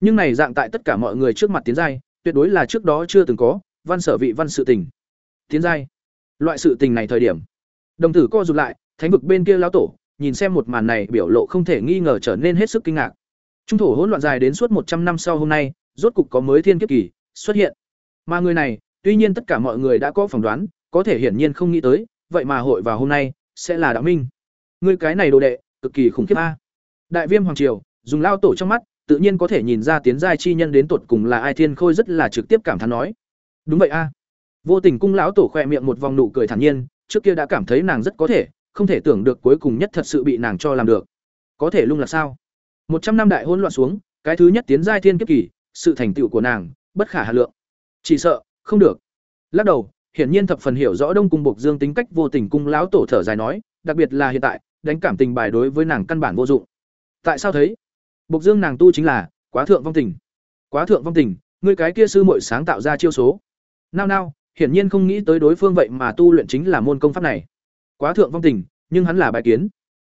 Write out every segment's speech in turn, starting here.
nhưng này dạng tại tất cả mọi người trước mặt tiến giai, tuyệt đối là trước đó chưa từng có, văn sở vị văn sự tình. Tiến giai. Loại sự tình này thời điểm. Đồng tử co rụt lại, thánh vực bên kia lão tổ, nhìn xem một màn này biểu lộ không thể nghi ngờ trở nên hết sức kinh ngạc. Trung thổ hỗn loạn dài đến suốt một trăm năm sau hôm nay, rốt cục có mới thiên kiếp kỳ xuất hiện. Mà người này, tuy nhiên tất cả mọi người đã có phỏng đoán, có thể hiển nhiên không nghĩ tới, vậy mà hội vào hôm nay, sẽ là đạo minh. Người cái này đồ đệ, cực kỳ khủng khiếp a. Đại viêm hoàng triều, dùng lao tổ trong mắt tự nhiên có thể nhìn ra tiến giai chi nhân đến tột cùng là ai. Thiên khôi rất là trực tiếp cảm thán nói. Đúng vậy a. À. Vô tình cung lão tổ khoe miệng một vòng nụ cười thản nhiên, trước kia đã cảm thấy nàng rất có thể, không thể tưởng được cuối cùng nhất thật sự bị nàng cho làm được. Có thể lung là sao? Một trăm năm đại hỗn loạn xuống, cái thứ nhất tiến giai thiên kiếp kỳ, sự thành tựu của nàng, bất khả hà lượng. Chỉ sợ, không được. Lắc đầu, hiển nhiên thập phần hiểu rõ đông cung bộc dương tính cách vô tình cung lão tổ thở dài nói, đặc biệt là hiện tại, đánh cảm tình bài đối với nàng căn bản vô dụng. Tại sao thấy? Bộc dương nàng tu chính là quá thượng vong tình. Quá thượng vong tình, ngươi cái kia sư muội sáng tạo ra chiêu số. Nao nao, hiển nhiên không nghĩ tới đối phương vậy mà tu luyện chính là môn công pháp này. Quá thượng vong tình, nhưng hắn là bài kiến.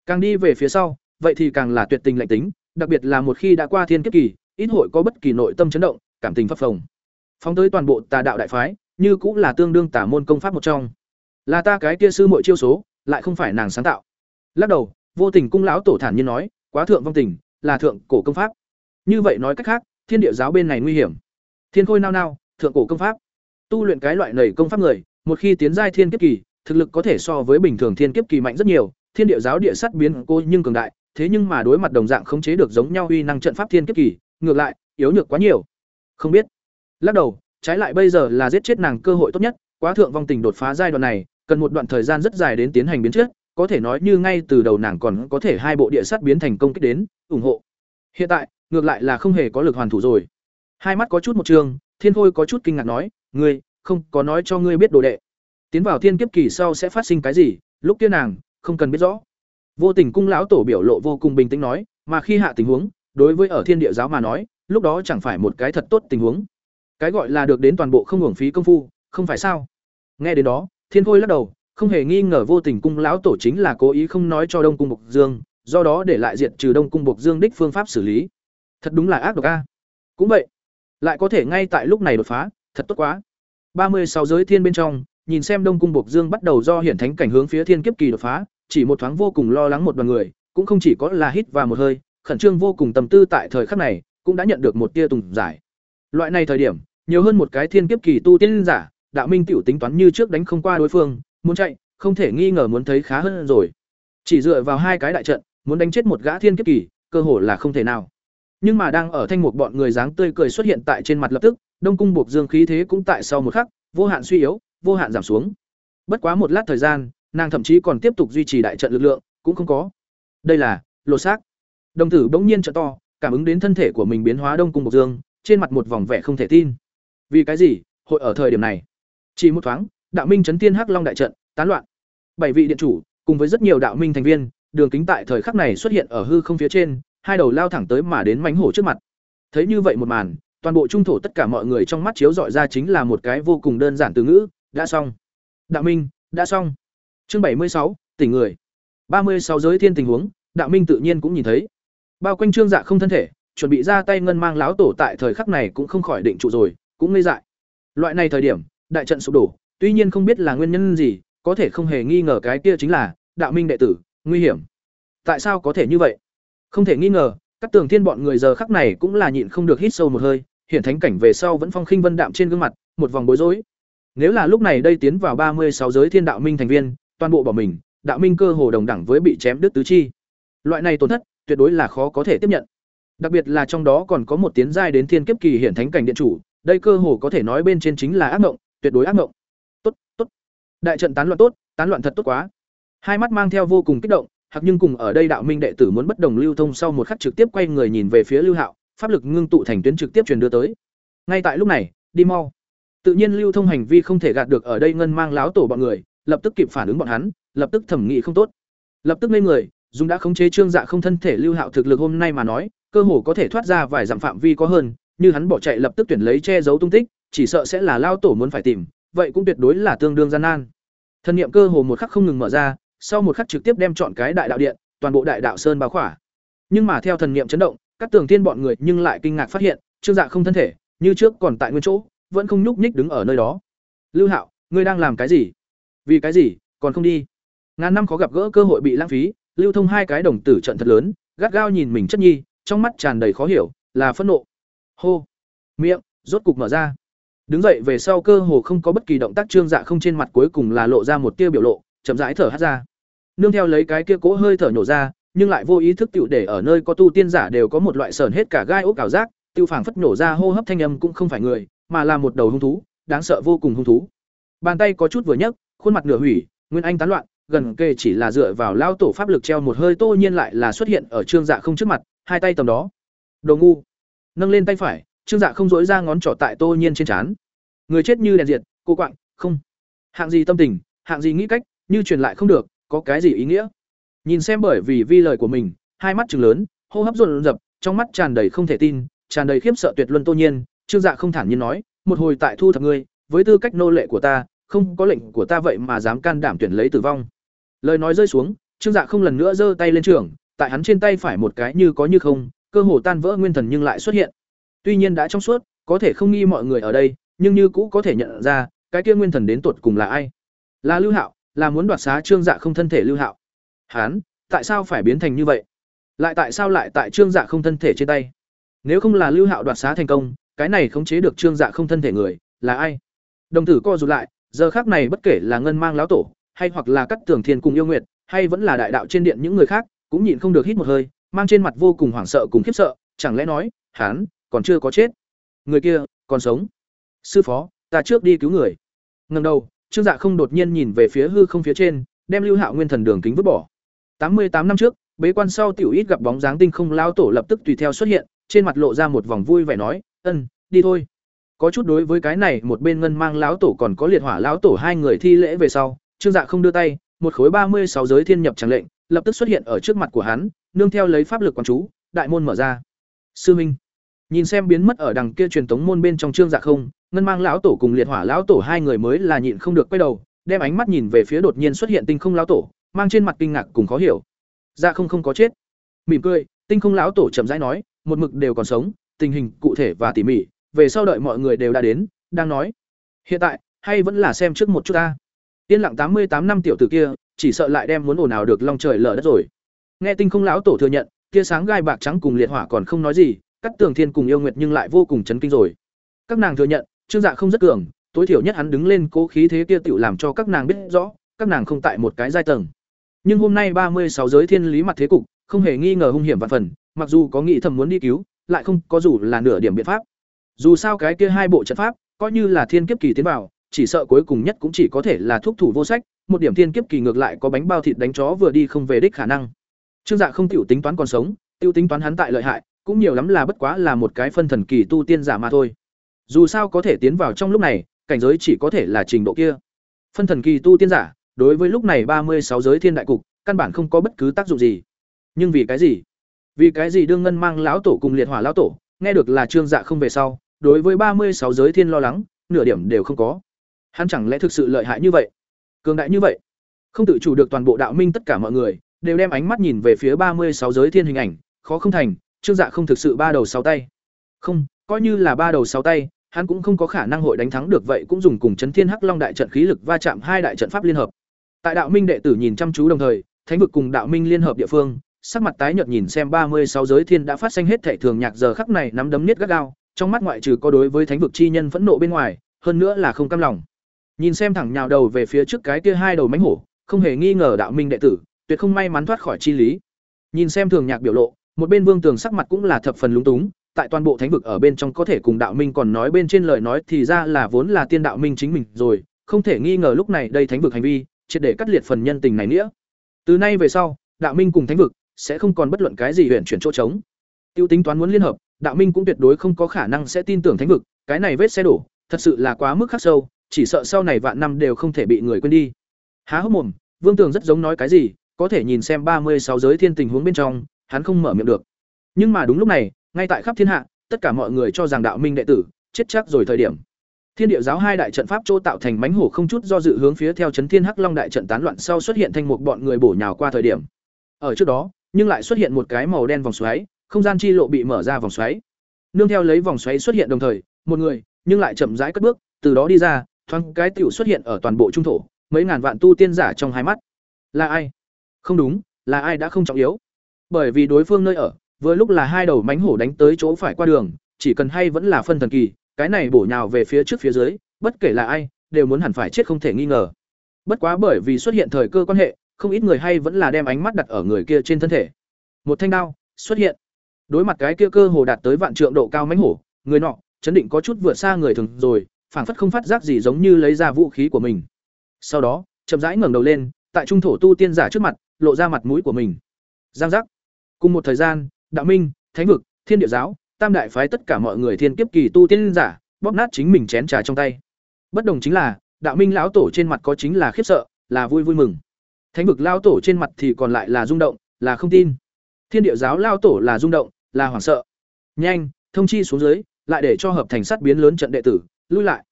Càng đi về phía sau, vậy thì càng là tuyệt tình lạnh tính, đặc biệt là một khi đã qua thiên kiếp kỳ, ít hội có bất kỳ nội tâm chấn động, cảm tình phập phồng. Phóng tới toàn bộ tà đạo đại phái, như cũng là tương đương tả môn công pháp một trong. Là ta cái kia sư muội chiêu số, lại không phải nàng sáng tạo. Lắc đầu, vô tình cung lão tổ thản nhiên nói, quá thượng vong tình là thượng cổ công pháp. Như vậy nói cách khác, thiên địa giáo bên này nguy hiểm. Thiên khôi nao nao, thượng cổ công pháp. Tu luyện cái loại nầy công pháp người, một khi tiến giai thiên kiếp kỳ, thực lực có thể so với bình thường thiên kiếp kỳ mạnh rất nhiều. Thiên địa giáo địa sắt biến cô nhưng cường đại, thế nhưng mà đối mặt đồng dạng khống chế được giống nhau uy năng trận pháp thiên kiếp kỳ, ngược lại, yếu nhược quá nhiều. Không biết. Lắc đầu, trái lại bây giờ là giết chết nàng cơ hội tốt nhất, quá thượng vong tình đột phá giai đoạn này, cần một đoạn thời gian rất dài đến tiến hành biến chất có thể nói như ngay từ đầu nàng còn có thể hai bộ địa sắt biến thành công kích đến, ủng hộ. Hiện tại, ngược lại là không hề có lực hoàn thủ rồi. Hai mắt có chút một trường, thiên khôi có chút kinh ngạc nói, ngươi, không có nói cho ngươi biết đồ đệ. Tiến vào thiên kiếp kỳ sau sẽ phát sinh cái gì, lúc kia nàng, không cần biết rõ. Vô tình cung lão tổ biểu lộ vô cùng bình tĩnh nói, mà khi hạ tình huống, đối với ở thiên địa giáo mà nói, lúc đó chẳng phải một cái thật tốt tình huống. Cái gọi là được đến toàn bộ không hưởng phí công phu, không phải sao? Nghe đến đó, thiên khôi lắc đầu không hề nghi ngờ vô tình cung lão tổ chính là cố ý không nói cho đông cung bộc dương, do đó để lại diệt trừ đông cung bộc dương đích phương pháp xử lý. Thật đúng là ác độc a. Cũng vậy, lại có thể ngay tại lúc này đột phá, thật tốt quá. Ba mươi sáu giới thiên bên trong, nhìn xem đông cung bộc dương bắt đầu do hiển thánh cảnh hướng phía thiên kiếp kỳ đột phá, chỉ một thoáng vô cùng lo lắng một đoàn người, cũng không chỉ có là hít và một hơi, khẩn trương vô cùng tâm tư tại thời khắc này, cũng đã nhận được một tia tùng giải. Loại này thời điểm, nhiều hơn một cái thiên kiếp kỳ tu tiên giả, đạo minh tiểu tính toán như trước đánh không qua đối phương muốn chạy, không thể nghi ngờ muốn thấy khá hơn rồi. Chỉ dựa vào hai cái đại trận, muốn đánh chết một gã thiên kiếp kỳ, cơ hội là không thể nào. Nhưng mà đang ở thanh một bọn người dáng tươi cười xuất hiện tại trên mặt lập tức, đông cung buộc dương khí thế cũng tại sau một khắc, vô hạn suy yếu, vô hạn giảm xuống. Bất quá một lát thời gian, nàng thậm chí còn tiếp tục duy trì đại trận lực lượng, cũng không có. Đây là, lột xác. Đồng tử bỗng nhiên trợ to, cảm ứng đến thân thể của mình biến hóa đông cung buộc dương, trên mặt một vòng vẻ không thể tin. Vì cái gì, hội ở thời điểm này? Chỉ một thoáng đạo minh chấn tiên hắc long đại trận, tán loạn. Bảy vị điện chủ, cùng với rất nhiều đạo minh thành viên, đường kính tại thời khắc này xuất hiện ở hư không phía trên, hai đầu lao thẳng tới mà đến mánh hổ trước mặt. Thấy như vậy một màn, toàn bộ trung thổ tất cả mọi người trong mắt chiếu dọi ra chính là một cái vô cùng đơn giản từ ngữ, đã xong. Đạo minh, đã xong. Chương bảy mươi sáu, tỉnh người. ba mươi sáu giới thiên tình huống, đạo minh tự nhiên cũng nhìn thấy. Bao quanh trương dạ không thân thể, chuẩn bị ra tay ngân mang láo tổ tại thời khắc này cũng không khỏi định trụ rồi, cũng ngây dại. Loại này thời điểm, đại trận sụp đổ tuy nhiên không biết là nguyên nhân gì, có thể không hề nghi ngờ cái kia chính là đạo minh đệ tử, nguy hiểm. Tại sao có thể như vậy? Không thể nghi ngờ, các tường thiên bọn người giờ khắc này cũng là nhịn không được hít sâu một hơi, hiện thánh cảnh về sau vẫn phong khinh vân đạm trên gương mặt, một vòng bối rối. Nếu là lúc này đây tiến vào ba mươi sáu giới thiên đạo minh thành viên, toàn bộ bỏ mình, đạo minh cơ hồ đồng đẳng với bị chém đứt tứ chi. Loại này tổn thất, tuyệt đối là khó có thể tiếp nhận. Đặc biệt là trong đó còn có một tiến giai đến thiên kiếp kỳ hiện thánh cảnh điện chủ, đây cơ hồ có thể nói bên trên chính là ác mộng, tuyệt đối ác mộng đại trận tán loạn tốt, tán loạn thật tốt quá. Hai mắt mang theo vô cùng kích động hoặc nhưng cùng ở đây đạo minh đệ tử muốn bất đồng lưu thông sau một khắc trực tiếp quay người nhìn về phía lưu hạo, pháp lực ngưng tụ thành tuyến trực tiếp truyền đưa tới. Ngay tại lúc này, đi mau. Tự nhiên lưu thông hành vi không thể gạt được ở đây ngân mang láo tổ bọn người, lập tức kịp phản ứng bọn hắn, lập tức thẩm nghị không tốt. Lập tức lên người, dùng đã khống chế trương dạ không thân thể lưu hạo thực lực hôm nay mà nói, cơ hồ có thể thoát ra vài dặm phạm vi có hơn, như hắn bỏ chạy lập tức tuyển lấy che giấu tung tích, chỉ sợ sẽ là lao tổ muốn phải tìm, vậy cũng tuyệt đối là tương đương gian nan thần niệm cơ hồ một khắc không ngừng mở ra, sau một khắc trực tiếp đem chọn cái đại đạo điện, toàn bộ đại đạo sơn bao khỏa. Nhưng mà theo thần niệm chấn động, các tường tiên bọn người nhưng lại kinh ngạc phát hiện, trương dạ không thân thể, như trước còn tại nguyên chỗ, vẫn không nhúc nhích đứng ở nơi đó. Lưu hạo, ngươi đang làm cái gì? Vì cái gì? Còn không đi. Ngàn năm khó gặp gỡ cơ hội bị lãng phí, lưu thông hai cái đồng tử trận thật lớn, gắt gao nhìn mình chất nhi, trong mắt tràn đầy khó hiểu, là phẫn nộ. Hô. Miệng rốt cục mở ra đứng dậy về sau cơ hồ không có bất kỳ động tác trương dạ không trên mặt cuối cùng là lộ ra một tia biểu lộ, chậm rãi thở hắt ra. Nương theo lấy cái kia cố hơi thở nhổ ra, nhưng lại vô ý thức tựu để ở nơi có tu tiên giả đều có một loại sờn hết cả gai ốc ảo giác tiêu phảng phất nổ ra hô hấp thanh âm cũng không phải người, mà là một đầu hung thú, đáng sợ vô cùng hung thú. Bàn tay có chút vừa nhấc, khuôn mặt nửa hủy, nguyên anh tán loạn, gần kề chỉ là dựa vào lao tổ pháp lực treo một hơi tô nhiên lại là xuất hiện ở trương dạ không trước mặt, hai tay tầm đó. Đồ ngu! Nâng lên tay phải trương dạ không dối ra ngón trỏ tại tô nhiên trên trán. Người chết như đèn diệt, cô quạng, không. Hạng gì tâm tình, hạng gì nghĩ cách, như truyền lại không được, có cái gì ý nghĩa? Nhìn xem bởi vì vi lời của mình, hai mắt chừng lớn, hô hấp rộn rập, trong mắt tràn đầy không thể tin, tràn đầy khiếp sợ tuyệt luân tô nhiên. Trương dạ không thản nhiên nói, một hồi tại thu thập ngươi, với tư cách nô lệ của ta, không có lệnh của ta vậy mà dám can đảm tuyển lấy tử vong. Lời nói rơi xuống, trương dạ không lần nữa giơ tay lên trường, tại hắn trên tay phải một cái như có như không, cơ hồ tan vỡ nguyên thần nhưng lại xuất hiện tuy nhiên đã trong suốt, có thể không nghi mọi người ở đây, nhưng như cũ có thể nhận ra, cái kia nguyên thần đến tuột cùng là ai? Là lưu hạo, là muốn đoạt xá trương dạ không thân thể lưu hạo. Hán, tại sao phải biến thành như vậy? Lại tại sao lại tại trương dạ không thân thể trên tay? Nếu không là lưu hạo đoạt xá thành công, cái này khống chế được trương dạ không thân thể người, là ai? Đồng tử co rụt lại, giờ khác này bất kể là ngân mang lão tổ, hay hoặc là cắt tường thiên cùng yêu nguyệt, hay vẫn là đại đạo trên điện những người khác, cũng nhịn không được hít một hơi, mang trên mặt vô cùng hoảng sợ cùng khiếp sợ, chẳng lẽ nói hắn còn chưa có chết. Người kia, còn sống. Sư phó, ta trước đi cứu người. Ngần đầu, trương dạ không đột nhiên nhìn về phía hư không phía trên, đem lưu hạo nguyên thần đường kính vứt bỏ. Tám mươi tám năm trước, bế quan sau tiểu ít gặp bóng dáng tinh không lao tổ lập tức tùy theo xuất hiện, trên mặt lộ ra một vòng vui vẻ nói, ân, đi thôi. Có chút đối với cái này, một bên ngân mang lão tổ còn có liệt hỏa lão tổ hai người thi lễ về sau, trương dạ không đưa tay, một khối ba mươi sáu giới thiên nhập tràng lệnh, lập tức xuất hiện ở trước mặt của hắn, nương theo lấy pháp lực quán chú, đại môn mở ra. Sư minh nhìn xem biến mất ở đằng kia truyền tống môn bên trong trương dạ không, ngân mang lão tổ cùng liệt hỏa lão tổ hai người mới là nhịn không được quay đầu, đem ánh mắt nhìn về phía đột nhiên xuất hiện tinh không lão tổ, mang trên mặt kinh ngạc cùng khó hiểu. Dạ không không có chết. Mỉm cười, tinh không lão tổ chậm rãi nói, một mực đều còn sống, tình hình cụ thể và tỉ mỉ, về sau đợi mọi người đều đã đến, đang nói. Hiện tại, hay vẫn là xem trước một chút ta. Yên lặng tám mươi tám năm tiểu tử kia, chỉ sợ lại đem muốn ồn ào được long trời lở đất rồi. Nghe tinh không lão tổ thừa nhận tia sáng gai bạc trắng cùng liệt hỏa còn không nói gì các tường thiên cùng yêu nguyệt nhưng lại vô cùng chấn kinh rồi. Các nàng thừa nhận, trương dạ không rất cường, tối thiểu nhất hắn đứng lên cố khí thế kia tựu làm cho các nàng biết rõ, các nàng không tại một cái giai tầng. Nhưng hôm nay ba mươi sáu giới thiên lý mặt thế cục, không hề nghi ngờ hung hiểm vạn phần, mặc dù có nghĩ thầm muốn đi cứu, lại không có dù là nửa điểm biện pháp. Dù sao cái kia hai bộ trận pháp, coi như là thiên kiếp kỳ tiến vào, chỉ sợ cuối cùng nhất cũng chỉ có thể là thuốc thủ vô sách, một điểm thiên kiếp kỳ ngược lại có bánh bao thịt đánh chó vừa đi không về đích khả năng. Trương dạ không tiểu tính toán còn sống tiêu tính toán hắn tại lợi hại cũng nhiều lắm là bất quá là một cái phân thần kỳ tu tiên giả mà thôi. Dù sao có thể tiến vào trong lúc này, cảnh giới chỉ có thể là trình độ kia. Phân thần kỳ tu tiên giả, đối với lúc này ba mươi sáu giới thiên đại cục, căn bản không có bất cứ tác dụng gì. Nhưng vì cái gì? Vì cái gì đương ngân mang lão tổ cùng liệt hỏa lão tổ, nghe được là trương dạ không về sau, đối với ba mươi sáu giới thiên lo lắng, nửa điểm đều không có. Hắn chẳng lẽ thực sự lợi hại như vậy? Cường đại như vậy? Không tự chủ được toàn bộ đạo minh tất cả mọi người, đều đem ánh mắt nhìn về phía ba mươi sáu giới thiên hình ảnh, khó không thành trương dạ không thực sự ba đầu sáu tay. Không, coi như là ba đầu sáu tay, hắn cũng không có khả năng hội đánh thắng được, vậy cũng dùng cùng chấn thiên hắc long đại trận khí lực va chạm hai đại trận pháp liên hợp. Tại đạo minh đệ tử nhìn chăm chú đồng thời, thánh vực cùng đạo minh liên hợp địa phương, sắc mặt tái nhợt nhìn xem ba mươi sáu giới thiên đã phát sinh hết thảy thường nhạc giờ khắc này nắm đấm niết gắt gao, trong mắt ngoại trừ có đối với thánh vực chi nhân phẫn nộ bên ngoài, hơn nữa là không cam lòng. Nhìn xem thẳng nhào đầu về phía trước cái kia hai đầu mánh hổ, không hề nghi ngờ đạo minh đệ tử, tuyệt không may mắn thoát khỏi chi lý. Nhìn xem thường nhạc biểu lộ một bên vương tường sắc mặt cũng là thập phần lúng túng, tại toàn bộ thánh vực ở bên trong có thể cùng đạo minh còn nói bên trên lời nói thì ra là vốn là tiên đạo minh chính mình rồi, không thể nghi ngờ lúc này đây thánh vực hành vi, triệt để cắt liệt phần nhân tình này nghĩa. Từ nay về sau, đạo minh cùng thánh vực sẽ không còn bất luận cái gì huyện chuyển chỗ trống. Tiêu tính toán muốn liên hợp, đạo minh cũng tuyệt đối không có khả năng sẽ tin tưởng thánh vực, cái này vết xe đổ, thật sự là quá mức khắc sâu, chỉ sợ sau này vạn năm đều không thể bị người quên đi. Há hốc mồm, vương tường rất giống nói cái gì, có thể nhìn xem ba mươi sáu giới thiên tình huống bên trong hắn không mở miệng được nhưng mà đúng lúc này ngay tại khắp thiên hạ tất cả mọi người cho rằng đạo minh đệ tử chết chắc rồi thời điểm thiên địa giáo hai đại trận pháp chỗ tạo thành mánh hổ không chút do dự hướng phía theo chấn thiên hắc long đại trận tán loạn sau xuất hiện thành một bọn người bổ nhào qua thời điểm ở trước đó nhưng lại xuất hiện một cái màu đen vòng xoáy không gian chi lộ bị mở ra vòng xoáy. Nương theo lấy vòng xoáy xuất hiện đồng thời, một người, nhưng lại chậm rãi cất bước, từ đó đi ra, thoáng cái tiểu xuất hiện ở toàn bộ trung thổ, mấy ngàn vạn tu tiên giả trong hai mắt. Là ai? Không đúng, là ai đã không trọng yếu. Bởi vì đối phương nơi ở, vừa lúc là hai đầu mánh hổ đánh tới chỗ phải qua đường, chỉ cần hay vẫn là phân thần kỳ, cái này bổ nhào về phía trước phía dưới, bất kể là ai, đều muốn hẳn phải chết không thể nghi ngờ. Bất quá bởi vì xuất hiện thời cơ quan hệ, không ít người hay vẫn là đem ánh mắt đặt ở người kia trên thân thể. Một thanh đao xuất hiện. Đối mặt cái kia cơ hồ đạt tới vạn trượng độ cao mánh hổ, người nọ chấn định có chút vượt xa người thường rồi, phảng phất không phát giác gì giống như lấy ra vũ khí của mình. Sau đó, chậm rãi ngẩng đầu lên, tại trung thổ tu tiên giả trước mặt, lộ ra mặt mũi của mình. Giang giác. Cùng một thời gian, Đạo Minh, Thánh vực, Thiên Địa giáo, Tam đại phái tất cả mọi người thiên kiếp kỳ tu tiên giả, bóp nát chính mình chén trà trong tay. Bất đồng chính là, Đạo Minh lão tổ trên mặt có chính là khiếp sợ, là vui vui mừng. Thánh vực lão tổ trên mặt thì còn lại là rung động, là không tin. Thiên Địa giáo lão tổ là rung động, là hoảng sợ. Nhanh, thông chi xuống dưới, lại để cho hợp thành sát biến lớn trận đệ tử, lui lại.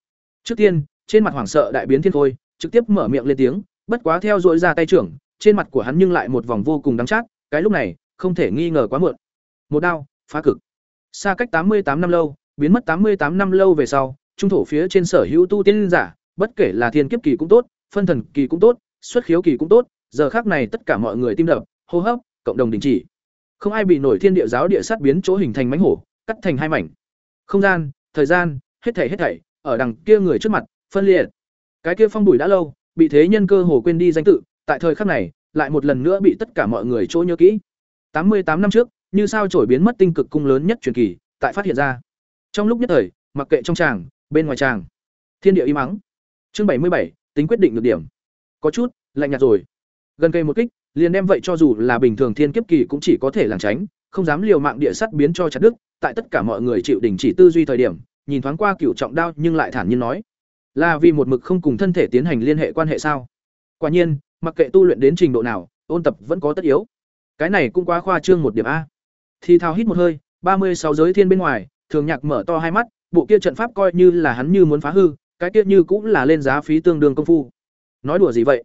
Trước tiên, trên mặt hoảng sợ đại biến thiên khôi, trực tiếp mở miệng lên tiếng, bất quá theo dội ra tay trưởng, trên mặt của hắn nhưng lại một vòng vô cùng đắng chát, cái lúc này, không thể nghi ngờ quá muộn. Một đao, phá cực. Xa cách tám mươi tám năm lâu, biến mất tám mươi tám năm lâu về sau, trung thổ phía trên sở hữu tu tiên giả, bất kể là thiên kiếp kỳ cũng tốt, phân thần kỳ cũng tốt, xuất khiếu kỳ cũng tốt, giờ khác này tất cả mọi người tim đập, hô hấp, cộng đồng đình chỉ. Không ai bị nổi thiên địa giáo địa sát biến chỗ hình thành mãnh hổ, cắt thành hai mảnh. Không gian, thời gian, hết thảy hết thảy, ở đằng kia người trước mặt, phân liệt. Cái kia phong bùi đã lâu, bị thế nhân cơ hồ quên đi danh tự, tại thời khắc này, lại một lần nữa bị tất cả mọi người chỗ nhớ kỹ. Tám mươi tám năm trước, như sao trổi biến mất tinh cực cung lớn nhất truyền kỳ, tại phát hiện ra. Trong lúc nhất thời, mặc kệ trong tràng, bên ngoài tràng, thiên địa im mắng. Chương bảy mươi bảy, tính quyết định được điểm. Có chút lạnh nhạt rồi. Gần cây một kích, liền đem vậy cho dù là bình thường thiên kiếp kỳ cũng chỉ có thể lảng tránh, không dám liều mạng địa sắt biến cho chặt đứt, tại tất cả mọi người chịu đình chỉ tư duy thời điểm, nhìn thoáng qua cựu trọng đao nhưng lại thản nhiên nói, là vì một mực không cùng thân thể tiến hành liên hệ quan hệ sao? Quả nhiên, mặc kệ tu luyện đến trình độ nào, ôn tập vẫn có tất yếu. Cái này cũng quá khoa trương một điểm a. Thì thào hít một hơi, ba mươi sáu giới thiên bên ngoài, Thường Nhạc mở to hai mắt, bộ kia trận pháp coi như là hắn như muốn phá hư, cái kia như cũng là lên giá phí tương đương công phu. Nói đùa gì vậy?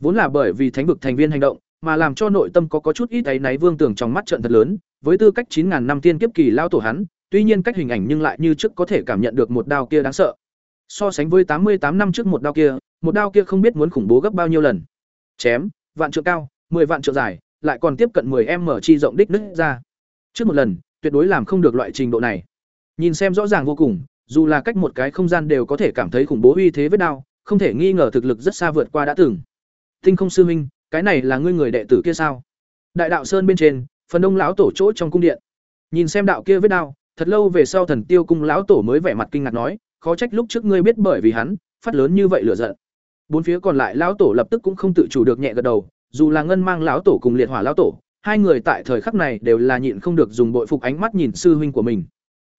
Vốn là bởi vì thánh vực thành viên hành động, mà làm cho nội tâm có có chút ít ấy náy Vương Tưởng trong mắt trận thật lớn, với tư cách chín ngàn năm tiên kiếp kỳ lao tổ hắn, tuy nhiên cách hình ảnh nhưng lại như trước có thể cảm nhận được một đao kia đáng sợ. So sánh với tám mươi tám năm trước một đao kia, một đao kia không biết muốn khủng bố gấp bao nhiêu lần. Chém, vạn trượng cao, 10 vạn trượng dài, lại còn tiếp cận 10m chi rộng đích nứt ra. Trước một lần, tuyệt đối làm không được loại trình độ này. Nhìn xem rõ ràng vô cùng, dù là cách một cái không gian đều có thể cảm thấy khủng bố uy thế vết đao, không thể nghi ngờ thực lực rất xa vượt qua đã từng. Tinh không sư huynh, cái này là ngươi người đệ tử kia sao? Đại đạo sơn bên trên, phần đông lão tổ chỗ trong cung điện. Nhìn xem đạo kia vết đao, thật lâu về sau thần tiêu cung lão tổ mới vẻ mặt kinh ngạc nói, khó trách lúc trước ngươi biết bởi vì hắn, phát lớn như vậy lửa giận. Bốn phía còn lại lão tổ lập tức cũng không tự chủ được nhẹ gật đầu, dù là ngân mang lão tổ cùng liệt hỏa lão tổ, hai người tại thời khắc này đều là nhịn không được dùng bội phục ánh mắt nhìn sư huynh của mình.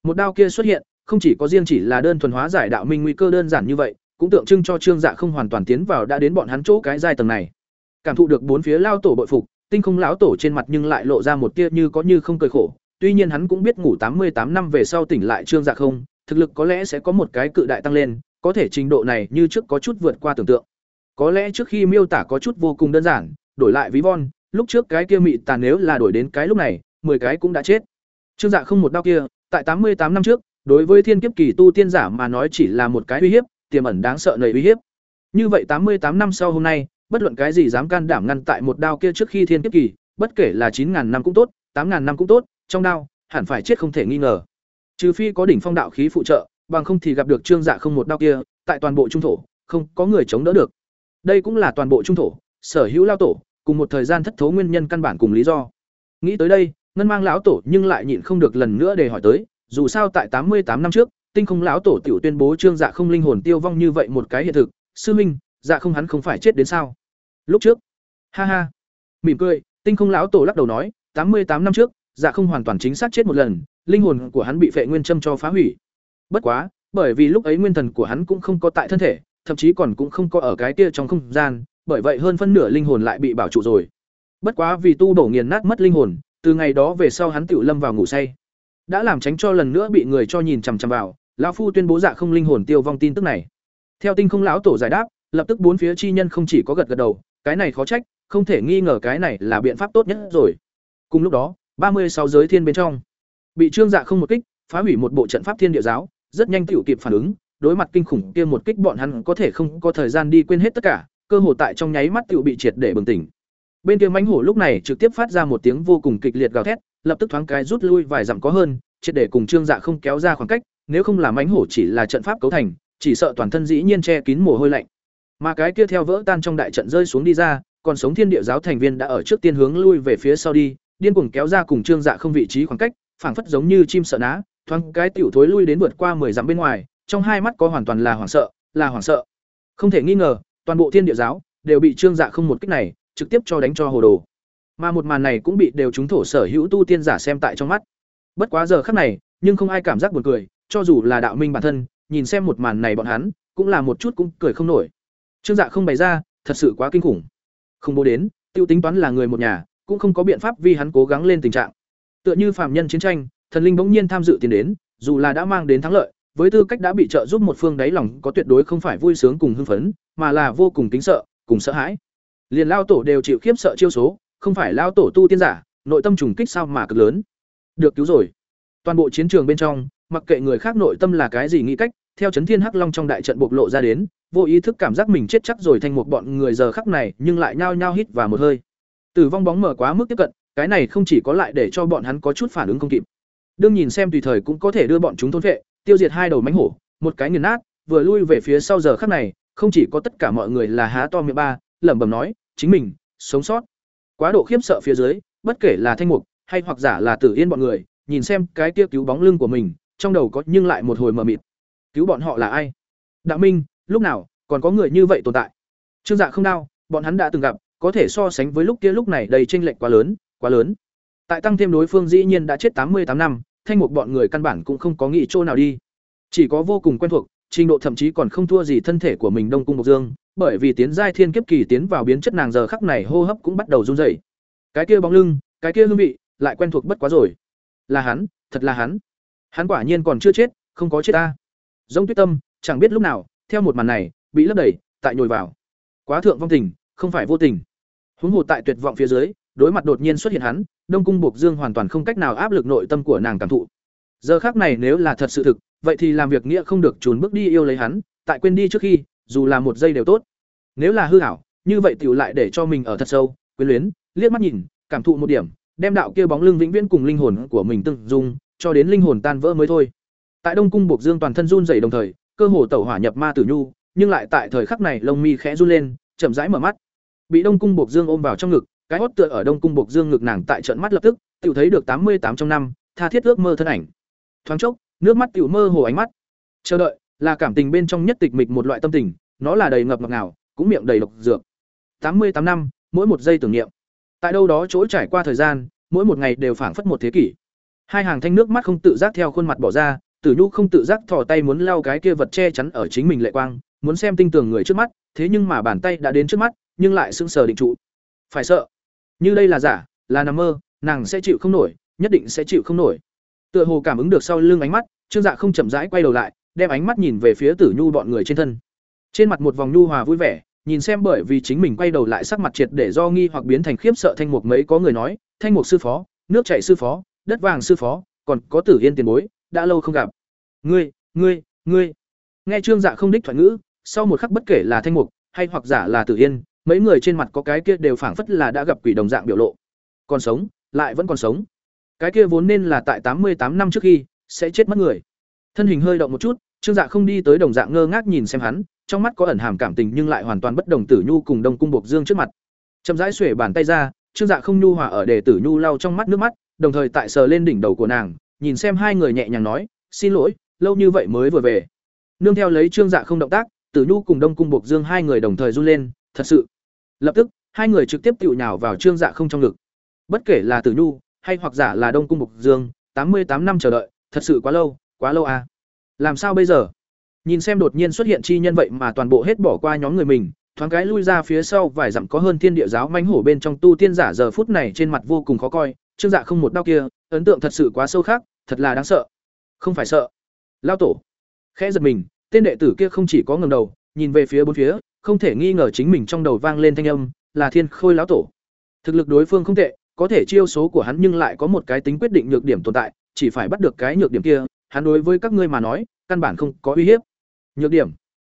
Một đao kia xuất hiện, không chỉ có riêng chỉ là đơn thuần hóa giải đạo minh nguy cơ đơn giản như vậy, cũng tượng trưng cho Trương Dạ không hoàn toàn tiến vào đã đến bọn hắn chỗ cái giai tầng này. Cảm thụ được bốn phía lao tổ bội phục, tinh không lão tổ trên mặt nhưng lại lộ ra một tia như có như không cười khổ, tuy nhiên hắn cũng biết ngủ tám mươi tám năm về sau tỉnh lại Trương Dạ không, thực lực có lẽ sẽ có một cái cự đại tăng lên, có thể trình độ này như trước có chút vượt qua tưởng tượng. Có lẽ trước khi miêu tả có chút vô cùng đơn giản, đổi lại ví von, lúc trước cái kia mị tàn nếu là đổi đến cái lúc này, 10 cái cũng đã chết. Trương Dạ không một đau kia, tại tám mươi tám năm trước, đối với thiên kiếp kỳ tu tiên giả mà nói chỉ là một cái uy hiếp, tiềm ẩn đáng sợ nảy uy hiếp. Như vậy tám mươi tám năm sau hôm nay, bất luận cái gì dám can đảm ngăn tại một đao kia trước khi thiên kiếp kỳ, bất kể là chín ngàn năm cũng tốt, tám ngàn năm cũng tốt, trong đao, hẳn phải chết không thể nghi ngờ. Trừ phi có đỉnh phong đạo khí phụ trợ, bằng không thì gặp được Trương Dạ không một đao kia, tại toàn bộ trung thổ, không có người chống đỡ được. Đây cũng là toàn bộ trung thổ, sở hữu lao tổ, cùng một thời gian thất thố nguyên nhân căn bản cùng lý do. Nghĩ tới đây, ngân mang lão tổ nhưng lại nhịn không được lần nữa để hỏi tới, dù sao tại tám mươi tám năm trước, tinh không lão tổ tiểu tuyên bố Trương Dạ không linh hồn tiêu vong như vậy một cái hiện thực, sư minh, dạ không hắn không phải chết đến sao? Lúc trước, ha ha, mỉm cười, tinh không lão tổ lắc đầu nói, tám mươi tám năm trước, dạ không hoàn toàn chính xác chết một lần, linh hồn của hắn bị phệ nguyên châm cho phá hủy. Bất quá, bởi vì lúc ấy nguyên thần của hắn cũng không có tại thân thể, thậm chí còn cũng không có ở cái kia trong không gian, bởi vậy hơn phân nửa linh hồn lại bị bảo trụ rồi. Bất quá vì tu bổ nghiền nát mất linh hồn, từ ngày đó về sau hắn tiểu lâm vào ngủ say. Đã làm tránh cho lần nữa bị người cho nhìn chằm chằm vào, lão phu tuyên bố dạ không linh hồn tiêu vong tin tức này. Theo tinh không lão tổ giải đáp, lập tức bốn phía chi nhân không chỉ có gật gật đầu, cái này khó trách, không thể nghi ngờ cái này là biện pháp tốt nhất rồi. Cùng lúc đó, ba mươi sáu giới thiên bên trong bị trương dạ không một kích phá hủy một bộ trận pháp thiên địa giáo rất nhanh tiểu kịp phản ứng đối mặt kinh khủng kia một kích bọn hắn có thể không có thời gian đi quên hết tất cả cơ hồ tại trong nháy mắt tựu bị triệt để bừng tỉnh. Bên kia mãnh hổ lúc này trực tiếp phát ra một tiếng vô cùng kịch liệt gào thét, lập tức thoáng cái rút lui vài dặm có hơn, triệt để cùng trương dạ không kéo ra khoảng cách, nếu không là mãnh hổ chỉ là trận pháp cấu thành, chỉ sợ toàn thân dĩ nhiên che kín mồ hôi lạnh. Mà cái kia theo vỡ tan trong đại trận rơi xuống đi ra, còn sống thiên địa giáo thành viên đã ở trước tiên hướng lui về phía sau đi, điên cuồng kéo ra cùng trương dạ không vị trí khoảng cách, phảng phất giống như chim sợ ná, thoáng cái tiểu thối lui đến vượt qua mười dặm bên ngoài, trong hai mắt có hoàn toàn là hoảng sợ, là hoảng sợ. Không thể nghi ngờ toàn bộ thiên địa giáo đều bị trương dạ không một kích này trực tiếp cho đánh cho hồ đồ. Mà một màn này cũng bị đều chúng thổ sở hữu tu tiên giả xem tại trong mắt. Bất quá giờ khắc này, nhưng không ai cảm giác buồn cười, cho dù là đạo minh bản thân, nhìn xem một màn này bọn hắn, cũng là một chút cũng cười không nổi. Trương dạ không bày ra, thật sự quá kinh khủng. Không bố đến, tiêu tính toán là người một nhà, cũng không có biện pháp vì hắn cố gắng lên tình trạng. Tựa như phàm nhân chiến tranh, thần linh bỗng nhiên tham dự tiền đến, dù là đã mang đến thắng lợi với tư cách đã bị trợ giúp một phương đáy lòng có tuyệt đối không phải vui sướng cùng hưng phấn, mà là vô cùng kính sợ, cùng sợ hãi. Liền lao tổ đều chịu khiếp sợ chiêu số, không phải lao tổ tu tiên giả, nội tâm trùng kích sao mà cực lớn. Được cứu rồi. Toàn bộ chiến trường bên trong, mặc kệ người khác nội tâm là cái gì nghĩ cách, theo chấn thiên hắc long trong đại trận bộc lộ ra đến, vô ý thức cảm giác mình chết chắc rồi thành một bọn người giờ khắc này, nhưng lại nhao nhao hít và một hơi. Tử vong bóng mở quá mức tiếp cận, cái này không chỉ có lại để cho bọn hắn có chút phản ứng không kịp. Đương nhìn xem tùy thời cũng có thể đưa bọn chúng thôn vệ tiêu diệt hai đầu mánh hổ, một cái nghiền nát, vừa lui về phía sau giờ khắc này, không chỉ có tất cả mọi người là há to miệng ba, lẩm bẩm nói, chính mình, sống sót. Quá độ khiếp sợ phía dưới, bất kể là thanh mục, hay hoặc giả là tử yên bọn người, nhìn xem cái kia cứu bóng lưng của mình, trong đầu có nhưng lại một hồi mờ mịt. Cứu bọn họ là ai? Đạo minh, lúc nào, còn có người như vậy tồn tại? Trương dạ không đau, bọn hắn đã từng gặp, có thể so sánh với lúc kia lúc này đầy tranh lệch quá lớn quá lớn. Tại tăng thêm đối phương dĩ nhiên đã chết tám mươi tám năm thanh mục bọn người căn bản cũng không có nghĩ chỗ nào đi. Chỉ có vô cùng quen thuộc, trình độ thậm chí còn không thua gì thân thể của mình đông cung bộc dương, bởi vì tiến giai thiên kiếp kỳ tiến vào biến chất nàng giờ khắc này hô hấp cũng bắt đầu run rẩy. Cái kia bóng lưng, cái kia hương vị, lại quen thuộc bất quá rồi. Là hắn, thật là hắn. Hắn quả nhiên còn chưa chết, không có chết ta. Giống tuyết tâm, chẳng biết lúc nào, theo một màn này, bị lấp đầy, tại nhồi vào. Quá thượng vong tình, không phải vô tình. Huống hồ tại tuyệt vọng phía dưới, đối mặt đột nhiên xuất hiện hắn đông cung bộc dương hoàn toàn không cách nào áp lực nội tâm của nàng cảm thụ. Giờ khác này nếu là thật sự thực, vậy thì làm việc nghĩa không được trốn bước đi yêu lấy hắn, tại quên đi trước khi, dù là một giây đều tốt. Nếu là hư hảo như vậy tiểu lại để cho mình ở thật sâu, quyến luyến, liếc mắt nhìn, cảm thụ một điểm, đem đạo kia bóng lưng vĩnh viễn cùng linh hồn của mình từng dung, cho đến linh hồn tan vỡ mới thôi. Tại đông cung buộc dương toàn thân run rẩy đồng thời, cơ hồ tẩu hỏa nhập ma tử nhu, nhưng lại tại thời khắc này lông mi khẽ run lên, chậm rãi mở mắt. Bị đông cung buộc dương ôm vào trong ngực cái hót tựa ở đông cung buộc dương ngực nàng tại trận mắt lập tức tự thấy được tám mươi tám trong năm, tha thiết ước mơ thân ảnh. Thoáng chốc, nước mắt tiểu mơ hồ ánh mắt. Chờ đợi, là cảm tình bên trong nhất tịch mịch một loại tâm tình, nó là đầy ngập ngập ngào, cũng miệng đầy độc dược. tám mươi tám năm, mỗi một giây tưởng niệm. Tại đâu đó chỗ trải qua thời gian, mỗi một ngày đều phảng phất một thế kỷ. Hai hàng thanh nước mắt không tự giác theo khuôn mặt bỏ ra, tử nhu không tự giác thò tay muốn lau cái kia vật che chắn ở chính mình lệ quang, muốn xem tinh tường người trước mắt, thế nhưng mà bàn tay đã đến trước mắt, nhưng lại sững sờ định trụ. Phải sợ như đây là giả, là nằm mơ, nàng sẽ chịu không nổi, nhất định sẽ chịu không nổi. Tựa hồ cảm ứng được sau lưng ánh mắt, trương dạ không chậm rãi quay đầu lại, đem ánh mắt nhìn về phía tử nhu bọn người trên thân. Trên mặt một vòng nhu hòa vui vẻ, nhìn xem bởi vì chính mình quay đầu lại sắc mặt triệt để do nghi hoặc biến thành khiếp sợ thanh mục mấy có người nói, thanh mục sư phó, nước chảy sư phó, đất vàng sư phó, còn có tử yên tiền bối, đã lâu không gặp. Ngươi ngươi ngươi. Nghe trương dạ không đích thoại ngữ, sau một khắc bất kể là thanh mục hay hoặc giả là tử yên mấy người trên mặt có cái kia đều phảng phất là đã gặp quỷ đồng dạng biểu lộ. Còn sống, lại vẫn còn sống. Cái kia vốn nên là tại tám mươi tám năm trước khi, sẽ chết mất người. Thân hình hơi động một chút, trương dạ không đi tới đồng dạng ngơ ngác nhìn xem hắn, trong mắt có ẩn hàm cảm tình nhưng lại hoàn toàn bất đồng tử nhu cùng đông cung bộc dương trước mặt. Chậm rãi xuể bàn tay ra, trương dạ không nhu hòa ở để tử nhu lau trong mắt nước mắt, đồng thời tại sờ lên đỉnh đầu của nàng, nhìn xem hai người nhẹ nhàng nói, xin lỗi, lâu như vậy mới vừa về. Nương theo lấy trương dạ không động tác, tử nhu cùng đông cung bộc dương hai người đồng thời run lên, thật sự lập tức, hai người trực tiếp tựu nhào vào trương dạ không trong ngực. Bất kể là tử nhu, hay hoặc giả là đông cung mục dương, tám mươi tám năm chờ đợi, thật sự quá lâu quá lâu à. Làm sao bây giờ? Nhìn xem đột nhiên xuất hiện chi nhân vậy mà toàn bộ hết bỏ qua nhóm người mình, thoáng cái lui ra phía sau vài dặm có hơn thiên địa giáo mánh hổ bên trong tu tiên giả giờ phút này trên mặt vô cùng khó coi, trương dạ không một đau kia, ấn tượng thật sự quá sâu khác, thật là đáng sợ. Không phải sợ. Lao tổ. Khẽ giật mình, tên đệ tử kia không chỉ có ngầm đầu, nhìn về phía bốn phía không thể nghi ngờ chính mình trong đầu vang lên thanh âm là thiên khôi lão tổ thực lực đối phương không tệ có thể chiêu số của hắn nhưng lại có một cái tính quyết định nhược điểm tồn tại, chỉ phải bắt được cái nhược điểm kia, hắn đối với các ngươi mà nói, căn bản không có uy hiếp. Nhược điểm.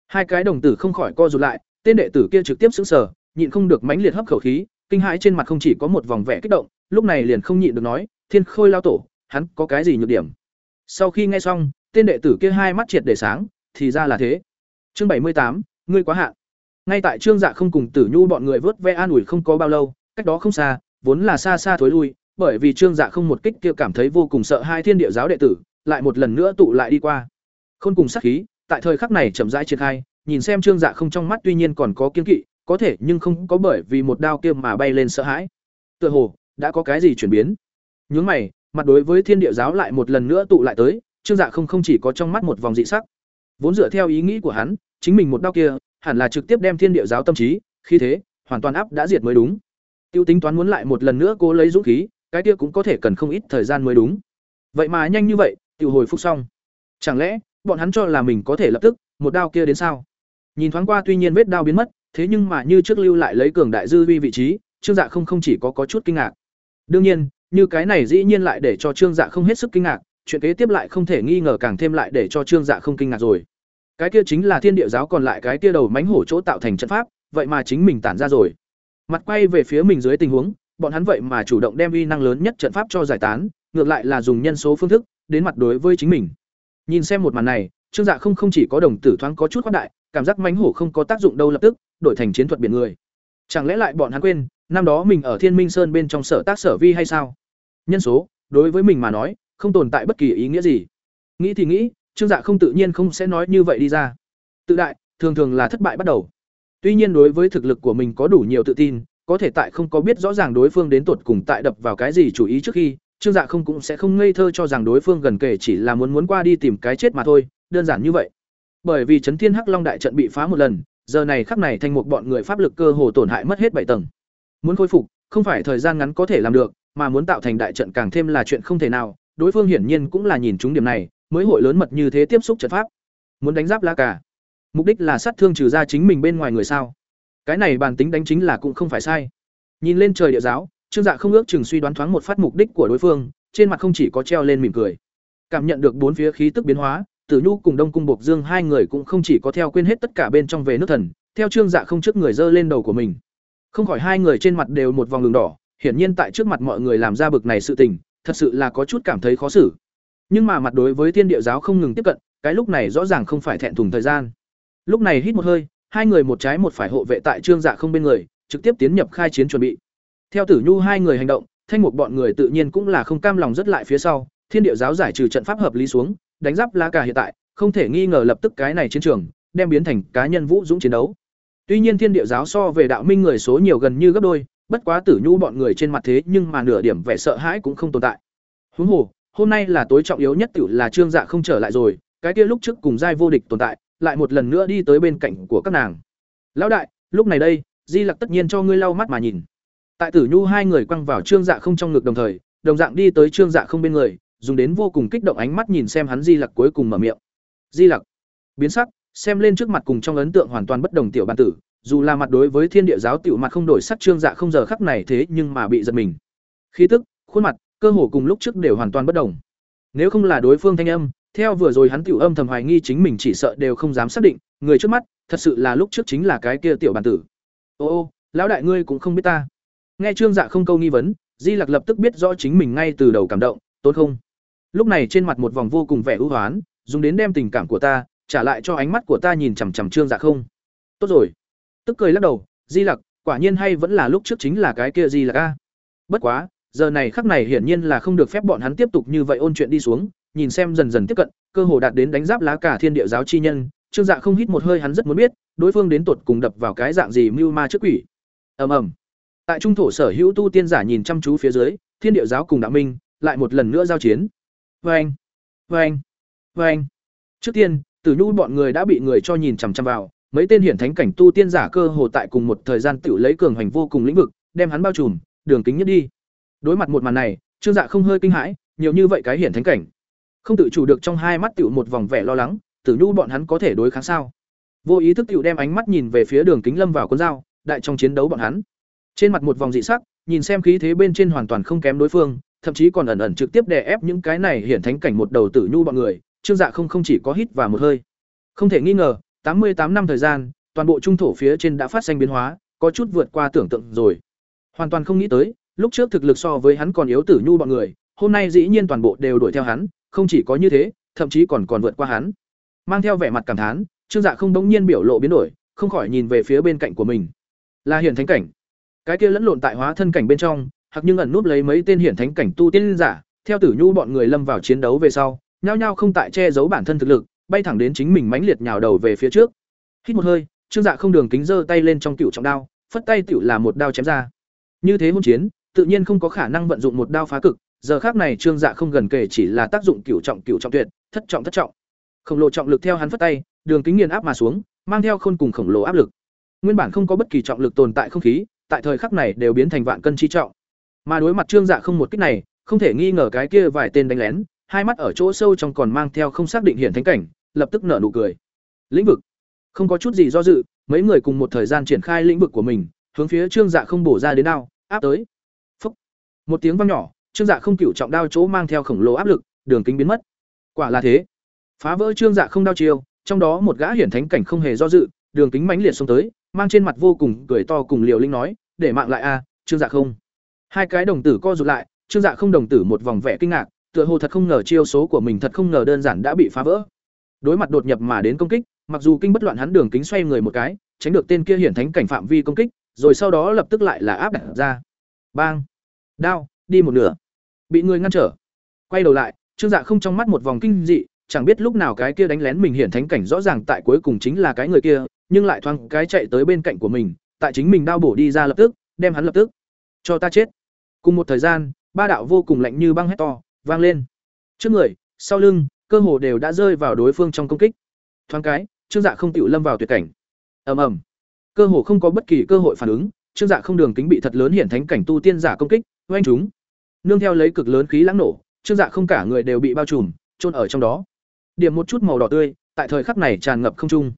Hai cái đồng tử không khỏi co rụt lại, tên đệ tử kia trực tiếp sững sờ, nhịn không được mãnh liệt hấp khẩu khí, kinh hãi trên mặt không chỉ có một vòng vẻ kích động, lúc này liền không nhịn được nói, "Thiên Khôi lao tổ, hắn có cái gì nhược điểm?" Sau khi nghe xong, tên đệ tử kia hai mắt triệt để sáng, thì ra là thế. Chương bảy mươi tám, ngươi quá hạn. Ngay tại Trương Dạ không cùng Tử Nhu bọn người vớt ve an ủi không có bao lâu, cách đó không xa, vốn là xa xa thối lui, bởi vì Trương Dạ không một kích kia cảm thấy vô cùng sợ hai thiên địa giáo đệ tử, lại một lần nữa tụ lại đi qua. Khôn cùng sát khí, tại thời khắc này chậm rãi triển khai, nhìn xem Trương Dạ không trong mắt tuy nhiên còn có kiên kỵ, có thể nhưng không có bởi vì một đao kia mà bay lên sợ hãi. Tựa hồ đã có cái gì chuyển biến. Nhướng mày, mặt đối với thiên địa giáo lại một lần nữa tụ lại tới, Trương Dạ không không chỉ có trong mắt một vòng dị sắc. Vốn dựa theo ý nghĩ của hắn, chính mình một đao kia, hẳn là trực tiếp đem thiên địa giáo tâm trí, khi thế, hoàn toàn áp đã diệt mới đúng. Tiêu tính toán muốn lại một lần nữa cố lấy dũng khí, cái kia cũng có thể cần không ít thời gian mới đúng. Vậy mà nhanh như vậy, tiêu hồi phục xong. Chẳng lẽ, bọn hắn cho là mình có thể lập tức một đao kia đến sao? Nhìn thoáng qua tuy nhiên vết đao biến mất, thế nhưng mà như trước lưu lại lấy cường đại dư vi vị trí, Trương Dạ không không chỉ có có chút kinh ngạc. Đương nhiên, như cái này dĩ nhiên lại để cho Trương Dạ không hết sức kinh ngạc, chuyện kế tiếp lại không thể nghi ngờ càng thêm lại để cho Trương Dạ không kinh ngạc rồi. Cái kia chính là thiên địa giáo còn lại cái kia đầu mánh hổ chỗ tạo thành trận pháp, vậy mà chính mình tản ra rồi. Mặt quay về phía mình dưới tình huống, bọn hắn vậy mà chủ động đem uy năng lớn nhất trận pháp cho giải tán, ngược lại là dùng nhân số phương thức đến mặt đối với chính mình. Nhìn xem một màn này, Trương Dạ không không chỉ có đồng tử thoáng có chút khoát đại, cảm giác mánh hổ không có tác dụng đâu lập tức đổi thành chiến thuật biển người. Chẳng lẽ lại bọn hắn quên, năm đó mình ở Thiên Minh Sơn bên trong sở tác sở vi hay sao? Nhân số, đối với mình mà nói, không tồn tại bất kỳ ý nghĩa gì. Nghĩ thì nghĩ, Trương Dạ không tự nhiên không sẽ nói như vậy đi ra. Tự đại, thường thường là thất bại bắt đầu. Tuy nhiên đối với thực lực của mình có đủ nhiều tự tin, có thể tại không có biết rõ ràng đối phương đến tuột cùng tại đập vào cái gì chủ ý trước khi, Trương Dạ không cũng sẽ không ngây thơ cho rằng đối phương gần kể chỉ là muốn muốn qua đi tìm cái chết mà thôi, đơn giản như vậy. Bởi vì Chấn Thiên Hắc Long đại trận bị phá một lần, giờ này khắc này thành một bọn người pháp lực cơ hồ tổn hại mất hết bảy tầng. Muốn khôi phục, không phải thời gian ngắn có thể làm được, mà muốn tạo thành đại trận càng thêm là chuyện không thể nào, đối phương hiển nhiên cũng là nhìn chúng điểm này, mới hội lớn mật như thế tiếp xúc trận pháp. Muốn đánh giáp lá cả. Mục đích là sát thương trừ ra chính mình bên ngoài người sao? Cái này bản tính đánh chính là cũng không phải sai. Nhìn lên trời địa giáo, Trương Dạ không ước chừng suy đoán thoáng một phát mục đích của đối phương, trên mặt không chỉ có treo lên mỉm cười. Cảm nhận được bốn phía khí tức biến hóa, Tử Nhu cùng Đông Cung Bộc Dương hai người cũng không chỉ có theo quên hết tất cả bên trong về nước thần, theo Trương Dạ không trước người dơ lên đầu của mình. Không khỏi hai người trên mặt đều một vòng đường đỏ, hiển nhiên tại trước mặt mọi người làm ra bực này sự tình, thật sự là có chút cảm thấy khó xử. Nhưng mà mặt đối với Thiên Địa giáo không ngừng tiếp cận, cái lúc này rõ ràng không phải thẹn thùng thời gian. Lúc này hít một hơi, hai người một trái một phải hộ vệ tại Trương Dạ không bên người, trực tiếp tiến nhập khai chiến chuẩn bị. Theo Tử Nhu hai người hành động, thanh một bọn người tự nhiên cũng là không cam lòng rất lại phía sau, Thiên Địa giáo giải trừ trận pháp hợp lý xuống, đánh giáp La cả hiện tại, không thể nghi ngờ lập tức cái này chiến trường đem biến thành cá nhân vũ dũng chiến đấu. Tuy nhiên Thiên Địa giáo so về đạo minh người số nhiều gần như gấp đôi, bất quá Tử Nhu bọn người trên mặt thế nhưng mà nửa điểm vẻ sợ hãi cũng không tồn tại. Huống hồ, hôm nay là tối trọng yếu nhất tiểu là Trương Dạ không trở lại rồi, cái kia lúc trước cùng giai vô địch tồn tại, lại một lần nữa đi tới bên cạnh của các nàng. Lão đại, lúc này đây, Di Lặc tất nhiên cho ngươi lau mắt mà nhìn. Tại Tử Nhu hai người quăng vào Trương Dạ không trong ngực đồng thời, đồng dạng đi tới Trương Dạ không bên người, dùng đến vô cùng kích động ánh mắt nhìn xem hắn Di Lặc cuối cùng mở miệng. Di Lặc, biến sắc, xem lên trước mặt cùng trong ấn tượng hoàn toàn bất đồng tiểu bản tử, dù là mặt đối với Thiên Địa giáo tiểu mặt không đổi sắc Trương Dạ không giờ khắc này thế nhưng mà bị giật mình. Khí tức, khuôn mặt, cơ hồ cùng lúc trước đều hoàn toàn bất đồng. Nếu không là đối phương thanh âm, theo vừa rồi hắn tiểu âm thầm hoài nghi chính mình chỉ sợ đều không dám xác định, người trước mắt, thật sự là lúc trước chính là cái kia tiểu bản tử. Ô ô, lão đại ngươi cũng không biết ta. Nghe Trương Dạ không câu nghi vấn, Di Lặc lập tức biết rõ chính mình ngay từ đầu cảm động, tốt không? Lúc này trên mặt một vòng vô cùng vẻ ưu hoán, dùng đến đem tình cảm của ta trả lại cho ánh mắt của ta nhìn chằm chằm Trương Dạ không. Tốt rồi. Tức cười lắc đầu, Di Lặc, quả nhiên hay vẫn là lúc trước chính là cái kia Di Lặc a. Bất quá, giờ này khắc này hiển nhiên là không được phép bọn hắn tiếp tục như vậy ôn chuyện đi xuống, nhìn xem dần dần tiếp cận, cơ hồ đạt đến đánh giáp lá cả thiên địa giáo chi nhân, Trương Dạ không hít một hơi hắn rất muốn biết, đối phương đến tột cùng đập vào cái dạng gì mưu ma trước quỷ. Ầm ầm. Tại trung thổ sở hữu tu tiên giả nhìn chăm chú phía dưới, thiên địa giáo cùng đạo minh lại một lần nữa giao chiến. Oeng, oeng, oeng. Trước tiên, Tử Nhu bọn người đã bị người cho nhìn chằm chằm vào, mấy tên hiển thánh cảnh tu tiên giả cơ hồ tại cùng một thời gian tự lấy cường hành vô cùng lĩnh vực, đem hắn bao trùm, đường kính nhất đi. Đối mặt một màn này, Trương Dạ không hơi kinh hãi, nhiều như vậy cái hiển thánh cảnh, không tự chủ được trong hai mắt tiểu một vòng vẻ lo lắng, Tử Nhu bọn hắn có thể đối kháng sao? Vô ý thức tiểu đem ánh mắt nhìn về phía Đường Kính Lâm vào con dao, đại trong chiến đấu bọn hắn. Trên mặt một vòng dị sắc, nhìn xem khí thế bên trên hoàn toàn không kém đối phương, thậm chí còn ẩn ẩn trực tiếp đè ép những cái này hiển thánh cảnh một đầu tử nhu bọn người, Trương Dạ không không chỉ có hít và một hơi. Không thể nghi ngờ, tám mươi tám năm thời gian, toàn bộ trung thổ phía trên đã phát sinh biến hóa, có chút vượt qua tưởng tượng rồi. Hoàn toàn không nghĩ tới, lúc trước thực lực so với hắn còn yếu tử nhu bọn người, hôm nay dĩ nhiên toàn bộ đều đuổi theo hắn, không chỉ có như thế, thậm chí còn còn vượt qua hắn. Mang theo vẻ mặt cảm thán, Trương Dạ không đống nhiên biểu lộ biến đổi, không khỏi nhìn về phía bên cạnh của mình. Là hiển thánh cảnh. Cái kia lẫn lộn tại hóa thân cảnh bên trong, hoặc nhưng ẩn núp lấy mấy tên hiển thánh cảnh tu tiên giả, theo Tử Nhu bọn người lâm vào chiến đấu về sau, nhao nhao không tại che giấu bản thân thực lực, bay thẳng đến chính mình mãnh liệt nhào đầu về phía trước. Hít một hơi, Trương Dạ không đường kính giơ tay lên trong cựu trọng đao, phất tay tiểu là một đao chém ra. Như thế hôn chiến, tự nhiên không có khả năng vận dụng một đao phá cực, giờ khác này Trương Dạ không gần kể chỉ là tác dụng cửu trọng cửu trọng tuyệt, thất trọng thất trọng. Khổng lồ trọng lực theo hắn phất tay, đường kính nghiền áp mà xuống, mang theo khôn cùng khổng lồ áp lực. Nguyên bản không có bất kỳ trọng lực tồn tại không khí, tại thời khắc này đều biến thành vạn cân chi trọng. Mà đối mặt Trương Dạ không một kích này, không thể nghi ngờ cái kia vài tên đánh lén, hai mắt ở chỗ sâu trong còn mang theo không xác định hiện thánh cảnh, lập tức nở nụ cười. Lĩnh vực, không có chút gì do dự, mấy người cùng một thời gian triển khai lĩnh vực của mình, hướng phía Trương Dạ không bổ ra đến nào, áp tới. Một tiếng vang nhỏ, Trương Dạ không cựu trọng đao chỗ mang theo khổng lồ áp lực, đường kính biến mất. Quả là thế. Phá vỡ Trương Dạ không đao chiêu, trong đó một gã hiển thánh cảnh không hề do dự, đường kính mãnh liệt xông tới, mang trên mặt vô cùng cười to cùng Liều Linh nói, "Để mạng lại a, Trương Dạ không." Hai cái đồng tử co rụt lại, Trương Dạ không đồng tử một vòng vẻ kinh ngạc, tựa hồ thật không ngờ chiêu số của mình thật không ngờ đơn giản đã bị phá vỡ. Đối mặt đột nhập mà đến công kích, mặc dù kinh bất loạn hắn đường kính xoay người một cái, tránh được tên kia hiển thánh cảnh phạm vi công kích, rồi sau đó lập tức lại là áp đặt ra. Bang! Đao, đi một nửa. Bị người ngăn trở. Quay đầu lại, Trương Dạ không trong mắt một vòng kinh dị, chẳng biết lúc nào cái kia đánh lén mình hiển thánh cảnh rõ ràng tại cuối cùng chính là cái người kia, nhưng lại thoáng cái chạy tới bên cạnh của mình, tại chính mình đao bổ đi ra lập tức, đem hắn lập tức cho ta chết. Cùng một thời gian, ba đạo vô cùng lạnh như băng hét to, vang lên. Trước người, sau lưng, cơ hồ đều đã rơi vào đối phương trong công kích. Thoáng cái, Trương Dạ không tiểu lâm vào tuyệt cảnh. Ầm ầm. Cơ hồ không có bất kỳ cơ hội phản ứng, Trương Dạ không đường kính bị thật lớn hiển thánh cảnh tu tiên giả công kích, oanh chúng. Nương theo lấy cực lớn khí lãng nổ, Trương Dạ không cả người đều bị bao trùm, chôn ở trong đó. Điểm một chút màu đỏ tươi, tại thời khắc này tràn ngập không trung.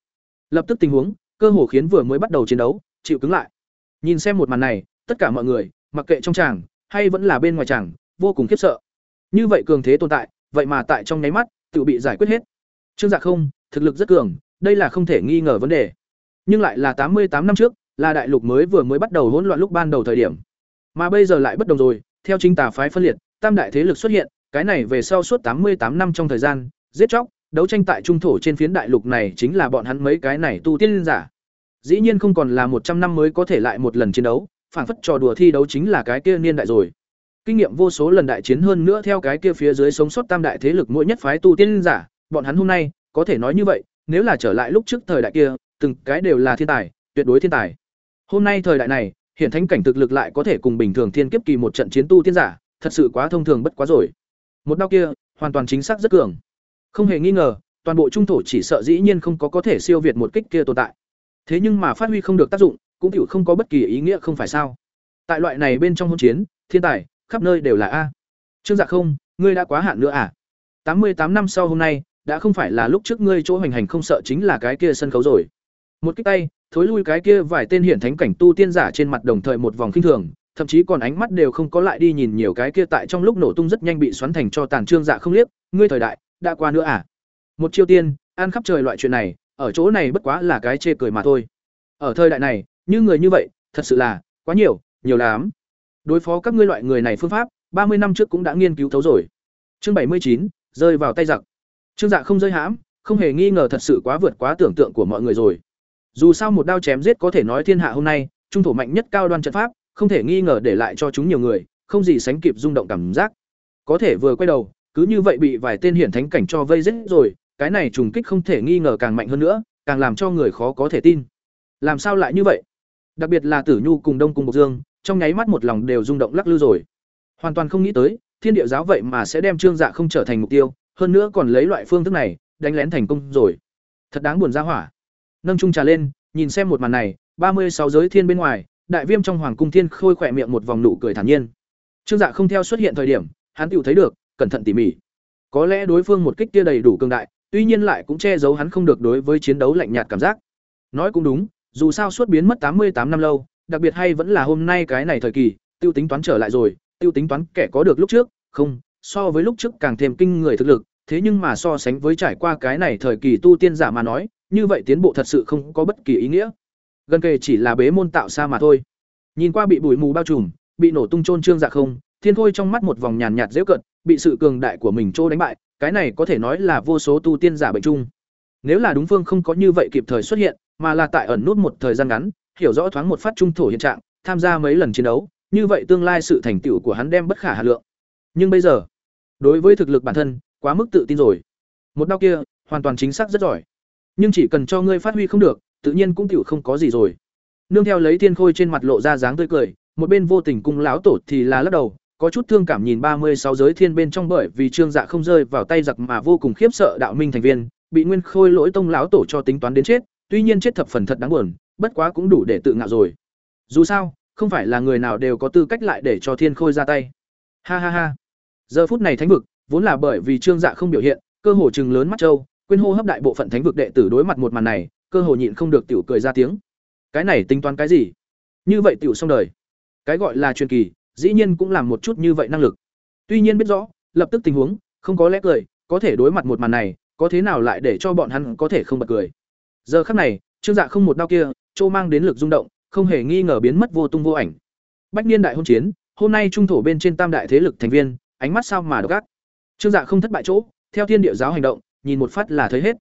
Lập tức tình huống, cơ hồ khiến vừa mới bắt đầu chiến đấu, chịu cứng lại. Nhìn xem một màn này, tất cả mọi người, mặc kệ trong tràng hay vẫn là bên ngoài tràng, vô cùng khiếp sợ. Như vậy cường thế tồn tại, vậy mà tại trong nháy mắt, tự bị giải quyết hết. Trương Dạ không, thực lực rất cường, đây là không thể nghi ngờ vấn đề. Nhưng lại là tám mươi tám năm trước, là đại lục mới vừa mới bắt đầu hỗn loạn lúc ban đầu thời điểm. Mà bây giờ lại bất đồng rồi, theo chính tà phái phân liệt, tam đại thế lực xuất hiện, cái này về sau suốt tám mươi tám năm trong thời gian, giết chóc, đấu tranh tại trung thổ trên phiến đại lục này chính là bọn hắn mấy cái này tu tiên giả. Dĩ nhiên không còn là một trăm năm mới có thể lại một lần chiến đấu, phản phất trò đùa thi đấu chính là cái kia niên đại rồi. Kinh nghiệm vô số lần đại chiến hơn nữa theo cái kia phía dưới sống sót tam đại thế lực mỗi nhất phái tu tiên giả, bọn hắn hôm nay có thể nói như vậy, nếu là trở lại lúc trước thời đại kia, từng cái đều là thiên tài, tuyệt đối thiên tài. Hôm nay thời đại này, hiện thánh cảnh thực lực lại có thể cùng bình thường thiên kiếp kỳ một trận chiến tu tiên giả, thật sự quá thông thường bất quá rồi. Một đao kia, hoàn toàn chính xác rất cường. Không hề nghi ngờ, toàn bộ trung thổ chỉ sợ dĩ nhiên không có có thể siêu việt một kích kia tồn tại. Thế nhưng mà phát huy không được tác dụng, cũng tiểu không có bất kỳ ý nghĩa không phải sao? Tại loại này bên trong hôn chiến, thiên tài khắp nơi đều là a. Trương Dạ không, ngươi đã quá hạn nữa à? Tám mươi tám năm sau hôm nay, đã không phải là lúc trước ngươi chỗ hành hành không sợ chính là cái kia sân khấu rồi. Một cái tay, thối lui cái kia vài tên hiển thánh cảnh tu tiên giả trên mặt đồng thời một vòng khinh thường, thậm chí còn ánh mắt đều không có lại đi nhìn nhiều cái kia tại trong lúc nổ tung rất nhanh bị xoắn thành cho tàn trương dạ không liếc, ngươi thời đại đã qua nữa à? Một chiêu tiên, an khắp trời loại chuyện này, ở chỗ này bất quá là cái chê cười mà thôi. Ở thời đại này, như người như vậy, thật sự là quá nhiều, nhiều lắm. Đối phó các ngươi loại người này phương pháp, ba mươi năm trước cũng đã nghiên cứu thấu rồi. Chương bảy mươi chín rơi vào tay giặc. Trương Dạ không rơi hãm, không hề nghi ngờ thật sự quá vượt quá tưởng tượng của mọi người rồi. Dù sao một đao chém giết có thể nói thiên hạ hôm nay, trung thổ mạnh nhất cao đoan trận pháp, không thể nghi ngờ để lại cho chúng nhiều người, không gì sánh kịp rung động cảm giác. Có thể vừa quay đầu, cứ như vậy bị vài tên hiển thánh cảnh cho vây giết rồi, cái này trùng kích không thể nghi ngờ càng mạnh hơn nữa, càng làm cho người khó có thể tin. Làm sao lại như vậy? Đặc biệt là Tử Nhu cùng Đông cùng Bộc Dương, trong nháy mắt một lòng đều rung động lắc lư rồi. Hoàn toàn không nghĩ tới, Thiên địa giáo vậy mà sẽ đem Trương Dạ không trở thành mục tiêu, hơn nữa còn lấy loại phương thức này, đánh lén thành công rồi. Thật đáng buồn ra hỏa. Nâng chung trà lên, nhìn xem một màn này, ba mươi sáu giới thiên bên ngoài, đại viêm trong hoàng cung thiên khôi khỏe miệng một vòng nụ cười thản nhiên. Trương Dạ không theo xuất hiện thời điểm, hắn tự thấy được, cẩn thận tỉ mỉ. Có lẽ đối phương một kích tia đầy đủ cường đại, tuy nhiên lại cũng che giấu hắn không được đối với chiến đấu lạnh nhạt cảm giác. Nói cũng đúng, dù sao suốt biến mất tám mươi tám năm lâu, đặc biệt hay vẫn là hôm nay cái này thời kỳ, tiêu tính toán trở lại rồi, tiêu tính toán kẻ có được lúc trước, không, so với lúc trước càng thêm kinh người thực lực, thế nhưng mà so sánh với trải qua cái này thời kỳ tu tiên giả mà nói, như vậy tiến bộ thật sự không có bất kỳ ý nghĩa. Gần kề chỉ là bế môn tạo xa mà thôi. Nhìn qua bị bụi mù bao trùm, bị nổ tung trôn trương dạ không, Thiên Khôi trong mắt một vòng nhàn nhạt dễ cận, bị sự cường đại của mình trô đánh bại, cái này có thể nói là vô số tu tiên giả bệnh chung. Nếu là đúng phương không có như vậy kịp thời xuất hiện, mà là tại ẩn nút một thời gian ngắn, hiểu rõ thoáng một phát trung thổ hiện trạng, tham gia mấy lần chiến đấu, như vậy tương lai sự thành tựu của hắn đem bất khả hà lượng. Nhưng bây giờ, đối với thực lực bản thân, quá mức tự tin rồi. Một đao kia, hoàn toàn chính xác rất giỏi. Nhưng chỉ cần cho ngươi phát huy không được, tự nhiên cũng tiểu không có gì rồi. Nương theo lấy Thiên Khôi trên mặt lộ ra dáng tươi cười, một bên vô tình cung lão tổ thì là lắc đầu, có chút thương cảm nhìn ba mươi sáu giới thiên bên trong bởi vì trương dạ không rơi vào tay giặc mà vô cùng khiếp sợ đạo minh thành viên, bị Nguyên Khôi lỗi tông lão tổ cho tính toán đến chết, tuy nhiên chết thập phần thật đáng buồn, bất quá cũng đủ để tự ngạo rồi. Dù sao, không phải là người nào đều có tư cách lại để cho Thiên Khôi ra tay. Ha ha ha. Giờ phút này thánh vực, vốn là bởi vì trương dạ không biểu hiện, cơ hồ trừng lớn mắt châu, quên hô hấp đại bộ phận thánh vực đệ tử đối mặt một màn này, cơ hồ nhịn không được tiểu cười ra tiếng. Cái này tính toán cái gì? Như vậy tiểu xong đời. Cái gọi là truyền kỳ, dĩ nhiên cũng làm một chút như vậy năng lực. Tuy nhiên biết rõ, lập tức tình huống, không có lẽ cười, có thể đối mặt một màn này, có thế nào lại để cho bọn hắn có thể không bật cười. Giờ khắc này, Trương Dạ không một đau kia, trô mang đến lực rung động, không hề nghi ngờ biến mất vô tung vô ảnh. Bách niên đại hôn chiến, hôm nay trung thổ bên trên tam đại thế lực thành viên, ánh mắt sao mà độc ác. Trương Dạ không thất bại chỗ, theo thiên địa giáo hành động, nhìn một phát là thấy hết.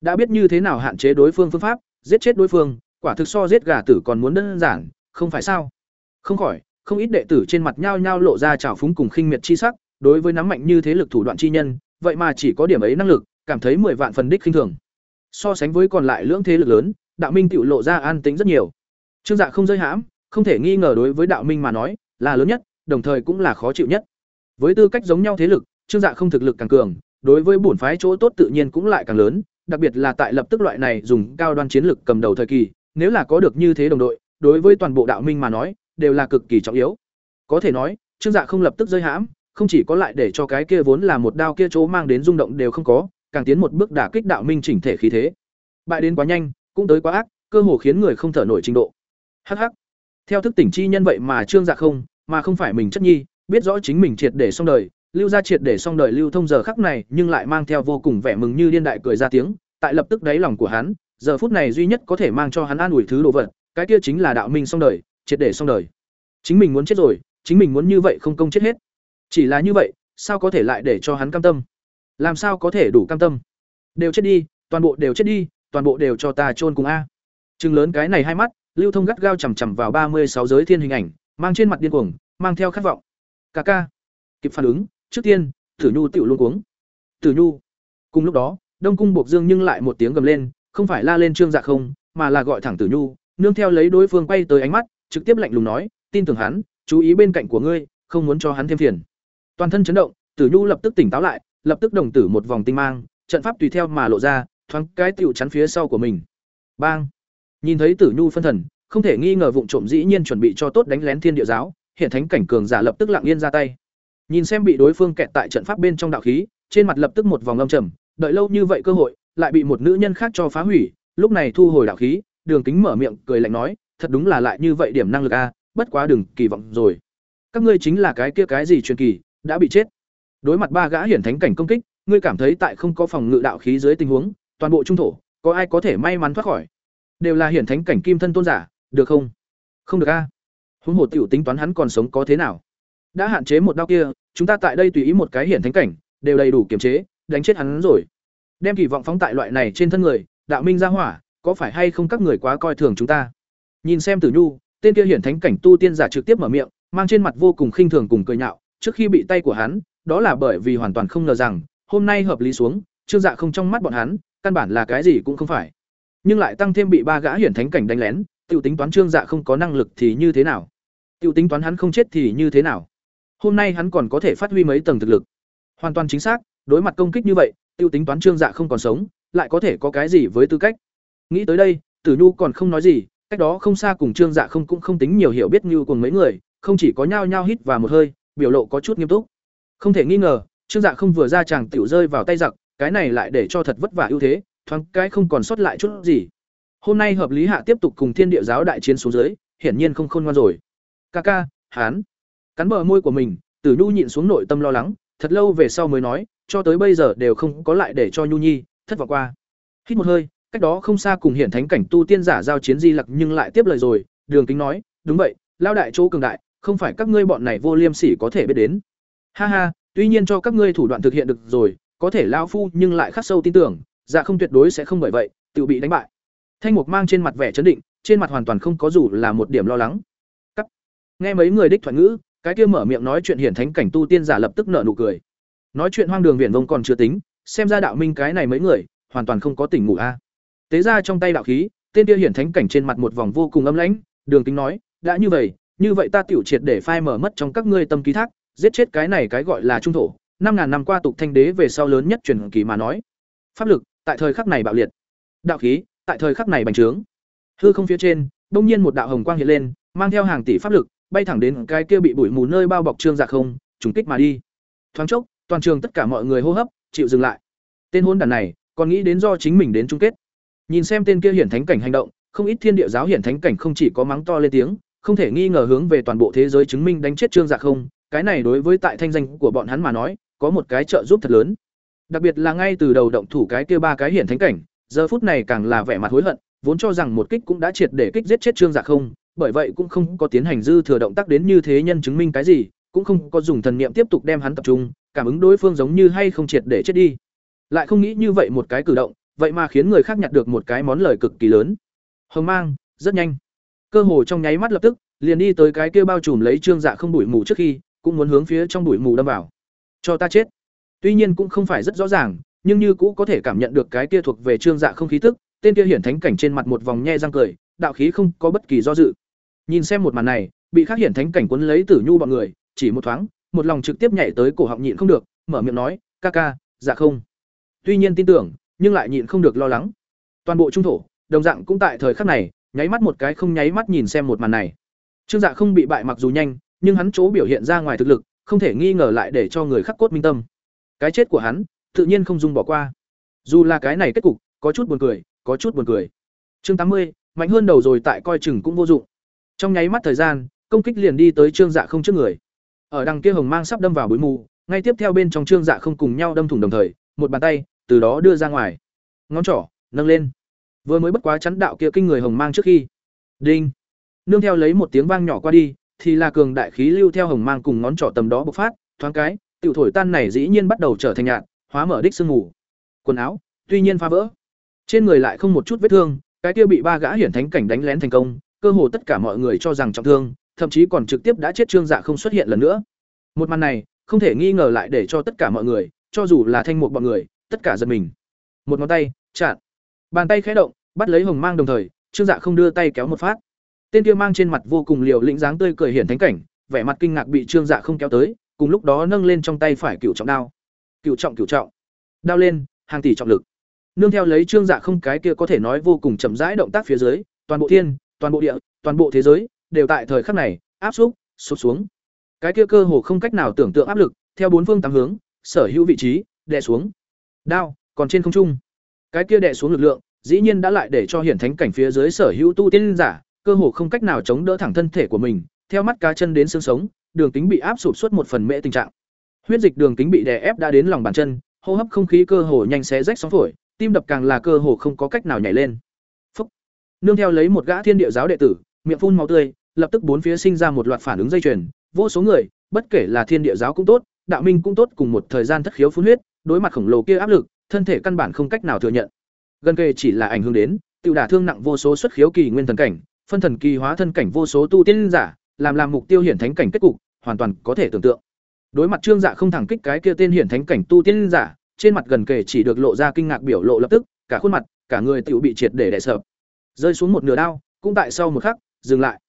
Đã biết như thế nào hạn chế đối phương phương pháp, giết chết đối phương, quả thực so giết gà tử còn muốn đơn giản, không phải sao? Không khỏi, không ít đệ tử trên mặt nhao nhao lộ ra trào phúng cùng khinh miệt chi sắc, đối với nắm mạnh như thế lực thủ đoạn chi nhân, vậy mà chỉ có điểm ấy năng lực, cảm thấy mười vạn phần đích khinh thường. So sánh với còn lại lưỡng thế lực lớn, Đạo Minh tiểu lộ ra an tính rất nhiều. Trương Dạ không rơi hãm, không thể nghi ngờ đối với Đạo Minh mà nói, là lớn nhất, đồng thời cũng là khó chịu nhất. Với tư cách giống nhau thế lực, Trương Dạ không thực lực càng cường, đối với bổn phái chỗ tốt tự nhiên cũng lại càng lớn, đặc biệt là tại lập tức loại này dùng cao đoan chiến lực cầm đầu thời kỳ, nếu là có được như thế đồng đội, đối với toàn bộ đạo minh mà nói, đều là cực kỳ trọng yếu. Có thể nói, Trương Dạ không lập tức rơi hãm, không chỉ có lại để cho cái kia vốn là một đao kia chỗ mang đến rung động đều không có, càng tiến một bước đả kích đạo minh chỉnh thể khí thế. Bại đến quá nhanh, cũng tới quá ác, cơ hồ khiến người không thở nổi trình độ. Hắc hắc. Theo thức tỉnh chi nhân vậy mà Trương Dạ không, mà không phải mình chất nhi, biết rõ chính mình triệt để xong đời, lưu gia triệt để xong đời lưu thông giờ khắc này, nhưng lại mang theo vô cùng vẻ mừng như điên đại cười ra tiếng, tại lập tức đáy lòng của hắn, giờ phút này duy nhất có thể mang cho hắn an ủi thứ đồ vật, cái kia chính là đạo minh xong đời, triệt để xong đời. Chính mình muốn chết rồi, chính mình muốn như vậy không công chết hết. Chỉ là như vậy, sao có thể lại để cho hắn cam tâm? Làm sao có thể đủ cam tâm? Đều chết đi, toàn bộ đều chết đi, toàn bộ đều cho ta chôn cùng a. chừng lớn cái này hai mắt, Lưu Thông gắt gao chằm chằm vào ba mươi sáu giới thiên hình ảnh, mang trên mặt điên cuồng, mang theo khát vọng. Ca ca. Kịp phản ứng, trước tiên, Tử Nhu tựu luôn cuống. Tử Nhu. Cùng lúc đó, Đông cung buộc Dương nhưng lại một tiếng gầm lên, không phải la lên Trương Dạ không, mà là gọi thẳng Tử Nhu, nương theo lấy đối phương quay tới ánh mắt, trực tiếp lạnh lùng nói, tin tưởng hắn, chú ý bên cạnh của ngươi, không muốn cho hắn thêm phiền. Toàn thân chấn động, Tử Nhu lập tức tỉnh táo lại, lập tức đồng tử một vòng tinh mang, trận pháp tùy theo mà lộ ra, thoáng cái tựu chắn phía sau của mình. Bang! Nhìn thấy Tử Nhu phân thần, không thể nghi ngờ vụng trộm dĩ nhiên chuẩn bị cho tốt đánh lén thiên địa giáo, hiện thánh cảnh cường giả lập tức lặng yên ra tay. Nhìn xem bị đối phương kẹt tại trận pháp bên trong đạo khí, trên mặt lập tức một vòng âm trầm, đợi lâu như vậy cơ hội, lại bị một nữ nhân khác cho phá hủy, lúc này thu hồi đạo khí, Đường Kính mở miệng cười lạnh nói, thật đúng là lại như vậy điểm năng lực a, bất quá đừng kỳ vọng rồi. Các ngươi chính là cái kia cái gì truyền kỳ, đã bị chết. Đối mặt ba gã hiển thánh cảnh công kích, ngươi cảm thấy tại không có phòng ngự đạo khí dưới tình huống, toàn bộ trung thổ, có ai có thể may mắn thoát khỏi? Đều là hiển thánh cảnh kim thân tôn giả, được không? Không được a. Huống hồ tiểu tính toán hắn còn sống có thế nào? Đã hạn chế một đao kia, chúng ta tại đây tùy ý một cái hiển thánh cảnh, đều đầy đủ kiểm chế, đánh chết hắn rồi. Đem kỳ vọng phóng tại loại này trên thân người, đạo minh ra hỏa, có phải hay không các người quá coi thường chúng ta? Nhìn xem Tử Nhu, tên kia hiển thánh cảnh tu tiên giả trực tiếp mở miệng, mang trên mặt vô cùng khinh thường cùng cười nhạo, trước khi bị tay của hắn, đó là bởi vì hoàn toàn không ngờ rằng, hôm nay hợp lý xuống, Trương Dạ không trong mắt bọn hắn, căn bản là cái gì cũng không phải. Nhưng lại tăng thêm bị ba gã hiển thánh cảnh đánh lén, tiểu tính toán Trương Dạ không có năng lực thì như thế nào? Tiểu tính toán hắn không chết thì như thế nào? Hôm nay hắn còn có thể phát huy mấy tầng thực lực. Hoàn toàn chính xác, đối mặt công kích như vậy, tiêu tính toán Trương Dạ không còn sống, lại có thể có cái gì với tư cách? Nghĩ tới đây, Tử Nhu còn không nói gì, cách đó không xa cùng Trương Dạ không cũng không tính nhiều hiểu biết như cùng mấy người, không chỉ có nhao nhao hít và một hơi, biểu lộ có chút nghiêm túc. Không thể nghi ngờ, Trương Dạ không vừa ra chàng tiểu rơi vào tay giặc, cái này lại để cho thật vất vả ưu thế, thoáng cái không còn sót lại chút gì. Hôm nay hợp lý hạ tiếp tục cùng Thiên Địa giáo đại chiến xuống dưới, hiển nhiên không khôn ngoan rồi. Ca ca, hán, cắn bờ môi của mình, tử nhu nhịn xuống nội tâm lo lắng, thật lâu về sau mới nói, cho tới bây giờ đều không có lại để cho nhu nhi thất vọng qua. Hít một hơi, cách đó không xa cùng hiện thánh cảnh tu tiên giả giao chiến di lặc nhưng lại tiếp lời rồi, đường kính nói, đúng vậy lao đại chỗ cường đại, không phải các ngươi bọn này vô liêm sỉ có thể biết đến. Ha ha, tuy nhiên cho các ngươi thủ đoạn thực hiện được rồi, có thể lao phu nhưng lại khắc sâu tin tưởng dạ không tuyệt đối sẽ không bởi vậy, tự bị đánh bại. Thanh mục mang trên mặt vẻ chấn định, trên mặt hoàn toàn không có dù là một điểm lo lắng. Cắt. nghe mấy người đích thoại ngữ cái kia mở miệng nói chuyện hiển thánh cảnh tu tiên giả lập tức nở nụ cười. Nói chuyện hoang đường viển vông còn chưa tính, xem ra đạo minh cái này mấy người, hoàn toàn không có tỉnh ngủ a. Tế ra trong tay đạo khí, tên kia hiển thánh cảnh trên mặt một vòng vô cùng âm lãnh, đường kính nói, đã như vậy như vậy ta tiểu triệt để phai mở mất trong các ngươi tâm ký thác, giết chết cái này cái gọi là trung thổ, năm ngàn năm qua tục thanh đế về sau lớn nhất truyền kỳ mà nói. Pháp lực, tại thời khắc này bạo liệt. Đạo khí, tại thời khắc này bành trướng. Hư không phía trên, đông nhiên một đạo hồng quang hiện lên, mang theo hàng tỷ pháp lực bay thẳng đến cái kia bị bụi mù nơi bao bọc trương dạ không, trùng kích mà đi. Thoáng chốc, toàn trường tất cả mọi người hô hấp, chịu dừng lại. Tên hôn đàn này, còn nghĩ đến do chính mình đến chung kết. Nhìn xem tên kia hiển thánh cảnh hành động, không ít thiên địa giáo hiển thánh cảnh không chỉ có mắng to lên tiếng, không thể nghi ngờ hướng về toàn bộ thế giới chứng minh đánh chết trương dạ không, cái này đối với tại thanh danh của bọn hắn mà nói, có một cái trợ giúp thật lớn. Đặc biệt là ngay từ đầu động thủ cái kia ba cái hiển thánh cảnh, giờ phút này càng là vẻ mặt hối hận, vốn cho rằng một kích cũng đã triệt để kích giết chết trương dạ không bởi vậy cũng không có tiến hành dư thừa động tác đến như thế nhân chứng minh cái gì, cũng không có dùng thần niệm tiếp tục đem hắn tập trung, cảm ứng đối phương giống như hay không triệt để chết đi. Lại không nghĩ như vậy một cái cử động, vậy mà khiến người khác nhặt được một cái món lời cực kỳ lớn. Hồng mang, rất nhanh. Cơ hồ trong nháy mắt lập tức, liền đi tới cái kia bao trùm lấy trương dạ không bụi mù trước khi, cũng muốn hướng phía trong bụi mù đâm vào. Cho ta chết. Tuy nhiên cũng không phải rất rõ ràng, nhưng như cũ có thể cảm nhận được cái kia thuộc về trương dạ không khí tức, tên kia hiển thánh cảnh trên mặt một vòng nhe răng cười, đạo khí không có bất kỳ do dự nhìn xem một màn này, bị khắc hiển thánh cảnh quấn lấy tử nhu bọn người, chỉ một thoáng, một lòng trực tiếp nhảy tới cổ họng nhịn không được, mở miệng nói, ca ca dạ không. Tuy nhiên tin tưởng, nhưng lại nhịn không được lo lắng. Toàn bộ trung thổ, đồng dạng cũng tại thời khắc này, nháy mắt một cái không nháy mắt nhìn xem một màn này. Trương dạ không bị bại mặc dù nhanh, nhưng hắn chỗ biểu hiện ra ngoài thực lực, không thể nghi ngờ lại để cho người khắc cốt minh tâm. Cái chết của hắn, tự nhiên không dung bỏ qua. Dù là cái này kết cục, có chút buồn cười, có chút buồn cười. Chương tám mươi, mạnh hơn đầu rồi tại coi chừng cũng vô dụng trong nháy mắt thời gian, công kích liền đi tới trương dạ không trước người. Ở đằng kia hồng mang sắp đâm vào bụi mù, ngay tiếp theo bên trong trương dạ không cùng nhau đâm thủng đồng thời, một bàn tay từ đó đưa ra ngoài. Ngón trỏ, nâng lên. Vừa mới bất quá chắn đạo kia kinh người hồng mang trước khi. Đinh. Nương theo lấy một tiếng vang nhỏ qua đi, thì là cường đại khí lưu theo hồng mang cùng ngón trỏ tầm đó bộc phát, thoáng cái, tiểu thổi tan này dĩ nhiên bắt đầu trở thành nhạt, hóa mở đích sương ngủ quần áo, tuy nhiên phá vỡ. Trên người lại không một chút vết thương, cái kia bị ba gã hiển thánh cảnh đánh lén thành công cơ hồ tất cả mọi người cho rằng trọng thương, thậm chí còn trực tiếp đã chết trương dạ không xuất hiện lần nữa. Một màn này, không thể nghi ngờ lại để cho tất cả mọi người, cho dù là thanh một bọn người, tất cả giật mình. Một ngón tay, chặn. Bàn tay khẽ động, bắt lấy hồng mang đồng thời, trương dạ không đưa tay kéo một phát. Tên kia mang trên mặt vô cùng liều lĩnh dáng tươi cười hiển thánh cảnh, vẻ mặt kinh ngạc bị trương dạ không kéo tới, cùng lúc đó nâng lên trong tay phải cựu trọng đao. Cựu trọng cựu trọng. Đao lên, hàng tỷ trọng lực. Nương theo lấy trương dạ không cái kia có thể nói vô cùng chậm rãi động tác phía dưới, toàn bộ thiên toàn bộ địa, toàn bộ thế giới, đều tại thời khắc này, áp xúc sụt xuống. Cái kia cơ hồ không cách nào tưởng tượng áp lực, theo bốn phương tám hướng, sở hữu vị trí, đè xuống. Đao, còn trên không trung. Cái kia đè xuống lực lượng, dĩ nhiên đã lại để cho hiển thánh cảnh phía dưới sở hữu tu tiên giả, cơ hồ không cách nào chống đỡ thẳng thân thể của mình, theo mắt cá chân đến xương sống, đường tính bị áp sụp suốt một phần mễ tình trạng. Huyết dịch đường kính bị đè ép đã đến lòng bàn chân, hô hấp không khí cơ hồ nhanh xé rách sóng phổi, tim đập càng là cơ hồ không có cách nào nhảy lên nương theo lấy một gã thiên địa giáo đệ tử, miệng phun máu tươi, lập tức bốn phía sinh ra một loạt phản ứng dây chuyền. Vô số người, bất kể là thiên địa giáo cũng tốt, đạo minh cũng tốt, cùng một thời gian thất khiếu phun huyết, đối mặt khổng lồ kia áp lực, thân thể căn bản không cách nào thừa nhận. Gần kề chỉ là ảnh hưởng đến tự đả thương nặng vô số xuất khiếu kỳ nguyên thần cảnh, phân thần kỳ hóa thân cảnh vô số tu tiên giả, làm làm mục tiêu hiển thánh cảnh kết cục, hoàn toàn có thể tưởng tượng. Đối mặt trương dạ không thẳng kích cái kia tên hiển thánh cảnh tu tiên giả, trên mặt gần kề chỉ được lộ ra kinh ngạc biểu lộ lập tức, cả khuôn mặt, cả người tự bị triệt để đè sập rơi xuống một nửa đao, cũng tại sau một khắc, dừng lại.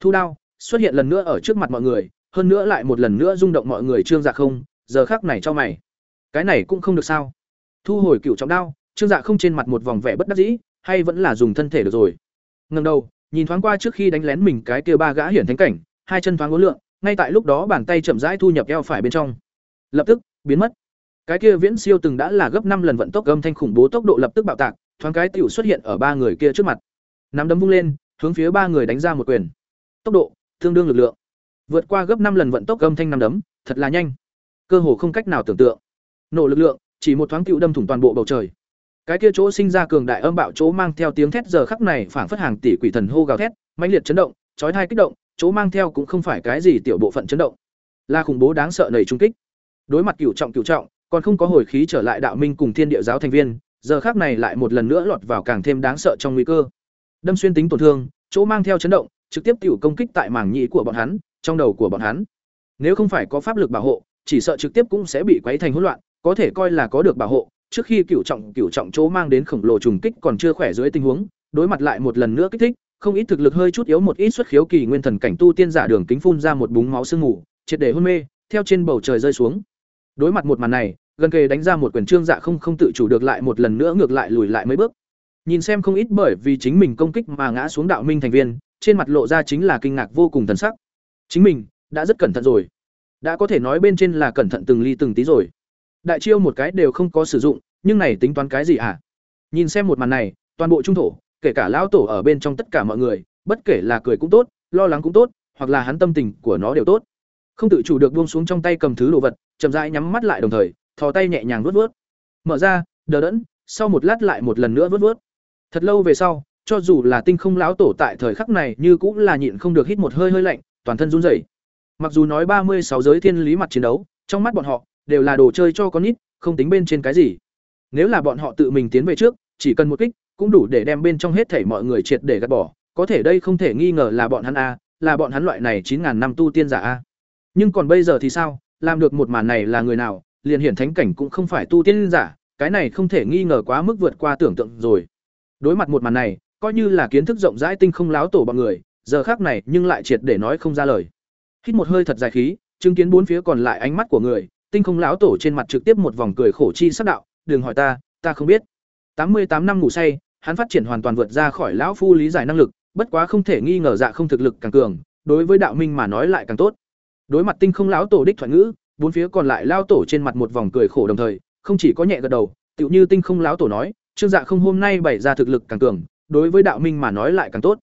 Thu đao xuất hiện lần nữa ở trước mặt mọi người, hơn nữa lại một lần nữa rung động mọi người trương dạ không, giờ khắc này cho mày. Cái này cũng không được sao? Thu hồi cựu trọng đao, trương dạ không trên mặt một vòng vẻ bất đắc dĩ, hay vẫn là dùng thân thể được rồi? Ngần đầu, nhìn thoáng qua trước khi đánh lén mình cái kia ba gã hiển thánh cảnh, hai chân thoáng ngố lượng ngay tại lúc đó bàn tay chậm rãi thu nhập eo phải bên trong. Lập tức, biến mất. Cái kia viễn siêu từng đã là gấp năm lần vận tốc âm thanh khủng bố tốc độ lập tức bạo tạc, thoáng cái tiểu xuất hiện ở ba người kia trước mặt nắm đấm vung lên hướng phía ba người đánh ra một quyền tốc độ tương đương lực lượng Vượt qua gấp năm lần vận tốc âm thanh năm đấm, thật là nhanh. Cơ hồ không cách nào tưởng tượng. Nổ lực lượng, chỉ một thoáng cựu đâm thủng toàn bộ bầu trời. Cái kia chỗ sinh ra cường đại âm bạo chỗ mang theo tiếng thét giờ khắc này phảng phất hàng tỷ quỷ thần hô gào thét, mãnh liệt chấn động, chói tai kích động, chỗ mang theo cũng không phải cái gì tiểu bộ phận chấn động, là khủng bố đáng sợ nảy trung kích. Đối mặt cựu trọng cựu trọng, còn không có hồi khí trở lại đạo minh cùng thiên địa giáo thành viên, giờ khắc này lại một lần nữa lọt vào càng thêm đáng sợ trong nguy cơ. Đâm xuyên tính tổn thương, chỗ mang theo chấn động, trực tiếp tiểu công kích tại mảng nhĩ của bọn hắn, trong đầu của bọn hắn. Nếu không phải có pháp lực bảo hộ, chỉ sợ trực tiếp cũng sẽ bị quấy thành hỗn loạn, có thể coi là có được bảo hộ, trước khi cửu trọng cửu trọng chỗ mang đến khổng lồ trùng kích còn chưa khỏe dưới tình huống, đối mặt lại một lần nữa kích thích, không ít thực lực hơi chút yếu một ít xuất khiếu kỳ nguyên thần cảnh tu tiên giả đường kính phun ra một búng máu sương mù, triệt để hôn mê, theo trên bầu trời rơi xuống. Đối mặt một màn này, gần kề đánh ra một quyền trương dạ không không tự chủ được lại một lần nữa ngược lại lùi lại mấy bước. Nhìn xem không ít bởi vì chính mình công kích mà ngã xuống đạo minh thành viên, trên mặt lộ ra chính là kinh ngạc vô cùng thần sắc. Chính mình đã rất cẩn thận rồi, đã có thể nói bên trên là cẩn thận từng ly từng tí rồi. Đại chiêu một cái đều không có sử dụng, nhưng này tính toán cái gì hả? Nhìn xem một màn này, toàn bộ trung thổ, kể cả lão tổ ở bên trong tất cả mọi người, bất kể là cười cũng tốt, lo lắng cũng tốt, hoặc là hắn tâm tình của nó đều tốt. Không tự chủ được buông xuống trong tay cầm thứ đồ vật, chậm rãi nhắm mắt lại đồng thời, thò tay nhẹ nhàng vuốt vuốt. Mở ra, đờ đẫn, sau một lát lại một lần nữa vuốt vuốt. Thật lâu về sau, cho dù là tinh không lão tổ tại thời khắc này như cũng là nhịn không được hít một hơi hơi lạnh, toàn thân run rẩy. Mặc dù nói ba mươi sáu giới thiên lý mặt chiến đấu, trong mắt bọn họ đều là đồ chơi cho con nít, không tính bên trên cái gì. Nếu là bọn họ tự mình tiến về trước, chỉ cần một kích, cũng đủ để đem bên trong hết thảy mọi người triệt để gạt bỏ, có thể đây không thể nghi ngờ là bọn hắn a, là bọn hắn loại này chín ngàn năm tu tiên giả a. Nhưng còn bây giờ thì sao? Làm được một màn này là người nào? Liền hiển thánh cảnh cũng không phải tu tiên giả, cái này không thể nghi ngờ quá mức vượt qua tưởng tượng rồi. Đối mặt một màn này, coi như là kiến thức rộng rãi tinh không láo tổ bọn người, giờ khác này nhưng lại triệt để nói không ra lời. Hít một hơi thật dài khí, chứng kiến bốn phía còn lại ánh mắt của người, tinh không láo tổ trên mặt trực tiếp một vòng cười khổ chi sắc đạo, đừng hỏi ta, ta không biết. tám mươi tám năm ngủ say, hắn phát triển hoàn toàn vượt ra khỏi lão phu lý giải năng lực, bất quá không thể nghi ngờ dạ không thực lực càng cường, đối với đạo minh mà nói lại càng tốt. Đối mặt tinh không lão tổ đích thoại ngữ, bốn phía còn lại lao tổ trên mặt một vòng cười khổ đồng thời, không chỉ có nhẹ gật đầu, tựu như tinh không lão tổ nói, Trương Dạ không hôm nay bày ra thực lực càng cường, đối với đạo minh mà nói lại càng tốt.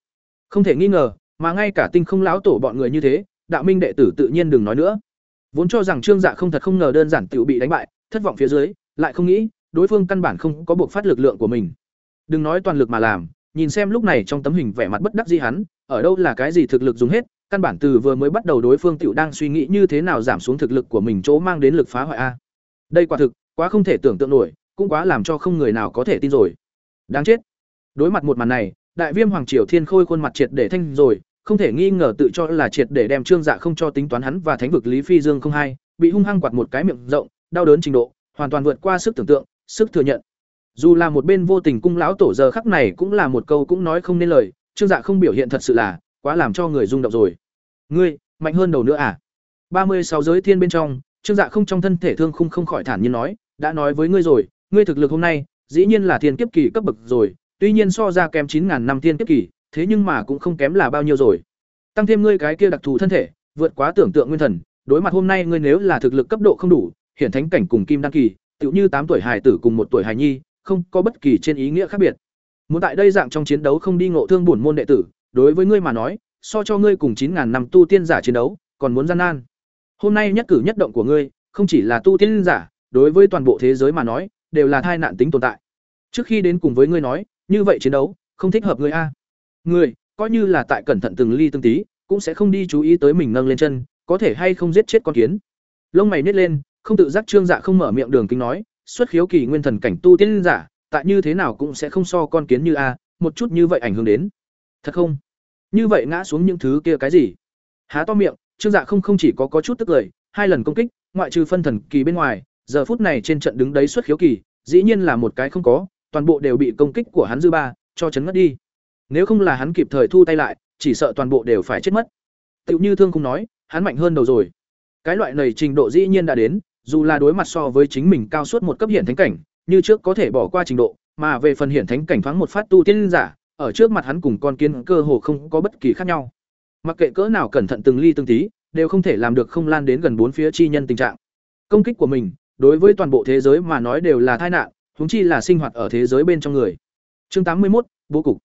Không thể nghi ngờ, mà ngay cả tinh không lão tổ bọn người như thế, đạo minh đệ tử tự nhiên đừng nói nữa. Vốn cho rằng Trương Dạ không thật không ngờ đơn giản tiểu bị đánh bại, thất vọng phía dưới, lại không nghĩ, đối phương căn bản không có buộc phát lực lượng của mình. Đừng nói toàn lực mà làm, nhìn xem lúc này trong tấm hình vẻ mặt bất đắc dĩ hắn, ở đâu là cái gì thực lực dùng hết, căn bản từ vừa mới bắt đầu đối phương tiểu đang suy nghĩ như thế nào giảm xuống thực lực của mình chỗ mang đến lực phá hoại a. Đây quả thực, quá không thể tưởng tượng nổi, cũng quá làm cho không người nào có thể tin rồi. Đáng chết. Đối mặt một màn này, Đại Viêm Hoàng Triều Thiên Khôi khuôn mặt triệt để thanh rồi, không thể nghi ngờ tự cho là triệt để đem Trương Dạ không cho tính toán hắn và Thánh vực Lý Phi Dương không hay, bị hung hăng quạt một cái miệng rộng, đau đớn trình độ, hoàn toàn vượt qua sức tưởng tượng, sức thừa nhận. Dù là một bên vô tình cung lão tổ giờ khắc này cũng là một câu cũng nói không nên lời, Trương Dạ không biểu hiện thật sự là quá làm cho người rung động rồi. Ngươi, mạnh hơn đầu nữa à? ba mươi sáu giới thiên bên trong, Trương Dạ không trong thân thể thương khung không khỏi thản nhiên nói, đã nói với ngươi rồi, ngươi thực lực hôm nay, dĩ nhiên là thiên kiếp kỳ cấp bậc rồi, tuy nhiên so ra kém chín ngàn năm thiên kiếp kỳ, thế nhưng mà cũng không kém là bao nhiêu rồi. Tăng thêm ngươi cái kia đặc thù thân thể, vượt quá tưởng tượng nguyên thần, đối mặt hôm nay ngươi nếu là thực lực cấp độ không đủ, hiển thánh cảnh cùng kim đăng kỳ, tựu như tám tuổi hài tử cùng một tuổi hài nhi, không có bất kỳ trên ý nghĩa khác biệt. Muốn tại đây dạng trong chiến đấu không đi ngộ thương bổn môn đệ tử, đối với ngươi mà nói, so cho ngươi cùng chín ngàn năm tu tiên giả chiến đấu, còn muốn gian nan. Hôm nay nhất cử nhất động của ngươi, không chỉ là tu tiên giả, đối với toàn bộ thế giới mà nói, đều là thai nạn tính tồn tại. Trước khi đến cùng với ngươi nói, như vậy chiến đấu, không thích hợp ngươi a. Ngươi, coi như là tại cẩn thận từng ly từng tí, cũng sẽ không đi chú ý tới mình nâng lên chân, có thể hay không giết chết con kiến. Lông mày nhếch lên, không tự giác trương dạ không mở miệng đường kính nói, xuất khiếu kỳ nguyên thần cảnh tu tiên giả, tại như thế nào cũng sẽ không so con kiến như a, một chút như vậy ảnh hưởng đến. Thật không? Như vậy ngã xuống những thứ kia cái gì? Há to miệng, Trương Dạ không không chỉ có có chút tức cười, hai lần công kích, ngoại trừ phân thần kỳ bên ngoài, giờ phút này trên trận đứng đấy xuất khiếu kỳ, dĩ nhiên là một cái không có, toàn bộ đều bị công kích của hắn dư ba cho chấn ngất đi. Nếu không là hắn kịp thời thu tay lại, chỉ sợ toàn bộ đều phải chết mất. Tiểu như Thương cũng nói, hắn mạnh hơn đầu rồi. Cái loại này trình độ dĩ nhiên đã đến, dù là đối mặt so với chính mình cao suốt một cấp hiển thánh cảnh, như trước có thể bỏ qua trình độ, mà về phần hiển thánh cảnh thoáng một phát tu tiên giả, ở trước mặt hắn cùng con kiến cơ hồ không có bất kỳ khác nhau. Mặc kệ cỡ nào cẩn thận từng ly từng tí, đều không thể làm được không lan đến gần bốn phía chi nhân tình trạng. Công kích của mình, đối với toàn bộ thế giới mà nói đều là tai nạn, huống chi là sinh hoạt ở thế giới bên trong người. Chương tám mươi một, bố cục.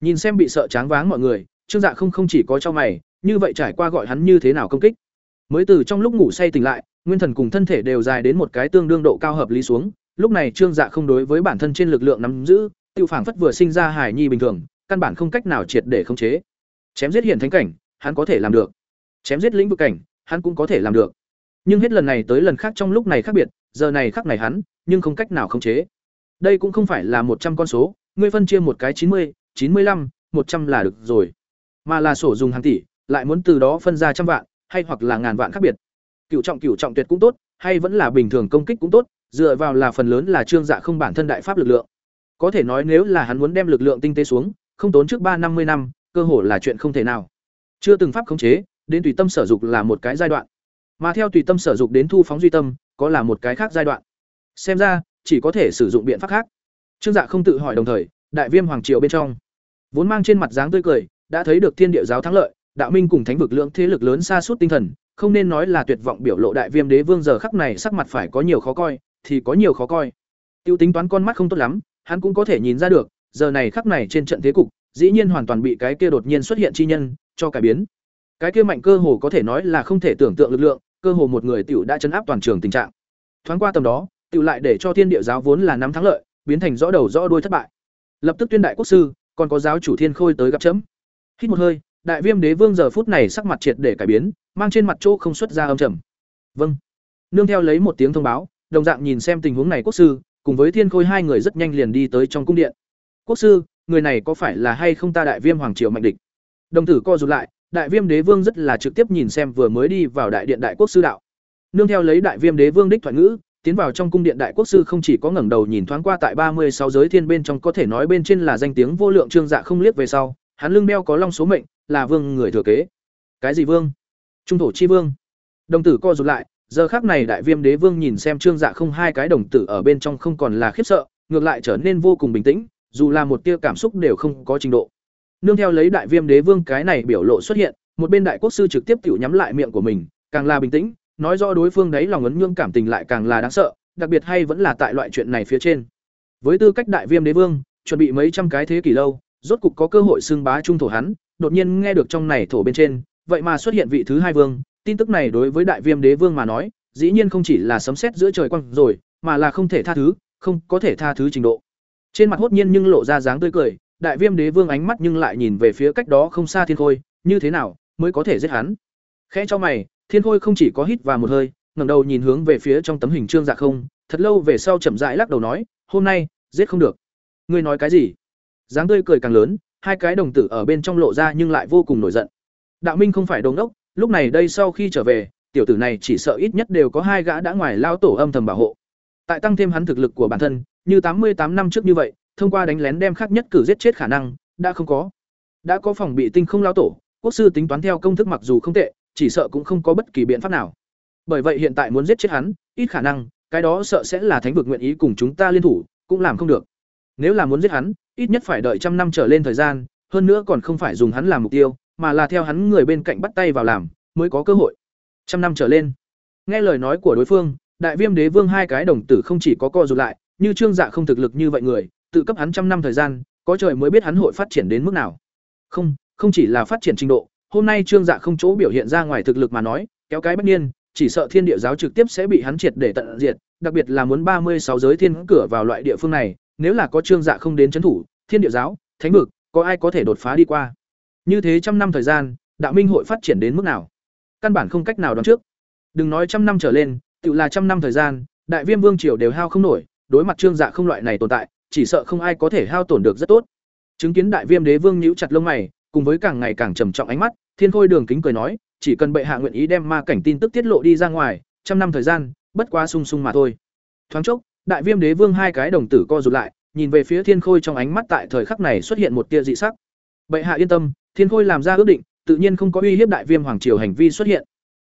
Nhìn xem bị sợ tráng váng mọi người, Trương Dạ không không chỉ có cho mày, như vậy trải qua gọi hắn như thế nào công kích. Mới từ trong lúc ngủ say tỉnh lại nguyên thần cùng thân thể đều dài đến một cái tương đương độ cao hợp lý xuống. Lúc này trương dạ không đối với bản thân trên lực lượng nắm giữ tiêu phảng phất vừa sinh ra hải nhi bình thường căn bản không cách nào triệt để khống chế. Chém giết hiện thánh cảnh hắn có thể làm được. Chém giết lĩnh vực cảnh hắn cũng có thể làm được nhưng hết lần này tới lần khác trong lúc này khác biệt, giờ này khắc này hắn, nhưng không cách nào khống chế. Đây cũng không phải là một trăm con số, ngươi phân chia một cái chín mươi chín mươi lăm, một trăm là được rồi. Mà là sổ dùng hàng tỷ, lại muốn từ đó phân ra trăm vạn, hay hoặc là ngàn vạn khác biệt. Cựu trọng cựu trọng tuyệt cũng tốt, hay vẫn là bình thường công kích cũng tốt, dựa vào là phần lớn là trương dạ không bản thân đại pháp lực lượng. Có thể nói nếu là hắn muốn đem lực lượng tinh tế xuống, không tốn trước ba năm mươi năm, cơ hồ là chuyện không thể nào. Chưa từng pháp khống chế, đến tùy tâm sở dục là một cái giai đoạn mà theo tùy tâm sở dục đến thu phóng duy tâm, có là một cái khác giai đoạn. Xem ra, chỉ có thể sử dụng biện pháp khác. Trương dạ không tự hỏi đồng thời, đại viêm hoàng triều bên trong. Vốn mang trên mặt dáng tươi cười, đã thấy được thiên địa giáo thắng lợi, đạo minh cùng thánh vực lượng thế lực lớn xa suốt tinh thần, không nên nói là tuyệt vọng biểu lộ đại viêm đế vương giờ khắc này sắc mặt phải có nhiều khó coi, thì có nhiều khó coi. Tiêu tính toán con mắt không tốt lắm, hắn cũng có thể nhìn ra được, giờ này khắc này trên trận thế cục, dĩ nhiên hoàn toàn bị cái kia đột nhiên xuất hiện chi nhân cho cải biến. Cái kia mạnh cơ hồ có thể nói là không thể tưởng tượng lực lượng cơ hồ một người tiểu đã chấn áp toàn trường tình trạng. Thoáng qua tầm đó, tiểu lại để cho thiên địa giáo vốn là nắm thắng lợi, biến thành rõ đầu rõ đuôi thất bại. Lập tức tuyên đại quốc sư, còn có giáo chủ thiên khôi tới gặp chấm. Hít một hơi, đại viêm đế vương giờ phút này sắc mặt triệt để cải biến, mang trên mặt chỗ không xuất ra âm trầm. Vâng. Nương theo lấy một tiếng thông báo, đồng dạng nhìn xem tình huống này quốc sư, cùng với thiên khôi hai người rất nhanh liền đi tới trong cung điện. Quốc sư, người này có phải là hay không ta đại viêm hoàng triều mạnh địch? Đồng tử co rụt lại đại viêm đế vương rất là trực tiếp nhìn xem vừa mới đi vào đại điện đại quốc sư đạo. Nương theo lấy đại viêm đế vương đích thoại ngữ, tiến vào trong cung điện đại quốc sư không chỉ có ngẩng đầu nhìn thoáng qua tại ba mươi sáu giới thiên bên trong có thể nói bên trên là danh tiếng vô lượng trương dạ không liếc về sau, hắn lưng đeo có long số mệnh, là vương người thừa kế. Cái gì vương? Trung thổ chi vương. Đồng tử co rụt lại, giờ khác này đại viêm đế vương nhìn xem trương dạ không hai cái đồng tử ở bên trong không còn là khiếp sợ, ngược lại trở nên vô cùng bình tĩnh, dù là một tia cảm xúc đều không có trình độ nương theo lấy đại viêm đế vương cái này biểu lộ xuất hiện, một bên đại quốc sư trực tiếp tự nhắm lại miệng của mình, càng là bình tĩnh, nói rõ đối phương đấy lòng ấn nhương cảm tình lại càng là đáng sợ, đặc biệt hay vẫn là tại loại chuyện này phía trên. Với tư cách đại viêm đế vương, chuẩn bị mấy trăm cái thế kỷ lâu, rốt cục có cơ hội xưng bá trung thổ hắn, đột nhiên nghe được trong này thổ bên trên, vậy mà xuất hiện vị thứ hai vương, tin tức này đối với đại viêm đế vương mà nói, dĩ nhiên không chỉ là sấm sét giữa trời quang rồi, mà là không thể tha thứ, không có thể tha thứ trình độ. Trên mặt hốt nhiên nhưng lộ ra dáng tươi cười đại viêm đế vương ánh mắt nhưng lại nhìn về phía cách đó không xa thiên khôi, như thế nào mới có thể giết hắn? Khẽ cho mày, thiên khôi không chỉ có hít và một hơi, ngẩng đầu nhìn hướng về phía trong tấm hình trương dạ không, thật lâu về sau chậm rãi lắc đầu nói, hôm nay, giết không được. Ngươi nói cái gì? Dáng tươi cười càng lớn, hai cái đồng tử ở bên trong lộ ra nhưng lại vô cùng nổi giận. Đạo minh không phải đồng đốc lúc này đây sau khi trở về, tiểu tử này chỉ sợ ít nhất đều có hai gã đã ngoài lao tổ âm thầm bảo hộ. Tại tăng thêm hắn thực lực của bản thân, như tám mươi tám năm trước như vậy thông qua đánh lén đem khác nhất cử giết chết khả năng, đã không có. Đã có phòng bị tinh không lao tổ, quốc sư tính toán theo công thức mặc dù không tệ, chỉ sợ cũng không có bất kỳ biện pháp nào. Bởi vậy hiện tại muốn giết chết hắn, ít khả năng, cái đó sợ sẽ là thánh vực nguyện ý cùng chúng ta liên thủ, cũng làm không được. Nếu là muốn giết hắn, ít nhất phải đợi trăm năm trở lên thời gian, hơn nữa còn không phải dùng hắn làm mục tiêu, mà là theo hắn người bên cạnh bắt tay vào làm, mới có cơ hội. Trăm năm trở lên. Nghe lời nói của đối phương, đại viêm đế vương hai cái đồng tử không chỉ có co rụt lại, như trương dạ không thực lực như vậy người tự cấp hắn trăm năm thời gian, có trời mới biết hắn hội phát triển đến mức nào. Không không chỉ là phát triển trình độ, hôm nay trương dạ không chỗ biểu hiện ra ngoài thực lực mà nói, kéo cái bất niên, chỉ sợ thiên địa giáo trực tiếp sẽ bị hắn triệt để tận diệt, đặc biệt là muốn ba mươi sáu giới thiên cửa vào loại địa phương này, nếu là có trương dạ không đến trấn thủ, thiên địa giáo, thánh vực, có ai có thể đột phá đi qua? Như thế trăm năm thời gian, đạo minh hội phát triển đến mức nào? Căn bản không cách nào đoán trước. Đừng nói trăm năm trở lên, tự là trăm năm thời gian, đại viêm vương triều đều hao không nổi, đối mặt trương dạ không loại này tồn tại chỉ sợ không ai có thể hao tổn được rất tốt. Chứng kiến đại viêm đế vương nhíu chặt lông mày, cùng với càng ngày càng trầm trọng ánh mắt, thiên khôi đường kính cười nói, chỉ cần bệ hạ nguyện ý đem ma cảnh tin tức tiết lộ đi ra ngoài, trăm năm thời gian, bất quá sung sung mà thôi. Thoáng chốc, đại viêm đế vương hai cái đồng tử co rụt lại, nhìn về phía thiên khôi trong ánh mắt tại thời khắc này xuất hiện một tia dị sắc. Bệ hạ yên tâm, thiên khôi làm ra ước định, tự nhiên không có uy hiếp đại viêm hoàng triều hành vi xuất hiện.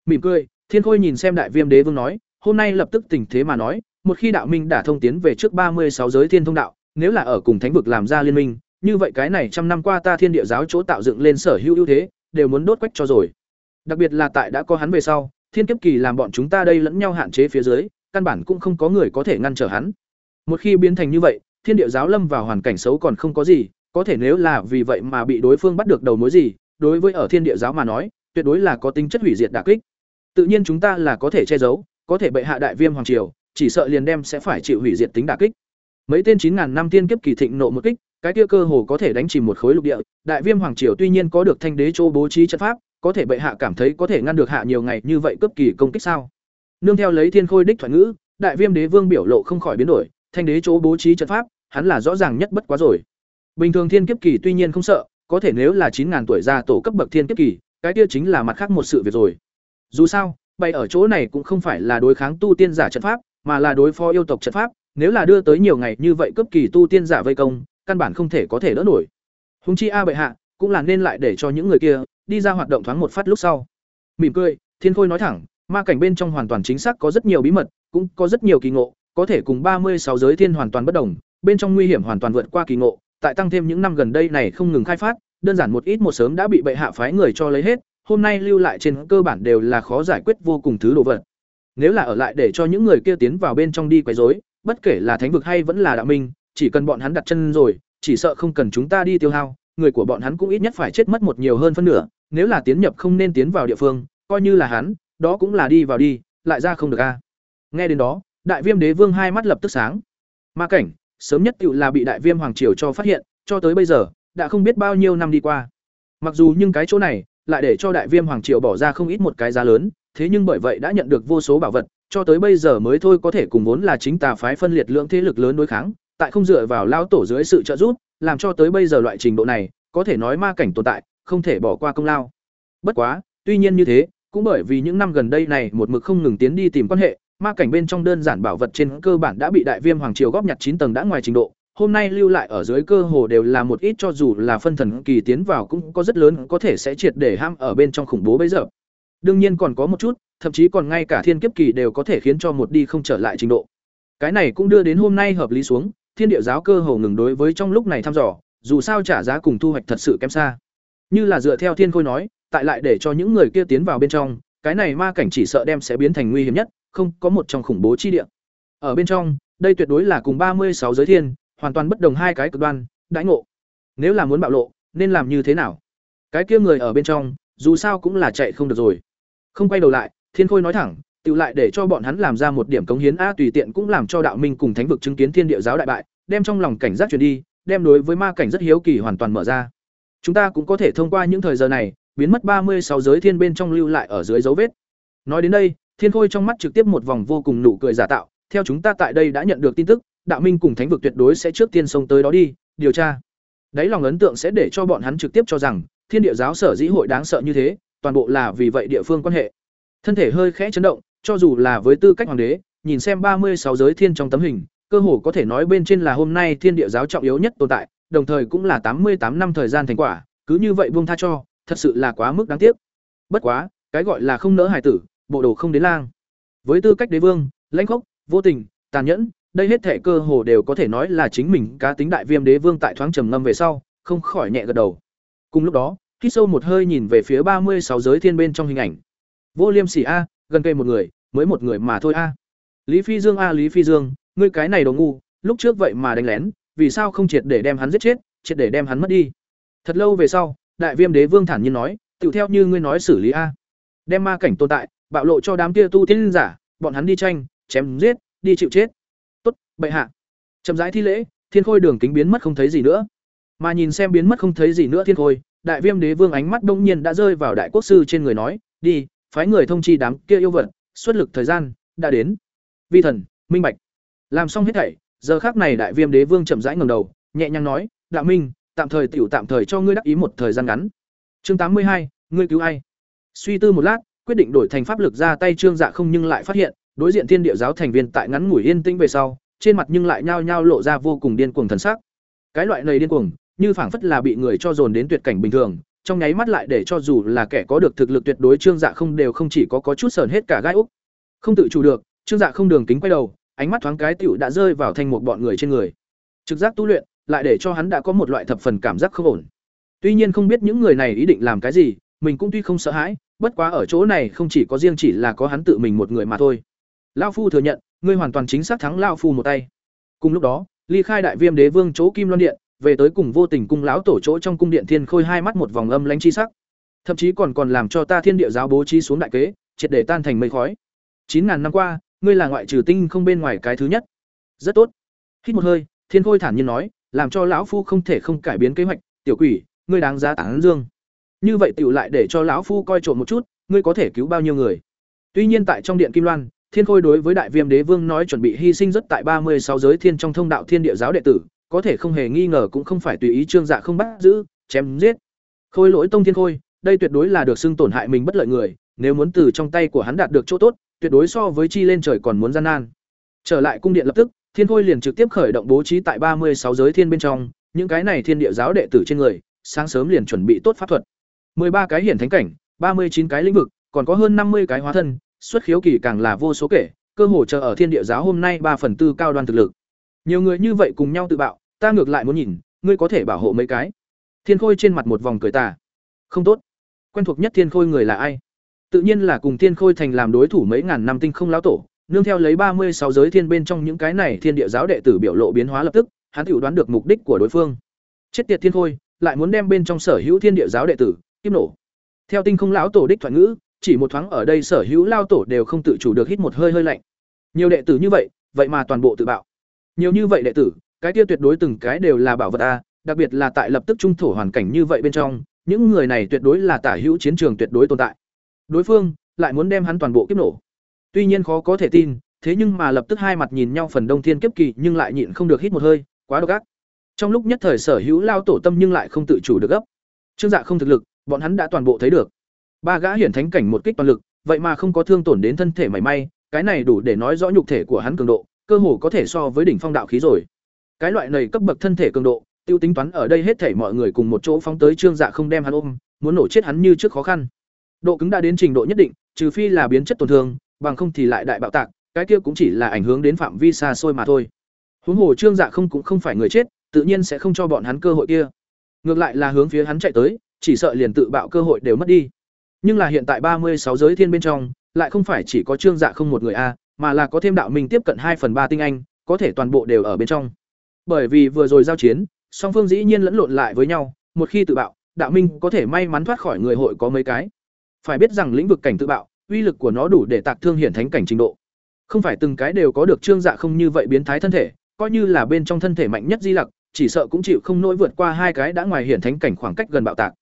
Mỉm cười, thiên khôi nhìn xem đại viêm đế vương nói, hôm nay lập tức tình thế mà nói một khi đạo minh đã thông tiến về trước ba mươi sáu giới thiên thông đạo nếu là ở cùng thánh vực làm ra liên minh như vậy cái này trăm năm qua ta thiên địa giáo chỗ tạo dựng lên sở hữu ưu thế đều muốn đốt quách cho rồi đặc biệt là tại đã có hắn về sau thiên kiếp kỳ làm bọn chúng ta đây lẫn nhau hạn chế phía dưới căn bản cũng không có người có thể ngăn trở hắn một khi biến thành như vậy thiên địa giáo lâm vào hoàn cảnh xấu còn không có gì có thể nếu là vì vậy mà bị đối phương bắt được đầu mối gì đối với ở thiên địa giáo mà nói tuyệt đối là có tính chất hủy diệt đả kích. Tự nhiên chúng ta là có thể che giấu, có thể bệ hạ đại viêm hoàng triều, chỉ sợ liền đem sẽ phải chịu hủy diệt tính đả kích. Mấy tên 9000 năm tiên kiếp kỳ thịnh nộ một kích, cái kia cơ hồ có thể đánh chìm một khối lục địa, đại viêm hoàng triều tuy nhiên có được thanh đế chỗ bố trí trận pháp, có thể bệ hạ cảm thấy có thể ngăn được hạ nhiều ngày như vậy cấp kỳ công kích sao? Nương theo lấy thiên khôi đích thoại ngữ, đại viêm đế vương biểu lộ không khỏi biến đổi, thanh đế chỗ bố trí trận pháp, hắn là rõ ràng nhất bất quá rồi. Bình thường thiên kiếp kỳ tuy nhiên không sợ, có thể nếu là 9000 tuổi già tổ cấp bậc thiên kiếp kỳ, cái kia chính là mặt khác một sự việc rồi. Dù sao, bay ở chỗ này cũng không phải là đối kháng tu tiên giả trận pháp, mà là đối phó yêu tộc trận pháp, nếu là đưa tới nhiều ngày như vậy cấp kỳ tu tiên giả vây công, căn bản không thể có thể đỡ nổi. Hùng chi a bệ hạ, cũng là nên lại để cho những người kia đi ra hoạt động thoáng một phát lúc sau. Mỉm cười, Thiên Khôi nói thẳng, ma cảnh bên trong hoàn toàn chính xác có rất nhiều bí mật, cũng có rất nhiều kỳ ngộ, có thể cùng ba mươi sáu giới thiên hoàn toàn bất đồng, bên trong nguy hiểm hoàn toàn vượt qua kỳ ngộ, tại tăng thêm những năm gần đây này không ngừng khai phát, đơn giản một ít một sớm đã bị bệ hạ phái người cho lấy hết, hôm nay lưu lại trên cơ bản đều là khó giải quyết vô cùng thứ đồ vật. Nếu là ở lại để cho những người kia tiến vào bên trong đi quấy rối, bất kể là thánh vực hay vẫn là đạo minh, chỉ cần bọn hắn đặt chân rồi, chỉ sợ không cần chúng ta đi tiêu hao, người của bọn hắn cũng ít nhất phải chết mất một nhiều hơn phân nửa, nếu là tiến nhập không nên tiến vào địa phương, coi như là hắn, đó cũng là đi vào đi, lại ra không được a. Nghe đến đó, Đại Viêm Đế Vương hai mắt lập tức sáng. Ma cảnh, sớm nhất tựu là bị Đại Viêm hoàng triều cho phát hiện, cho tới bây giờ, đã không biết bao nhiêu năm đi qua. Mặc dù nhưng cái chỗ này, lại để cho Đại Viêm hoàng triều bỏ ra không ít một cái giá lớn, thế nhưng bởi vậy đã nhận được vô số bảo vật, cho tới bây giờ mới thôi có thể cùng vốn là chính tà phái phân liệt lượng thế lực lớn đối kháng, tại không dựa vào lao tổ dưới sự trợ giúp, làm cho tới bây giờ loại trình độ này, có thể nói ma cảnh tồn tại, không thể bỏ qua công lao. Bất quá, tuy nhiên như thế, cũng bởi vì những năm gần đây này một mực không ngừng tiến đi tìm quan hệ, ma cảnh bên trong đơn giản bảo vật trên cơ bản đã bị đại viêm hoàng triều góp nhặt chín tầng đã ngoài trình độ, hôm nay lưu lại ở dưới cơ hồ đều là một ít cho dù là phân thần kỳ tiến vào cũng có rất lớn có thể sẽ triệt để ham ở bên trong khủng bố bây giờ. Đương nhiên còn có một chút, thậm chí còn ngay cả thiên kiếp kỳ đều có thể khiến cho một đi không trở lại trình độ. Cái này cũng đưa đến hôm nay hợp lý xuống, thiên địa giáo cơ hồ ngừng đối với trong lúc này thăm dò, dù sao trả giá cùng thu hoạch thật sự kém xa. Như là dựa theo thiên khôi nói, tại lại để cho những người kia tiến vào bên trong, cái này ma cảnh chỉ sợ đem sẽ biến thành nguy hiểm nhất, không có một trong khủng bố chi địa. Ở bên trong, đây tuyệt đối là cùng ba mươi sáu giới thiên, hoàn toàn bất đồng hai cái cực đoan, đãi ngộ. Nếu là muốn bạo lộ, nên làm như thế nào? Cái kia người ở bên trong, dù sao cũng là chạy không được rồi. Không quay đầu lại, Thiên Khôi nói thẳng, tự lại để cho bọn hắn làm ra một điểm cống hiến a tùy tiện cũng làm cho đạo minh cùng thánh vực chứng kiến thiên địa giáo đại bại, đem trong lòng cảnh giác truyền đi, đem đối với ma cảnh rất hiếu kỳ hoàn toàn mở ra. Chúng ta cũng có thể thông qua những thời giờ này, biến mất ba mươi sáu giới thiên bên trong lưu lại ở dưới dấu vết. Nói đến đây, Thiên Khôi trong mắt trực tiếp một vòng vô cùng nụ cười giả tạo, theo chúng ta tại đây đã nhận được tin tức, đạo minh cùng thánh vực tuyệt đối sẽ trước tiên xông tới đó đi, điều tra. Đấy lòng ấn tượng sẽ để cho bọn hắn trực tiếp cho rằng, thiên địa giáo sở dĩ hội đáng sợ như thế, toàn bộ là vì vậy địa phương quan hệ. Thân thể hơi khẽ chấn động, cho dù là với tư cách hoàng đế, nhìn xem ba mươi sáu giới thiên trong tấm hình, cơ hồ có thể nói bên trên là hôm nay thiên địa giáo trọng yếu nhất tồn tại, đồng thời cũng là tám mươi tám năm thời gian thành quả, cứ như vậy buông tha cho, thật sự là quá mức đáng tiếc. Bất quá, cái gọi là không nỡ hài tử, bộ đồ không đến lang. Với tư cách đế vương, lãnh khốc, vô tình, tàn nhẫn, đây hết thể cơ hồ đều có thể nói là chính mình cá tính đại viêm đế vương tại thoáng trầm ngâm về sau, không khỏi nhẹ gật đầu. Cùng lúc đó, hít sâu một hơi nhìn về phía ba mươi sáu giới thiên bên trong hình ảnh. Vô Liêm Sỉ a, gần cây một người, mới một người mà thôi a. Lý Phi Dương a Lý Phi Dương, ngươi cái này đồ ngu, lúc trước vậy mà đánh lén, vì sao không triệt để đem hắn giết chết, triệt để đem hắn mất đi. Thật lâu về sau, Đại Viêm Đế Vương thản nhiên nói, "Tựu theo như ngươi nói xử lý a. Đem ma cảnh tồn tại, bạo lộ cho đám kia tu tiên giả, bọn hắn đi tranh, chém giết, đi chịu chết." Tốt, bệ hạ. Chậm rãi thi lễ, Thiên Khôi đường kính biến mất không thấy gì nữa. Mà nhìn xem biến mất không thấy gì nữa Thiên Khôi, Đại Viêm Đế Vương ánh mắt đông nhiên đã rơi vào Đại Quốc sư trên người nói, "Đi, phái người thông chi đám kia yêu vật, xuất lực thời gian đã đến." Vi thần, minh bạch. Làm xong hết thảy, giờ khác này Đại Viêm Đế Vương chậm rãi ngẩng đầu, nhẹ nhàng nói, "Đạo Minh, tạm thời tiểu tạm thời cho ngươi đắc ý một thời gian ngắn." Chương tám mươi hai, ngươi cứu ai? Suy tư một lát, quyết định đổi thành pháp lực ra tay Trương Dạ không nhưng lại phát hiện, đối diện Thiên Địa giáo thành viên tại ngắn ngủi yên tĩnh về sau, trên mặt nhưng lại nhao nhao lộ ra vô cùng điên cuồng thần sắc. Cái loại này điên cuồng, như phảng phất là bị người cho dồn đến tuyệt cảnh bình thường, trong nháy mắt lại để cho dù là kẻ có được thực lực tuyệt đối Trương Dạ không đều không chỉ có có chút sờn hết cả gai úc. Không tự chủ được, Trương Dạ không đường kính quay đầu, ánh mắt thoáng cái tiểu đã rơi vào thành một bọn người trên người. Trực giác tu luyện, lại để cho hắn đã có một loại thập phần cảm giác không ổn. Tuy nhiên không biết những người này ý định làm cái gì, mình cũng tuy không sợ hãi, bất quá ở chỗ này không chỉ có riêng chỉ là có hắn tự mình một người mà thôi. Lão phu thừa nhận, ngươi hoàn toàn chính xác thắng lão phu một tay. Cùng lúc đó, ly khai đại viêm đế vương chỗ Kim Loan điện, về tới cùng vô tình cung lão tổ chỗ trong cung điện thiên khôi hai mắt một vòng âm lãnh chi sắc. thậm chí còn còn làm cho ta thiên địa giáo bố trí xuống đại kế, triệt để tan thành mây khói. Chín ngàn năm qua, ngươi là ngoại trừ tinh không bên ngoài cái thứ nhất. Rất tốt. Hít một hơi, thiên khôi thản nhiên nói, làm cho lão phu không thể không cải biến kế hoạch, tiểu quỷ, ngươi đáng giá tán dương. Như vậy tiểu lại để cho lão phu coi trộm một chút, ngươi có thể cứu bao nhiêu người? Tuy nhiên tại trong điện kim loan, thiên khôi đối với đại viêm đế vương nói chuẩn bị hy sinh rất tại ba mươi sáu giới thiên trong thông đạo thiên địa giáo đệ tử có thể không hề nghi ngờ cũng không phải tùy ý trương dạ không bắt giữ, chém giết. Khôi lỗi tông thiên khôi, đây tuyệt đối là được xưng tổn hại mình bất lợi người, nếu muốn từ trong tay của hắn đạt được chỗ tốt, tuyệt đối so với chi lên trời còn muốn gian nan. Trở lại cung điện lập tức, thiên khôi liền trực tiếp khởi động bố trí tại ba mươi sáu giới thiên bên trong, những cái này thiên địa giáo đệ tử trên người, sáng sớm liền chuẩn bị tốt pháp thuật. ba cái hiển thánh cảnh, ba mươi chín cái lĩnh vực, còn có hơn năm mươi cái hóa thân, xuất khiếu kỳ càng là vô số kể, cơ hồ chờ ở thiên địa giáo hôm nay ba phần tư cao đoan thực lực. Nhiều người như vậy cùng nhau tự bạo ta ngược lại muốn nhìn, ngươi có thể bảo hộ mấy cái. Thiên khôi trên mặt một vòng cười tà. Không tốt. Quen thuộc nhất thiên khôi người là ai? Tự nhiên là cùng thiên khôi thành làm đối thủ mấy ngàn năm tinh không lão tổ, nương theo lấy ba mươi sáu giới thiên bên trong những cái này thiên địa giáo đệ tử biểu lộ biến hóa lập tức, hắn tự đoán được mục đích của đối phương. Chết tiệt thiên khôi, lại muốn đem bên trong sở hữu thiên địa giáo đệ tử, kiếp nổ. Theo tinh không lão tổ đích thoại ngữ, chỉ một thoáng ở đây sở hữu lao tổ đều không tự chủ được hít một hơi hơi lạnh. Nhiều đệ tử như vậy vậy mà toàn bộ tự bạo. Nhiều như vậy đệ tử cái kia tuyệt đối từng cái đều là bảo vật a, đặc biệt là tại lập tức trung thổ hoàn cảnh như vậy bên trong, những người này tuyệt đối là tả hữu chiến trường tuyệt đối tồn tại. Đối phương lại muốn đem hắn toàn bộ kiếp nổ. Tuy nhiên khó có thể tin, thế nhưng mà lập tức hai mặt nhìn nhau phần đông thiên kiếp kỳ nhưng lại nhịn không được hít một hơi, quá độc ác. Trong lúc nhất thời sở hữu lao tổ tâm nhưng lại không tự chủ được gấp. Trương dạ không thực lực, bọn hắn đã toàn bộ thấy được. Ba gã hiển thánh cảnh một kích toàn lực, vậy mà không có thương tổn đến thân thể mảy may, cái này đủ để nói rõ nhục thể của hắn cường độ, cơ hồ có thể so với đỉnh phong đạo khí rồi cái loại này cấp bậc thân thể cường độ, tiêu tính toán ở đây hết thể mọi người cùng một chỗ phóng tới trương dạ không đem hắn ôm, muốn nổ chết hắn như trước khó khăn. Độ cứng đã đến trình độ nhất định, trừ phi là biến chất tổn thương, bằng không thì lại đại bạo tạc, cái kia cũng chỉ là ảnh hưởng đến phạm vi xa xôi mà thôi. Huống hồ trương dạ không cũng không phải người chết, tự nhiên sẽ không cho bọn hắn cơ hội kia. Ngược lại là hướng phía hắn chạy tới, chỉ sợ liền tự bạo cơ hội đều mất đi. Nhưng là hiện tại ba mươi sáu giới thiên bên trong, lại không phải chỉ có trương dạ không một người a, mà là có thêm đạo minh tiếp cận hai phần ba tinh anh, có thể toàn bộ đều ở bên trong bởi vì vừa rồi giao chiến, song phương dĩ nhiên lẫn lộn lại với nhau, một khi tự bạo, đạo minh có thể may mắn thoát khỏi người hội có mấy cái. Phải biết rằng lĩnh vực cảnh tự bạo, uy lực của nó đủ để tạc thương hiển thánh cảnh trình độ. Không phải từng cái đều có được trương dạ không như vậy biến thái thân thể, coi như là bên trong thân thể mạnh nhất di lặc, chỉ sợ cũng chịu không nỗi vượt qua hai cái đã ngoài hiển thánh cảnh khoảng cách gần bạo tạc.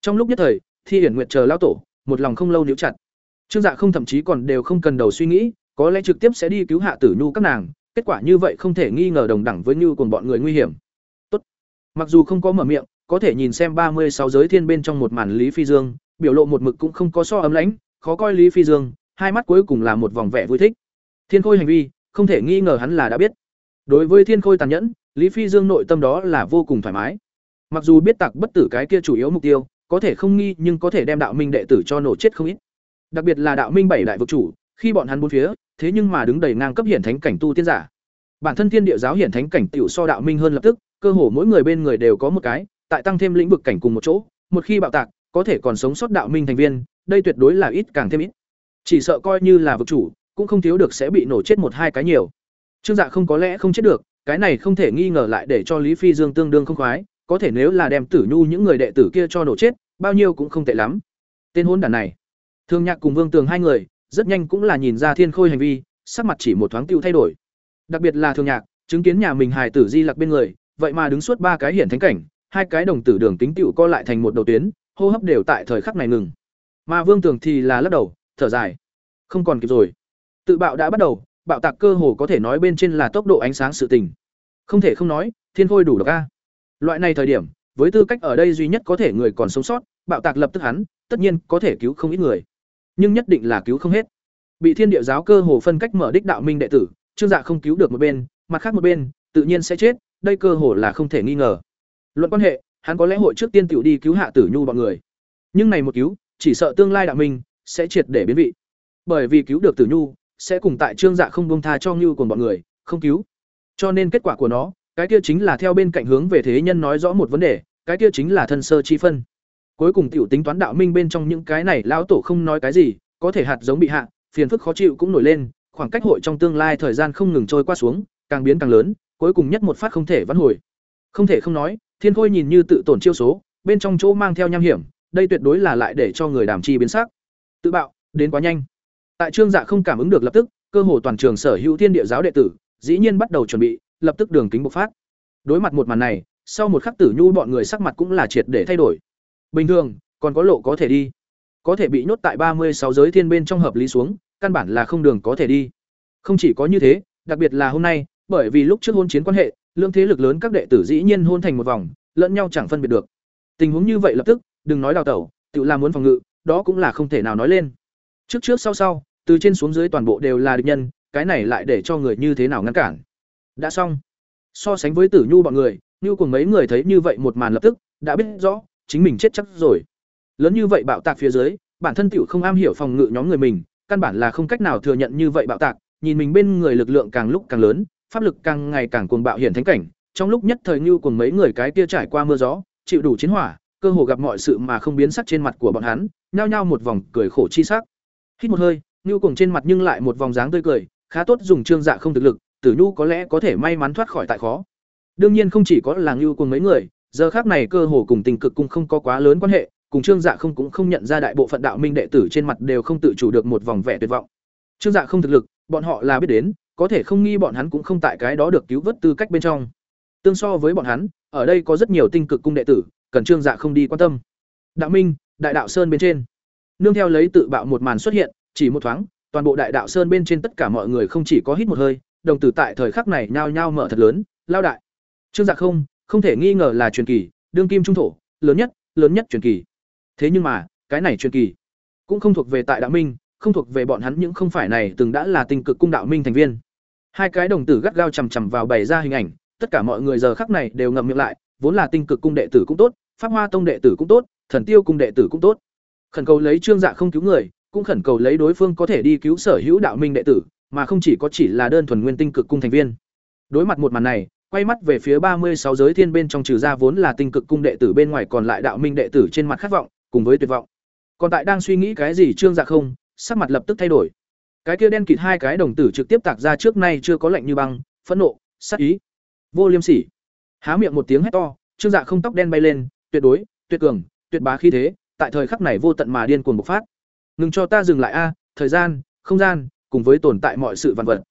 Trong lúc nhất thời, thi hiển nguyệt chờ lao tổ, một lòng không lâu níu chặt. Trương dạ không thậm chí còn đều không cần đầu suy nghĩ, có lẽ trực tiếp sẽ đi cứu hạ tử nhu các nàng kết quả như vậy không thể nghi ngờ đồng đẳng với như cùng bọn người nguy hiểm. Tốt. Mặc dù không có mở miệng, có thể nhìn xem ba mươi sáu giới thiên bên trong một màn lý phi dương, biểu lộ một mực cũng không có so ấm lãnh, khó coi lý phi dương, hai mắt cuối cùng là một vòng vẻ vui thích. Thiên khôi hành vi, không thể nghi ngờ hắn là đã biết. Đối với thiên khôi tàn nhẫn, lý phi dương nội tâm đó là vô cùng thoải mái. Mặc dù biết tặc bất tử cái kia chủ yếu mục tiêu, có thể không nghi nhưng có thể đem đạo minh đệ tử cho nổ chết không ít. Đặc biệt là đạo minh bảy đại vực chủ, khi bọn hắn bốn phía thế nhưng mà đứng đầy ngang cấp hiển thánh cảnh tu tiên giả. Bản thân thiên địa giáo hiển thánh cảnh tiểu so đạo minh hơn lập tức, cơ hồ mỗi người bên người đều có một cái, tại tăng thêm lĩnh vực cảnh cùng một chỗ, một khi bạo tạc, có thể còn sống sót đạo minh thành viên, đây tuyệt đối là ít càng thêm ít. Chỉ sợ coi như là vực chủ, cũng không thiếu được sẽ bị nổ chết một hai cái nhiều. Trương dạ không có lẽ không chết được, cái này không thể nghi ngờ lại để cho lý phi dương tương đương không khoái, có thể nếu là đem tử nhu những người đệ tử kia cho nổ chết, bao nhiêu cũng không tệ lắm. Tên hôn đản này, thương nhạc cùng vương tường hai người rất nhanh cũng là nhìn ra thiên khôi hành vi, sắc mặt chỉ một thoáng tiêu thay đổi. Đặc biệt là thường nhạc, chứng kiến nhà mình hài tử di lặc bên người, vậy mà đứng suốt ba cái hiển thánh cảnh, hai cái đồng tử đường tính tựu co lại thành một đầu tuyến, hô hấp đều tại thời khắc này ngừng. Mà vương tường thì là lắc đầu, thở dài. Không còn kịp rồi. Tự bạo đã bắt đầu, bạo tạc cơ hồ có thể nói bên trên là tốc độ ánh sáng sự tình. Không thể không nói, thiên khôi đủ độc a. Loại này thời điểm, với tư cách ở đây duy nhất có thể người còn sống sót, bạo tạc lập tức hắn, tất nhiên có thể cứu không ít người nhưng nhất định là cứu không hết. Bị thiên địa giáo cơ hồ phân cách mở đích đạo minh đệ tử, trương dạ không cứu được một bên, mặt khác một bên, tự nhiên sẽ chết, đây cơ hồ là không thể nghi ngờ. Luận quan hệ, hắn có lẽ hội trước tiên tiểu đi cứu hạ tử nhu bọn người. Nhưng này một cứu, chỉ sợ tương lai đạo minh sẽ triệt để biến vị. Bởi vì cứu được tử nhu, sẽ cùng tại trương dạ không bông tha cho ngưu cùng bọn người, không cứu. Cho nên kết quả của nó, cái kia chính là theo bên cạnh hướng về thế nhân nói rõ một vấn đề, cái kia chính là thân sơ chi phân cuối cùng tiểu tính toán đạo minh bên trong những cái này lão tổ không nói cái gì có thể hạt giống bị hạ phiền phức khó chịu cũng nổi lên khoảng cách hội trong tương lai thời gian không ngừng trôi qua xuống càng biến càng lớn cuối cùng nhất một phát không thể vãn hồi không thể không nói thiên khôi nhìn như tự tổn chiêu số bên trong chỗ mang theo nham hiểm đây tuyệt đối là lại để cho người đàm chi biến sắc. Tự bạo, đến quá nhanh. Tại Trương Dạ không cảm ứng được lập tức, cơ hồ toàn trường sở hữu thiên địa giáo đệ tử, dĩ nhiên bắt đầu chuẩn bị, lập tức đường kính bộc phát. Đối mặt một màn này, sau một khắc tử nhu bọn người sắc mặt cũng là triệt để thay đổi. Bình thường, còn có lộ có thể đi. Có thể bị nhốt tại ba mươi sáu giới thiên bên trong hợp lý xuống, căn bản là không đường có thể đi. Không chỉ có như thế, đặc biệt là hôm nay, bởi vì lúc trước hôn chiến quan hệ, lượng thế lực lớn các đệ tử dĩ nhiên hôn thành một vòng, lẫn nhau chẳng phân biệt được. Tình huống như vậy lập tức, đừng nói đào tẩu, tự làm muốn phòng ngự, đó cũng là không thể nào nói lên. Trước trước sau sau, từ trên xuống dưới toàn bộ đều là địch nhân, cái này lại để cho người như thế nào ngăn cản. Đã xong. So sánh với Tử Nhu bọn người, Nhu cùng mấy người thấy như vậy một màn lập tức, đã biết rõ, chính mình chết chắc rồi. Lớn như vậy bạo tạc phía dưới, bản thân tiểu không am hiểu phòng ngự nhóm người mình, căn bản là không cách nào thừa nhận như vậy bạo tạc, nhìn mình bên người lực lượng càng lúc càng lớn, pháp lực càng ngày càng cuồng bạo hiển thánh cảnh, trong lúc nhất thời như cùng mấy người cái kia trải qua mưa gió, chịu đủ chiến hỏa, cơ hồ gặp mọi sự mà không biến sắc trên mặt của bọn hắn, nhao nhao một vòng cười khổ chi sắc. Hít một hơi, như cùng trên mặt nhưng lại một vòng dáng tươi cười, khá tốt dùng trương dạ không thực lực, Tử Nhu có lẽ có thể may mắn thoát khỏi tại khó. Đương nhiên không chỉ có là Nhu cùng mấy người, giờ khác này cơ hồ cùng tình cực cung không có quá lớn quan hệ, cùng Trương Dạ không cũng không nhận ra đại bộ phận đạo minh đệ tử trên mặt đều không tự chủ được một vòng vẻ tuyệt vọng. Trương Dạ không thực lực, bọn họ là biết đến, có thể không nghi bọn hắn cũng không tại cái đó được cứu vớt tư cách bên trong. Tương so với bọn hắn, ở đây có rất nhiều tinh cực cung đệ tử, cần Trương Dạ không đi quan tâm. Đạo Minh, Đại đạo sơn bên trên. Nương theo lấy tự bạo một màn xuất hiện, chỉ một thoáng, toàn bộ Đại đạo sơn bên trên tất cả mọi người không chỉ có hít một hơi, đồng tử tại thời khắc này nhao nhao mở thật lớn, lao đại. Trương Dạ không, không thể nghi ngờ là truyền kỳ, đương kim trung thổ, lớn nhất, lớn nhất truyền kỳ. Thế nhưng mà, cái này truyền kỳ cũng không thuộc về tại Đạo Minh, không thuộc về bọn hắn những không phải này từng đã là tinh cực cung Đạo Minh thành viên. Hai cái đồng tử gắt gao chằm chằm vào bày ra hình ảnh, tất cả mọi người giờ khắc này đều ngậm miệng lại, vốn là tinh cực cung đệ tử cũng tốt, Pháp Hoa tông đệ tử cũng tốt, Thần Tiêu cung đệ tử cũng tốt. Khẩn cầu lấy Trương Dạ không cứu người, cũng khẩn cầu lấy đối phương có thể đi cứu sở hữu đạo minh đệ tử, mà không chỉ có chỉ là đơn thuần nguyên tinh cực cung thành viên. Đối mặt một màn này, quay mắt về phía ba mươi sáu giới thiên bên trong trừ ra vốn là tinh cực cung đệ tử bên ngoài còn lại đạo minh đệ tử trên mặt khát vọng, cùng với tuyệt vọng. Còn tại đang suy nghĩ cái gì Trương Dạ không, sắc mặt lập tức thay đổi. Cái kia đen kịt hai cái đồng tử trực tiếp tạc ra trước nay chưa có lạnh như băng, phẫn nộ, sát ý, vô liêm sỉ. Há miệng một tiếng hét to, Trương Dạ không tóc đen bay lên, tuyệt đối, tuyệt cường, tuyệt bá khí thế, tại thời khắc này vô tận mà điên cuồng bộc phát. Ngừng cho ta dừng lại a, thời gian, không gian, cùng với tồn tại mọi sự vạn vật.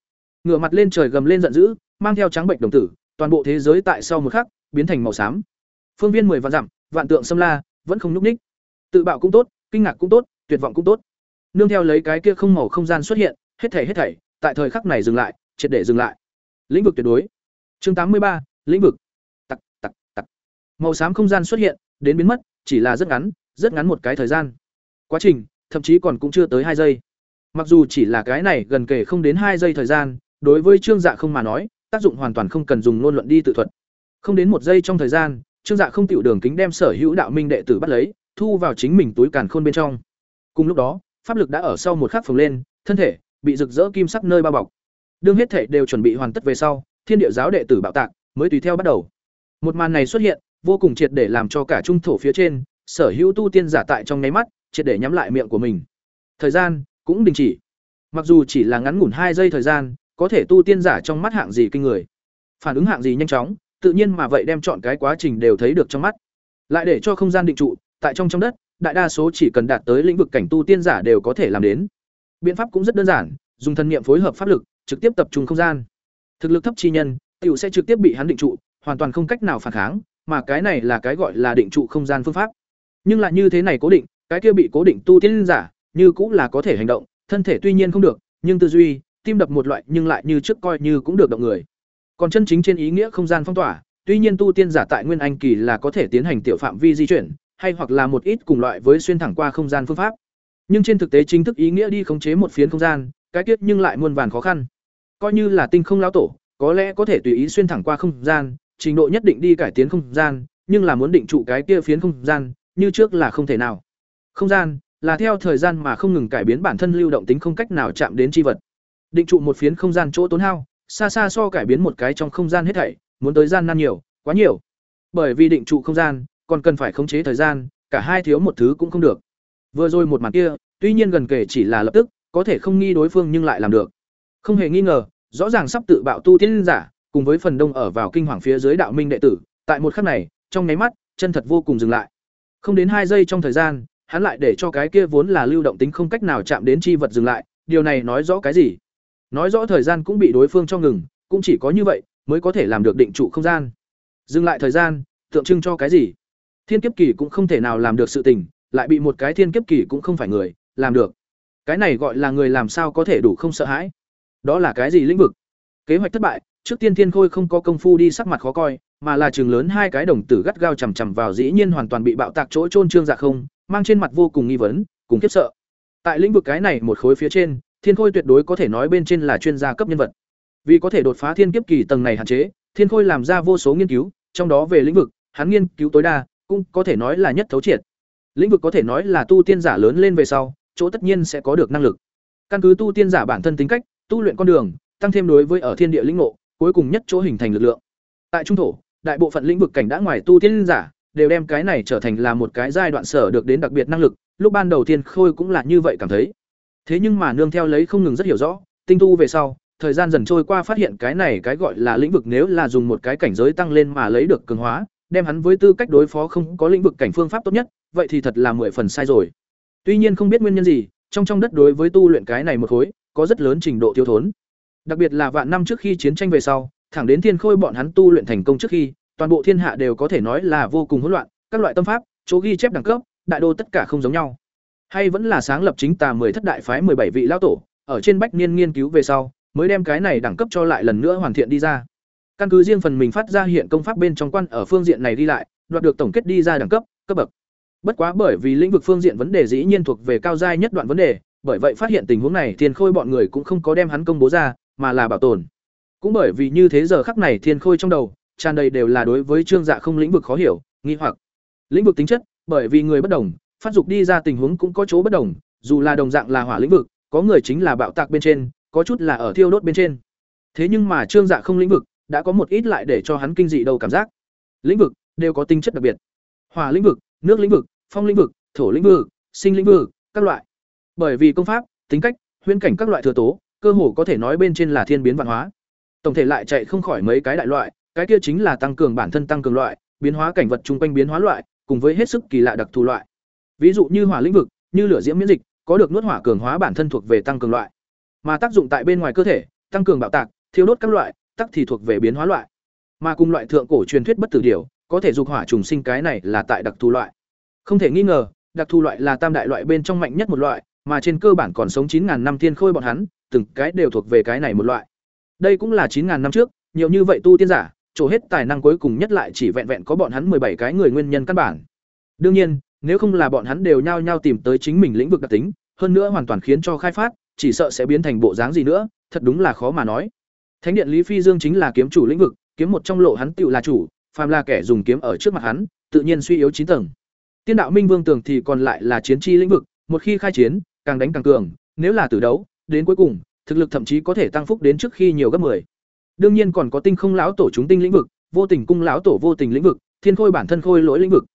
Ngửa mặt lên trời gầm lên giận dữ, mang theo trắng bệnh đồng tử, toàn bộ thế giới tại sau một khắc biến thành màu xám. Phương viên mười vạn dặm, vạn tượng xâm la, vẫn không nhúc ních. Tự bạo cũng tốt, kinh ngạc cũng tốt, tuyệt vọng cũng tốt. Nương theo lấy cái kia không màu không gian xuất hiện, hết thảy hết thảy, tại thời khắc này dừng lại, triệt để dừng lại. Lĩnh vực tuyệt đối. Chương tám mươi ba, lĩnh vực. Tặc tặc tặc. Màu xám không gian xuất hiện, đến biến mất, chỉ là rất ngắn, rất ngắn một cái thời gian. Quá trình, thậm chí còn cũng chưa tới hai giây. Mặc dù chỉ là cái này gần kể không đến hai giây thời gian, đối với Trương Dạ không mà nói, tác dụng hoàn toàn không cần dùng ngôn luận đi tự thuật. Không đến một giây trong thời gian, Trương Dạ không tiểu đường kính đem sở hữu đạo minh đệ tử bắt lấy, thu vào chính mình túi càn khôn bên trong. Cùng lúc đó, pháp lực đã ở sau một khắc phồng lên, thân thể bị rực rỡ kim sắc nơi bao bọc. Đương hết thể đều chuẩn bị hoàn tất về sau, Thiên địa giáo đệ tử bạo tạc mới tùy theo bắt đầu. Một màn này xuất hiện, vô cùng triệt để làm cho cả trung thổ phía trên, sở hữu tu tiên giả tại trong nháy mắt, triệt để nhắm lại miệng của mình. Thời gian cũng đình chỉ. Mặc dù chỉ là ngắn ngủn hai giây thời gian, có thể tu tiên giả trong mắt hạng gì kinh người. Phản ứng hạng gì nhanh chóng, tự nhiên mà vậy đem chọn cái quá trình đều thấy được trong mắt. Lại để cho không gian định trụ, tại trong trong đất, đại đa số chỉ cần đạt tới lĩnh vực cảnh tu tiên giả đều có thể làm đến. Biện pháp cũng rất đơn giản, dùng thân niệm phối hợp pháp lực, trực tiếp tập trung không gian. Thực lực thấp chi nhân, tiểu sẽ trực tiếp bị hắn định trụ, hoàn toàn không cách nào phản kháng, mà cái này là cái gọi là định trụ không gian phương pháp. Nhưng lại như thế này cố định, cái kia bị cố định tu tiên giả, như cũng là có thể hành động, thân thể tuy nhiên không được, nhưng tư duy, tim đập một loại nhưng lại như trước coi như cũng được động người. Còn chân chính trên ý nghĩa không gian phong tỏa, tuy nhiên tu tiên giả tại nguyên anh kỳ là có thể tiến hành tiểu phạm vi di chuyển, hay hoặc là một ít cùng loại với xuyên thẳng qua không gian phương pháp. Nhưng trên thực tế chính thức ý nghĩa đi khống chế một phiến không gian, cái kiết nhưng lại muôn vàn khó khăn. Coi như là tinh không lão tổ, có lẽ có thể tùy ý xuyên thẳng qua không gian, trình độ nhất định đi cải tiến không gian, nhưng là muốn định trụ cái kia phiến không gian, như trước là không thể nào. Không gian là theo thời gian mà không ngừng cải biến bản thân lưu động tính không cách nào chạm đến chi vật. Định trụ một phiến không gian chỗ tốn hao, xa xa so cải biến một cái trong không gian hết thảy, muốn tới gian nan nhiều, quá nhiều. Bởi vì định trụ không gian, còn cần phải khống chế thời gian, cả hai thiếu một thứ cũng không được. Vừa rồi một màn kia, tuy nhiên gần kể chỉ là lập tức, có thể không nghi đối phương nhưng lại làm được. Không hề nghi ngờ, rõ ràng sắp tự bạo tu tiên giả, cùng với phần đông ở vào kinh hoàng phía dưới đạo minh đệ tử, tại một khắc này, trong nháy mắt, chân thật vô cùng dừng lại. Không đến hai giây trong thời gian, hắn lại để cho cái kia vốn là lưu động tính không cách nào chạm đến chi vật dừng lại, điều này nói rõ cái gì? Nói rõ thời gian cũng bị đối phương cho ngừng, cũng chỉ có như vậy mới có thể làm được định trụ không gian. Dừng lại thời gian, tượng trưng cho cái gì? Thiên kiếp kỳ cũng không thể nào làm được sự tình, lại bị một cái thiên kiếp kỳ cũng không phải người làm được. Cái này gọi là người làm sao có thể đủ không sợ hãi? Đó là cái gì lĩnh vực? Kế hoạch thất bại, trước tiên Thiên Khôi không có công phu đi sắc mặt khó coi, mà là trường lớn hai cái đồng tử gắt gao chằm chằm vào dĩ nhiên hoàn toàn bị bạo tạc chỗ trôn trương dạ không, mang trên mặt vô cùng nghi vấn, cùng khiếp sợ. Tại lĩnh vực cái này một khối phía trên, Thiên Khôi tuyệt đối có thể nói bên trên là chuyên gia cấp nhân vật. Vì có thể đột phá thiên kiếp kỳ tầng này hạn chế, Thiên Khôi làm ra vô số nghiên cứu, trong đó về lĩnh vực, hắn nghiên cứu tối đa, cũng có thể nói là nhất thấu triệt. Lĩnh vực có thể nói là tu tiên giả lớn lên về sau, chỗ tất nhiên sẽ có được năng lực. Căn cứ tu tiên giả bản thân tính cách, tu luyện con đường, tăng thêm đối với ở thiên địa lĩnh ngộ, cuối cùng nhất chỗ hình thành lực lượng. Tại trung thổ, đại bộ phận lĩnh vực cảnh đã ngoài tu tiên giả, đều đem cái này trở thành là một cái giai đoạn sở được đến đặc biệt năng lực, lúc ban đầu tiên khôi cũng là như vậy cảm thấy. Thế nhưng mà nương theo lấy không ngừng rất hiểu rõ, tinh tu về sau, thời gian dần trôi qua phát hiện cái này cái gọi là lĩnh vực nếu là dùng một cái cảnh giới tăng lên mà lấy được cường hóa, đem hắn với tư cách đối phó không có lĩnh vực cảnh phương pháp tốt nhất, vậy thì thật là mười phần sai rồi. Tuy nhiên không biết nguyên nhân gì, trong trong đất đối với tu luyện cái này một khối, có rất lớn trình độ thiếu thốn. Đặc biệt là vạn năm trước khi chiến tranh về sau, thẳng đến thiên khôi bọn hắn tu luyện thành công trước khi, toàn bộ thiên hạ đều có thể nói là vô cùng hỗn loạn, các loại tâm pháp, chỗ ghi chép đẳng cấp, đại đô tất cả không giống nhau. Hay vẫn là sáng lập chính tà mười thất đại phái bảy vị lão tổ, ở trên bách niên nghiên cứu về sau, mới đem cái này đẳng cấp cho lại lần nữa hoàn thiện đi ra. Căn cứ riêng phần mình phát ra hiện công pháp bên trong quan ở phương diện này đi lại, đoạt được tổng kết đi ra đẳng cấp, cấp bậc. Bất quá bởi vì lĩnh vực phương diện vấn đề dĩ nhiên thuộc về cao giai nhất đoạn vấn đề, bởi vậy phát hiện tình huống này Thiên Khôi bọn người cũng không có đem hắn công bố ra, mà là bảo tồn. Cũng bởi vì như thế giờ khắc này Thiên Khôi trong đầu, tràn đầy đều là đối với Trương Dạ không lĩnh vực khó hiểu, nghi hoặc. Lĩnh vực tính chất, bởi vì người bất đồng, phát dục đi ra tình huống cũng có chỗ bất đồng, dù là đồng dạng là hỏa lĩnh vực, có người chính là bạo tạc bên trên, có chút là ở thiêu đốt bên trên. Thế nhưng mà Trương Dạ không lĩnh vực, đã có một ít lại để cho hắn kinh dị đầu cảm giác. Lĩnh vực đều có tính chất đặc biệt. Hỏa lĩnh vực, nước lĩnh vực, phong lĩnh vực, thổ lĩnh vực, sinh lĩnh vực, các loại. Bởi vì công pháp, tính cách, huyễn cảnh các loại thừa tố, cơ hồ có thể nói bên trên là thiên biến văn hóa. Tổng thể lại chạy không khỏi mấy cái đại loại, cái kia chính là tăng cường bản thân tăng cường loại, biến hóa cảnh vật chung quanh biến hóa loại, cùng với hết sức kỳ lạ đặc thù loại. Ví dụ như hỏa lĩnh vực, như lửa diễm miễn dịch, có được nuốt hỏa cường hóa bản thân thuộc về tăng cường loại. Mà tác dụng tại bên ngoài cơ thể, tăng cường bạo tạc, thiêu đốt các loại, tắc thì thuộc về biến hóa loại. Mà cùng loại thượng cổ truyền thuyết bất tử điều, có thể dục hỏa trùng sinh cái này là tại đặc thù loại. Không thể nghi ngờ, đặc thù loại là tam đại loại bên trong mạnh nhất một loại, mà trên cơ bản còn sống 9000 năm thiên khôi bọn hắn, từng cái đều thuộc về cái này một loại. Đây cũng là 9000 năm trước, nhiều như vậy tu tiên giả, trổ hết tài năng cuối cùng nhất lại chỉ vẹn vẹn có bọn hắn bảy cái người nguyên nhân căn bản. Đương nhiên, nếu không là bọn hắn đều nhao nhao tìm tới chính mình lĩnh vực đặc tính, hơn nữa hoàn toàn khiến cho khai phát, chỉ sợ sẽ biến thành bộ dáng gì nữa, thật đúng là khó mà nói. Thánh điện Lý Phi Dương chính là kiếm chủ lĩnh vực, kiếm một trong lộ hắn tựu là chủ, phàm là kẻ dùng kiếm ở trước mặt hắn, tự nhiên suy yếu chín tầng. Tiên đạo Minh Vương Tường thì còn lại là chiến chi lĩnh vực, một khi khai chiến, càng đánh càng cường, nếu là từ đấu, đến cuối cùng, thực lực thậm chí có thể tăng phúc đến trước khi nhiều gấp 10. Đương nhiên còn có Tinh Không lão tổ chúng tinh lĩnh vực, Vô Tình cung lão tổ vô tình lĩnh vực, Thiên Khôi bản thân khôi lỗi lĩnh vực.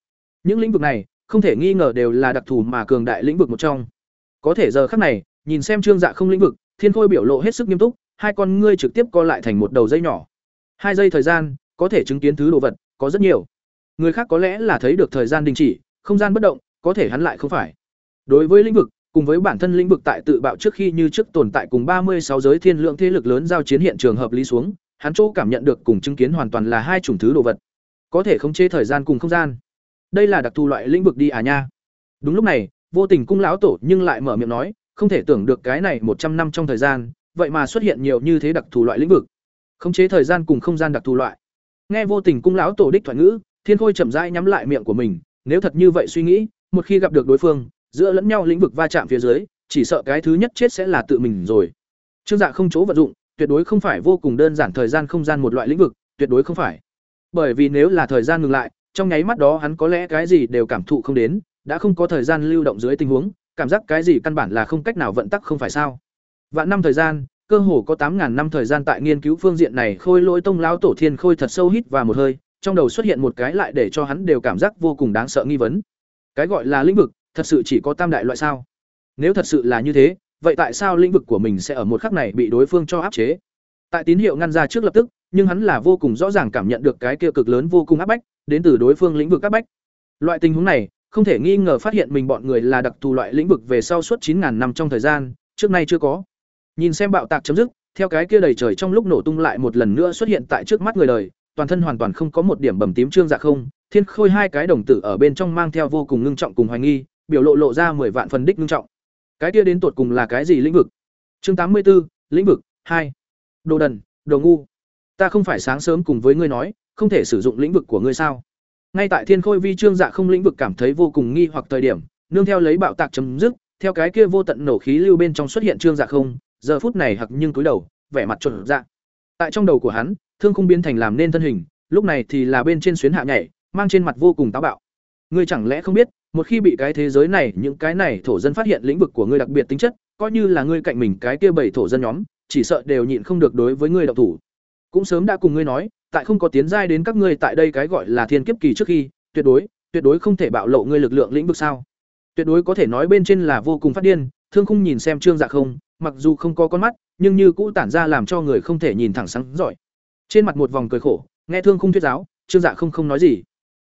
Những lĩnh vực này, không thể nghi ngờ đều là đặc thù mà cường đại lĩnh vực một trong. Có thể giờ khắc này, nhìn xem Trương Dạ không lĩnh vực, Thiên Khôi biểu lộ hết sức nghiêm túc, hai con ngươi trực tiếp co lại thành một đầu dây nhỏ. Hai giây thời gian, có thể chứng kiến thứ đồ vật, có rất nhiều. Người khác có lẽ là thấy được thời gian đình chỉ, không gian bất động, có thể hắn lại không phải. Đối với lĩnh vực, cùng với bản thân lĩnh vực tại tự bạo trước khi như trước tồn tại cùng ba mươi sáu giới thiên lượng thế lực lớn giao chiến hiện trường hợp lý xuống, hắn chỗ cảm nhận được cùng chứng kiến hoàn toàn là hai chủng thứ đồ vật. Có thể khống chế thời gian cùng không gian. Đây là đặc thù loại lĩnh vực đi à nha. Đúng lúc này, vô tình cung lão tổ nhưng lại mở miệng nói, không thể tưởng được cái này một trăm năm trong thời gian, vậy mà xuất hiện nhiều như thế đặc thù loại lĩnh vực. Khống chế thời gian cùng không gian đặc thù loại. Nghe vô tình cung lão tổ đích thoại ngữ, Thiên Khôi chậm rãi nhắm lại miệng của mình, nếu thật như vậy suy nghĩ, một khi gặp được đối phương, giữa lẫn nhau lĩnh vực va chạm phía dưới, chỉ sợ cái thứ nhất chết sẽ là tự mình rồi. Trương Dạ không chỗ vận dụng, tuyệt đối không phải vô cùng đơn giản thời gian không gian một loại lĩnh vực, tuyệt đối không phải. Bởi vì nếu là thời gian ngừng lại, trong nháy mắt đó hắn có lẽ cái gì đều cảm thụ không đến, đã không có thời gian lưu động dưới tình huống, cảm giác cái gì căn bản là không cách nào vận tắc không phải sao? Vạn năm thời gian, cơ hồ có tám ngàn năm thời gian tại nghiên cứu phương diện này, Khôi Lỗi Tông lão tổ Thiên Khôi thật sâu hít vào một hơi, trong đầu xuất hiện một cái lại để cho hắn đều cảm giác vô cùng đáng sợ nghi vấn. Cái gọi là lĩnh vực, thật sự chỉ có tam đại loại sao? Nếu thật sự là như thế, vậy tại sao lĩnh vực của mình sẽ ở một khắc này bị đối phương cho áp chế? Tại tín hiệu ngăn ra trước lập tức, nhưng hắn là vô cùng rõ ràng cảm nhận được cái kia cực lớn vô cùng áp bách, đến từ đối phương lĩnh vực các bách. Loại tình huống này, không thể nghi ngờ phát hiện mình bọn người là đặc thù loại lĩnh vực về sau suốt 9000 năm trong thời gian, trước nay chưa có. Nhìn xem bạo tạc chấm dứt, theo cái kia đầy trời trong lúc nổ tung lại một lần nữa xuất hiện tại trước mắt người đời, toàn thân hoàn toàn không có một điểm bầm tím trương dạ không, thiên khôi hai cái đồng tử ở bên trong mang theo vô cùng ngưng trọng cùng hoài nghi, biểu lộ lộ ra 10 vạn phần đích ngưng trọng. Cái kia đến tuột cùng là cái gì lĩnh vực? Chương 84, lĩnh vực 2. Đồ đần, đồ ngu. Ta không phải sáng sớm cùng với ngươi nói, không thể sử dụng lĩnh vực của ngươi sao? Ngay tại Thiên Khôi Vi Trương Dạ không lĩnh vực cảm thấy vô cùng nghi hoặc thời điểm, nương theo lấy bạo tạc chấm dứt, theo cái kia vô tận nổ khí lưu bên trong xuất hiện Trương Dạ không, giờ phút này hặc nhưng cúi đầu, vẻ mặt chuẩn dạ. Tại trong đầu của hắn, thương không biến thành làm nên thân hình, lúc này thì là bên trên xuyến hạ nhảy, mang trên mặt vô cùng táo bạo. Ngươi chẳng lẽ không biết, một khi bị cái thế giới này, những cái này thổ dân phát hiện lĩnh vực của ngươi đặc biệt tính chất, coi như là ngươi cạnh mình cái kia bảy thổ dân nhóm, chỉ sợ đều nhịn không được đối với ngươi động thủ. Cũng sớm đã cùng ngươi nói, tại không có tiến giai đến các ngươi tại đây cái gọi là thiên kiếp kỳ trước khi, tuyệt đối, tuyệt đối không thể bạo lộ ngươi lực lượng lĩnh vực sao? Tuyệt đối có thể nói bên trên là vô cùng phát điên, Thương Khung nhìn xem Trương Dạ không, mặc dù không có con mắt, nhưng như cũ tản ra làm cho người không thể nhìn thẳng sáng giỏi. Trên mặt một vòng cười khổ, nghe Thương Khung thuyết giáo, Trương Dạ không không nói gì.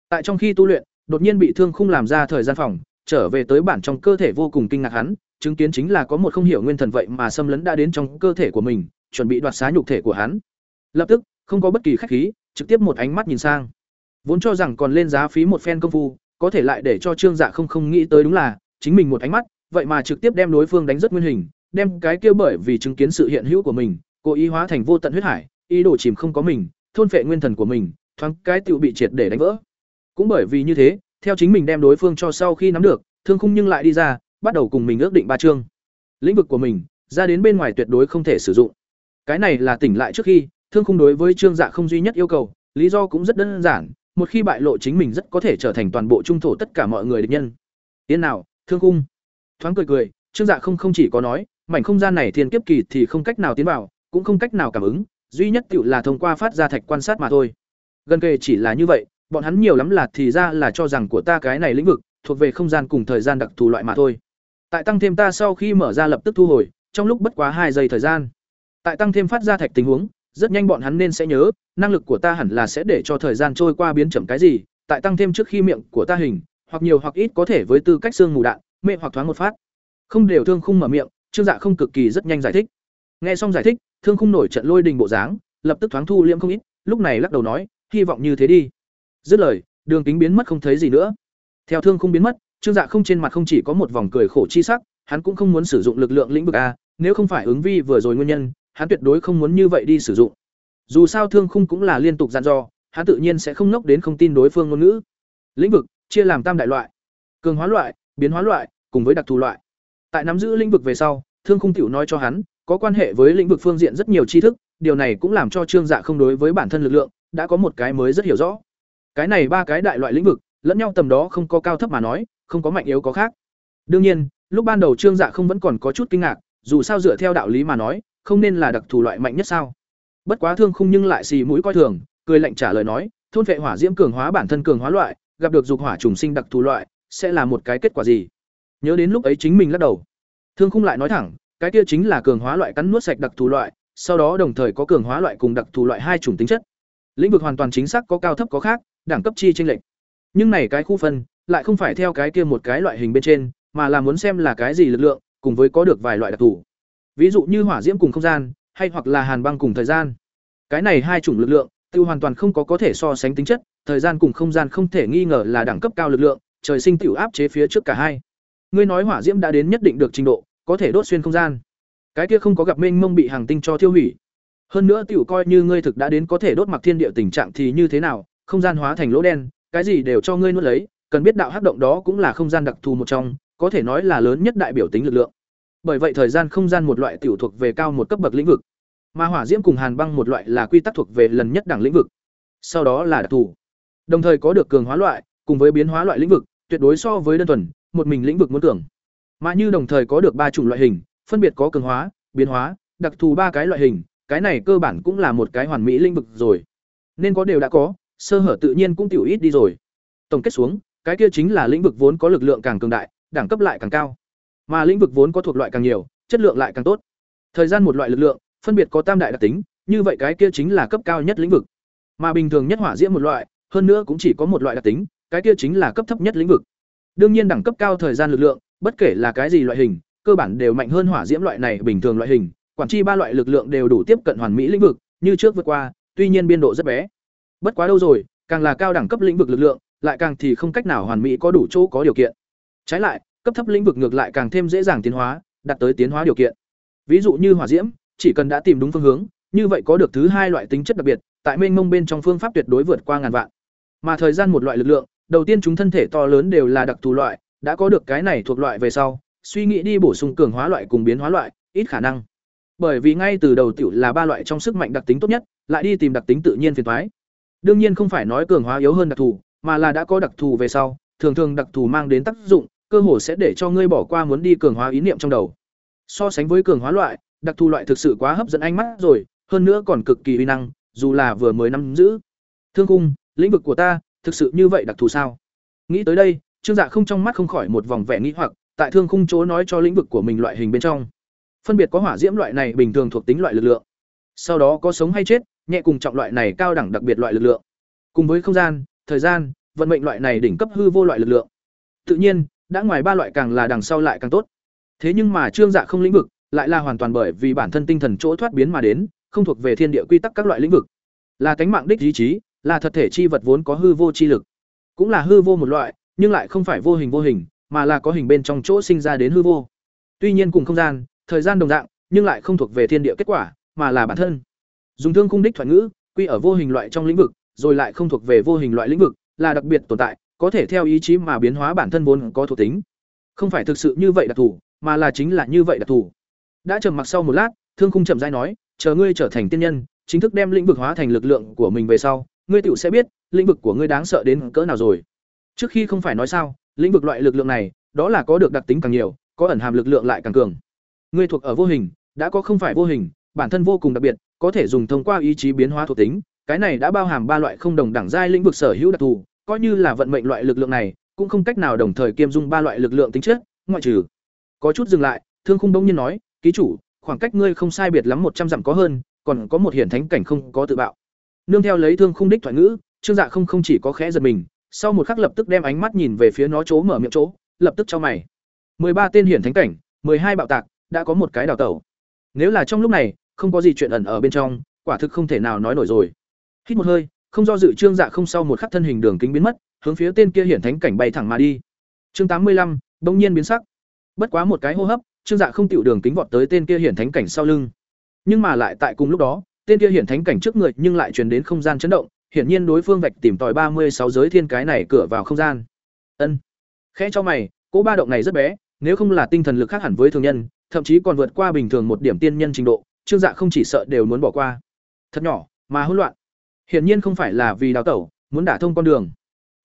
Tại trong khi tu luyện, đột nhiên bị Thương Khung làm ra thời gian phòng, trở về tới bản trong cơ thể vô cùng kinh ngạc hắn, chứng kiến chính là có một không hiểu nguyên thần vậy mà xâm lấn đã đến trong cơ thể của mình, chuẩn bị đoạt xá nhục thể của hắn. Lập tức, không có bất kỳ khách khí, trực tiếp một ánh mắt nhìn sang. Vốn cho rằng còn lên giá phí một phen công phu, có thể lại để cho Trương Dạ không không nghĩ tới đúng là, chính mình một ánh mắt, vậy mà trực tiếp đem đối phương đánh rất nguyên hình, đem cái kia bởi vì chứng kiến sự hiện hữu của mình, cố ý hóa thành vô tận huyết hải, ý đồ chìm không có mình, thôn phệ nguyên thần của mình, thoáng cái tiểu bị triệt để đánh vỡ. Cũng bởi vì như thế, theo chính mình đem đối phương cho sau khi nắm được, thương khung nhưng lại đi ra, bắt đầu cùng mình ước định ba chương. Lĩnh vực của mình, ra đến bên ngoài tuyệt đối không thể sử dụng. Cái này là tỉnh lại trước khi, thương khung đối với trương dạ không duy nhất yêu cầu, lý do cũng rất đơn giản, một khi bại lộ chính mình rất có thể trở thành toàn bộ trung thổ tất cả mọi người địch nhân. Tiến nào, thương khung. Thoáng cười cười, trương dạ không không chỉ có nói, mảnh không gian này thiên kiếp kỳ thì không cách nào tiến vào, cũng không cách nào cảm ứng, duy nhất tựu là thông qua phát ra thạch quan sát mà thôi. Gần kề chỉ là như vậy, bọn hắn nhiều lắm là thì ra là cho rằng của ta cái này lĩnh vực thuộc về không gian cùng thời gian đặc thù loại mà thôi. Tại tăng thêm ta sau khi mở ra lập tức thu hồi, trong lúc bất quá hai giây thời gian. Tại tăng thêm phát ra thạch tình huống, rất nhanh bọn hắn nên sẽ nhớ, năng lực của ta hẳn là sẽ để cho thời gian trôi qua biến chậm cái gì, tại tăng thêm trước khi miệng của ta hình, hoặc nhiều hoặc ít có thể với tư cách xương mù đạn, mê hoặc thoáng một phát. Không đều thương khung mở miệng, Trương Dạ không cực kỳ rất nhanh giải thích. Nghe xong giải thích, thương khung nổi trận lôi đình bộ dáng, lập tức thoáng thu liễm không ít, lúc này lắc đầu nói, hy vọng như thế đi. Dứt lời, đường kính biến mất không thấy gì nữa. Theo thương khung biến mất, Trương Dạ không trên mặt không chỉ có một vòng cười khổ chi sắc, hắn cũng không muốn sử dụng lực lượng lĩnh vực a, nếu không phải ứng vi vừa rồi nguyên nhân, hắn tuyệt đối không muốn như vậy đi sử dụng. Dù sao thương khung cũng là liên tục dặn dò, hắn tự nhiên sẽ không nốc đến không tin đối phương ngôn ngữ. Lĩnh vực chia làm tam đại loại: cường hóa loại, biến hóa loại, cùng với đặc thù loại. Tại nắm giữ lĩnh vực về sau, Thương Khung tiểu nói cho hắn, có quan hệ với lĩnh vực phương diện rất nhiều tri thức, điều này cũng làm cho Trương Dạ không đối với bản thân lực lượng đã có một cái mới rất hiểu rõ. Cái này ba cái đại loại lĩnh vực, lẫn nhau tầm đó không có cao thấp mà nói, không có mạnh yếu có khác. Đương nhiên, lúc ban đầu Trương Dạ không vẫn còn có chút kinh ngạc, dù sao dựa theo đạo lý mà nói, không nên là đặc thù loại mạnh nhất sao? Bất quá Thương Khung nhưng lại xì mũi coi thường, cười lạnh trả lời nói, thôn vệ hỏa diễm cường hóa bản thân cường hóa loại, gặp được dục hỏa trùng sinh đặc thù loại, sẽ là một cái kết quả gì? Nhớ đến lúc ấy chính mình lắc đầu. Thương Khung lại nói thẳng, cái kia chính là cường hóa loại cắn nuốt sạch đặc thù loại, sau đó đồng thời có cường hóa loại cùng đặc thù loại hai chủng tính chất. Lĩnh vực hoàn toàn chính xác có cao thấp có khác, đẳng cấp chi chênh lệch. Nhưng này cái khu phân lại không phải theo cái kia một cái loại hình bên trên, mà là muốn xem là cái gì lực lượng, cùng với có được vài loại đặc thù. Ví dụ như hỏa diễm cùng không gian, hay hoặc là hàn băng cùng thời gian. Cái này hai chủng lực lượng, tự hoàn toàn không có có thể so sánh tính chất, thời gian cùng không gian không thể nghi ngờ là đẳng cấp cao lực lượng, trời sinh tiểu áp chế phía trước cả hai. Ngươi nói hỏa diễm đã đến nhất định được trình độ, có thể đốt xuyên không gian. Cái kia không có gặp mênh mông bị hàng tinh cho thiêu hủy. Hơn nữa tiểu coi như ngươi thực đã đến có thể đốt mặc thiên địa tình trạng thì như thế nào, không gian hóa thành lỗ đen, cái gì đều cho ngươi nuốt lấy, cần biết đạo hắc động đó cũng là không gian đặc thù một trong, có thể nói là lớn nhất đại biểu tính lực lượng. Bởi vậy thời gian không gian một loại tiểu thuộc về cao một cấp bậc lĩnh vực, mà hỏa diễm cùng hàn băng một loại là quy tắc thuộc về lần nhất đẳng lĩnh vực. Sau đó là đặc thù. Đồng thời có được cường hóa loại, cùng với biến hóa loại lĩnh vực, tuyệt đối so với đơn thuần, một mình lĩnh vực muốn tưởng. Mà như đồng thời có được ba chủng loại hình, phân biệt có cường hóa, biến hóa, đặc thù ba cái loại hình, cái này cơ bản cũng là một cái hoàn mỹ lĩnh vực rồi. Nên có đều đã có, sơ hở tự nhiên cũng tiểu ít đi rồi. Tổng kết xuống, cái kia chính là lĩnh vực vốn có lực lượng càng cường đại, đẳng cấp lại càng cao. Mà lĩnh vực vốn có thuộc loại càng nhiều, chất lượng lại càng tốt. Thời gian một loại lực lượng, phân biệt có tam đại đặc tính, như vậy cái kia chính là cấp cao nhất lĩnh vực. Mà bình thường nhất hỏa diễm một loại, hơn nữa cũng chỉ có một loại đặc tính, cái kia chính là cấp thấp nhất lĩnh vực. Đương nhiên đẳng cấp cao thời gian lực lượng, bất kể là cái gì loại hình, cơ bản đều mạnh hơn hỏa diễm loại này bình thường loại hình, quản chi ba loại lực lượng đều đủ tiếp cận hoàn mỹ lĩnh vực, như trước vượt qua, tuy nhiên biên độ rất bé. Bất quá đâu rồi, càng là cao đẳng cấp lĩnh vực lực lượng, lại càng thì không cách nào hoàn mỹ có đủ chỗ có điều kiện. Trái lại, cấp thấp lĩnh vực ngược lại càng thêm dễ dàng tiến hóa, đạt tới tiến hóa điều kiện. Ví dụ như hỏa diễm, chỉ cần đã tìm đúng phương hướng, như vậy có được thứ hai loại tính chất đặc biệt, tại mênh mông bên trong phương pháp tuyệt đối vượt qua ngàn vạn. Mà thời gian một loại lực lượng, đầu tiên chúng thân thể to lớn đều là đặc thù loại, đã có được cái này thuộc loại về sau, suy nghĩ đi bổ sung cường hóa loại cùng biến hóa loại, ít khả năng. Bởi vì ngay từ đầu tiểu là ba loại trong sức mạnh đặc tính tốt nhất, lại đi tìm đặc tính tự nhiên phiền toái. Đương nhiên không phải nói cường hóa yếu hơn đặc thù, mà là đã có đặc thù về sau, thường thường đặc thù mang đến tác dụng, cơ hồ sẽ để cho ngươi bỏ qua muốn đi cường hóa ý niệm trong đầu. So sánh với cường hóa loại, đặc thù loại thực sự quá hấp dẫn ánh mắt rồi, hơn nữa còn cực kỳ uy năng, dù là vừa mới nắm giữ. Thương cung, lĩnh vực của ta, thực sự như vậy đặc thù sao? Nghĩ tới đây, Trương Dạ không trong mắt không khỏi một vòng vẻ nghi hoặc, tại thương khung chỗ nói cho lĩnh vực của mình loại hình bên trong. Phân biệt có hỏa diễm loại này bình thường thuộc tính loại lực lượng. Sau đó có sống hay chết, nhẹ cùng trọng loại này cao đẳng đặc biệt loại lực lượng. Cùng với không gian, thời gian, vận mệnh loại này đỉnh cấp hư vô loại lực lượng. Tự nhiên, đã ngoài ba loại càng là đằng sau lại càng tốt. Thế nhưng mà Trương Dạ không lĩnh vực, lại là hoàn toàn bởi vì bản thân tinh thần chỗ thoát biến mà đến, không thuộc về thiên địa quy tắc các loại lĩnh vực. Là cánh mạng đích ý chí, là thật thể chi vật vốn có hư vô chi lực. Cũng là hư vô một loại, nhưng lại không phải vô hình vô hình, mà là có hình bên trong chỗ sinh ra đến hư vô. Tuy nhiên cùng không gian, thời gian đồng dạng, nhưng lại không thuộc về thiên địa kết quả, mà là bản thân. Dùng thương khung đích thoại ngữ, quy ở vô hình loại trong lĩnh vực, rồi lại không thuộc về vô hình loại lĩnh vực, là đặc biệt tồn tại, có thể theo ý chí mà biến hóa bản thân vốn có thuộc tính. Không phải thực sự như vậy đặc thù, mà là chính là như vậy đặc thù. Đã trầm mặc sau một lát, Thương Khung chậm dai nói, chờ ngươi trở thành tiên nhân, chính thức đem lĩnh vực hóa thành lực lượng của mình về sau, ngươi tựu sẽ biết, lĩnh vực của ngươi đáng sợ đến cỡ nào rồi. Trước khi không phải nói sao, lĩnh vực loại lực lượng này, đó là có được đặc tính càng nhiều, có ẩn hàm lực lượng lại càng cường. Ngươi thuộc ở vô hình, đã có không phải vô hình, bản thân vô cùng đặc biệt, có thể dùng thông qua ý chí biến hóa thuộc tính, cái này đã bao hàm ba loại không đồng đẳng giai lĩnh vực sở hữu đặc thù, coi như là vận mệnh loại lực lượng này, cũng không cách nào đồng thời kiêm dung ba loại lực lượng tính chất, ngoại trừ. Có chút dừng lại, Thương Khung bỗng nhiên nói, "Ký chủ, khoảng cách ngươi không sai biệt lắm một trăm dặm có hơn, còn có một hiển thánh cảnh không có tự bạo." Nương theo lấy Thương Khung đích thoại ngữ, Trương Dạ không không chỉ có khẽ giật mình, sau một khắc lập tức đem ánh mắt nhìn về phía nó chỗ mở miệng chỗ, lập tức cho mày. ba tên hiển thánh cảnh, hai bạo tạc, đã có một cái đào tẩu. Nếu là trong lúc này, không có gì chuyện ẩn ở bên trong, quả thực không thể nào nói nổi rồi. Hít một hơi, không do dự Trương Dạ không sau một khắc thân hình đường kính biến mất, hướng phía tên kia hiển thánh cảnh bay thẳng mà đi. Chương tám mươi lăm, bỗng nhiên biến sắc. Bất quá một cái hô hấp, Trương Dạ không tiểu đường kính vọt tới tên kia hiển thánh cảnh sau lưng. Nhưng mà lại tại cùng lúc đó, tên kia hiển thánh cảnh trước người nhưng lại truyền đến không gian chấn động, hiển nhiên đối phương vạch tìm tòi ba mươi sáu giới thiên cái này cửa vào không gian. Ân. Khẽ cho mày, cỗ ba động này rất bé, nếu không là tinh thần lực khác hẳn với thường nhân, thậm chí còn vượt qua bình thường một điểm tiên nhân trình độ, Trương Dạ không chỉ sợ đều muốn bỏ qua. Thật nhỏ, mà hỗn loạn. Hiển nhiên không phải là vì đào tẩu, muốn đả thông con đường.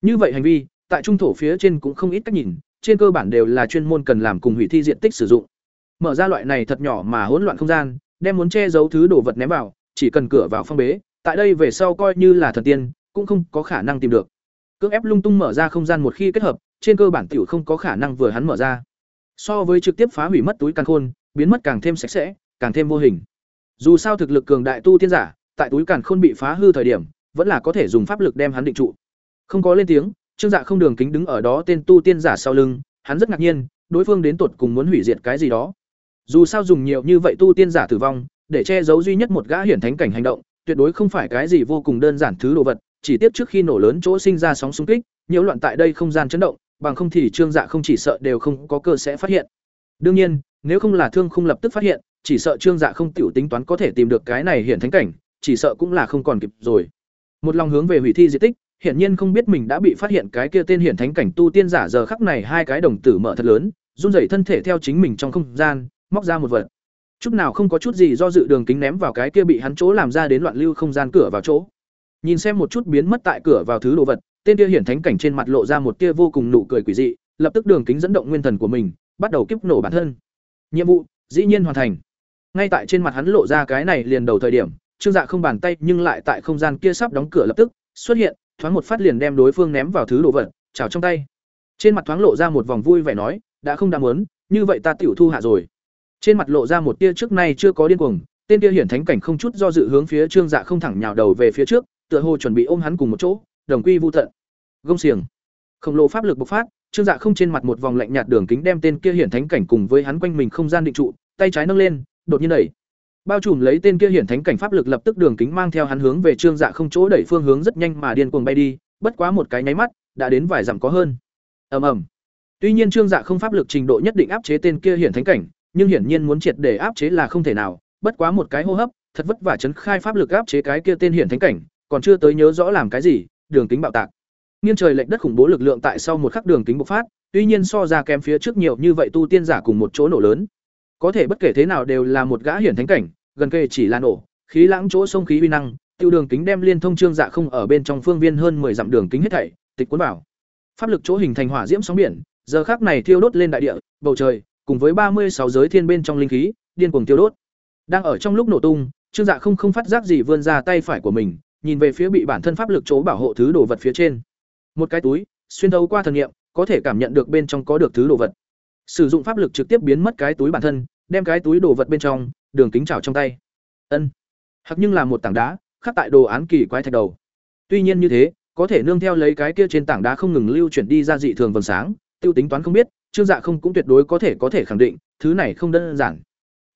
Như vậy hành vi, tại trung thổ phía trên cũng không ít cách nhìn, trên cơ bản đều là chuyên môn cần làm cùng hủy thi diện tích sử dụng. Mở ra loại này thật nhỏ mà hỗn loạn không gian, đem muốn che giấu thứ đồ vật ném vào, chỉ cần cửa vào phong bế, tại đây về sau coi như là thần tiên, cũng không có khả năng tìm được. Cưỡng ép lung tung mở ra không gian một khi kết hợp, trên cơ bản tiểu không có khả năng vừa hắn mở ra. So với trực tiếp phá hủy mất túi căn khôn, biến mất càng thêm sạch sẽ, càng thêm vô hình. Dù sao thực lực cường đại tu tiên giả, tại túi càn khôn bị phá hư thời điểm, vẫn là có thể dùng pháp lực đem hắn định trụ. Không có lên tiếng, Trương Dạ không đường kính đứng ở đó tên tu tiên giả sau lưng, hắn rất ngạc nhiên, đối phương đến tuột cùng muốn hủy diệt cái gì đó. Dù sao dùng nhiều như vậy tu tiên giả tử vong, để che giấu duy nhất một gã hiển thánh cảnh hành động, tuyệt đối không phải cái gì vô cùng đơn giản thứ đồ vật, chỉ tiếp trước khi nổ lớn chỗ sinh ra sóng xung kích, nhiễu loạn tại đây không gian chấn động, bằng không thì Trương Dạ không chỉ sợ đều không có cơ sẽ phát hiện. Đương nhiên, nếu không là thương không lập tức phát hiện, chỉ sợ Trương Dạ không tiểu tính toán có thể tìm được cái này hiển thánh cảnh, chỉ sợ cũng là không còn kịp rồi. Một lòng hướng về hủy thi di tích, hiển nhiên không biết mình đã bị phát hiện cái kia tên hiển thánh cảnh tu tiên giả giờ khắc này hai cái đồng tử mở thật lớn, run rẩy thân thể theo chính mình trong không gian, móc ra một vật. Chút nào không có chút gì do dự đường kính ném vào cái kia bị hắn chỗ làm ra đến loạn lưu không gian cửa vào chỗ. Nhìn xem một chút biến mất tại cửa vào thứ đồ vật, tên kia hiển thánh cảnh trên mặt lộ ra một tia vô cùng nụ cười quỷ dị, lập tức đường kính dẫn động nguyên thần của mình, bắt đầu kiếp nổ bản thân. Nhiệm vụ dĩ nhiên hoàn thành. Ngay tại trên mặt hắn lộ ra cái này liền đầu thời điểm, Trương Dạ không bàn tay nhưng lại tại không gian kia sắp đóng cửa lập tức xuất hiện, thoáng một phát liền đem đối phương ném vào thứ đồ vật, chảo trong tay. Trên mặt thoáng lộ ra một vòng vui vẻ nói, đã không đáng muốn, như vậy ta tiểu thu hạ rồi. Trên mặt lộ ra một tia trước nay chưa có điên cuồng, tên kia hiển thánh cảnh không chút do dự hướng phía Trương Dạ không thẳng nhào đầu về phía trước, tựa hồ chuẩn bị ôm hắn cùng một chỗ, đồng quy vu tận. Gông xiềng. Khổng lồ pháp lực bộc phát, Trương Dạ không trên mặt một vòng lạnh nhạt đường kính đem tên kia hiển thánh cảnh cùng với hắn quanh mình không gian định trụ, tay trái nâng lên, đột nhiên đẩy. Bao trùm lấy tên kia hiển thánh cảnh pháp lực lập tức đường kính mang theo hắn hướng về Trương Dạ không chỗ đẩy phương hướng rất nhanh mà điên cuồng bay đi, bất quá một cái nháy mắt, đã đến vài dặm có hơn. Ầm ầm. Tuy nhiên Trương Dạ không pháp lực trình độ nhất định áp chế tên kia hiển thánh cảnh, nhưng hiển nhiên muốn triệt để áp chế là không thể nào, bất quá một cái hô hấp, thật vất vả chấn khai pháp lực áp chế cái kia tên hiển thánh cảnh, còn chưa tới nhớ rõ làm cái gì, đường kính bạo tạc. Nghiêng trời lệch đất khủng bố lực lượng tại sau một khắc đường kính bộc phát, tuy nhiên so ra kém phía trước nhiều như vậy tu tiên giả cùng một chỗ nổ lớn. Có thể bất kể thế nào đều là một gã hiển thánh cảnh, gần kề chỉ là nổ, khí lãng chỗ sông khí uy năng, tiêu đường kính đem liên thông trương dạ không ở bên trong phương viên hơn 10 dặm đường kính hết thảy, tịch cuốn bảo. Pháp lực chỗ hình thành hỏa diễm sóng biển, giờ khắc này thiêu đốt lên đại địa, bầu trời, cùng với ba mươi sáu giới thiên bên trong linh khí, điên cuồng tiêu đốt. Đang ở trong lúc nổ tung, Trương Dạ không không phát giác gì vươn ra tay phải của mình, nhìn về phía bị bản thân pháp lực chỗ bảo hộ thứ đồ vật phía trên. Một cái túi, xuyên thấu qua thần niệm, có thể cảm nhận được bên trong có được thứ đồ vật. Sử dụng pháp lực trực tiếp biến mất cái túi bản thân, đem cái túi đồ vật bên trong, đường kính chảo trong tay. Ân. Hoặc nhưng là một tảng đá, khắc tại đồ án kỳ quái thạch đầu. Tuy nhiên như thế, có thể nương theo lấy cái kia trên tảng đá không ngừng lưu chuyển đi ra dị thường vầng sáng, tiêu tính toán không biết, Trương Dạ không cũng tuyệt đối có thể có thể khẳng định, thứ này không đơn giản.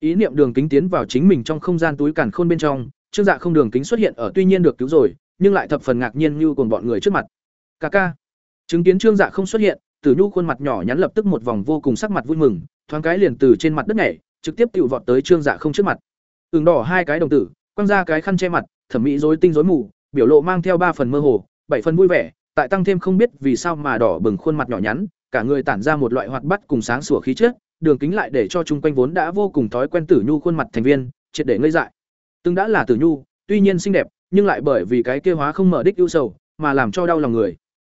Ý niệm đường kính tiến vào chính mình trong không gian túi càn khôn bên trong, Trương Dạ không đường kính xuất hiện ở tuy nhiên được cứu rồi, nhưng lại thập phần ngạc nhiên như cùng bọn người trước mặt. Ca ca. Chứng kiến Trương Dạ không xuất hiện, Tử Nhu khuôn mặt nhỏ nhắn lập tức một vòng vô cùng sắc mặt vui mừng, thoáng cái liền từ trên mặt đất nhảy, trực tiếp tiểu vọt tới Trương Dạ không trước mặt. Ửng đỏ hai cái đồng tử, quăng ra cái khăn che mặt, thẩm mỹ rối tinh rối mù, biểu lộ mang theo ba phần mơ hồ, bảy phần vui vẻ, tại tăng thêm không biết vì sao mà đỏ bừng khuôn mặt nhỏ nhắn, cả người tản ra một loại hoạt bát cùng sáng sủa khí chất, đường kính lại để cho chung quanh vốn đã vô cùng thói quen Tử Nhu khuôn mặt thành viên, triệt để ngây dại. Từng đã là Tử Nhu, tuy nhiên xinh đẹp, nhưng lại bởi vì cái kia hóa không mở đích ưu sầu, mà làm cho đau lòng người.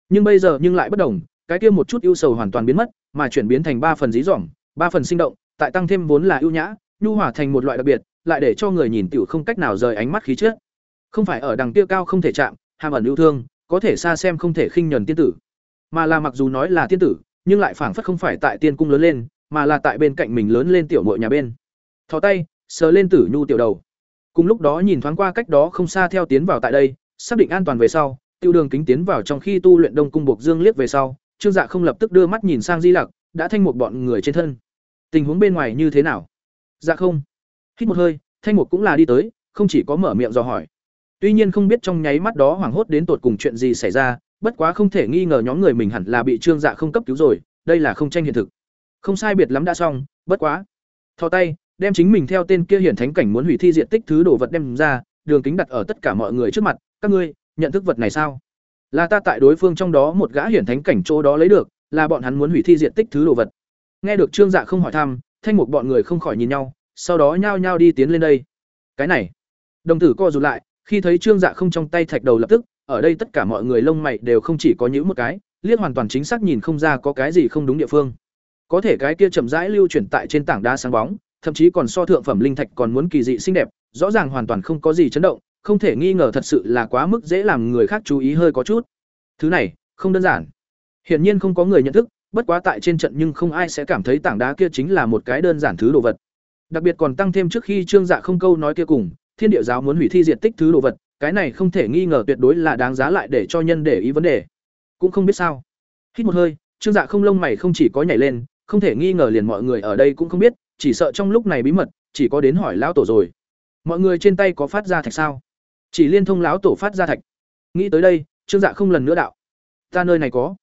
Nhưng bây giờ nhưng lại bất đồng, cái kia một chút ưu sầu hoàn toàn biến mất, mà chuyển biến thành ba phần dí dỏm, ba phần sinh động, tại tăng thêm vốn là ưu nhã, nhu hòa thành một loại đặc biệt, lại để cho người nhìn tiểu không cách nào rời ánh mắt khí chất. Không phải ở đằng kia cao không thể chạm, hàm ẩn yêu thương, có thể xa xem không thể khinh nhẫn tiên tử, mà là mặc dù nói là tiên tử, nhưng lại phảng phất không phải tại tiên cung lớn lên, mà là tại bên cạnh mình lớn lên tiểu muội nhà bên. Thò tay, sờ lên Tử Nhu tiểu đầu. Cùng lúc đó nhìn thoáng qua cách đó không xa theo tiến vào tại đây, xác định an toàn về sau, Tiêu Đường kính tiến vào trong khi tu luyện Đông cung buộc Dương liếc về sau, Trương Dạ không lập tức đưa mắt nhìn sang Di Lặc, đã thanh một bọn người trên thân. Tình huống bên ngoài như thế nào? Dạ không. Hít một hơi, thanh mục cũng là đi tới, không chỉ có mở miệng dò hỏi. Tuy nhiên không biết trong nháy mắt đó hoảng hốt đến tột cùng chuyện gì xảy ra, bất quá không thể nghi ngờ nhóm người mình hẳn là bị Trương Dạ không cấp cứu rồi, đây là không tranh hiện thực. Không sai biệt lắm đã xong, bất quá. Thò tay, đem chính mình theo tên kia hiển thánh cảnh muốn hủy thi diện tích thứ đồ vật đem ra, đường kính đặt ở tất cả mọi người trước mặt, các ngươi, nhận thức vật này sao? Là ta tại đối phương trong đó một gã hiển thánh cảnh chỗ đó lấy được, là bọn hắn muốn hủy thi diện tích thứ đồ vật. Nghe được Trương Dạ không hỏi thăm, thanh một bọn người không khỏi nhìn nhau, sau đó nhao nhao đi tiến lên đây. Cái này, đồng tử co rụt lại, khi thấy Trương Dạ không trong tay thạch đầu lập tức, ở đây tất cả mọi người lông mày đều không chỉ có nhíu một cái, liếc hoàn toàn chính xác nhìn không ra có cái gì không đúng địa phương. Có thể cái kia chậm rãi lưu chuyển tại trên tảng đá sáng bóng, thậm chí còn so thượng phẩm linh thạch còn muốn kỳ dị xinh đẹp, rõ ràng hoàn toàn không có gì chấn động, không thể nghi ngờ thật sự là quá mức dễ làm người khác chú ý hơi có chút. Thứ này, không đơn giản. Hiển nhiên không có người nhận thức, bất quá tại trên trận nhưng không ai sẽ cảm thấy tảng đá kia chính là một cái đơn giản thứ đồ vật. Đặc biệt còn tăng thêm trước khi Trương Dạ không câu nói kia cùng, Thiên địa giáo muốn hủy thi diệt tích thứ đồ vật, cái này không thể nghi ngờ tuyệt đối là đáng giá lại để cho nhân để ý vấn đề. Cũng không biết sao. Hít một hơi, Trương Dạ không lông mày không chỉ có nhảy lên, không thể nghi ngờ liền mọi người ở đây cũng không biết, chỉ sợ trong lúc này bí mật, chỉ có đến hỏi lão tổ rồi. Mọi người trên tay có phát ra thạch sao? Chỉ liên thông lão tổ phát ra thạch. Nghĩ tới đây, Trương Dạ không lần nữa đạo: "Ta nơi này có."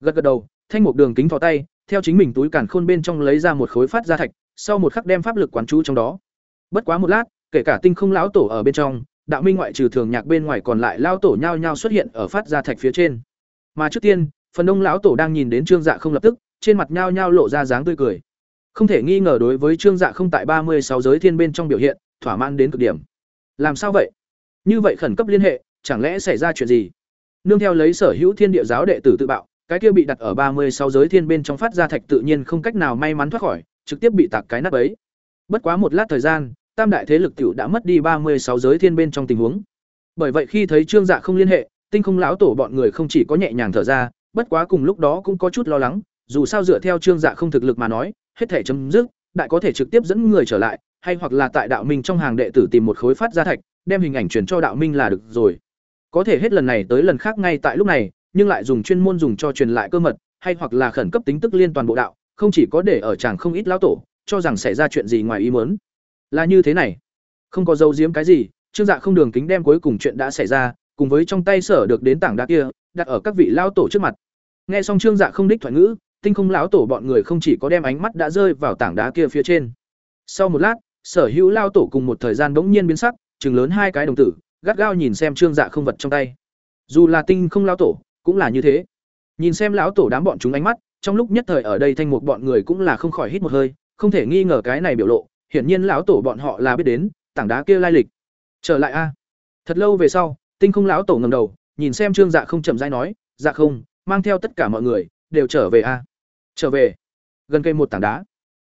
Gật gật đầu, thanh một đường kính thò tay, theo chính mình túi càn khôn bên trong lấy ra một khối phát ra thạch, sau một khắc đem pháp lực quán chú trong đó. Bất quá một lát, kể cả tinh không lão tổ ở bên trong, đạo minh ngoại trừ thường nhạc bên ngoài còn lại lão tổ nhao nhao xuất hiện ở phát ra thạch phía trên. Mà trước tiên, phần đông lão tổ đang nhìn đến Trương Dạ không lập tức, trên mặt nhao nhao lộ ra dáng tươi cười. Không thể nghi ngờ đối với Trương Dạ không tại ba mươi sáu giới thiên bên trong biểu hiện, thỏa mãn đến cực điểm. Làm sao vậy? Như vậy khẩn cấp liên hệ, chẳng lẽ xảy ra chuyện gì? Nương theo lấy sở hữu thiên địa giáo đệ tử tự bạo, cái kia bị đặt ở ba mươi sáu giới thiên bên trong phát ra thạch tự nhiên không cách nào may mắn thoát khỏi, trực tiếp bị tạc cái nắp ấy. Bất quá một lát thời gian, tam đại thế lực tiểu đã mất đi ba mươi sáu giới thiên bên trong tình huống. Bởi vậy khi thấy Trương Dạ không liên hệ, Tinh Không lão tổ bọn người không chỉ có nhẹ nhàng thở ra, bất quá cùng lúc đó cũng có chút lo lắng, dù sao dựa theo Trương Dạ không thực lực mà nói, hết thể chấm dứt, đại có thể trực tiếp dẫn người trở lại, hay hoặc là tại đạo minh trong hàng đệ tử tìm một khối phát ra thạch, đem hình ảnh truyền cho đạo minh là được rồi. Có thể hết lần này tới lần khác ngay tại lúc này, nhưng lại dùng chuyên môn dùng cho truyền lại cơ mật, hay hoặc là khẩn cấp tính tức liên toàn bộ đạo, không chỉ có để ở chàng không ít lão tổ, cho rằng xảy ra chuyện gì ngoài ý muốn. Là như thế này, không có dấu giếm cái gì, Trương Dạ không đường kính đem cuối cùng chuyện đã xảy ra, cùng với trong tay sở được đến tảng đá kia, đặt ở các vị lão tổ trước mặt. Nghe xong Trương Dạ không đích thoại ngữ, tinh không lão tổ bọn người không chỉ có đem ánh mắt đã rơi vào tảng đá kia phía trên. Sau một lát, sở hữu lão tổ cùng một thời gian bỗng nhiên biến sắc, trừng lớn hai cái đồng tử, gắt gao nhìn xem Trương Dạ không vật trong tay. Dù là tinh không lão tổ, cũng là như thế. Nhìn xem lão tổ đám bọn chúng ánh mắt, trong lúc nhất thời ở đây thanh một bọn người cũng là không khỏi hít một hơi, không thể nghi ngờ cái này biểu lộ, hiển nhiên lão tổ bọn họ là biết đến, tảng đá kia lai lịch. Trở lại a. Thật lâu về sau, Tinh Không lão tổ ngẩng đầu, nhìn xem Trương Dạ không chậm rãi nói, "Dạ không, mang theo tất cả mọi người, đều trở về a." Trở về. Gần cây một tảng đá.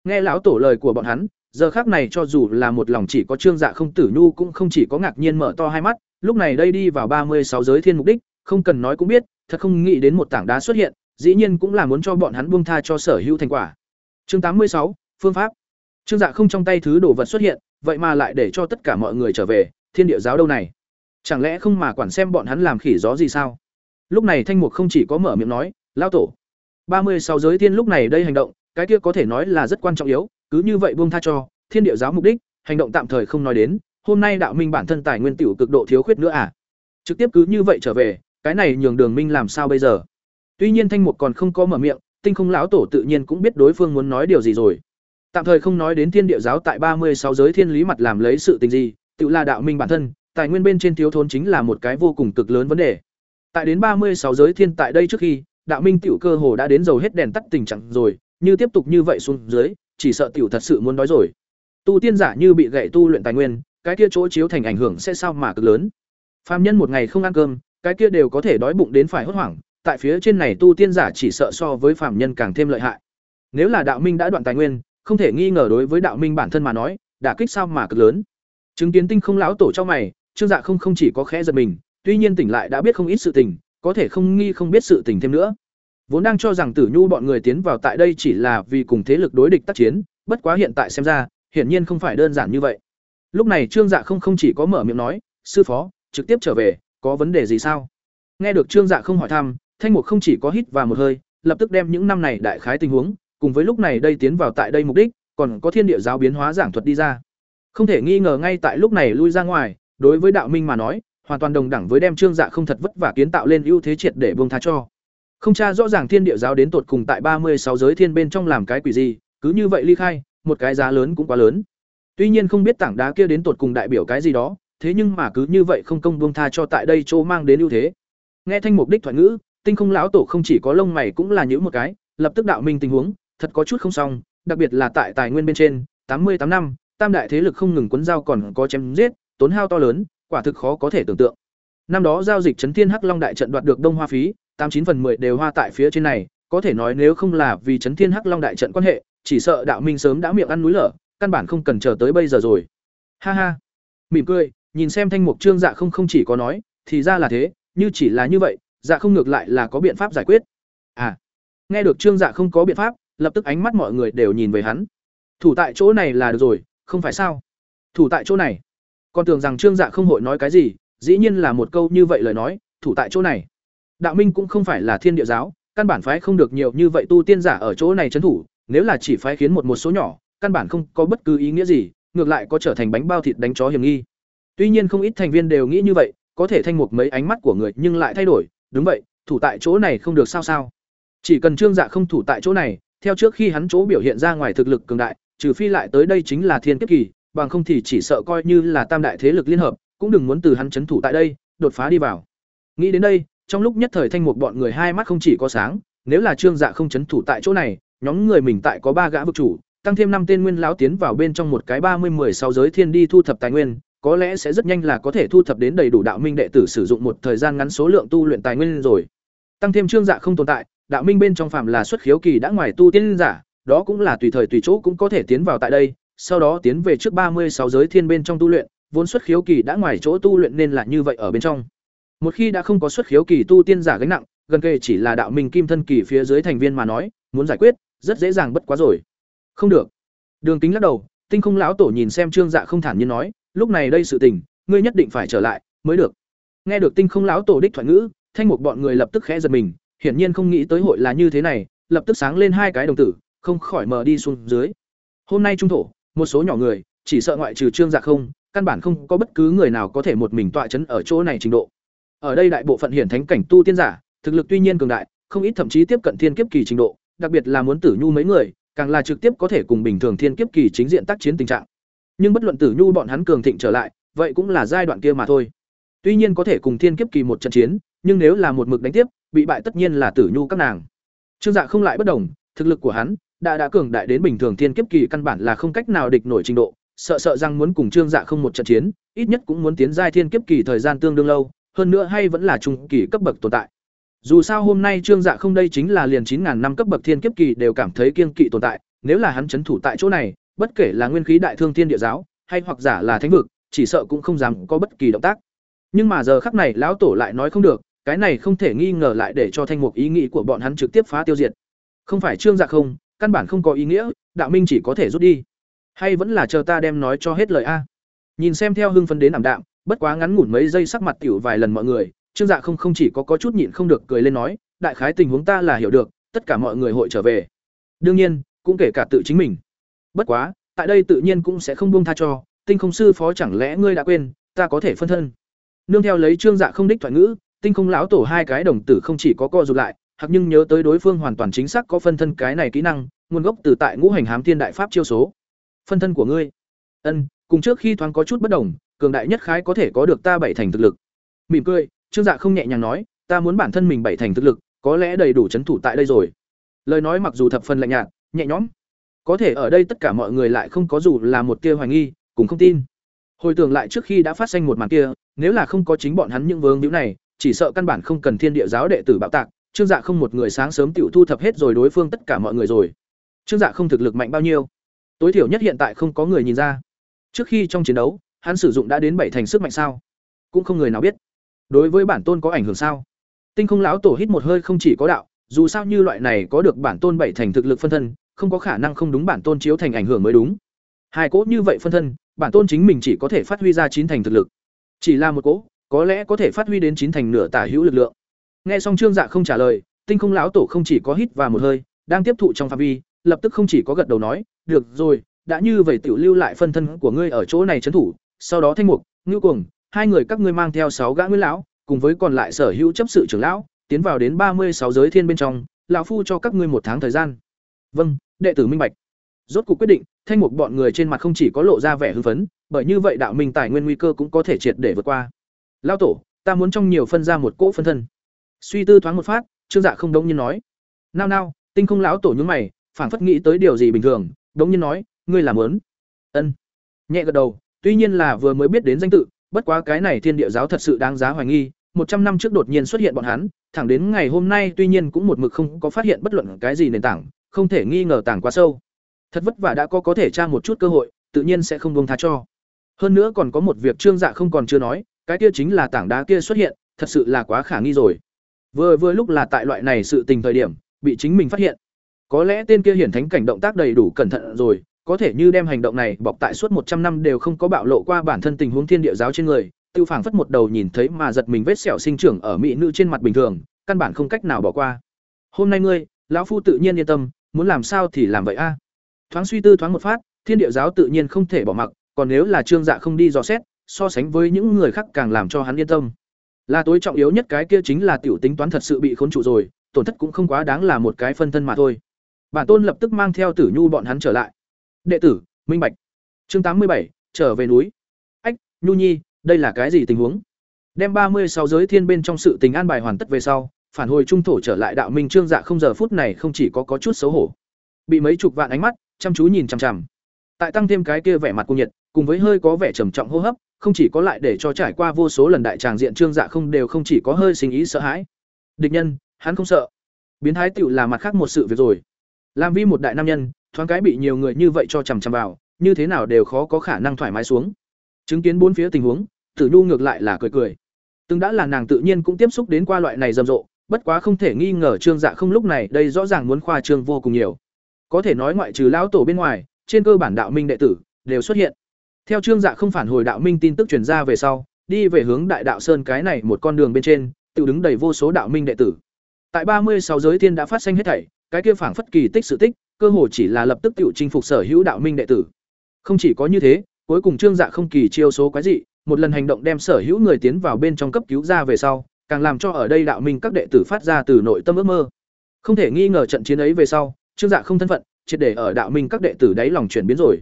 Nghe lão tổ lời của bọn hắn, giờ khác này cho dù là một lòng chỉ có Trương Dạ không tử nhu cũng không chỉ có ngạc nhiên mở to hai mắt, lúc này đây đi vào ba mươi sáu giới thiên mục đích, không cần nói cũng biết, thật không nghĩ đến một tảng đá xuất hiện, dĩ nhiên cũng là muốn cho bọn hắn buông tha cho sở hữu thành quả. Chương tám mươi sáu phương pháp. Trương Dạ không trong tay thứ đồ vật xuất hiện, vậy mà lại để cho tất cả mọi người trở về, thiên địa giáo đâu này? Chẳng lẽ không mà quản xem bọn hắn làm khỉ gió gì sao? Lúc này Thanh Mục không chỉ có mở miệng nói, lao tổ. ba mươi sáu giới thiên lúc này đây hành động, cái kia có thể nói là rất quan trọng yếu, cứ như vậy buông tha cho, thiên địa giáo mục đích, hành động tạm thời không nói đến, hôm nay đạo minh bản thân tài nguyên tiểu cực độ thiếu khuyết nữa à? Trực tiếp cứ như vậy trở về, cái này nhường Đường Minh làm sao bây giờ? Tuy nhiên Thanh Mục còn không có mở miệng, Tinh Không lão tổ tự nhiên cũng biết đối phương muốn nói điều gì rồi. Tạm thời không nói đến Thiên Địa giáo tại ba mươi sáu giới thiên lý mặt làm lấy sự tình gì, tự là đạo minh bản thân, tài nguyên bên trên thiếu thốn chính là một cái vô cùng cực lớn vấn đề. Tại đến ba mươi sáu giới thiên tại đây trước khi, đạo minh tiểu cơ hồ đã đến dầu hết đèn tắt tình trạng rồi, như tiếp tục như vậy xuống dưới, chỉ sợ tiểu thật sự muốn nói rồi. Tu tiên giả như bị gãy tu luyện tài nguyên, cái kia chỗ chiếu thành ảnh hưởng sẽ sao mà cực lớn. Phàm nhân một ngày không ăn cơm, cái kia đều có thể đói bụng đến phải hốt hoảng, tại phía trên này tu tiên giả chỉ sợ so với phàm nhân càng thêm lợi hại. Nếu là đạo minh đã đoạn tài nguyên, không thể nghi ngờ đối với đạo minh bản thân mà nói, đả kích sao mà cực lớn. Chứng kiến tinh không lão tổ trong mày, Trương Dạ không không chỉ có khẽ giật mình, tuy nhiên tỉnh lại đã biết không ít sự tình, có thể không nghi không biết sự tình thêm nữa. Vốn đang cho rằng Tử Nhu bọn người tiến vào tại đây chỉ là vì cùng thế lực đối địch tác chiến, bất quá hiện tại xem ra, hiển nhiên không phải đơn giản như vậy. Lúc này Trương Dạ không không chỉ có mở miệng nói, "Sư phó, trực tiếp trở về, có vấn đề gì sao?" Nghe được Trương Dạ không hỏi thăm, Thanh Mục không chỉ có hít vào một hơi, lập tức đem những năm này đại khái tình huống, cùng với lúc này đây tiến vào tại đây mục đích, còn có thiên địa giáo biến hóa giảng thuật đi ra. Không thể nghi ngờ ngay tại lúc này lui ra ngoài, đối với đạo minh mà nói, hoàn toàn đồng đẳng với đem Trương Dạ không thật vất vả kiến tạo lên ưu thế triệt để buông tha cho. Không tra rõ ràng thiên địa giáo đến tột cùng tại ba mươi sáu giới thiên bên trong làm cái quỷ gì, cứ như vậy ly khai, một cái giá lớn cũng quá lớn. Tuy nhiên không biết tảng đá kia đến tột cùng đại biểu cái gì đó, thế nhưng mà cứ như vậy không công buông tha cho tại đây chỗ mang đến ưu thế. Nghe thanh mục đích thoại ngữ, Tinh Không lão tổ không chỉ có lông mày cũng là nhíu một cái, lập tức đạo minh tình huống, thật có chút không xong, đặc biệt là tại tài nguyên bên trên, tám mươi tám năm, tam đại thế lực không ngừng quấn giao còn có chém giết, tốn hao to lớn, quả thực khó có thể tưởng tượng. Năm đó giao dịch chấn thiên hắc long đại trận đoạt được đông hoa phí, tám chín phần 10 đều hoa tại phía trên này, có thể nói nếu không là vì chấn thiên hắc long đại trận quan hệ, chỉ sợ đạo minh sớm đã miệng ăn núi lở, căn bản không cần chờ tới bây giờ rồi. Ha ha. Mỉm cười, nhìn xem thanh mục trương dạ không không chỉ có nói, thì ra là thế, như chỉ là như vậy, dạ không ngược lại là có biện pháp giải quyết. À. Nghe được trương dạ không có biện pháp, lập tức ánh mắt mọi người đều nhìn về hắn. Thủ tại chỗ này là được rồi, không phải sao? Thủ tại chỗ này. Con tưởng rằng trương dạ không hội nói cái gì, dĩ nhiên là một câu như vậy lời nói, thủ tại chỗ này. Đạo Minh cũng không phải là thiên địa giáo, căn bản phái không được nhiều như vậy tu tiên giả ở chỗ này trấn thủ, nếu là chỉ phái khiến một một số nhỏ, căn bản không có bất cứ ý nghĩa gì, ngược lại có trở thành bánh bao thịt đánh chó hiểm nghi. Tuy nhiên không ít thành viên đều nghĩ như vậy, có thể thanh mục mấy ánh mắt của người nhưng lại thay đổi, đúng vậy, thủ tại chỗ này không được sao sao? Chỉ cần Trương Dạ không thủ tại chỗ này, theo trước khi hắn chỗ biểu hiện ra ngoài thực lực cường đại, trừ phi lại tới đây chính là thiên kiếp kỳ, bằng không thì chỉ sợ coi như là tam đại thế lực liên hợp, cũng đừng muốn từ hắn chấn thủ tại đây, đột phá đi vào. Nghĩ đến đây, trong lúc nhất thời thanh một bọn người hai mắt không chỉ có sáng, nếu là Trương Dạ không chấn thủ tại chỗ này, nhóm người mình tại có ba gã vực chủ, tăng thêm năm tên nguyên lão tiến vào bên trong một cái ba mươi mười sáu giới thiên đi thu thập tài nguyên, có lẽ sẽ rất nhanh là có thể thu thập đến đầy đủ đạo minh đệ tử sử dụng một thời gian ngắn số lượng tu luyện tài nguyên rồi. Tăng thêm Trương Dạ không tồn tại, đạo minh bên trong phàm là xuất khiếu kỳ đã ngoài tu tiên giả, đó cũng là tùy thời tùy chỗ cũng có thể tiến vào tại đây, sau đó tiến về trước ba mươi sáu giới thiên bên trong tu luyện, vốn xuất khiếu kỳ đã ngoài chỗ tu luyện nên là như vậy ở bên trong. Một khi đã không có xuất khiếu kỳ tu tiên giả gánh nặng, gần kề chỉ là đạo minh kim thân kỳ phía dưới thành viên mà nói, muốn giải quyết, rất dễ dàng bất quá rồi. Không được. Đường Kính lắc đầu, Tinh Không lão tổ nhìn xem Trương Dạ không thản nhiên nói, lúc này đây sự tình, ngươi nhất định phải trở lại mới được. Nghe được Tinh Không lão tổ đích thoại ngữ, thanh mục bọn người lập tức khẽ giật mình, hiển nhiên không nghĩ tới hội là như thế này, lập tức sáng lên hai cái đồng tử, không khỏi mở đi xuống dưới. Hôm nay trung thổ, một số nhỏ người, chỉ sợ ngoại trừ Trương Dạ không, căn bản không có bất cứ người nào có thể một mình tọa chấn ở chỗ này trình độ. Ở đây đại bộ phận hiển thánh cảnh tu tiên giả, thực lực tuy nhiên cường đại, không ít thậm chí tiếp cận thiên kiếp kỳ trình độ, đặc biệt là muốn tử nhu mấy người, càng là trực tiếp có thể cùng bình thường thiên kiếp kỳ chính diện tác chiến tình trạng. Nhưng bất luận tử nhu bọn hắn cường thịnh trở lại, vậy cũng là giai đoạn kia mà thôi. Tuy nhiên có thể cùng thiên kiếp kỳ một trận chiến, nhưng nếu là một mực đánh tiếp, bị bại tất nhiên là tử nhu các nàng. Trương Dạ không lại bất đồng, thực lực của hắn đã đã cường đại đến bình thường thiên kiếp kỳ căn bản là không cách nào địch nổi trình độ, sợ sợ rằng muốn cùng Trương Dạ không một trận chiến, ít nhất cũng muốn tiến giai thiên kiếp kỳ thời gian tương đương lâu, hơn nữa hay vẫn là trung kỳ cấp bậc tồn tại. Dù sao hôm nay Trương Dạ không đây chính là liền 9000 năm cấp bậc thiên kiếp kỳ đều cảm thấy kiên kỵ tồn tại, nếu là hắn chấn thủ tại chỗ này, bất kể là nguyên khí đại thương thiên địa giáo, hay hoặc giả là thánh vực, chỉ sợ cũng không dám có bất kỳ động tác. Nhưng mà giờ khắc này lão tổ lại nói không được, cái này không thể nghi ngờ lại để cho thanh mục ý nghĩ của bọn hắn trực tiếp phá tiêu diệt. Không phải Trương Dạ không, căn bản không có ý nghĩa, đạo minh chỉ có thể rút đi. Hay vẫn là chờ ta đem nói cho hết lời a. Nhìn xem theo hưng phấn đến ảm đạm, bất quá ngắn ngủn mấy giây sắc mặt tiểu vài lần mọi người, Trương Dạ không không chỉ có có chút nhịn không được cười lên nói, đại khái tình huống ta là hiểu được, tất cả mọi người hội trở về. Đương nhiên, cũng kể cả tự chính mình. Bất quá, tại đây tự nhiên cũng sẽ không buông tha cho, Tinh Không sư phó chẳng lẽ ngươi đã quên, ta có thể phân thân. Nương theo lấy Trương Dạ không đích thoại ngữ, Tinh Không lão tổ hai cái đồng tử không chỉ có co rụt lại, hoặc nhưng nhớ tới đối phương hoàn toàn chính xác có phân thân cái này kỹ năng, nguồn gốc từ tại Ngũ Hành Hám Thiên Đại Pháp chiêu số. Phân thân của ngươi? Ân, cùng trước khi thoáng có chút bất đồng, cường đại nhất khái có thể có được ta bảy thành thực lực. Mỉm cười, Trương Dạ không nhẹ nhàng nói, ta muốn bản thân mình bảy thành thực lực, có lẽ đầy đủ chấn thủ tại đây rồi. Lời nói mặc dù thập phần lạnh nhạt, nhẹ nhõm, có thể ở đây tất cả mọi người lại không có dù là một tia hoài nghi, cũng không tin. Hồi tưởng lại trước khi đã phát sinh một màn kia, nếu là không có chính bọn hắn những vướng víu này, chỉ sợ căn bản không cần thiên địa giáo đệ tử bạo tạc, Trương Dạ không một người sáng sớm tiểu thu thập hết rồi đối phương tất cả mọi người rồi. Trương Dạ không thực lực mạnh bao nhiêu? Tối thiểu nhất hiện tại không có người nhìn ra. Trước khi trong chiến đấu, hắn sử dụng đã đến bảy thành sức mạnh sao? Cũng không người nào biết. Đối với bản tôn có ảnh hưởng sao? Tinh Không lão tổ hít một hơi không chỉ có đạo, dù sao như loại này có được bản tôn bảy thành thực lực phân thân, không có khả năng không đúng bản tôn chiếu thành ảnh hưởng mới đúng. Hai cỗ như vậy phân thân, bản tôn chính mình chỉ có thể phát huy ra chín thành thực lực. Chỉ là một cỗ, có lẽ có thể phát huy đến chín thành nửa tả hữu lực lượng. Nghe xong Trương Dạ không trả lời, Tinh Không lão tổ không chỉ có hít vào một hơi, đang tiếp thụ trong phạm vi, lập tức không chỉ có gật đầu nói, "Được rồi, đã như vậy tiểu lưu lại phân thân của ngươi ở chỗ này trấn thủ." Sau đó Thanh Mục, Ngưu Cuồng, hai người các ngươi mang theo sáu gã nguyên lão, cùng với còn lại sở hữu chấp sự trưởng lão, tiến vào đến ba mươi sáu giới thiên bên trong, lão phu cho các ngươi một tháng thời gian. Vâng, đệ tử minh bạch. Rốt cuộc quyết định, Thanh Mục bọn người trên mặt không chỉ có lộ ra vẻ hưng phấn, bởi như vậy đạo minh tài nguyên nguy cơ cũng có thể triệt để vượt qua. Lão tổ, ta muốn trong nhiều phân ra một cỗ phân thân. Suy tư thoáng một phát, Trương Dạ không đống nhiên nói: "Nao nao, Tinh Không lão tổ nhướng mày, phảng phất nghĩ tới điều gì bình thường, đống nhiên nói: "Ngươi làm muốn?" Ân. Nhẹ gật đầu, tuy nhiên là vừa mới biết đến danh tự, bất quá cái này Thiên Địa giáo thật sự đáng giá hoài nghi, một trăm năm trước đột nhiên xuất hiện bọn hắn, thẳng đến ngày hôm nay tuy nhiên cũng một mực không có phát hiện bất luận cái gì nền tảng, không thể nghi ngờ tảng quá sâu. Thật vất vả đã có có thể tra một chút cơ hội, tự nhiên sẽ không buông tha cho. Hơn nữa còn có một việc Trương Dạ không còn chưa nói, cái kia chính là tảng đá kia xuất hiện, thật sự là quá khả nghi rồi. Vừa vừa lúc là tại loại này sự tình thời điểm, bị chính mình phát hiện. Có lẽ tên kia hiển thánh cảnh động tác đầy đủ cẩn thận rồi, có thể như đem hành động này bọc tại suốt một trăm năm đều không có bạo lộ qua bản thân tình huống thiên địa giáo trên người, tiêu phảng phất một đầu nhìn thấy mà giật mình vết sẹo sinh trưởng ở mỹ nữ trên mặt bình thường, căn bản không cách nào bỏ qua. Hôm nay ngươi, lão phu tự nhiên yên tâm, muốn làm sao thì làm vậy a. Thoáng suy tư thoáng một phát, thiên địa giáo tự nhiên không thể bỏ mặc, còn nếu là trương dạ không đi dò xét, so sánh với những người khác càng làm cho hắn yên tâm. Là tối trọng yếu nhất cái kia chính là tiểu tính toán thật sự bị khốn trụ rồi, tổn thất cũng không quá đáng là một cái phân thân mà thôi. Bản tôn lập tức mang theo Tử Nhu bọn hắn trở lại. Đệ tử, minh bạch. Chương tám mươi bảy trở về núi. Ách, Nhu Nhi, đây là cái gì tình huống? Đem ba mươi sáu giới thiên bên trong sự tình an bài hoàn tất về sau, phản hồi trung thổ trở lại đạo minh trương dạ không giờ phút này không chỉ có có chút xấu hổ, bị mấy chục vạn ánh mắt chăm chú nhìn chằm chằm. Tại tăng thêm cái kia vẻ mặt cung nhiệt, cùng với hơi có vẻ trầm trọng hô hấp, không chỉ có lại để cho trải qua vô số lần đại tràng diện trương dạ không đều không chỉ có hơi sinh ý sợ hãi. Địch nhân, hắn không sợ. Biến thái tựu là mặt khác một sự việc rồi. Làm vi một đại nam nhân, thoáng cái bị nhiều người như vậy cho chằm chằm vào, như thế nào đều khó có khả năng thoải mái xuống. Chứng kiến bốn phía tình huống, Tử Nhu ngược lại là cười cười. Từng đã là nàng tự nhiên cũng tiếp xúc đến qua loại này rầm rộ, bất quá không thể nghi ngờ Trương Dạ không lúc này đây rõ ràng muốn khoa trương vô cùng nhiều. Có thể nói ngoại trừ lão tổ bên ngoài, trên cơ bản đạo minh đệ tử đều xuất hiện. Theo Trương Dạ không phản hồi đạo minh tin tức truyền ra về sau, đi về hướng Đại Đạo Sơn cái này một con đường bên trên, tự đứng đầy vô số đạo minh đệ tử. Tại ba mươi sáu giới thiên đã phát sinh hết thảy, cái kia phảng phất kỳ tích sự tích, cơ hồ chỉ là lập tức tiểu chinh phục sở hữu đạo minh đệ tử. Không chỉ có như thế, cuối cùng Trương Dạ không kỳ chiêu số quái dị, một lần hành động đem sở hữu người tiến vào bên trong cấp cứu ra về sau, càng làm cho ở đây đạo minh các đệ tử phát ra từ nội tâm ước mơ. Không thể nghi ngờ trận chiến ấy về sau, Trương Dạ không thân phận, triệt để ở đạo minh các đệ tử đáy lòng chuyển biến rồi.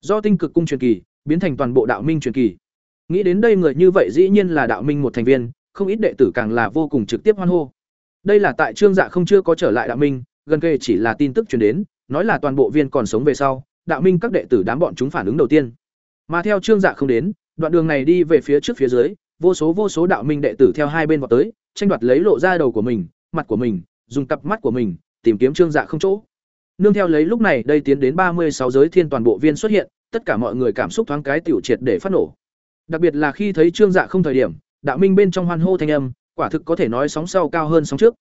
Do tinh cực cung truyền kỳ, biến thành toàn bộ đạo minh truyền kỳ. Nghĩ đến đây người như vậy dĩ nhiên là đạo minh một thành viên, không ít đệ tử càng là vô cùng trực tiếp hoan hô. Đây là tại Trương Dạ không chưa có trở lại đạo minh, gần kề chỉ là tin tức truyền đến, nói là toàn bộ viên còn sống về sau, đạo minh các đệ tử đám bọn chúng phản ứng đầu tiên. Mà theo Trương Dạ không đến, đoạn đường này đi về phía trước phía dưới, vô số vô số đạo minh đệ tử theo hai bên vọt tới, tranh đoạt lấy lộ ra đầu của mình, mặt của mình, dùng cặp mắt của mình, tìm kiếm Trương Dạ không chỗ. Nương theo lấy lúc này đây tiến đến ba mươi sáu giới thiên toàn bộ viên xuất hiện, tất cả mọi người cảm xúc thoáng cái tiểu triệt để phát nổ. Đặc biệt là khi thấy Trương Dạ không thời điểm, đạo minh bên trong hoan hô thanh âm, quả thực có thể nói sóng sau cao hơn sóng trước.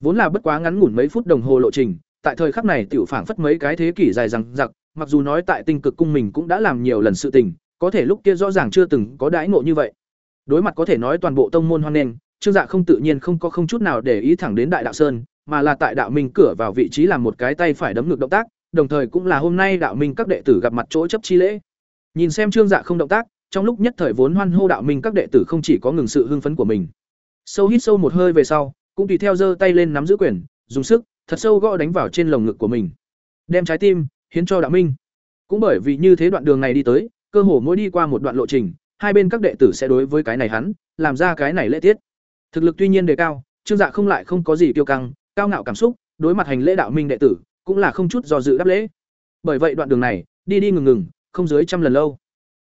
Vốn là bất quá ngắn ngủn mấy phút đồng hồ lộ trình, tại thời khắc này tiểu phảng phất mấy cái thế kỷ dài rằng giặc, mặc dù nói tại tinh cực cung mình cũng đã làm nhiều lần sự tình, có thể lúc kia rõ ràng chưa từng có đãi ngộ như vậy. Đối mặt có thể nói toàn bộ tông môn hoan nghênh, Trương Dạ không tự nhiên không có không chút nào để ý thẳng đến Đại Đạo Sơn, mà là tại Đạo Minh cửa vào vị trí làm một cái tay phải đấm ngược động tác, đồng thời cũng là hôm nay Đạo Minh các đệ tử gặp mặt chỗ chấp chi lễ. Nhìn xem Trương Dạ không động tác, trong lúc nhất thời vốn hoan hô Đạo Minh các đệ tử không chỉ có ngừng sự hưng phấn của mình. Sâu hít sâu một hơi về sau, cũng tùy theo giơ tay lên nắm giữ quyền, dùng sức, thật sâu gõ đánh vào trên lồng ngực của mình. Đem trái tim hiến cho Đạo Minh. Cũng bởi vì như thế đoạn đường này đi tới, cơ hồ mỗi đi qua một đoạn lộ trình, hai bên các đệ tử sẽ đối với cái này hắn, làm ra cái này lễ tiết. Thực lực tuy nhiên đề cao, Trương Dạ không lại không có gì kiêu căng, cao ngạo cảm xúc, đối mặt hành lễ đạo minh đệ tử, cũng là không chút do dự đáp lễ. Bởi vậy đoạn đường này, đi đi ngừng ngừng, không dưới trăm lần lâu.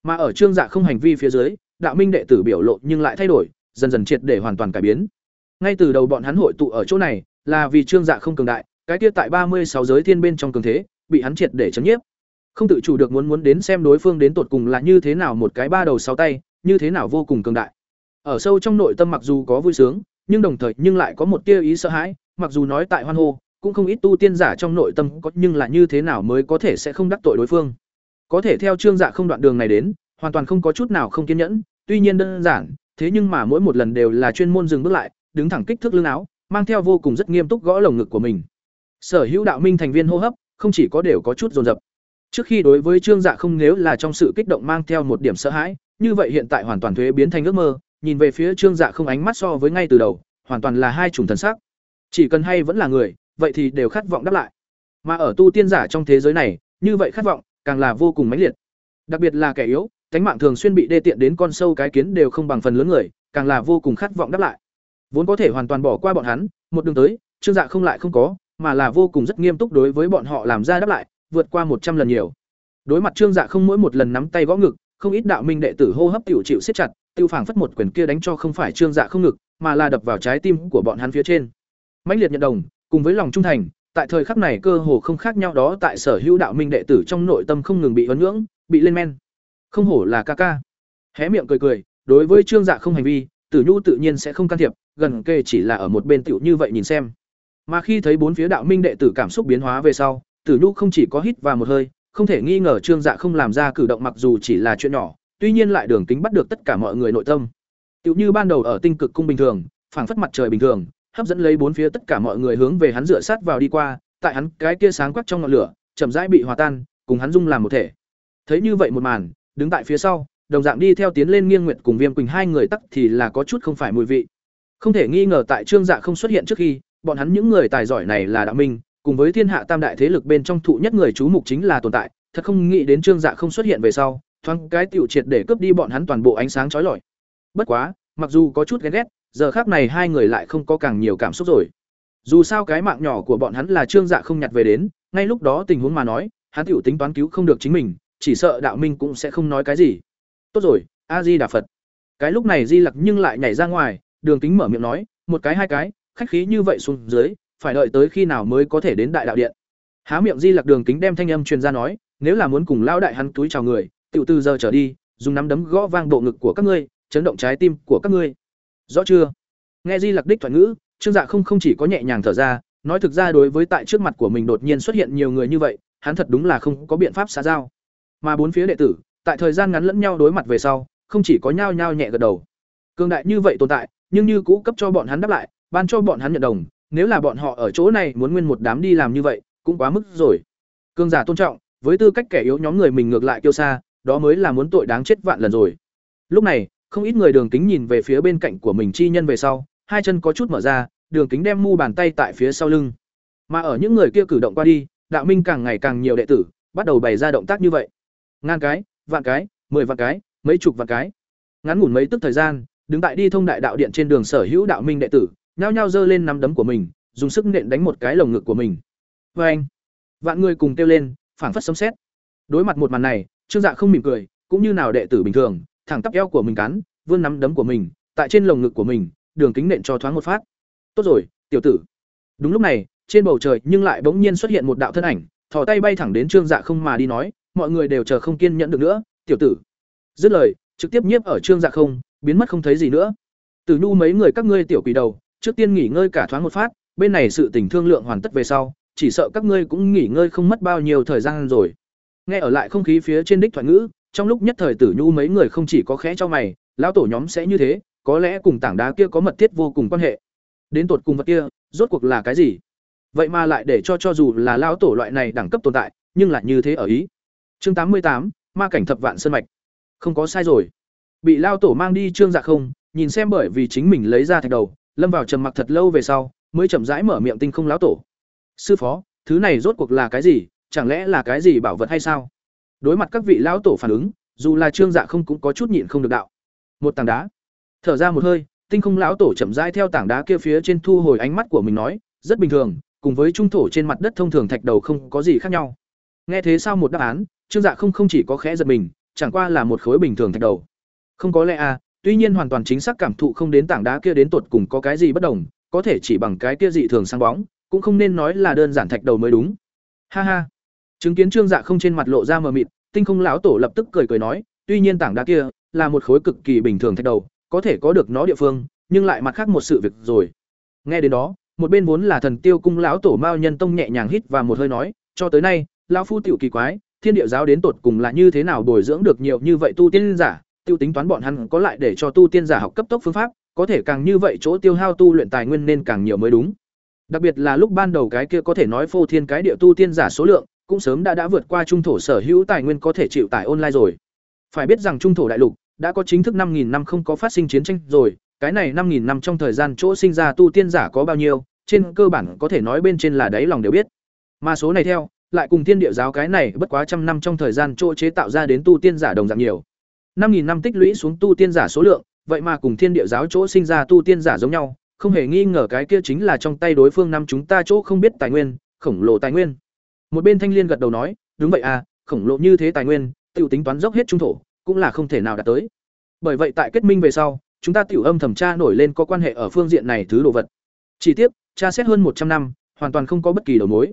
Mà ở Trương Dạ không hành vi phía dưới, đạo minh đệ tử biểu lộ nhưng lại thay đổi, dần dần triệt để hoàn toàn cải biến. Ngay từ đầu bọn hắn hội tụ ở chỗ này, là vì Trương Dạ không cường đại, cái kia tại ba mươi sáu giới thiên bên trong cường thế, bị hắn triệt để chấn nhiếp. Không tự chủ được muốn muốn đến xem đối phương đến tột cùng là như thế nào một cái ba đầu sáu tay, như thế nào vô cùng cường đại. Ở sâu trong nội tâm mặc dù có vui sướng, nhưng đồng thời nhưng lại có một tia ý sợ hãi, mặc dù nói tại hoan hô, cũng không ít tu tiên giả trong nội tâm có nhưng là như thế nào mới có thể sẽ không đắc tội đối phương. Có thể theo Trương Dạ không đoạn đường này đến, hoàn toàn không có chút nào không kiên nhẫn, tuy nhiên đơn giản, thế nhưng mà mỗi một lần đều là chuyên môn dừng bước lại, đứng thẳng kích thước lưng áo, mang theo vô cùng rất nghiêm túc gõ lồng ngực của mình. Sở hữu đạo minh thành viên hô hấp, không chỉ có đều có chút dồn dập. Trước khi đối với Trương Dạ không nếu là trong sự kích động mang theo một điểm sợ hãi, như vậy hiện tại hoàn toàn thuế biến thành ước mơ, nhìn về phía Trương Dạ không ánh mắt so với ngay từ đầu, hoàn toàn là hai chủng thần sắc. Chỉ cần hay vẫn là người, vậy thì đều khát vọng đáp lại. Mà ở tu tiên giả trong thế giới này, như vậy khát vọng càng là vô cùng mãnh liệt. Đặc biệt là kẻ yếu, cánh mạng thường xuyên bị đê tiện đến con sâu cái kiến đều không bằng phần lớn người, càng là vô cùng khát vọng đáp lại. Vốn có thể hoàn toàn bỏ qua bọn hắn, một đường tới, Trương Dạ không lại không có, mà là vô cùng rất nghiêm túc đối với bọn họ làm ra đáp lại, vượt qua một trăm lần nhiều. Đối mặt Trương Dạ không mỗi một lần nắm tay gõ ngực, không ít đạo minh đệ tử hô hấp tiểu chịu siết chặt, tiêu phảng phất một quyền kia đánh cho không phải Trương Dạ không ngực, mà là đập vào trái tim của bọn hắn phía trên. Mãnh liệt nhận đồng, cùng với lòng trung thành, tại thời khắc này cơ hồ không khác nhau đó tại sở hữu đạo minh đệ tử trong nội tâm không ngừng bị huấn ngưỡng, bị lên men. Không hổ là ca ca. Hé miệng cười cười, đối với Trương Dạ không hành vi, Tử Nhu tự nhiên sẽ không can thiệp, gần kề chỉ là ở một bên tiểu như vậy nhìn xem. Mà khi thấy bốn phía đạo minh đệ tử cảm xúc biến hóa về sau, Tử Nhu không chỉ có hít vào một hơi, không thể nghi ngờ Trương Dạ không làm ra cử động mặc dù chỉ là chuyện nhỏ, tuy nhiên lại đường kính bắt được tất cả mọi người nội tâm. Tiểu như ban đầu ở tinh cực cung bình thường, phảng phất mặt trời bình thường, hấp dẫn lấy bốn phía tất cả mọi người hướng về hắn dựa sát vào đi qua, tại hắn cái kia sáng quắc trong ngọn lửa, chậm rãi bị hòa tan, cùng hắn dung làm một thể. Thấy như vậy một màn, đứng tại phía sau, đồng dạng đi theo tiến lên Nghiêng Nguyệt cùng Viêm Quỳnh hai người tắc thì là có chút không phải mùi vị. Không thể nghi ngờ tại Trương Dạ không xuất hiện trước khi, bọn hắn những người tài giỏi này là đã minh, cùng với thiên hạ tam đại thế lực bên trong thụ nhất người chú mục chính là tồn tại, thật không nghĩ đến Trương Dạ không xuất hiện về sau, thoáng cái tiểu triệt để cướp đi bọn hắn toàn bộ ánh sáng chói lọi. Bất quá, mặc dù có chút ghen ghét, giờ khác này hai người lại không có càng nhiều cảm xúc rồi. Dù sao cái mạng nhỏ của bọn hắn là Trương Dạ không nhặt về đến, ngay lúc đó tình huống mà nói, hắn tiểu tính toán cứu không được chính mình, chỉ sợ đạo minh cũng sẽ không nói cái gì. Tốt rồi, A Di Đà Phật. Cái lúc này Di Lặc nhưng lại nhảy ra ngoài, Đường Kính mở miệng nói, một cái hai cái, khách khí như vậy xuống dưới, phải đợi tới khi nào mới có thể đến đại đạo điện. Há miệng Di Lặc Đường Kính đem thanh âm truyền ra nói, nếu là muốn cùng lao đại hắn túi chào người, tự từ giờ trở đi, dùng nắm đấm gõ vang bộ ngực của các ngươi, chấn động trái tim của các ngươi. Rõ chưa? Nghe Di Lặc đích thoại ngữ, Trương Dạ không không chỉ có nhẹ nhàng thở ra, nói thực ra đối với tại trước mặt của mình đột nhiên xuất hiện nhiều người như vậy, hắn thật đúng là không có biện pháp xã giao. Mà bốn phía đệ tử, tại thời gian ngắn lẫn nhau đối mặt về sau, không chỉ có nhao nhao nhẹ gật đầu. cường đại như vậy tồn tại, nhưng như cũ cấp cho bọn hắn đáp lại, ban cho bọn hắn nhận đồng, nếu là bọn họ ở chỗ này muốn nguyên một đám đi làm như vậy, cũng quá mức rồi. Cương giả tôn trọng, với tư cách kẻ yếu nhóm người mình ngược lại kêu xa đó mới là muốn tội đáng chết vạn lần rồi. Lúc này, không ít người đường kính nhìn về phía bên cạnh của mình chi nhân về sau, hai chân có chút mở ra, đường kính đem mu bàn tay tại phía sau lưng. Mà ở những người kia cử động qua đi, đạo minh càng ngày càng nhiều đệ tử, bắt đầu bày ra động tác như vậy. Ngàn cái, vạn cái, mười vạn cái, mấy chục vạn cái. Ngắn ngủn mấy tức thời gian, đứng tại đi thông đại đạo điện trên đường sở hữu đạo minh đệ tử nhao nhao giơ lên nắm đấm của mình, dùng sức nện đánh một cái lồng ngực của mình. Vê anh, vạn người cùng kêu lên, phảng phất sấm xét đối mặt một màn này, trương dạ không mỉm cười, cũng như nào đệ tử bình thường, thẳng tắp eo của mình cắn, vươn nắm đấm của mình, tại trên lồng ngực của mình, đường kính nện cho thoáng một phát. Tốt rồi, tiểu tử. Đúng lúc này, trên bầu trời nhưng lại bỗng nhiên xuất hiện một đạo thân ảnh, thò tay bay thẳng đến trương dạ không mà đi nói, mọi người đều chờ không kiên nhẫn được nữa, tiểu tử. Dứt lời, trực tiếp nhiếp ở trương dạ không, biến mất không thấy gì nữa. Từ nhu mấy người các ngươi tiểu quỷ đầu trước tiên nghỉ ngơi cả thoáng một phát, bên này sự tình thương lượng hoàn tất về sau, chỉ sợ các ngươi cũng nghỉ ngơi không mất bao nhiêu thời gian rồi. Nghe ở lại không khí phía trên đích thoại ngữ, trong lúc nhất thời tử nhu mấy người không chỉ có khẽ cho mày, lão tổ nhóm sẽ như thế, có lẽ cùng tảng đá kia có mật thiết vô cùng quan hệ. Đến tột cùng vật kia, rốt cuộc là cái gì? Vậy mà lại để cho cho dù là lão tổ loại này đẳng cấp tồn tại, nhưng lại như thế ở ý. Chương tám mươi tám, ma cảnh thập vạn sơn mạch. Không có sai rồi. Bị lao tổ mang đi trương dạ không, nhìn xem bởi vì chính mình lấy ra thạch đầu lâm vào trầm mặc thật lâu về sau, mới chậm rãi mở miệng tinh không lão tổ. Sư phó, thứ này rốt cuộc là cái gì? Chẳng lẽ là cái gì bảo vật hay sao? Đối mặt các vị lão tổ phản ứng, dù là trương dạ không cũng có chút nhịn không được đạo. Một tảng đá. Thở ra một hơi, tinh không lão tổ chậm rãi theo tảng đá kia phía trên thu hồi ánh mắt của mình nói, rất bình thường, cùng với trung thổ trên mặt đất thông thường thạch đầu không có gì khác nhau. Nghe thế sao một đáp án, trương dạ không không chỉ có khẽ giật mình, chẳng qua là một khối bình thường thạch đầu. Không có lẽ à tuy nhiên hoàn toàn chính xác cảm thụ không đến tảng đá kia đến tột cùng có cái gì bất đồng, có thể chỉ bằng cái kia dị thường sáng bóng, cũng không nên nói là đơn giản thạch đầu mới đúng. Ha ha. Chứng kiến trương dạ không trên mặt lộ ra mờ mịt, tinh không lão tổ lập tức cười cười nói, tuy nhiên tảng đá kia là một khối cực kỳ bình thường thạch đầu, có thể có được nó địa phương, nhưng lại mặt khác một sự việc rồi. Nghe đến đó, một bên vốn là thần tiêu cung lão tổ mao nhân tông nhẹ nhàng hít và một hơi nói, cho tới nay, lão phu tiểu kỳ quái, thiên địa giáo đến tột cùng là như thế nào bồi dưỡng được nhiều như vậy tu tiên giả tiêu tính toán bọn hắn có lại để cho tu tiên giả học cấp tốc phương pháp, có thể càng như vậy chỗ tiêu hao tu luyện tài nguyên nên càng nhiều mới đúng. Đặc biệt là lúc ban đầu cái kia có thể nói phô thiên cái địa tu tiên giả số lượng, cũng sớm đã đã vượt qua trung thổ sở hữu tài nguyên có thể chịu tải online rồi. Phải biết rằng trung thổ đại lục đã có chính thức năm nghìn năm không có phát sinh chiến tranh rồi, cái này năm nghìn năm trong thời gian chỗ sinh ra tu tiên giả có bao nhiêu, trên cơ bản có thể nói bên trên là đáy lòng đều biết. Mà số này theo, lại cùng thiên địa giáo cái này bất quá trăm năm trong thời gian chỗ chế tạo ra đến tu tiên giả đồng dạng nhiều năm nghìn năm tích lũy xuống tu tiên giả số lượng, vậy mà cùng thiên địa giáo chỗ sinh ra tu tiên giả giống nhau, không hề nghi ngờ cái kia chính là trong tay đối phương năm chúng ta chỗ không biết tài nguyên, khổng lồ tài nguyên. Một bên thanh liên gật đầu nói, đúng vậy à khổng lồ như thế tài nguyên, tiểu tính toán dốc hết trung thổ, cũng là không thể nào đạt tới. Bởi vậy tại kết minh về sau, chúng ta tiểu âm thẩm tra nổi lên có quan hệ ở phương diện này thứ đồ vật. Chỉ tiếc tra xét hơn một trăm năm, hoàn toàn không có bất kỳ đầu mối.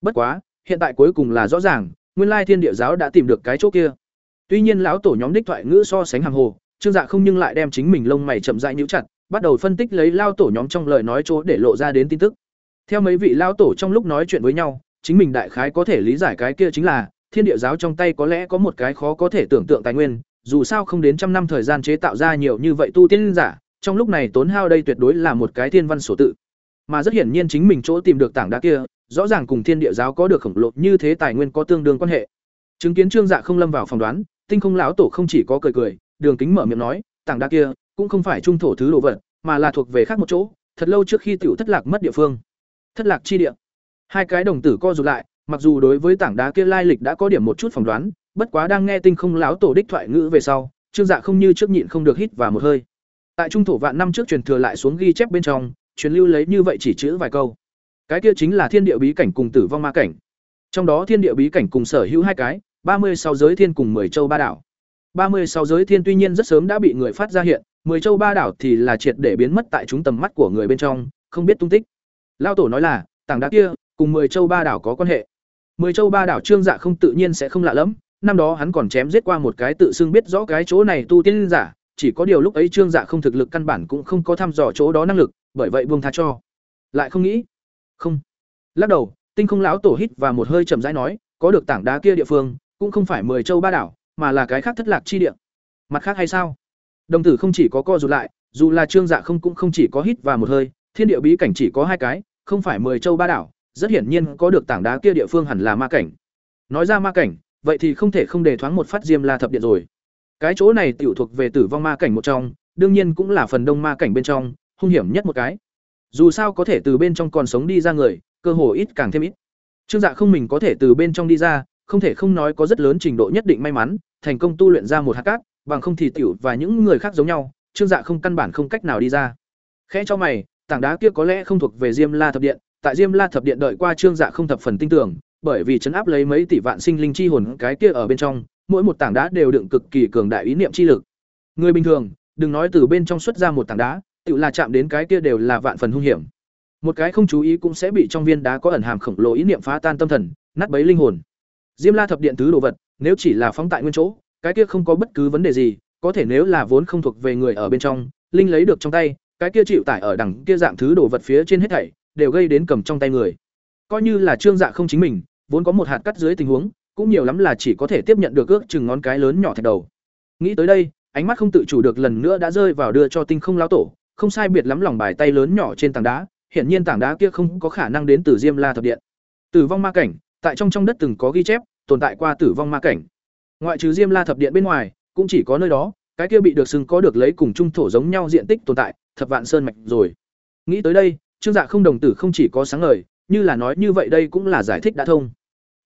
Bất quá, hiện tại cuối cùng là rõ ràng, nguyên lai thiên địa giáo đã tìm được cái chỗ kia tuy nhiên lão tổ nhóm đích thoại ngữ so sánh hàng hồ, trương dạ không nhưng lại đem chính mình lông mày chậm rãi nhíu chặt, bắt đầu phân tích lấy lao tổ nhóm trong lời nói chỗ để lộ ra đến tin tức. Theo mấy vị lao tổ trong lúc nói chuyện với nhau, chính mình đại khái có thể lý giải cái kia chính là, thiên địa giáo trong tay có lẽ có một cái khó có thể tưởng tượng tài nguyên, dù sao không đến trăm năm thời gian chế tạo ra nhiều như vậy tu tiên giả, trong lúc này tốn hao đây tuyệt đối là một cái thiên văn sổ tự. Mà rất hiển nhiên chính mình chỗ tìm được tảng đá kia, rõ ràng cùng thiên địa giáo có được khổng lồ như thế tài nguyên có tương đương quan hệ. Chứng kiến trương dạ không lâm vào phỏng đoán tinh không lão tổ không chỉ có cười cười, đường kính mở miệng nói, tảng đá kia cũng không phải trung thổ thứ đồ vật, mà là thuộc về khác một chỗ, thật lâu trước khi tiểu thất lạc mất địa phương. Thất lạc chi địa. Hai cái đồng tử co rụt lại, mặc dù đối với tảng đá kia lai lịch đã có điểm một chút phỏng đoán, bất quá đang nghe tinh không lão tổ đích thoại ngữ về sau, trương dạ không như trước nhịn không được hít và một hơi. Tại trung thổ vạn năm trước truyền thừa lại xuống ghi chép bên trong, truyền lưu lấy như vậy chỉ chữ vài câu. Cái kia chính là thiên địa bí cảnh cùng tử vong ma cảnh. Trong đó thiên địa bí cảnh cùng sở hữu hai cái ba mươi sáu giới thiên cùng mười châu ba đảo. Ba mươi sáu giới thiên tuy nhiên rất sớm đã bị người phát ra hiện, mười châu ba đảo thì là triệt để biến mất tại chúng tầm mắt của người bên trong, không biết tung tích. Lao tổ nói là, tảng đá kia cùng mười châu ba đảo có quan hệ. Mười châu ba đảo trương dạ không tự nhiên sẽ không lạ lẫm, năm đó hắn còn chém giết qua một cái tự xưng biết rõ cái chỗ này tu tiên giả, chỉ có điều lúc ấy trương dạ không thực lực căn bản cũng không có thăm dò chỗ đó năng lực, bởi vậy buông tha cho. Lại không nghĩ. Không. Lắc đầu, tinh không lão tổ hít và một hơi chậm rãi nói, có được tảng đá kia địa phương cũng không phải mười châu ba đảo mà là cái khác thất lạc chi địa mặt khác hay sao đồng tử không chỉ có co rụt lại dù là trương dạ không cũng không chỉ có hít và một hơi thiên địa bí cảnh chỉ có hai cái không phải mười châu ba đảo, rất hiển nhiên có được tảng đá kia địa phương hẳn là ma cảnh. Nói ra ma cảnh, vậy thì không thể không đề thoáng một phát Diêm La thập điện rồi. Cái chỗ này tiểu thuộc về tử vong ma cảnh một trong, đương nhiên cũng là phần đông ma cảnh bên trong, hung hiểm nhất một cái. Dù sao có thể từ bên trong còn sống đi ra người, cơ hồ ít càng thêm ít. Trương Dạ không mình có thể từ bên trong đi ra, không thể không nói có rất lớn trình độ nhất định may mắn, thành công tu luyện ra một hạt cát, bằng không thì tiểu và những người khác giống nhau, Trương Dạ không căn bản không cách nào đi ra. Khẽ cho mày, tảng đá kia có lẽ không thuộc về Diêm La thập điện, tại Diêm La thập điện đợi qua Trương Dạ không thập phần tin tưởng, bởi vì chấn áp lấy mấy tỷ vạn sinh linh chi hồn cái kia ở bên trong, mỗi một tảng đá đều đựng cực kỳ cường đại ý niệm chi lực. Người bình thường, đừng nói từ bên trong xuất ra một tảng đá, tự là chạm đến cái kia đều là vạn phần hung hiểm. Một cái không chú ý cũng sẽ bị trong viên đá có ẩn hàm khổng lồ ý niệm phá tan tâm thần, nát bấy linh hồn. Diêm La thập điện thứ đồ vật, nếu chỉ là phóng tại nguyên chỗ, cái kia không có bất cứ vấn đề gì, có thể nếu là vốn không thuộc về người ở bên trong, linh lấy được trong tay, cái kia chịu tải ở đằng kia dạng thứ đồ vật phía trên hết thảy, đều gây đến cầm trong tay người. Coi như là Trương Dạ không chính mình, vốn có một hạt cắt dưới tình huống, cũng nhiều lắm là chỉ có thể tiếp nhận được ước chừng ngón cái lớn nhỏ thạch đầu. Nghĩ tới đây, ánh mắt không tự chủ được lần nữa đã rơi vào đưa cho Tinh Không lão tổ, không sai biệt lắm lòng bài tay lớn nhỏ trên tảng đá, hiển nhiên tảng đá kia không có khả năng đến từ Diêm La thập điện. Tử vong ma cảnh, tại trong trong đất từng có ghi chép, tồn tại qua tử vong ma cảnh. Ngoại trừ Diêm La thập điện bên ngoài, cũng chỉ có nơi đó, cái kia bị được xưng có được lấy cùng trung thổ giống nhau diện tích tồn tại, thập vạn sơn mạch rồi. Nghĩ tới đây, Trương Dạ không đồng tử không chỉ có sáng ngời, như là nói như vậy đây cũng là giải thích đã thông.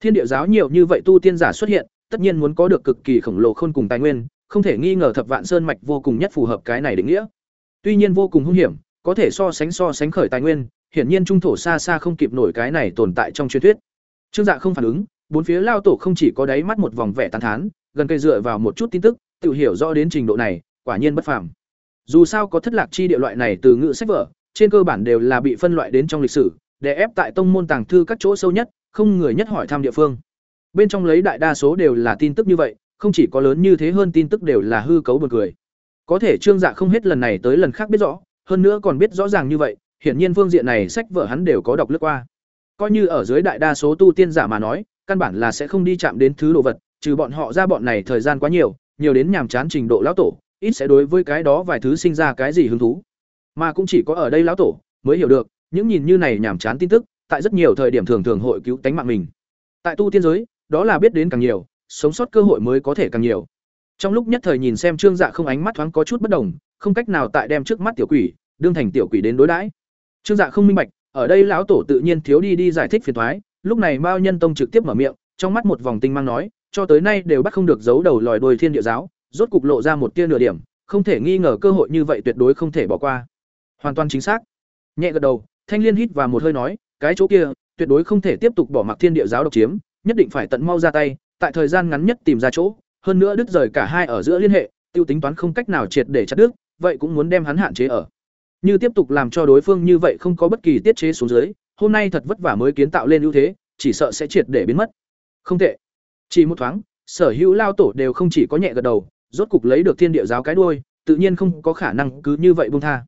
Thiên địa giáo nhiều như vậy tu tiên giả xuất hiện, tất nhiên muốn có được cực kỳ khổng lồ khôn cùng tài nguyên, không thể nghi ngờ thập vạn sơn mạch vô cùng nhất phù hợp cái này định nghĩa. Tuy nhiên vô cùng hung hiểm, có thể so sánh so sánh khởi tài nguyên, hiển nhiên trung thổ xa xa không kịp nổi cái này tồn tại trong truyền thuyết. Trương Dạ không phản ứng, bốn phía lao tổ không chỉ có đáy mắt một vòng vẻ tán thán, gần cây dựa vào một chút tin tức, tự hiểu rõ đến trình độ này, quả nhiên bất phàm. Dù sao có thất lạc chi địa loại này từ ngữ sách vở, trên cơ bản đều là bị phân loại đến trong lịch sử, để ép tại tông môn tàng thư các chỗ sâu nhất, không người nhất hỏi thăm địa phương. Bên trong lấy đại đa số đều là tin tức như vậy, không chỉ có lớn như thế hơn tin tức đều là hư cấu buồn cười. Có thể Trương Dạ không hết lần này tới lần khác biết rõ, hơn nữa còn biết rõ ràng như vậy, hiển nhiên phương diện này sách vở hắn đều có đọc lướt qua. Coi như ở dưới đại đa số tu tiên giả mà nói, căn bản là sẽ không đi chạm đến thứ đồ vật, trừ bọn họ ra bọn này thời gian quá nhiều, nhiều đến nhàm chán trình độ lão tổ, ít sẽ đối với cái đó vài thứ sinh ra cái gì hứng thú. Mà cũng chỉ có ở đây lão tổ mới hiểu được, những nhìn như này nhàm chán tin tức, tại rất nhiều thời điểm thường thường hội cứu tánh mạng mình. Tại tu tiên giới, đó là biết đến càng nhiều, sống sót cơ hội mới có thể càng nhiều. Trong lúc nhất thời nhìn xem Trương Dạ không ánh mắt thoáng có chút bất đồng, không cách nào tại đem trước mắt tiểu quỷ, đương thành tiểu quỷ đến đối đãi. Trương Dạ không minh bạch, ở đây lão tổ tự nhiên thiếu đi đi giải thích phiền toái, lúc này Mao Nhân Tông trực tiếp mở miệng, trong mắt một vòng tinh mang nói, cho tới nay đều bắt không được giấu đầu lòi đuôi thiên địa giáo, rốt cục lộ ra một tia nửa điểm, không thể nghi ngờ cơ hội như vậy tuyệt đối không thể bỏ qua. Hoàn toàn chính xác. Nhẹ gật đầu, Thanh Liên hít và một hơi nói, cái chỗ kia, tuyệt đối không thể tiếp tục bỏ mặc thiên địa giáo độc chiếm, nhất định phải tận mau ra tay, tại thời gian ngắn nhất tìm ra chỗ, hơn nữa đứt rời cả hai ở giữa liên hệ, tiêu tính toán không cách nào triệt để chặt đứt, vậy cũng muốn đem hắn hạn chế ở. Như tiếp tục làm cho đối phương như vậy không có bất kỳ tiết chế xuống dưới, hôm nay thật vất vả mới kiến tạo lên ưu thế, chỉ sợ sẽ triệt để biến mất. Không tệ. Chỉ một thoáng, sở hữu lao tổ đều không chỉ có nhẹ gật đầu, rốt cục lấy được thiên địa giáo cái đuôi, tự nhiên không có khả năng cứ như vậy buông tha.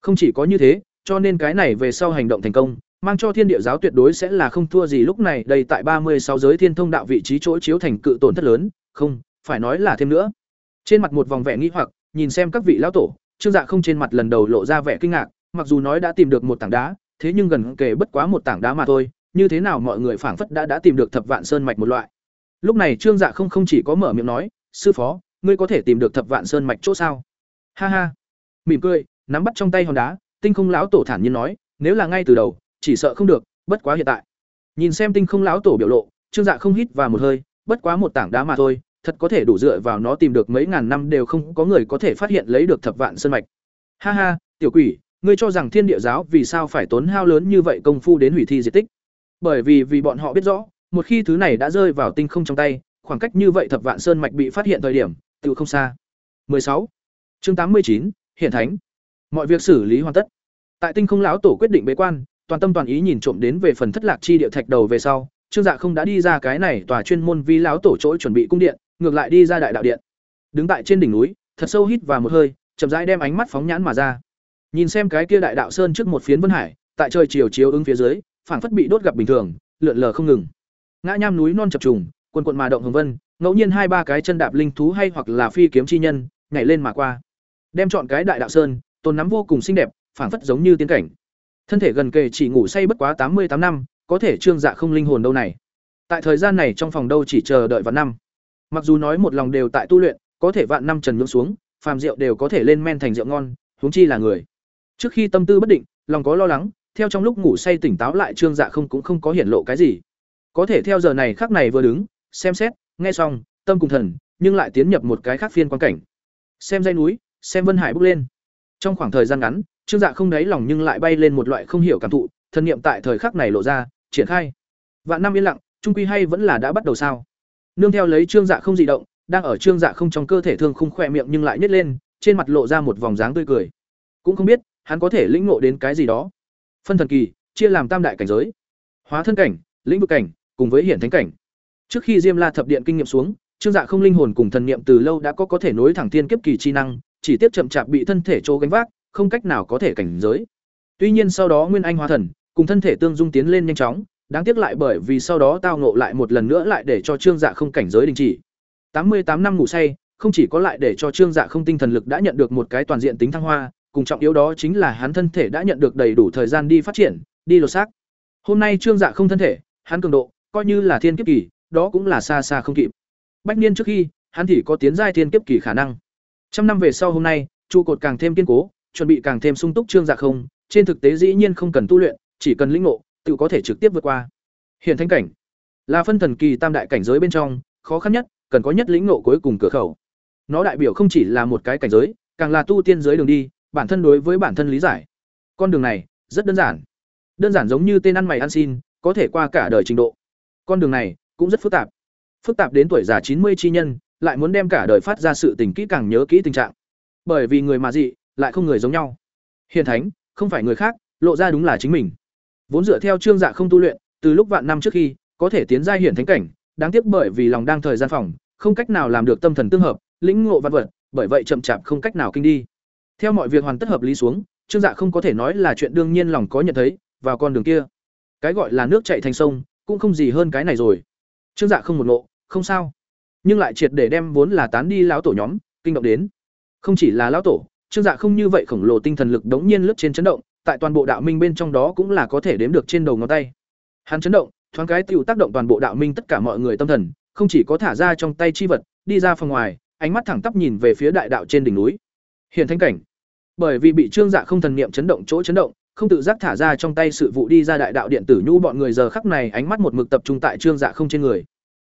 Không chỉ có như thế, cho nên cái này về sau hành động thành công, mang cho thiên địa giáo tuyệt đối sẽ là không thua gì lúc này đây tại ba mươi sáu giới thiên thông đạo vị trí chỗ chiếu thành cự tổn thất lớn, không, phải nói là thêm nữa. Trên mặt một vòng vẻ nghi hoặc, nhìn xem các vị lão tổ, Trương Dạ không trên mặt lần đầu lộ ra vẻ kinh ngạc, mặc dù nói đã tìm được một tảng đá, thế nhưng gần kề bất quá một tảng đá mà thôi, như thế nào mọi người phảng phất đã đã tìm được thập vạn sơn mạch một loại. Lúc này Trương Dạ không không chỉ có mở miệng nói, "Sư phó, ngươi có thể tìm được thập vạn sơn mạch chỗ sao?" Ha ha. Mỉm cười, nắm bắt trong tay hòn đá, Tinh Không lão tổ thản nhiên nói, "Nếu là ngay từ đầu, chỉ sợ không được, bất quá hiện tại." Nhìn xem Tinh Không lão tổ biểu lộ, Trương Dạ không hít vào một hơi, bất quá một tảng đá mà thôi, thật có thể đủ dựa vào nó tìm được mấy ngàn năm đều không có người có thể phát hiện lấy được thập vạn sơn mạch. Ha ha, tiểu quỷ, ngươi cho rằng Thiên Địa giáo vì sao phải tốn hao lớn như vậy công phu đến hủy thi diệt tích? Bởi vì vì bọn họ biết rõ, một khi thứ này đã rơi vào tinh không trong tay, khoảng cách như vậy thập vạn sơn mạch bị phát hiện thời điểm, tự không xa. 16. Chương 89, Hiển Thánh. Mọi việc xử lý hoàn tất. Tại Tinh Không lão tổ quyết định bế quan, toàn tâm toàn ý nhìn trộm đến về phần thất lạc chi địa thạch đầu về sau, Trương Dạ không đã đi ra cái này tòa chuyên môn vi lão tổ chỗ chuẩn bị cung điện, ngược lại đi ra đại đạo điện. Đứng tại trên đỉnh núi, thật sâu hít vào một hơi, chậm rãi đem ánh mắt phóng nhãn mà ra. Nhìn xem cái kia đại đạo sơn trước một phiến vân hải, tại trời chiều chiếu ứng phía dưới, phảng phất bị đốt gặp bình thường, lượn lờ không ngừng. Ngã nham núi non chập trùng, quần quận mà động hồng vân, ngẫu nhiên hai ba cái chân đạp linh thú hay hoặc là phi kiếm chi nhân, nhảy lên mà qua. Đem chọn cái đại đạo sơn, tôn nắm vô cùng xinh đẹp, phảng phất giống như tiên cảnh. thân thể gần kề chỉ ngủ say bất quá tám mươi tám năm có thể trương dạ không linh hồn đâu này tại thời gian này trong phòng đâu chỉ chờ đợi vạn năm mặc dù nói một lòng đều tại tu luyện, có thể vạn năm trần nhưỡng xuống, phàm rượu đều có thể lên men thành rượu ngon, huống chi là người. Trước khi tâm tư bất định, lòng có lo lắng, theo trong lúc ngủ say tỉnh táo lại trương dạ không cũng không có hiển lộ cái gì. Có thể theo giờ này khắc này vừa đứng, xem xét, nghe xong, tâm cùng thần, nhưng lại tiến nhập một cái khác phiên quan cảnh. Xem dây núi, xem vân hải bốc lên. Trong khoảng thời gian ngắn, trương dạ không đáy lòng nhưng lại bay lên một loại không hiểu cảm thụ thần niệm tại thời khắc này lộ ra, triển khai. Vạn năm yên lặng, trung quy hay vẫn là đã bắt đầu sao? Nương theo lấy trương dạ không dị động, đang ở trương dạ không trong cơ thể thương khung khỏe miệng nhưng lại nhét lên, trên mặt lộ ra một vòng dáng tươi cười. Cũng không biết, hắn có thể lĩnh ngộ đến cái gì đó. Phân thần kỳ, chia làm tam đại cảnh giới. Hóa thân cảnh, lĩnh vực cảnh, cùng với hiển thánh cảnh. Trước khi diêm la thập điện kinh nghiệm xuống, trương dạ không linh hồn cùng thần niệm từ lâu đã có có thể nối thẳng tiên kiếp kỳ chi năng, chỉ tiếp chậm chạp bị thân thể chỗ gánh vác, không cách nào có thể cảnh giới. Tuy nhiên sau đó nguyên anh hóa thần, cùng thân thể tương dung tiến lên nhanh chóng đáng tiếc lại bởi vì sau đó tao ngộ lại một lần nữa lại để cho trương dạ không cảnh giới đình chỉ. Tám mươi tám năm ngủ say, không chỉ có lại để cho trương dạ không tinh thần lực đã nhận được một cái toàn diện tính thăng hoa, cùng trọng yếu đó chính là hắn thân thể đã nhận được đầy đủ thời gian đi phát triển, đi lột xác. Hôm nay trương dạ không thân thể, hắn cường độ, coi như là thiên kiếp kỳ, đó cũng là xa xa không kịp. Bách niên trước khi, hắn thì có tiến giai thiên kiếp kỳ khả năng. Trăm năm về sau hôm nay, trụ cột càng thêm kiên cố, chuẩn bị càng thêm sung túc trương dạ không, trên thực tế dĩ nhiên không cần tu luyện, chỉ cần lĩnh ngộ tự có thể trực tiếp vượt qua. Hiện thánh cảnh là phân thần kỳ tam đại cảnh giới bên trong, khó khăn nhất, cần có nhất lĩnh ngộ cuối cùng cửa khẩu. Nó đại biểu không chỉ là một cái cảnh giới, càng là tu tiên giới đường đi, bản thân đối với bản thân lý giải. Con đường này rất đơn giản. Đơn giản giống như tên ăn mày ăn xin, có thể qua cả đời trình độ. Con đường này cũng rất phức tạp. Phức tạp đến tuổi già chín mươi chi nhân, lại muốn đem cả đời phát ra sự tình kỹ càng nhớ kỹ tình trạng. Bởi vì người mà dị, lại không người giống nhau. Hiền thánh, không phải người khác, lộ ra đúng là chính mình vốn dựa theo trương dạ không tu luyện, từ lúc vạn năm trước khi, có thể tiến giai hiển thánh cảnh, đáng tiếc bởi vì lòng đang thời gian phòng, không cách nào làm được tâm thần tương hợp, lĩnh ngộ văn vật, bởi vậy chậm chạp không cách nào kinh đi. Theo mọi việc hoàn tất hợp lý xuống, trương dạ không có thể nói là chuyện đương nhiên lòng có nhận thấy, vào con đường kia. Cái gọi là nước chạy thành sông, cũng không gì hơn cái này rồi. Trương dạ không một ngộ, không sao. Nhưng lại triệt để đem vốn là tán đi lão tổ nhóm, kinh động đến. Không chỉ là lão tổ, trương dạ không như vậy khổng lồ tinh thần lực đống nhiên lướt trên chấn động tại toàn bộ đạo minh bên trong đó cũng là có thể đếm được trên đầu ngón tay. Hắn chấn động, thoáng cái tiểu tác động toàn bộ đạo minh tất cả mọi người tâm thần, không chỉ có thả ra trong tay chi vật, đi ra phòng ngoài, ánh mắt thẳng tắp nhìn về phía đại đạo trên đỉnh núi. Hiện thanh cảnh. Bởi vì bị trương dạ không thần niệm chấn động chỗ chấn động, không tự giác thả ra trong tay sự vụ đi ra đại đạo điện tử nhu bọn người giờ khắc này ánh mắt một mực tập trung tại trương dạ không trên người.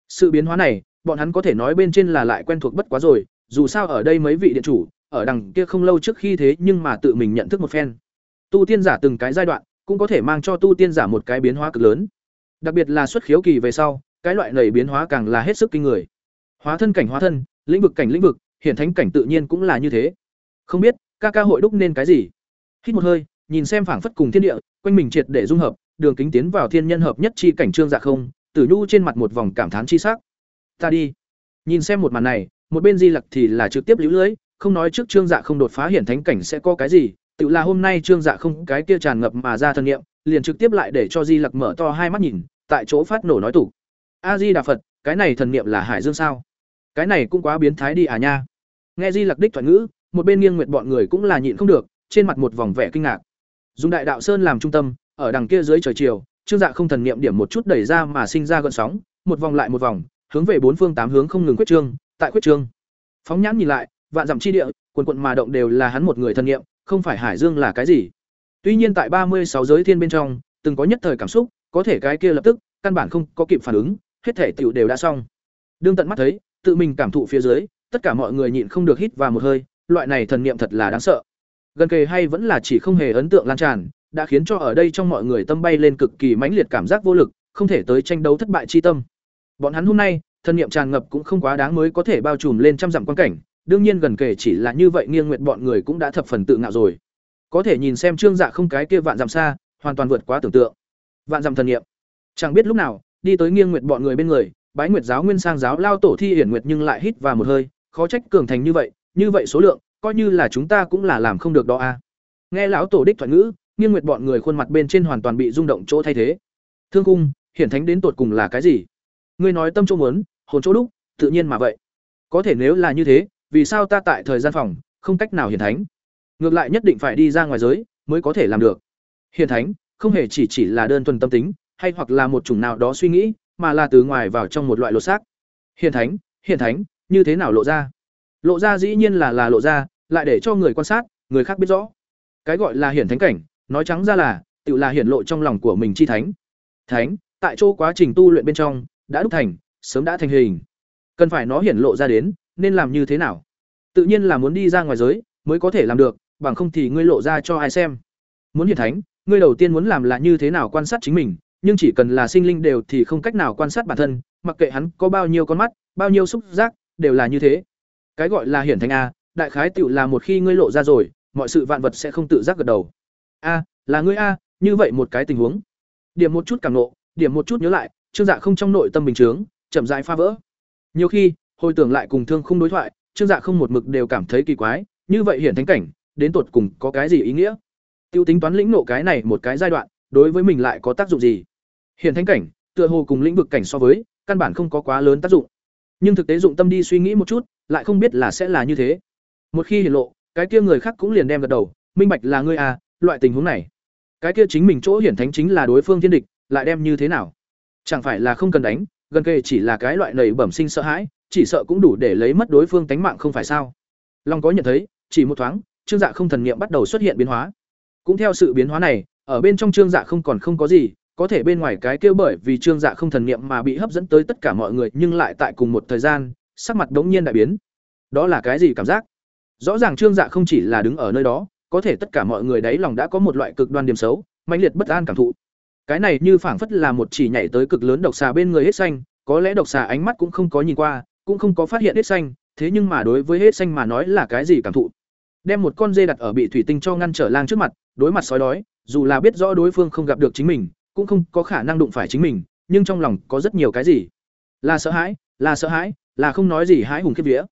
Sự biến hóa này, bọn hắn có thể nói bên trên là lại quen thuộc bất quá rồi, dù sao ở đây mấy vị điện chủ, ở đằng kia không lâu trước khi thế nhưng mà tự mình nhận thức một phen tu tiên giả từng cái giai đoạn, cũng có thể mang cho tu tiên giả một cái biến hóa cực lớn. Đặc biệt là xuất khiếu kỳ về sau, cái loại nầy biến hóa càng là hết sức kinh người. Hóa thân cảnh hóa thân, lĩnh vực cảnh lĩnh vực hiện thánh cảnh tự nhiên cũng là như thế. Không biết, ca ca hội đúc nên cái gì? Hít một hơi, nhìn xem phảng phất cùng thiên địa, quanh mình triệt để dung hợp, đường kính tiến vào thiên nhân hợp nhất chi cảnh trương dạ không, tử nhu trên mặt một vòng cảm thán chi sắc. Ta đi. Nhìn xem một màn này, một bên di lặc thì là trực tiếp lũ lưới, không nói trước trương dạ không đột phá hiển thánh cảnh sẽ có cái gì tự là hôm nay trương dạ không cái kia tràn ngập mà ra thân nghiệm liền trực tiếp lại để cho di lặc mở to hai mắt nhìn, tại chỗ phát nổ nói tủ. A di đà phật, cái này thần niệm là hải dương sao? Cái này cũng quá biến thái đi à nha. Nghe di lặc đích thoại ngữ, một bên nghiêng nguyệt bọn người cũng là nhịn không được, trên mặt một vòng vẻ kinh ngạc. Dùng đại đạo sơn làm trung tâm, ở đằng kia dưới trời chiều, trương dạ không thần niệm điểm một chút đẩy ra mà sinh ra gợn sóng, một vòng lại một vòng, hướng về bốn phương tám hướng không ngừng quyết trương, tại quyết trương. Phóng nhãn nhìn lại, vạn dặm chi địa, quần quận mà động đều là hắn một người thần niệm không phải hải dương là cái gì. Tuy nhiên tại ba mươi sáu giới thiên bên trong, từng có nhất thời cảm xúc, có thể cái kia lập tức, căn bản không có kịp phản ứng, hết thể tiểu đều đã xong. Đương tận mắt thấy, tự mình cảm thụ phía dưới, tất cả mọi người nhịn không được hít vào một hơi, loại này thần niệm thật là đáng sợ. Gần kề hay vẫn là chỉ không hề ấn tượng lan tràn, đã khiến cho ở đây trong mọi người tâm bay lên cực kỳ mãnh liệt cảm giác vô lực, không thể tới tranh đấu thất bại chi tâm. Bọn hắn hôm nay, thần niệm tràn ngập cũng không quá đáng mới có thể bao trùm lên trăm dặm quan cảnh đương nhiên gần kể chỉ là như vậy nghiêng nguyện bọn người cũng đã thập phần tự ngạo rồi. Có thể nhìn xem trương dạ không cái kia vạn dặm xa, hoàn toàn vượt quá tưởng tượng. Vạn dặm thần nghiệm chẳng biết lúc nào, đi tới nghiêng nguyện bọn người bên người, bái nguyệt giáo nguyên sang giáo lao tổ thi hiển nguyệt nhưng lại hít vào một hơi, khó trách cường thành như vậy như vậy số lượng, coi như là chúng ta cũng là làm không được đó a. Nghe lão tổ đích thoại ngữ, nghiêng nguyệt bọn người khuôn mặt bên trên hoàn toàn bị rung động chỗ thay thế. Thương cung, hiển thánh đến tột cùng là cái gì? Ngươi nói tâm chỗ muốn, hồn chỗ đúc, tự nhiên mà vậy. Có thể nếu là như thế vì sao ta tại thời gian phòng không cách nào hiển thánh ngược lại nhất định phải đi ra ngoài giới mới có thể làm được Hiển thánh, không hề chỉ chỉ là đơn thuần tâm tính, hay hoặc là một chủng nào đó suy nghĩ, mà là từ ngoài vào trong một loại lột xác. Hiển thánh, hiển thánh, như thế nào lộ ra? Lộ ra dĩ nhiên là là lộ ra, lại để cho người quan sát, người khác biết rõ. Cái gọi là hiển thánh cảnh, nói trắng ra là, tự là hiển lộ trong lòng của mình chi thánh. Thánh, tại chỗ quá trình tu luyện bên trong, đã đúc thành, sớm đã thành hình. Cần phải nó hiển lộ ra đến, nên làm như thế nào? Tự nhiên là muốn đi ra ngoài giới, mới có thể làm được, bằng không thì ngươi lộ ra cho ai xem. Muốn hiển thánh, ngươi đầu tiên muốn làm là như thế nào quan sát chính mình, nhưng chỉ cần là sinh linh đều thì không cách nào quan sát bản thân, mặc kệ hắn có bao nhiêu con mắt, bao nhiêu xúc giác, đều là như thế. Cái gọi là hiển thánh a, đại khái tựu là một khi ngươi lộ ra rồi, mọi sự vạn vật sẽ không tự giác gật đầu. A, là ngươi a, như vậy một cái tình huống. Điểm một chút cảm nộ, điểm một chút nhớ lại, Trương Dạ không trong nội tâm bình chướng, chậm rãi phá vỡ. Nhiều khi, hồi tưởng lại cùng thương không đối thoại, Trương Dạ không một mực đều cảm thấy kỳ quái, như vậy hiển thánh cảnh, đến tột cùng có cái gì ý nghĩa? Tiêu tính toán lĩnh nộ cái này một cái giai đoạn, đối với mình lại có tác dụng gì? Hiển thánh cảnh, tựa hồ cùng lĩnh vực cảnh so với, căn bản không có quá lớn tác dụng. Nhưng thực tế dụng tâm đi suy nghĩ một chút, lại không biết là sẽ là như thế. Một khi hiển lộ, cái kia người khác cũng liền đem gật đầu, minh bạch là ngươi à, loại tình huống này. Cái kia chính mình chỗ hiển thánh chính là đối phương thiên địch, lại đem như thế nào? Chẳng phải là không cần đánh, gần kề chỉ là cái loại nảy bẩm sinh sợ hãi, chỉ sợ cũng đủ để lấy mất đối phương tánh mạng không phải sao? Long có nhận thấy, chỉ một thoáng, Trương Dạ không thần niệm bắt đầu xuất hiện biến hóa. Cũng theo sự biến hóa này, ở bên trong Trương Dạ không còn không có gì, có thể bên ngoài cái kêu bởi vì Trương Dạ không thần niệm mà bị hấp dẫn tới tất cả mọi người, nhưng lại tại cùng một thời gian, sắc mặt đống nhiên đại biến. Đó là cái gì cảm giác? Rõ ràng Trương Dạ không chỉ là đứng ở nơi đó, có thể tất cả mọi người đấy lòng đã có một loại cực đoan điểm xấu, mãnh liệt bất an cảm thụ. Cái này như phảng phất là một chỉ nhảy tới cực lớn độc xà bên người hết xanh, có lẽ độc xà ánh mắt cũng không có nhìn qua, cũng không có phát hiện hết xanh, thế nhưng mà đối với hết xanh mà nói là cái gì cảm thụ? Đem một con dê đặt ở bị thủy tinh cho ngăn trở lang trước mặt, đối mặt sói đói, dù là biết rõ đối phương không gặp được chính mình, cũng không có khả năng đụng phải chính mình, nhưng trong lòng có rất nhiều cái gì. Là sợ hãi, là sợ hãi, là không nói gì hãi hùng khiếp vía.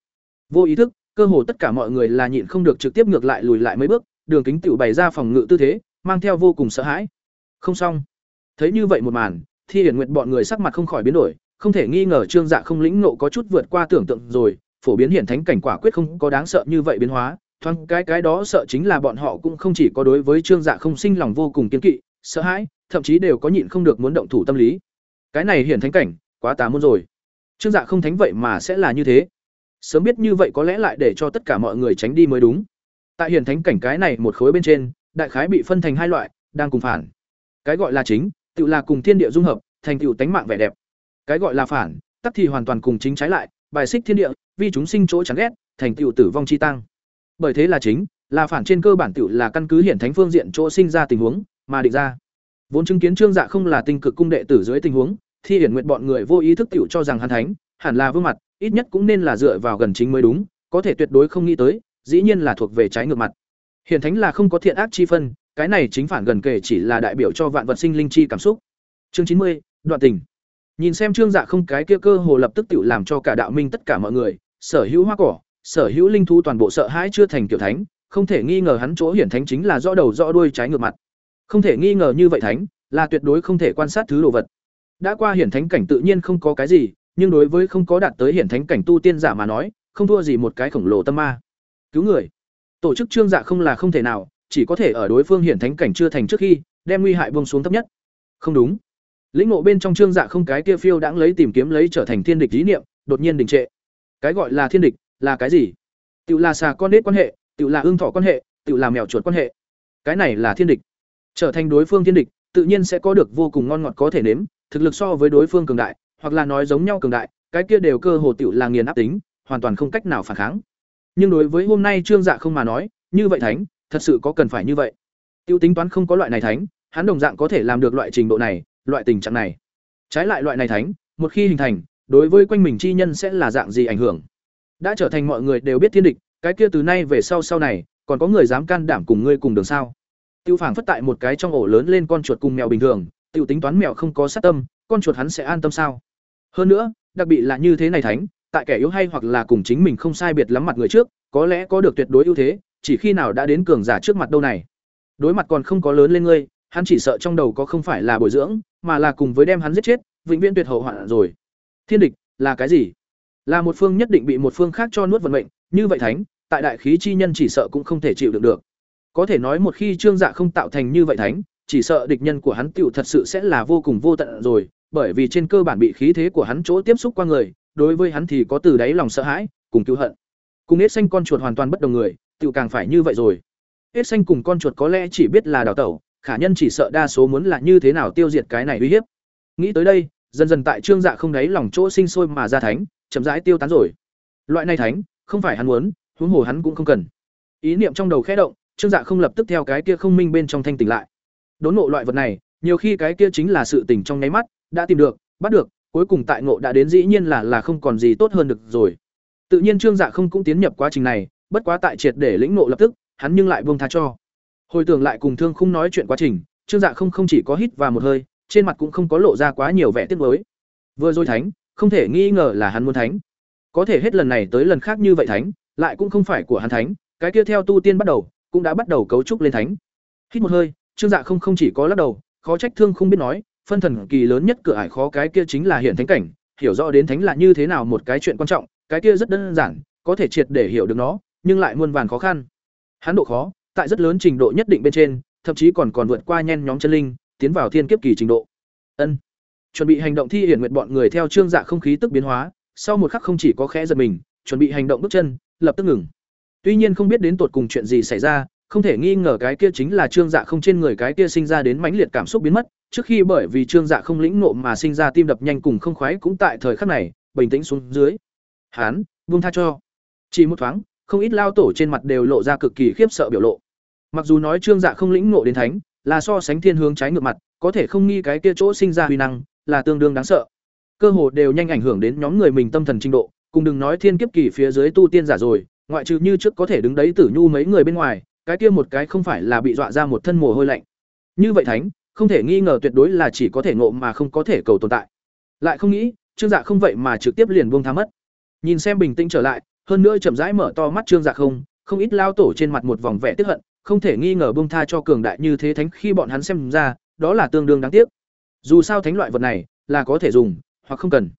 Vô ý thức, cơ hồ tất cả mọi người là nhịn không được trực tiếp ngược lại lùi lại mấy bước, đường kính tiểu bày ra phòng ngự tư thế, mang theo vô cùng sợ hãi. Không xong. Thấy như vậy một màn, Thi Hiển Nguyệt bọn người sắc mặt không khỏi biến đổi, không thể nghi ngờ Trương Dạ không lĩnh ngộ có chút vượt qua tưởng tượng rồi, phổ biến hiển thánh cảnh quả quyết không có đáng sợ như vậy biến hóa, thoáng cái cái đó sợ chính là bọn họ cũng không chỉ có đối với Trương Dạ không sinh lòng vô cùng kiên kỵ, sợ hãi, thậm chí đều có nhịn không được muốn động thủ tâm lý. Cái này hiển thánh cảnh, quá tà môn rồi. Trương Dạ không thánh vậy mà sẽ là như thế. Sớm biết như vậy có lẽ lại để cho tất cả mọi người tránh đi mới đúng. Tại hiển thánh cảnh cái này một khối bên trên, đại khái bị phân thành hai loại, đang cùng phản. Cái gọi là chính, tự là cùng thiên địa dung hợp, thành tựu tánh mạng vẻ đẹp. Cái gọi là phản, tắc thì hoàn toàn cùng chính trái lại, bài xích thiên địa, vì chúng sinh chỗ chán ghét, thành tựu tử vong chi tăng. Bởi thế là chính, là phản trên cơ bản tựu là căn cứ hiển thánh phương diện chỗ sinh ra tình huống, mà định ra. Vốn chứng kiến Trương Dạ không là tinh cực cung đệ tử dưới tình huống, thi hiển nguyện bọn người vô ý thức tựu cho rằng hắn thánh, hẳn là vương mặt, ít nhất cũng nên là dựa vào gần chính mới đúng, có thể tuyệt đối không nghĩ tới, dĩ nhiên là thuộc về trái ngược mặt. Hiển thánh là không có thiện ác chi phân, cái này chính phản gần kể chỉ là đại biểu cho vạn vật sinh linh chi cảm xúc. Chương chín mươi, đoạn tình. Nhìn xem Trương Dạ không cái kia cơ hồ lập tức tiểu làm cho cả đạo minh tất cả mọi người, sở hữu hoa cỏ, sở hữu linh thú toàn bộ sợ hãi chưa thành kiểu thánh, không thể nghi ngờ hắn chỗ hiển thánh chính là rõ đầu rõ đuôi trái ngược mặt. Không thể nghi ngờ như vậy thánh, là tuyệt đối không thể quan sát thứ đồ vật. Đã qua hiển thánh cảnh tự nhiên không có cái gì, nhưng đối với không có đạt tới hiển thánh cảnh tu tiên giả mà nói, không thua gì một cái khổng lồ tâm ma. Cứu người. Tổ chức trương dạ không là không thể nào, chỉ có thể ở đối phương hiển thánh cảnh chưa thành trước khi, đem nguy hại buông xuống thấp nhất. Không đúng. Lĩnh ngộ bên trong trương dạ không cái kia phiêu đãng lấy tìm kiếm lấy trở thành thiên địch lý niệm, đột nhiên đình trệ. Cái gọi là thiên địch là cái gì? Tự là xà con nết quan hệ, tự là ương thỏ quan hệ, tự là mèo chuột quan hệ. Cái này là thiên địch. Trở thành đối phương thiên địch, tự nhiên sẽ có được vô cùng ngon ngọt có thể nếm, thực lực so với đối phương cường đại, hoặc là nói giống nhau cường đại, cái kia đều cơ hồ tự là nghiền áp tính, hoàn toàn không cách nào phản kháng. Nhưng đối với hôm nay Trương Dạ không mà nói, như vậy thánh, thật sự có cần phải như vậy. Tiêu tính toán không có loại này thánh, hắn đồng dạng có thể làm được loại trình độ này, loại tình trạng này. Trái lại loại này thánh, một khi hình thành, đối với quanh mình chi nhân sẽ là dạng gì ảnh hưởng? Đã trở thành mọi người đều biết thiên địch, cái kia từ nay về sau sau này, còn có người dám can đảm cùng ngươi cùng đường sao? Tiêu Phảng phất tại một cái trong ổ lớn lên con chuột cùng mèo bình thường, tiêu tính toán mèo không có sát tâm, con chuột hắn sẽ an tâm sao? Hơn nữa, đặc biệt là như thế này thánh, tại kẻ yếu hay hoặc là cùng chính mình không sai biệt lắm mặt người trước, có lẽ có được tuyệt đối ưu thế, chỉ khi nào đã đến cường giả trước mặt đâu này. Đối mặt còn không có lớn lên ngươi, hắn chỉ sợ trong đầu có không phải là bồi dưỡng, mà là cùng với đem hắn giết chết, vĩnh viễn tuyệt hậu hoạn rồi. Thiên địch là cái gì? Là một phương nhất định bị một phương khác cho nuốt vận mệnh, như vậy thánh, tại đại khí chi nhân chỉ sợ cũng không thể chịu đựng được. Có thể nói một khi trương dạ không tạo thành như vậy thánh, chỉ sợ địch nhân của hắn tiểu thật sự sẽ là vô cùng vô tận rồi, bởi vì trên cơ bản bị khí thế của hắn chỗ tiếp xúc qua người, đối với hắn thì có từ đáy lòng sợ hãi, cùng cứu hận. Cùng hết xanh con chuột hoàn toàn bất đồng người, tiểu càng phải như vậy rồi. Hết xanh cùng con chuột có lẽ chỉ biết là đào tẩu, khả nhân chỉ sợ đa số muốn là như thế nào tiêu diệt cái này uy hiếp. Nghĩ tới đây, dần dần tại trương dạ không đáy lòng chỗ sinh sôi mà ra thánh, chậm rãi tiêu tán rồi. Loại này thánh, không phải hắn muốn, huống hồ hắn cũng không cần. Ý niệm trong đầu khẽ động, trương dạ không lập tức theo cái kia không minh bên trong thanh tỉnh lại. Đốn ngộ loại vật này, nhiều khi cái kia chính là sự tỉnh trong nháy mắt, đã tìm được, bắt được, cuối cùng tại ngộ đã đến dĩ nhiên là là không còn gì tốt hơn được rồi. Tự nhiên Trương Dạ không cũng tiến nhập quá trình này, bất quá tại triệt để lĩnh ngộ lập tức, hắn nhưng lại buông tha cho. Hồi tưởng lại cùng Thương Khung nói chuyện quá trình, Trương Dạ không không chỉ có hít vào một hơi, trên mặt cũng không có lộ ra quá nhiều vẻ tiếc mới. Vừa rồi thánh, không thể nghi ngờ là hắn muốn thánh. Có thể hết lần này tới lần khác như vậy thánh, lại cũng không phải của hắn thánh, cái kia theo tu tiên bắt đầu, cũng đã bắt đầu cấu trúc lên thánh. Hít một hơi, Trương Dạ không không chỉ có lắc đầu, khó trách Thương không biết nói, phân thần kỳ lớn nhất cửa ải khó cái kia chính là hiện thánh cảnh, hiểu rõ đến thánh là như thế nào một cái chuyện quan trọng, cái kia rất đơn giản, có thể triệt để hiểu được nó, nhưng lại muôn vàn khó khăn. Hắn độ khó, tại rất lớn trình độ nhất định bên trên, thậm chí còn còn vượt qua nhen nhóm chân linh, tiến vào thiên kiếp kỳ trình độ. Ân. Chuẩn bị hành động thi hiển nguyện bọn người theo trương dạ không khí tức biến hóa, sau một khắc không chỉ có khẽ giật mình, chuẩn bị hành động bước chân, lập tức ngừng. Tuy nhiên không biết đến tột cùng chuyện gì xảy ra, không thể nghi ngờ cái kia chính là trương dạ không trên người cái kia sinh ra đến mãnh liệt cảm xúc biến mất, trước khi bởi vì trương dạ không lĩnh nộ mà sinh ra tim đập nhanh cùng không khoái cũng tại thời khắc này, bình tĩnh xuống dưới. Hán, buông tha cho. Chỉ một thoáng, không ít lao tổ trên mặt đều lộ ra cực kỳ khiếp sợ biểu lộ. Mặc dù nói Trương Dạ không lĩnh ngộ đến thánh, là so sánh thiên hướng trái ngược mặt, có thể không nghi cái kia chỗ sinh ra huy năng, là tương đương đáng sợ. Cơ hồ đều nhanh ảnh hưởng đến nhóm người mình tâm thần trình độ, cùng đừng nói thiên kiếp kỳ phía dưới tu tiên giả rồi, ngoại trừ như trước có thể đứng đấy tử nhu mấy người bên ngoài, cái kia một cái không phải là bị dọa ra một thân mồ hôi lạnh. Như vậy thánh, không thể nghi ngờ tuyệt đối là chỉ có thể ngộ mà không có thể cầu tồn tại. Lại không nghĩ, Trương Dạ không vậy mà trực tiếp liền buông tha mất. Nhìn xem bình tĩnh trở lại, hơn nữa chậm rãi mở to mắt Trương Dạ không, không ít lao tổ trên mặt một vòng vẻ tiếp hận, không thể nghi ngờ buông tha cho cường đại như thế thánh khi bọn hắn xem ra, đó là tương đương đáng tiếc. Dù sao thánh loại vật này là có thể dùng, hoặc không cần.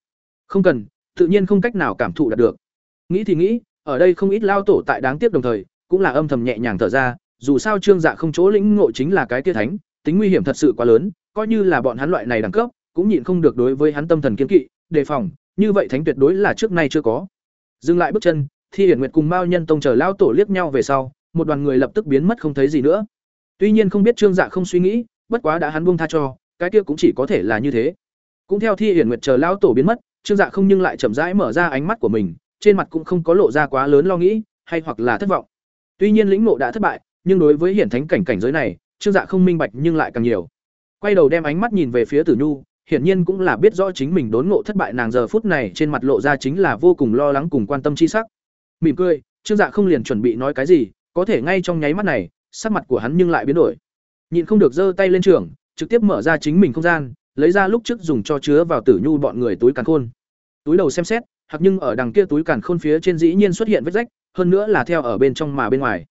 Không cần, tự nhiên không cách nào cảm thụ đạt được. Nghĩ thì nghĩ, ở đây không ít lao tổ tại đáng tiếc đồng thời, cũng là âm thầm nhẹ nhàng thở ra, dù sao Trương Dạ không chỗ lĩnh ngộ chính là cái kia thánh, tính nguy hiểm thật sự quá lớn, coi như là bọn hắn loại này đẳng cấp, cũng nhịn không được đối với hắn tâm thần kiên kỵ, đề phòng, như vậy thánh tuyệt đối là trước nay chưa có. Dừng lại bước chân, Thi Hiển Nguyệt cùng Mao Nhân Tông chờ lao tổ liếc nhau về sau, một đoàn người lập tức biến mất không thấy gì nữa. Tuy nhiên không biết Trương Dạ không suy nghĩ, bất quá đã hắn buông tha cho, cái kia cũng chỉ có thể là như thế. Cũng theo Thi Hiển Nguyệt chờ lao tổ biến mất, Trương Dạ không nhưng lại chậm rãi mở ra ánh mắt của mình, trên mặt cũng không có lộ ra quá lớn lo nghĩ, hay hoặc là thất vọng. Tuy nhiên lĩnh ngộ đã thất bại, nhưng đối với hiển thánh cảnh cảnh giới này, Trương Dạ không minh bạch nhưng lại càng nhiều. Quay đầu đem ánh mắt nhìn về phía Tử Nhu, hiển nhiên cũng là biết rõ chính mình đốn ngộ thất bại nàng giờ phút này trên mặt lộ ra chính là vô cùng lo lắng cùng quan tâm chi sắc. Mỉm cười, Trương Dạ không liền chuẩn bị nói cái gì, có thể ngay trong nháy mắt này, sắc mặt của hắn nhưng lại biến đổi. Nhìn không được giơ tay lên trường, trực tiếp mở ra chính mình không gian, lấy ra lúc trước dùng cho chứa vào Tử Nhu bọn người túi càn khôn. Túi đầu xem xét, hoặc nhưng ở đằng kia túi càn khôn phía trên dĩ nhiên xuất hiện vết rách, hơn nữa là theo ở bên trong mà bên ngoài.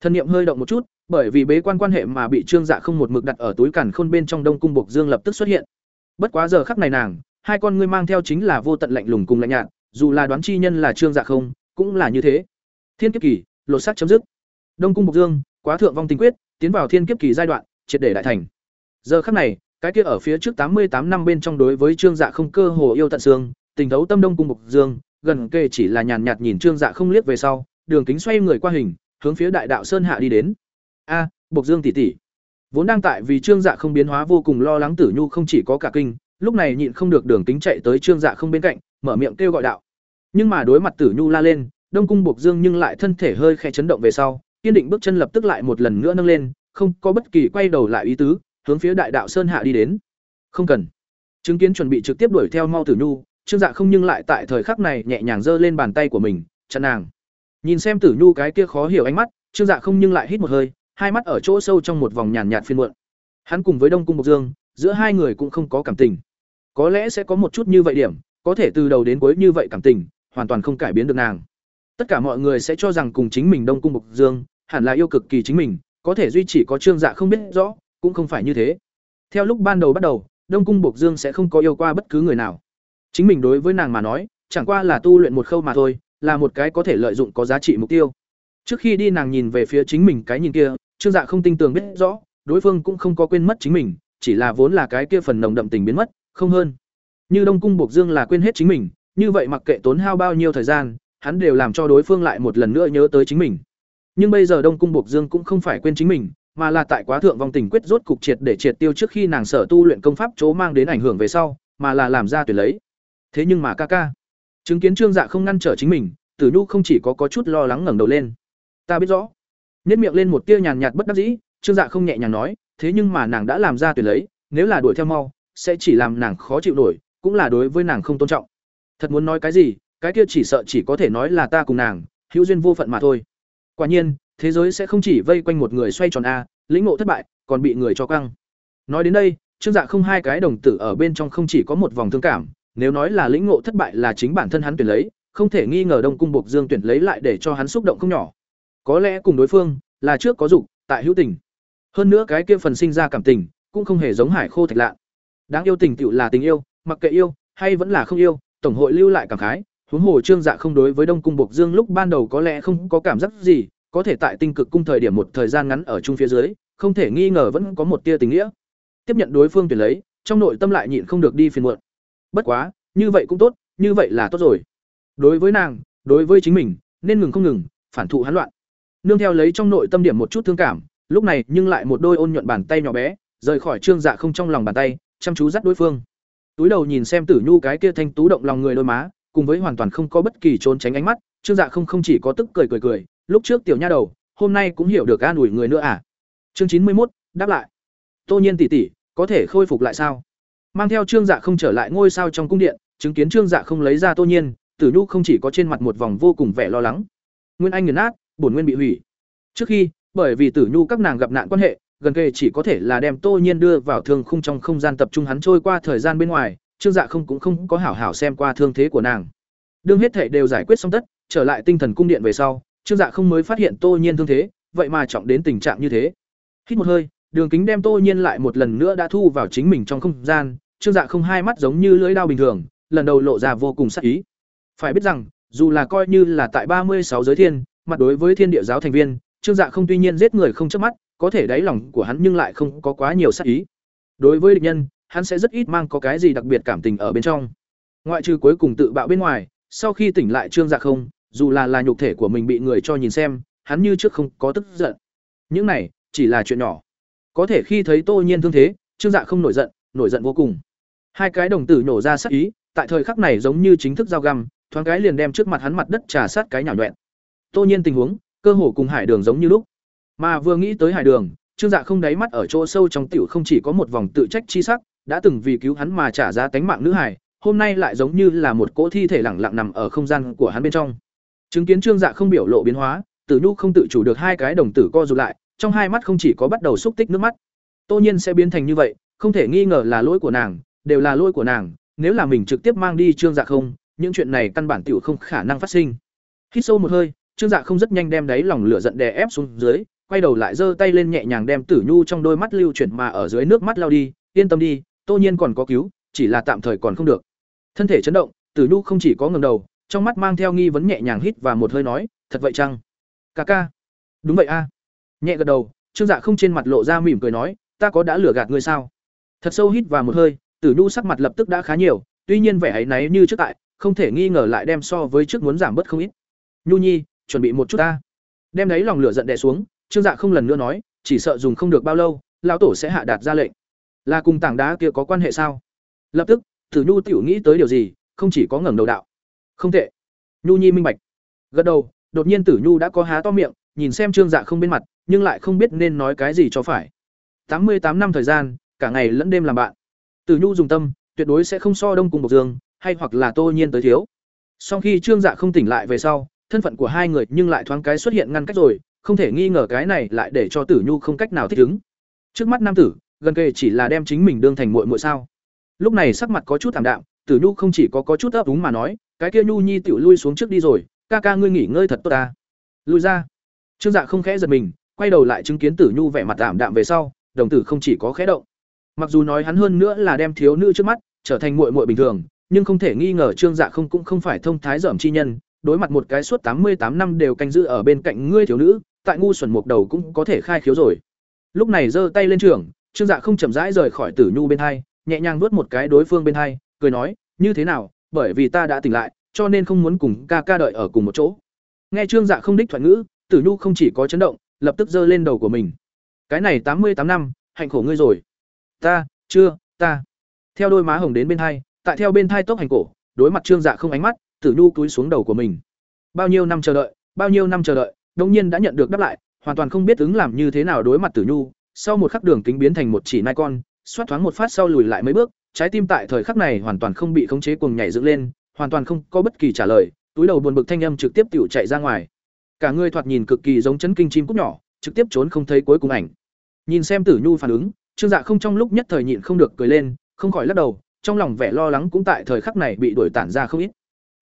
Thân niệm hơi động một chút, bởi vì bế quan quan hệ mà bị Trương Dạ không một mực đặt ở túi càn khôn bên trong Đông cung Bộc Dương lập tức xuất hiện. Bất quá giờ khắc này nàng, hai con ngươi mang theo chính là vô tận lạnh lùng cùng lạnh nhạt, dù là đoán chi nhân là Trương Dạ không, cũng là như thế. Thiên kiếp kỳ, lột xác chấm dứt. Đông cung Bộc Dương, quá thượng vong tình quyết, tiến vào thiên kiếp kỳ giai đoạn, triệt để đại thành. Giờ khắc này, cái kia ở phía trước tám mươi tám năm bên trong đối với Trương Dạ không cơ hồ yêu tận xương, tình thấu tâm Đông cung Bộc Dương, gần kề chỉ là nhàn nhạt nhìn Trương Dạ không liếc về sau, đường kính xoay người qua hình, hướng phía đại đạo sơn hạ đi đến. A, Bộc Dương tỷ tỷ. Vốn đang tại vì Trương Dạ không biến hóa vô cùng lo lắng Tử Nhu không chỉ có cả kinh, lúc này nhịn không được đường kính chạy tới Trương Dạ không bên cạnh, mở miệng kêu gọi đạo. Nhưng mà đối mặt Tử Nhu la lên, Đông cung Bộc Dương nhưng lại thân thể hơi khẽ chấn động về sau, kiên định bước chân lập tức lại một lần nữa nâng lên, không có bất kỳ quay đầu lại ý tứ, hướng phía đại đạo sơn hạ đi đến. Không cần. Chứng kiến chuẩn bị trực tiếp đuổi theo mau Tử Nhu, Trương Dạ không nhưng lại tại thời khắc này nhẹ nhàng giơ lên bàn tay của mình, chặn nàng. Nhìn xem Tử Nhu cái kia khó hiểu ánh mắt, Trương Dạ không nhưng lại hít một hơi, hai mắt ở chỗ sâu trong một vòng nhàn nhạt phiên muộn. Hắn cùng với Đông Cung Bộc Dương, giữa hai người cũng không có cảm tình. Có lẽ sẽ có một chút như vậy điểm, có thể từ đầu đến cuối như vậy cảm tình, hoàn toàn không cải biến được nàng. Tất cả mọi người sẽ cho rằng cùng chính mình Đông Cung Bộc Dương, hẳn là yêu cực kỳ chính mình, có thể duy chỉ có Trương Dạ không biết rõ, cũng không phải như thế. Theo lúc ban đầu bắt đầu, Đông Cung Bộc Dương sẽ không có yêu qua bất cứ người nào. Chính mình đối với nàng mà nói, chẳng qua là tu luyện một khâu mà thôi, là một cái có thể lợi dụng có giá trị mục tiêu. Trước khi đi nàng nhìn về phía chính mình cái nhìn kia, Trương Dạ không tin tưởng biết rõ, đối phương cũng không có quên mất chính mình, chỉ là vốn là cái kia phần nồng đậm tình biến mất, không hơn. Như Đông Cung Bộc Dương là quên hết chính mình, như vậy mặc kệ tốn hao bao nhiêu thời gian, hắn đều làm cho đối phương lại một lần nữa nhớ tới chính mình. Nhưng bây giờ Đông Cung Bộc Dương cũng không phải quên chính mình, mà là tại quá thượng vong tình quyết rốt cục triệt để triệt tiêu trước khi nàng sở tu luyện công pháp chỗ mang đến ảnh hưởng về sau, mà là làm ra tuyển lấy. Thế nhưng mà ca ca, chứng kiến Trương Dạ không ngăn trở chính mình, Tử Nhu không chỉ có có chút lo lắng ngẩng đầu lên. Ta biết rõ. Nhếch miệng lên một tia nhàn nhạt bất đắc dĩ, Trương Dạ không nhẹ nhàng nói, thế nhưng mà nàng đã làm ra tuyển lấy, nếu là đuổi theo mau, sẽ chỉ làm nàng khó chịu nổi, cũng là đối với nàng không tôn trọng. Thật muốn nói cái gì, cái kia chỉ sợ chỉ có thể nói là ta cùng nàng, hữu duyên vô phận mà thôi. Quả nhiên, thế giới sẽ không chỉ vây quanh một người xoay tròn a, lĩnh ngộ thất bại, còn bị người cho căng. Nói đến đây, Trương Dạ không hai cái đồng tử ở bên trong không chỉ có một vòng thương cảm, nếu nói là lĩnh ngộ thất bại là chính bản thân hắn tuyển lấy, không thể nghi ngờ Đông cung Bộc Dương tuyển lấy lại để cho hắn xúc động không nhỏ. Có lẽ cùng đối phương là trước có dục, tại hữu tình. Hơn nữa cái kia phần sinh ra cảm tình, cũng không hề giống hải khô thạch lạ. Đáng yêu tình tựu là tình yêu, mặc kệ yêu hay vẫn là không yêu, tổng hội lưu lại cảm khái. Huống hồ Trương Dạ không đối với Đông cung Bộc Dương lúc ban đầu có lẽ không có cảm giác gì, có thể tại tinh cực cung thời điểm một thời gian ngắn ở chung phía dưới, không thể nghi ngờ vẫn có một tia tình nghĩa. Tiếp nhận đối phương tuyển lấy, trong nội tâm lại nhịn không được đi phiền muộn. Bất quá, như vậy cũng tốt, như vậy là tốt rồi. Đối với nàng, đối với chính mình, nên ngừng không ngừng, phản thụ hắn loạn. Nương theo lấy trong nội tâm điểm một chút thương cảm, lúc này nhưng lại một đôi ôn nhuận bàn tay nhỏ bé, rời khỏi Trương Dạ không trong lòng bàn tay, chăm chú dắt đối phương. Túi đầu nhìn xem Tử Nhu cái kia thanh tú động lòng người đôi má, cùng với hoàn toàn không có bất kỳ trốn tránh ánh mắt, Trương Dạ không không chỉ có tức cười cười cười, lúc trước tiểu nha đầu, hôm nay cũng hiểu được an ủi người nữa à. Chương chín mươi một đáp lại. Tô Nhiên tỷ tỷ, có thể khôi phục lại sao? Mang theo Trương Dạ không trở lại ngôi sao trong cung điện, chứng kiến Trương Dạ không lấy ra Tô Nhiên, Tử Nhu không chỉ có trên mặt một vòng vô cùng vẻ lo lắng. Nguyên Anh nghiền nát, bổn nguyên bị hủy. Trước khi, bởi vì Tử Nhu các nàng gặp nạn quan hệ, gần kề chỉ có thể là đem Tô Nhiên đưa vào thương khung trong không gian tập trung hắn trôi qua thời gian bên ngoài, Trương Dạ không cũng không có hảo hảo xem qua thương thế của nàng. Đương hết thảy đều giải quyết xong tất, trở lại tinh thần cung điện về sau, Trương Dạ không mới phát hiện Tô Nhiên thương thế, vậy mà trọng đến tình trạng như thế. Hít một hơi, Đường Kính đem Tô Nhiên lại một lần nữa đã thu vào chính mình trong không gian, Trương Dạ không hai mắt giống như lưỡi dao bình thường, lần đầu lộ ra vô cùng sắc ý. Phải biết rằng, dù là coi như là tại ba mươi sáu giới thiên, mặt đối với Thiên Địa giáo thành viên, Trương Dạ không tuy nhiên giết người không chớp mắt, có thể đáy lòng của hắn nhưng lại không có quá nhiều sắc ý. Đối với địch nhân, hắn sẽ rất ít mang có cái gì đặc biệt cảm tình ở bên trong. Ngoại trừ cuối cùng tự bạo bên ngoài, sau khi tỉnh lại Trương Dạ không, dù là là nhục thể của mình bị người cho nhìn xem, hắn như trước không có tức giận. Những này chỉ là chuyện nhỏ. Có thể khi thấy Tô Nhiên thương thế, Trương Dạ không nổi giận, nổi giận vô cùng. Hai cái đồng tử nổ ra sát ý, tại thời khắc này giống như chính thức giao găm, thoáng cái liền đem trước mặt hắn mặt đất trà sát cái nhào nhọẹn. Tô Nhiên tình huống, cơ hồ cùng Hải Đường giống như lúc. Mà vừa nghĩ tới Hải Đường, Trương Dạ không đáy mắt ở chỗ sâu trong tiểu không chỉ có một vòng tự trách chi sắc, đã từng vì cứu hắn mà trả giá tánh mạng nữ hải, hôm nay lại giống như là một cỗ thi thể lẳng lặng nằm ở không gian của hắn bên trong. Chứng kiến Trương Dạ không biểu lộ biến hóa, Tử Nhu không tự chủ được hai cái đồng tử co rụt lại, trong hai mắt không chỉ có bắt đầu xúc tích nước mắt. Tô nhiên sẽ biến thành như vậy, không thể nghi ngờ là lỗi của nàng, đều là lỗi của nàng, nếu là mình trực tiếp mang đi Trương Dạ không, những chuyện này căn bản tiểu không khả năng phát sinh. Hít sâu một hơi, Trương Dạ không rất nhanh đem đáy lòng lửa giận đè ép xuống dưới, quay đầu lại giơ tay lên nhẹ nhàng đem Tử Nhu trong đôi mắt lưu chuyển mà ở dưới nước mắt lao đi, yên tâm đi, Tô nhiên còn có cứu, chỉ là tạm thời còn không được. Thân thể chấn động, Tử Nhu không chỉ có ngẩng đầu, trong mắt mang theo nghi vấn nhẹ nhàng hít và một hơi nói, "Thật vậy chăng?" "Ca ca." "Đúng vậy a." Nhẹ gật đầu, Trương Dạ không trên mặt lộ ra mỉm cười nói, "Ta có đã lừa gạt ngươi sao?" Thật sâu hít và một hơi, Tử Nhu sắc mặt lập tức đã khá nhiều, tuy nhiên vẻ ấy náy như trước tại, không thể nghi ngờ lại đem so với trước muốn giảm bớt không ít. "Nhu Nhi, chuẩn bị một chút ta." Đem đấy lòng lửa giận đè xuống, Trương Dạ không lần nữa nói, chỉ sợ dùng không được bao lâu, lão tổ sẽ hạ đạt ra lệnh. Là cùng tảng đá kia có quan hệ sao? Lập tức, Tử Nhu tiểu nghĩ tới điều gì, không chỉ có ngẩng đầu đạo. Không tệ. Nhu Nhi minh bạch. Gật đầu, đột nhiên Tử Nhu đã có há to miệng, nhìn xem Trương Dạ không bên mặt, nhưng lại không biết nên nói cái gì cho phải. Tám mươi tám năm thời gian, cả ngày lẫn đêm làm bạn. Tử Nhu dùng tâm, tuyệt đối sẽ không so Đông cùng Bộc Dương, hay hoặc là Tô Nhiên tới thiếu. Sau khi Trương Dạ không tỉnh lại về sau, thân phận của hai người nhưng lại thoáng cái xuất hiện ngăn cách rồi, không thể nghi ngờ cái này lại để cho Tử Nhu không cách nào thích ứng. Trước mắt nam tử, gần kề chỉ là đem chính mình đương thành muội muội sao? Lúc này sắc mặt có chút thảm đạm, Tử Nhu không chỉ có có chút ấp úng mà nói, cái kia Nhu Nhi tiểu lui xuống trước đi rồi, ca ca ngươi nghỉ ngơi thật tốt ta. Lui ra. Trương Dạ không khẽ giật mình, quay đầu lại chứng kiến Tử Nhu vẻ mặt ảm đạm về sau, đồng tử không chỉ có khẽ động. Mặc dù nói hắn hơn nữa là đem thiếu nữ trước mắt trở thành muội muội bình thường, nhưng không thể nghi ngờ Trương Dạ không cũng không phải thông thái dởm chi nhân, đối mặt một cái suốt tám mươi tám năm đều canh giữ ở bên cạnh ngươi thiếu nữ, tại ngu xuẩn một đầu cũng có thể khai khiếu rồi. lúc này giơ tay lên trường trương dạ không chậm rãi rời khỏi tử nhu bên hai, nhẹ nhàng nuốt một cái đối phương bên hai, cười nói, như thế nào, bởi vì ta đã tỉnh lại, cho nên không muốn cùng ca ca đợi ở cùng một chỗ. Nghe trương dạ không đích thoại ngữ, tử nhu không chỉ có chấn động, lập tức giơ lên đầu của mình. Cái này tám mươi tám năm, hạnh khổ ngươi rồi. Ta, chưa, ta. Theo đôi má hồng đến bên hai, tại theo bên thai tốc hành cổ, đối mặt trương dạ không ánh mắt, tử nhu túi xuống đầu của mình. Bao nhiêu năm chờ đợi, bao nhiêu năm chờ đợi đông nhiên đã nhận được đáp lại, hoàn toàn không biết ứng làm như thế nào đối mặt tử nhu sau một khắc đường kính biến thành một chỉ nai con, xoát thoáng một phát sau lùi lại mấy bước, trái tim tại thời khắc này hoàn toàn không bị khống chế cuồng nhảy dựng lên, hoàn toàn không có bất kỳ trả lời, túi đầu buồn bực thanh âm trực tiếp tiểu chạy ra ngoài. Cả người thoạt nhìn cực kỳ giống chấn kinh chim cút nhỏ, trực tiếp trốn không thấy cuối cùng ảnh. Nhìn xem tử nhu phản ứng, trương dạ không trong lúc nhất thời nhịn không được cười lên, không khỏi lắc đầu, trong lòng vẻ lo lắng cũng tại thời khắc này bị đuổi tản ra không ít.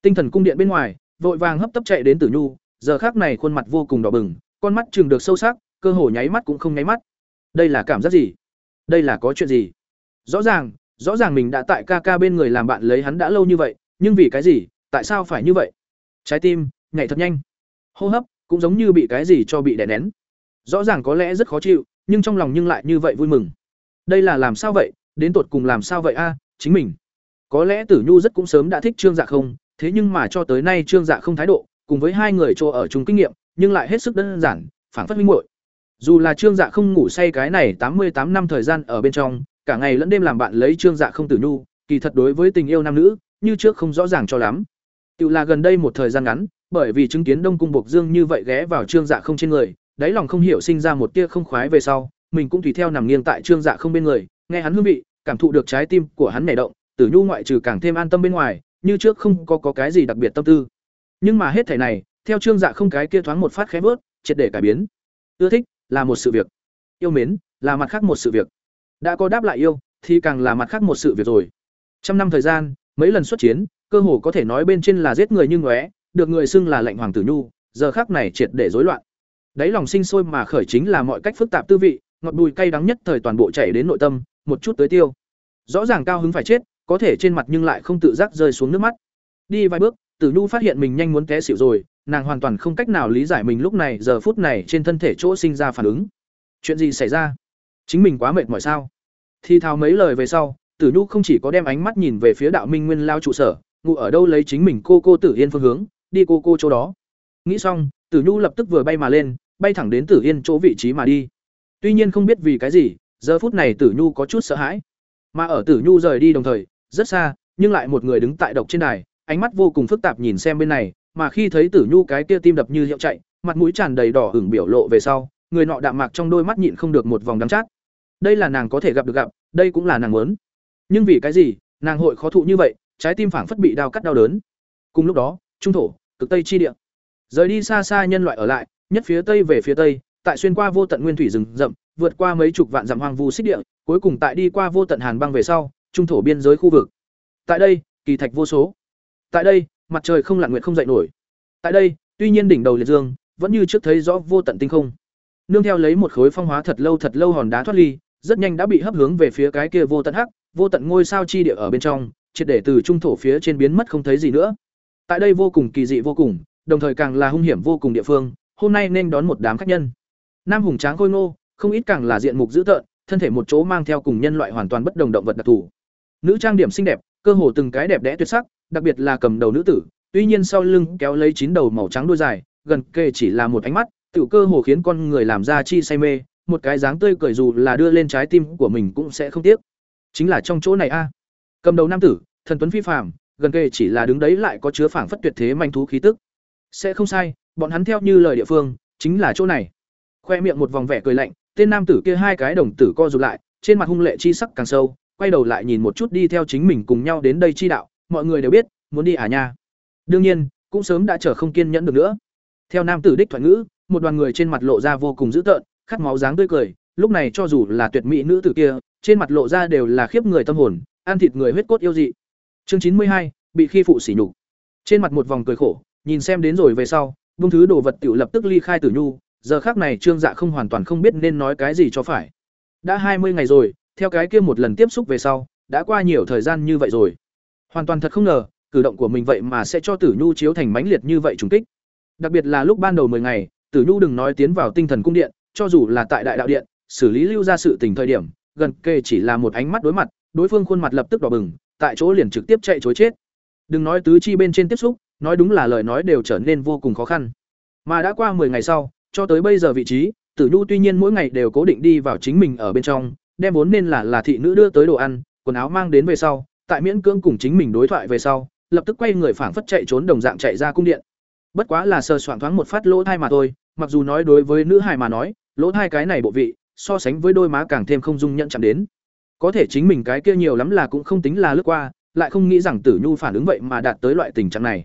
Tinh thần cung điện bên ngoài, vội vàng hấp tấp chạy đến tử nhu, giờ khắc này khuôn mặt vô cùng đỏ bừng, con mắt trừng được sâu sắc, cơ hồ nháy mắt cũng không nháy mắt đây là cảm giác gì? Đây là có chuyện gì? Rõ ràng rõ ràng mình đã tại ca ca bên người làm bạn lấy hắn đã lâu như vậy, nhưng vì cái gì? Tại sao phải như vậy? Trái tim, nhảy thật nhanh. Hô hấp, cũng giống như bị cái gì cho bị đè nén. Rõ ràng có lẽ rất khó chịu, nhưng trong lòng nhưng lại như vậy vui mừng. Đây là làm sao vậy? Đến tột cùng làm sao vậy a? Chính mình. Có lẽ tử nhu rất cũng sớm đã thích trương dạ không, thế nhưng mà cho tới nay trương dạ không thái độ, cùng với hai người chỗ ở chung kinh nghiệm, nhưng lại hết sức đơn giản phản phất minh muội dù là trương dạ không ngủ say cái này tám mươi tám năm thời gian ở bên trong cả ngày lẫn đêm làm bạn lấy trương dạ không tử nhu kỳ thật đối với tình yêu nam nữ như trước không rõ ràng cho lắm. Tự là gần đây một thời gian ngắn bởi vì chứng kiến đông cung bộc dương như vậy ghé vào trương dạ không trên người đáy lòng không hiểu sinh ra một tia không khoái về sau mình cũng tùy theo nằm nghiêng tại trương dạ không bên người nghe hắn hương vị cảm thụ được trái tim của hắn nhảy động tử nhu ngoại trừ càng thêm an tâm bên ngoài như trước không có, có cái gì đặc biệt tâm tư. Nhưng mà hết thể này theo trương dạ không cái kia thoáng một phát khẽ bớt, triệt để cải biến. Ưa thích là một sự việc. Yêu mến, là mặt khác một sự việc. Đã có đáp lại yêu, thì càng là mặt khác một sự việc rồi. Trăm năm thời gian, mấy lần xuất chiến, cơ hồ có thể nói bên trên là giết người như ngóe, được người xưng là lệnh hoàng tử nhu, giờ khác này triệt để rối loạn. Đáy lòng sinh sôi mà khởi chính là mọi cách phức tạp tư vị, ngọt bùi cay đắng nhất thời toàn bộ chảy đến nội tâm, một chút tới tiêu. Rõ ràng cao hứng phải chết, có thể trên mặt nhưng lại không tự giác rơi xuống nước mắt. Đi vài bước, tử nhu phát hiện mình nhanh muốn té xỉu rồi nàng hoàn toàn không cách nào lý giải mình lúc này, giờ phút này trên thân thể chỗ sinh ra phản ứng. Chuyện gì xảy ra? Chính mình quá mệt mỏi sao? Thì thào mấy lời về sau, tử nhu không chỉ có đem ánh mắt nhìn về phía đạo minh nguyên lao trụ sở ngụ ở đâu lấy chính mình cô cô tử yên phương hướng, đi cô cô chỗ đó. Nghĩ xong, tử nhu lập tức vừa bay mà lên, bay thẳng đến tử yên chỗ vị trí mà đi. Tuy nhiên không biết vì cái gì, giờ phút này tử nhu có chút sợ hãi. Mà ở tử nhu rời đi đồng thời, rất xa, nhưng lại một người đứng tại độc trên đài, ánh mắt vô cùng phức tạp nhìn xem bên này mà khi thấy tử nhu cái kia tim đập như hiệu chạy, mặt mũi tràn đầy đỏ hửng biểu lộ về sau, người nọ đạm mạc trong đôi mắt nhịn không được một vòng đắng chát. Đây là nàng có thể gặp được gặp, đây cũng là nàng muốn. Nhưng vì cái gì, nàng hội khó thụ như vậy, trái tim phảng phất bị đau cắt đau đớn. Cùng lúc đó, trung thổ, cực tây chi địa. Rời đi xa xa nhân loại ở lại, nhất phía tây về phía tây, tại xuyên qua vô tận nguyên thủy rừng rậm, vượt qua mấy chục vạn dặm hoang vu xích địa, cuối cùng tại đi qua vô tận hàn băng về sau, trung thổ biên giới khu vực. Tại đây, kỳ thạch vô số. Tại đây mặt trời không lặn nguyện không dậy nổi. Tại đây, tuy nhiên đỉnh đầu liệt dương, vẫn như trước thấy rõ vô tận tinh không. Nương theo lấy một khối phong hóa thật lâu thật lâu hòn đá thoát ly, rất nhanh đã bị hấp hướng về phía cái kia vô tận hắc, vô tận ngôi sao chi địa ở bên trong, triệt để từ trung thổ phía trên biến mất không thấy gì nữa. Tại đây vô cùng kỳ dị vô cùng, đồng thời càng là hung hiểm vô cùng địa phương, hôm nay nên đón một đám khách nhân. Nam hùng tráng khôi ngô, không ít càng là diện mục dữ tợn, thân thể một chỗ mang theo cùng nhân loại hoàn toàn bất đồng động vật đặc thù. Nữ trang điểm xinh đẹp, cơ hồ từng cái đẹp đẽ tuyệt sắc đặc biệt là cầm đầu nữ tử, tuy nhiên sau lưng kéo lấy chín đầu màu trắng đuôi dài, gần kề chỉ là một ánh mắt, tiểu cơ hồ khiến con người làm ra chi say mê, một cái dáng tươi cười dù là đưa lên trái tim của mình cũng sẽ không tiếc. Chính là trong chỗ này a. Cầm đầu nam tử, thần tuấn phi phàm, gần kề chỉ là đứng đấy lại có chứa phảng phất tuyệt thế manh thú khí tức. Sẽ không sai, bọn hắn theo như lời địa phương, chính là chỗ này. Khoe miệng một vòng vẻ cười lạnh, tên nam tử kia hai cái đồng tử co rụt lại, trên mặt hung lệ chi sắc càng sâu, quay đầu lại nhìn một chút đi theo chính mình cùng nhau đến đây chi đạo mọi người đều biết, muốn đi à nha. Đương nhiên, cũng sớm đã chờ không kiên nhẫn được nữa. Theo nam tử đích thoại ngữ, một đoàn người trên mặt lộ ra vô cùng dữ tợn, khát máu dáng tươi cười, lúc này cho dù là tuyệt mỹ nữ tử kia, trên mặt lộ ra đều là khiếp người tâm hồn, ăn thịt người huyết cốt yêu dị. Chương chín mươi hai, bị khi phụ sỉ nhục. Trên mặt một vòng cười khổ, nhìn xem đến rồi về sau bông thứ đồ vật tiểu lập tức ly khai tử nhu, giờ khác này trương dạ không hoàn toàn không biết nên nói cái gì cho phải. Đã hai mươi ngày rồi, theo cái kia một lần tiếp xúc về sau, đã qua nhiều thời gian như vậy rồi hoàn toàn thật không ngờ, cử động của mình vậy mà sẽ cho tử nhu chiếu thành mãnh liệt như vậy trùng kích. Đặc biệt là lúc ban đầu 10 ngày, tử nhu đừng nói tiến vào tinh thần cung điện, cho dù là tại đại đạo điện, xử lý lưu ra sự tình thời điểm, gần kề chỉ là một ánh mắt đối mặt, đối phương khuôn mặt lập tức đỏ bừng, tại chỗ liền trực tiếp chạy chối chết. Đừng nói tứ chi bên trên tiếp xúc, nói đúng là lời nói đều trở nên vô cùng khó khăn. Mà đã qua 10 ngày sau, cho tới bây giờ vị trí, tử nhu tuy nhiên mỗi ngày đều cố định đi vào chính mình ở bên trong, đem vốn nên là là thị nữ đưa tới đồ ăn, quần áo mang đến về sau tại miễn cưỡng cùng chính mình đối thoại về sau, lập tức quay người phảng phất chạy trốn đồng dạng chạy ra cung điện. Bất quá là sờ soạn thoáng một phát lỗ thai mà thôi, mặc dù nói đối với nữ hài mà nói, lỗ thai cái này bộ vị, so sánh với đôi má càng thêm không dung nhận chạm đến. Có thể chính mình cái kia nhiều lắm là cũng không tính là lướt qua, lại không nghĩ rằng tử nhu phản ứng vậy mà đạt tới loại tình trạng này.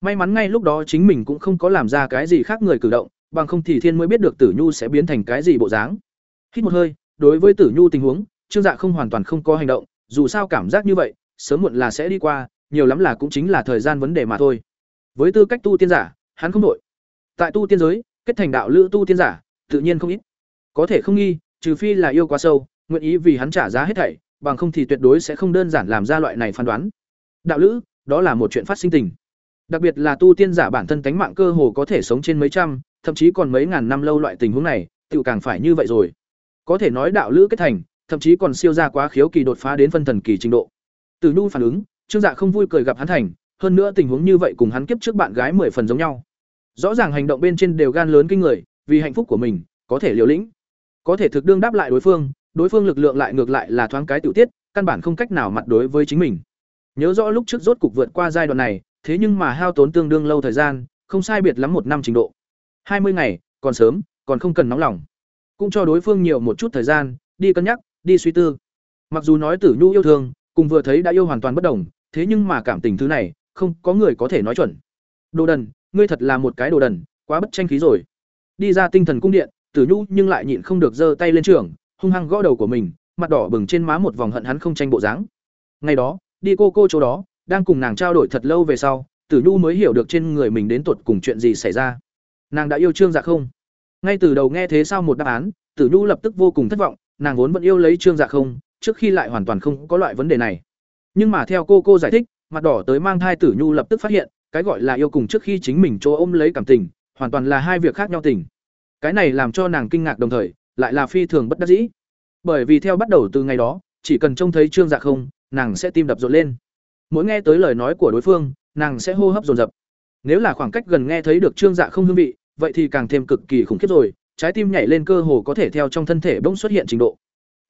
May mắn ngay lúc đó chính mình cũng không có làm ra cái gì khác người cử động, bằng không thì thiên mới biết được tử nhu sẽ biến thành cái gì bộ dáng. Hít một hơi, đối với tử nhu tình huống, trương dạ không hoàn toàn không có hành động, dù sao cảm giác như vậy sớm muộn là sẽ đi qua, nhiều lắm là cũng chính là thời gian vấn đề mà thôi. Với tư cách tu tiên giả, hắn không đổi. tại tu tiên giới, kết thành đạo lữ tu tiên giả, tự nhiên không ít. Có thể không nghi, trừ phi là yêu quá sâu, nguyện ý vì hắn trả giá hết thảy, bằng không thì tuyệt đối sẽ không đơn giản làm ra loại này phán đoán. Đạo lữ, đó là một chuyện phát sinh tình. Đặc biệt là tu tiên giả bản thân tánh mạng cơ hồ có thể sống trên mấy trăm, thậm chí còn mấy ngàn năm lâu loại tình huống này, tự càng phải như vậy rồi. Có thể nói đạo lữ kết thành, thậm chí còn siêu ra quá khiếu kỳ đột phá đến phân thần kỳ trình độ từ nhu phản ứng, trương dạ không vui cười gặp hắn thành, hơn nữa tình huống như vậy cùng hắn kiếp trước bạn gái mười phần giống nhau. Rõ ràng hành động bên trên đều gan lớn kinh người, vì hạnh phúc của mình, có thể liều lĩnh, có thể thực đương đáp lại đối phương đối phương lực lượng lại ngược lại là thoáng cái tiểu tiết, căn bản không cách nào mặt đối với chính mình. Nhớ rõ lúc trước rốt cục vượt qua giai đoạn này, thế nhưng mà hao tốn tương đương lâu thời gian, không sai biệt lắm một năm trình độ. Hai mươi ngày, còn sớm, còn không cần nóng lòng. Cũng cho đối phương nhiều một chút thời gian, đi cân nhắc, đi suy tư. Mặc dù nói tử nhu yêu thương cùng vừa thấy đã yêu hoàn toàn bất đồng, thế nhưng mà cảm tình thứ này, không có người có thể nói chuẩn. Đồ đần, ngươi thật là một cái đồ đần, quá bất tranh khí rồi. Đi ra tinh thần cung điện, tử nhu nhưng lại nhịn không được giơ tay lên trường, hung hăng gõ đầu của mình, mặt đỏ bừng trên má một vòng hận hắn không tranh bộ dáng. Ngày đó, đi cô cô chỗ đó, đang cùng nàng trao đổi thật lâu về sau, tử nhu mới hiểu được trên người mình đến tột cùng chuyện gì xảy ra. Nàng đã yêu trương dạ không? Ngay từ đầu nghe thế sao một đáp án, tử nhu lập tức vô cùng thất vọng, nàng vốn vẫn yêu lấy trương dạ không trước khi lại hoàn toàn không có loại vấn đề này. Nhưng mà theo cô cô giải thích, mặt đỏ tới mang thai tử nhu lập tức phát hiện, cái gọi là yêu cùng trước khi chính mình chỗ ôm lấy cảm tình, hoàn toàn là hai việc khác nhau tình. Cái này làm cho nàng kinh ngạc đồng thời, lại là phi thường bất đắc dĩ. Bởi vì theo bắt đầu từ ngày đó, chỉ cần trông thấy trương dạ không, nàng sẽ tim đập rộn lên. Mỗi nghe tới lời nói của đối phương, nàng sẽ hô hấp dồn dập. Nếu là khoảng cách gần nghe thấy được trương dạ không hương vị, vậy thì càng thêm cực kỳ khủng khiếp rồi, trái tim nhảy lên cơ hồ có thể theo trong thân thể bỗng xuất hiện trình độ.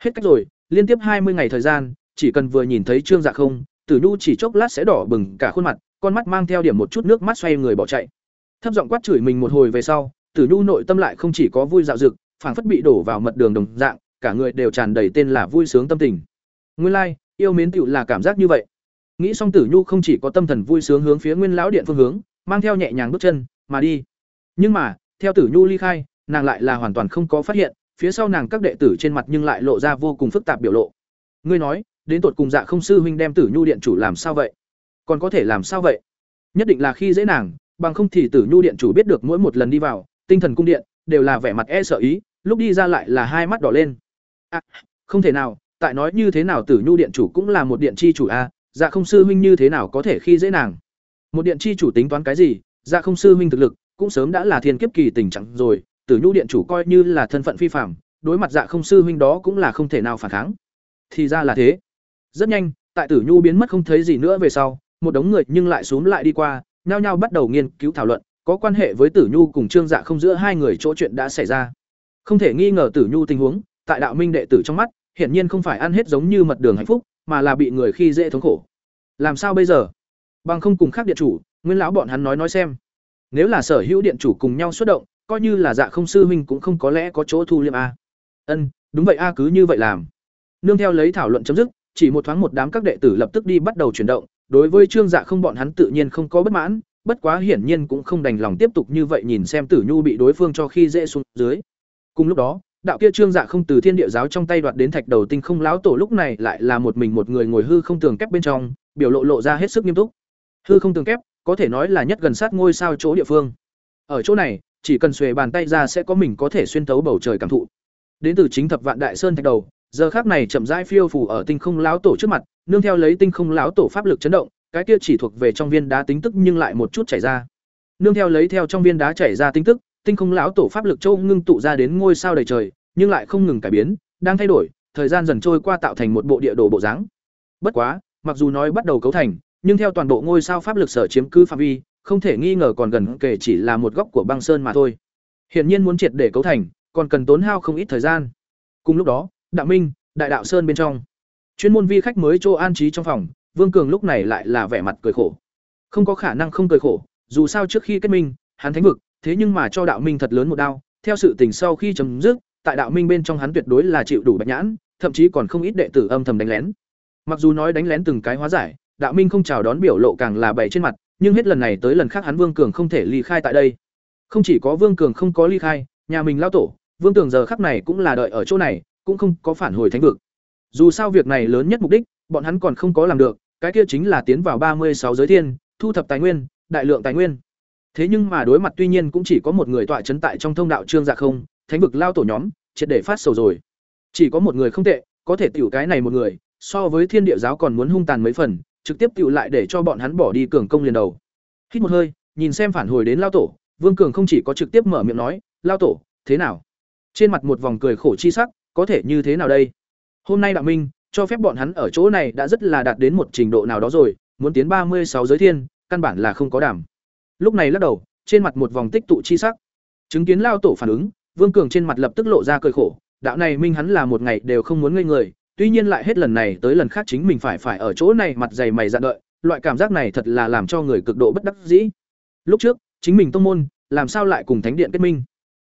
Hết cách rồi liên tiếp hai mươi ngày thời gian chỉ cần vừa nhìn thấy trương dạ không tử nhu chỉ chốc lát sẽ đỏ bừng cả khuôn mặt con mắt mang theo điểm một chút nước mắt xoay người bỏ chạy. Thấp giọng quát chửi mình một hồi về sau tử nhu nội tâm lại không chỉ có vui dạo dực phảng phất bị đổ vào mật đường đồng dạng cả người đều tràn đầy tên là vui sướng tâm tình. Nguyên lai like, yêu mến tựu là cảm giác như vậy. Nghĩ xong tử nhu không chỉ có tâm thần vui sướng hướng phía nguyên lão điện phương hướng mang theo nhẹ nhàng bước chân mà đi. Nhưng mà theo tử nhu ly khai nàng lại là hoàn toàn không có phát hiện phía sau nàng các đệ tử trên mặt nhưng lại lộ ra vô cùng phức tạp biểu lộ. Ngươi nói đến tột cùng dạ không sư huynh đem tử nhu điện chủ làm sao vậy? Còn có thể làm sao vậy? Nhất định là khi dễ nàng bằng không thì tử nhu điện chủ biết được mỗi một lần đi vào tinh thần cung điện đều là vẻ mặt e sợ ý lúc đi ra lại là hai mắt đỏ lên. À, không thể nào tại nói như thế nào tử nhu điện chủ cũng là một điện chi chủ a à, dạ không sư huynh như thế nào có thể khi dễ nàng? Một điện chi chủ tính toán cái gì dạ không sư huynh thực lực cũng sớm đã là thiên kiếp kỳ tình trạng rồi tử nhu điện chủ coi như là thân phận phi phạm đối mặt dạ không sư huynh đó cũng là không thể nào phản kháng. Thì ra là thế. Rất nhanh, tại tử nhu biến mất không thấy gì nữa về sau, một đống người nhưng lại xuống lại đi qua, nhao nhao bắt đầu nghiên cứu thảo luận, có quan hệ với tử nhu cùng trương dạ không giữa hai người chỗ chuyện đã xảy ra. Không thể nghi ngờ tử nhu tình huống, tại đạo minh đệ tử trong mắt, hiển nhiên không phải ăn hết giống như mật đường hạnh phúc, mà là bị người khi dễ thống khổ. Làm sao bây giờ? Bằng không cùng khác điện chủ, nguyên lão bọn hắn nói nói xem. Nếu là sở hữu điện chủ cùng nhau xuất động coi như là dạ không sư huynh cũng không có lẽ có chỗ thu liêm a. Ân, đúng vậy a, cứ như vậy làm. Nương theo lấy thảo luận chấm dứt, chỉ một thoáng một đám các đệ tử lập tức đi bắt đầu chuyển động, đối với trương dạ không bọn hắn tự nhiên không có bất mãn, bất quá hiển nhiên cũng không đành lòng tiếp tục như vậy nhìn xem tử nhu bị đối phương cho khi dễ xuống dưới. Cùng lúc đó, đạo kia trương dạ không từ thiên địa giáo trong tay đoạt đến thạch đầu tinh không láo tổ lúc này lại là một mình một người ngồi hư không tường kép bên trong, biểu lộ lộ ra hết sức nghiêm túc. Hư không tường kép, có thể nói là nhất gần sát ngôi sao chỗ địa phương. Ở chỗ này chỉ cần xuề bàn tay ra sẽ có mình có thể xuyên tấu bầu trời cảm thụ đến từ chính thập vạn đại sơn thạch đầu giờ khác này chậm rãi phiêu phủ ở tinh không lão tổ trước mặt nương theo lấy tinh không lão tổ pháp lực chấn động cái kia chỉ thuộc về trong viên đá tính tức nhưng lại một chút chảy ra nương theo lấy theo trong viên đá chảy ra tính tức tinh không lão tổ pháp lực châu ngưng tụ ra đến ngôi sao đầy trời nhưng lại không ngừng cải biến, đang thay đổi, thời gian dần trôi qua tạo thành một bộ địa đồ bộ dáng. Bất quá, mặc dù nói bắt đầu cấu thành, nhưng theo toàn bộ ngôi sao pháp lực sở chiếm cứ phạm vi, không thể nghi ngờ còn gần kể chỉ là một góc của băng sơn mà thôi. Hiển nhiên muốn triệt để cấu thành, còn cần tốn hao không ít thời gian. Cùng lúc đó, Đạo Minh, Đại Đạo Sơn bên trong, chuyên môn vi khách mới chỗ an trí trong phòng, Vương Cường lúc này lại là vẻ mặt cười khổ. Không có khả năng không cười khổ, dù sao trước khi kết minh, hắn thánh vực, thế nhưng mà cho Đạo Minh thật lớn một đau, theo sự tình sau khi chấm dứt, tại Đạo Minh bên trong hắn tuyệt đối là chịu đủ bạch nhãn, thậm chí còn không ít đệ tử âm thầm đánh lén. Mặc dù nói đánh lén từng cái hóa giải, Đạo Minh không chào đón biểu lộ càng là bày trên mặt, nhưng hết lần này tới lần khác hắn Vương Cường không thể ly khai tại đây. Không chỉ có Vương Cường không có ly khai, nhà mình lao tổ, Vương Tường giờ khắc này cũng là đợi ở chỗ này, cũng không có phản hồi thánh vực. Dù sao việc này lớn nhất mục đích, bọn hắn còn không có làm được, cái kia chính là tiến vào ba mươi sáu giới thiên, thu thập tài nguyên, đại lượng tài nguyên. Thế nhưng mà đối mặt tuy nhiên cũng chỉ có một người tọa chấn tại trong thông đạo trương dạ không, thánh vực lao tổ nhóm, triệt để phát sầu rồi. Chỉ có một người không tệ, có thể tiểu cái này một người, so với thiên địa giáo còn muốn hung tàn mấy phần, trực tiếp tiểu lại để cho bọn hắn bỏ đi cường công liền đầu. Hít một hơi, nhìn xem phản hồi đến lao tổ, Vương Cường không chỉ có trực tiếp mở miệng nói, "Lao tổ, thế nào?" Trên mặt một vòng cười khổ chi sắc, có thể như thế nào đây? Hôm nay Đạo Minh cho phép bọn hắn ở chỗ này đã rất là đạt đến một trình độ nào đó rồi, muốn tiến ba mươi sáu giới thiên, căn bản là không có đảm. Lúc này lắc đầu, trên mặt một vòng tích tụ chi sắc. Chứng kiến lao tổ phản ứng, Vương Cường trên mặt lập tức lộ ra cười khổ, đạo này minh hắn là một ngày đều không muốn ngây người, tuy nhiên lại hết lần này tới lần khác chính mình phải phải ở chỗ này mặt dày mày dạn đợi, loại cảm giác này thật là làm cho người cực độ bất đắc dĩ. Lúc trước, chính mình tông môn, làm sao lại cùng thánh điện kết minh?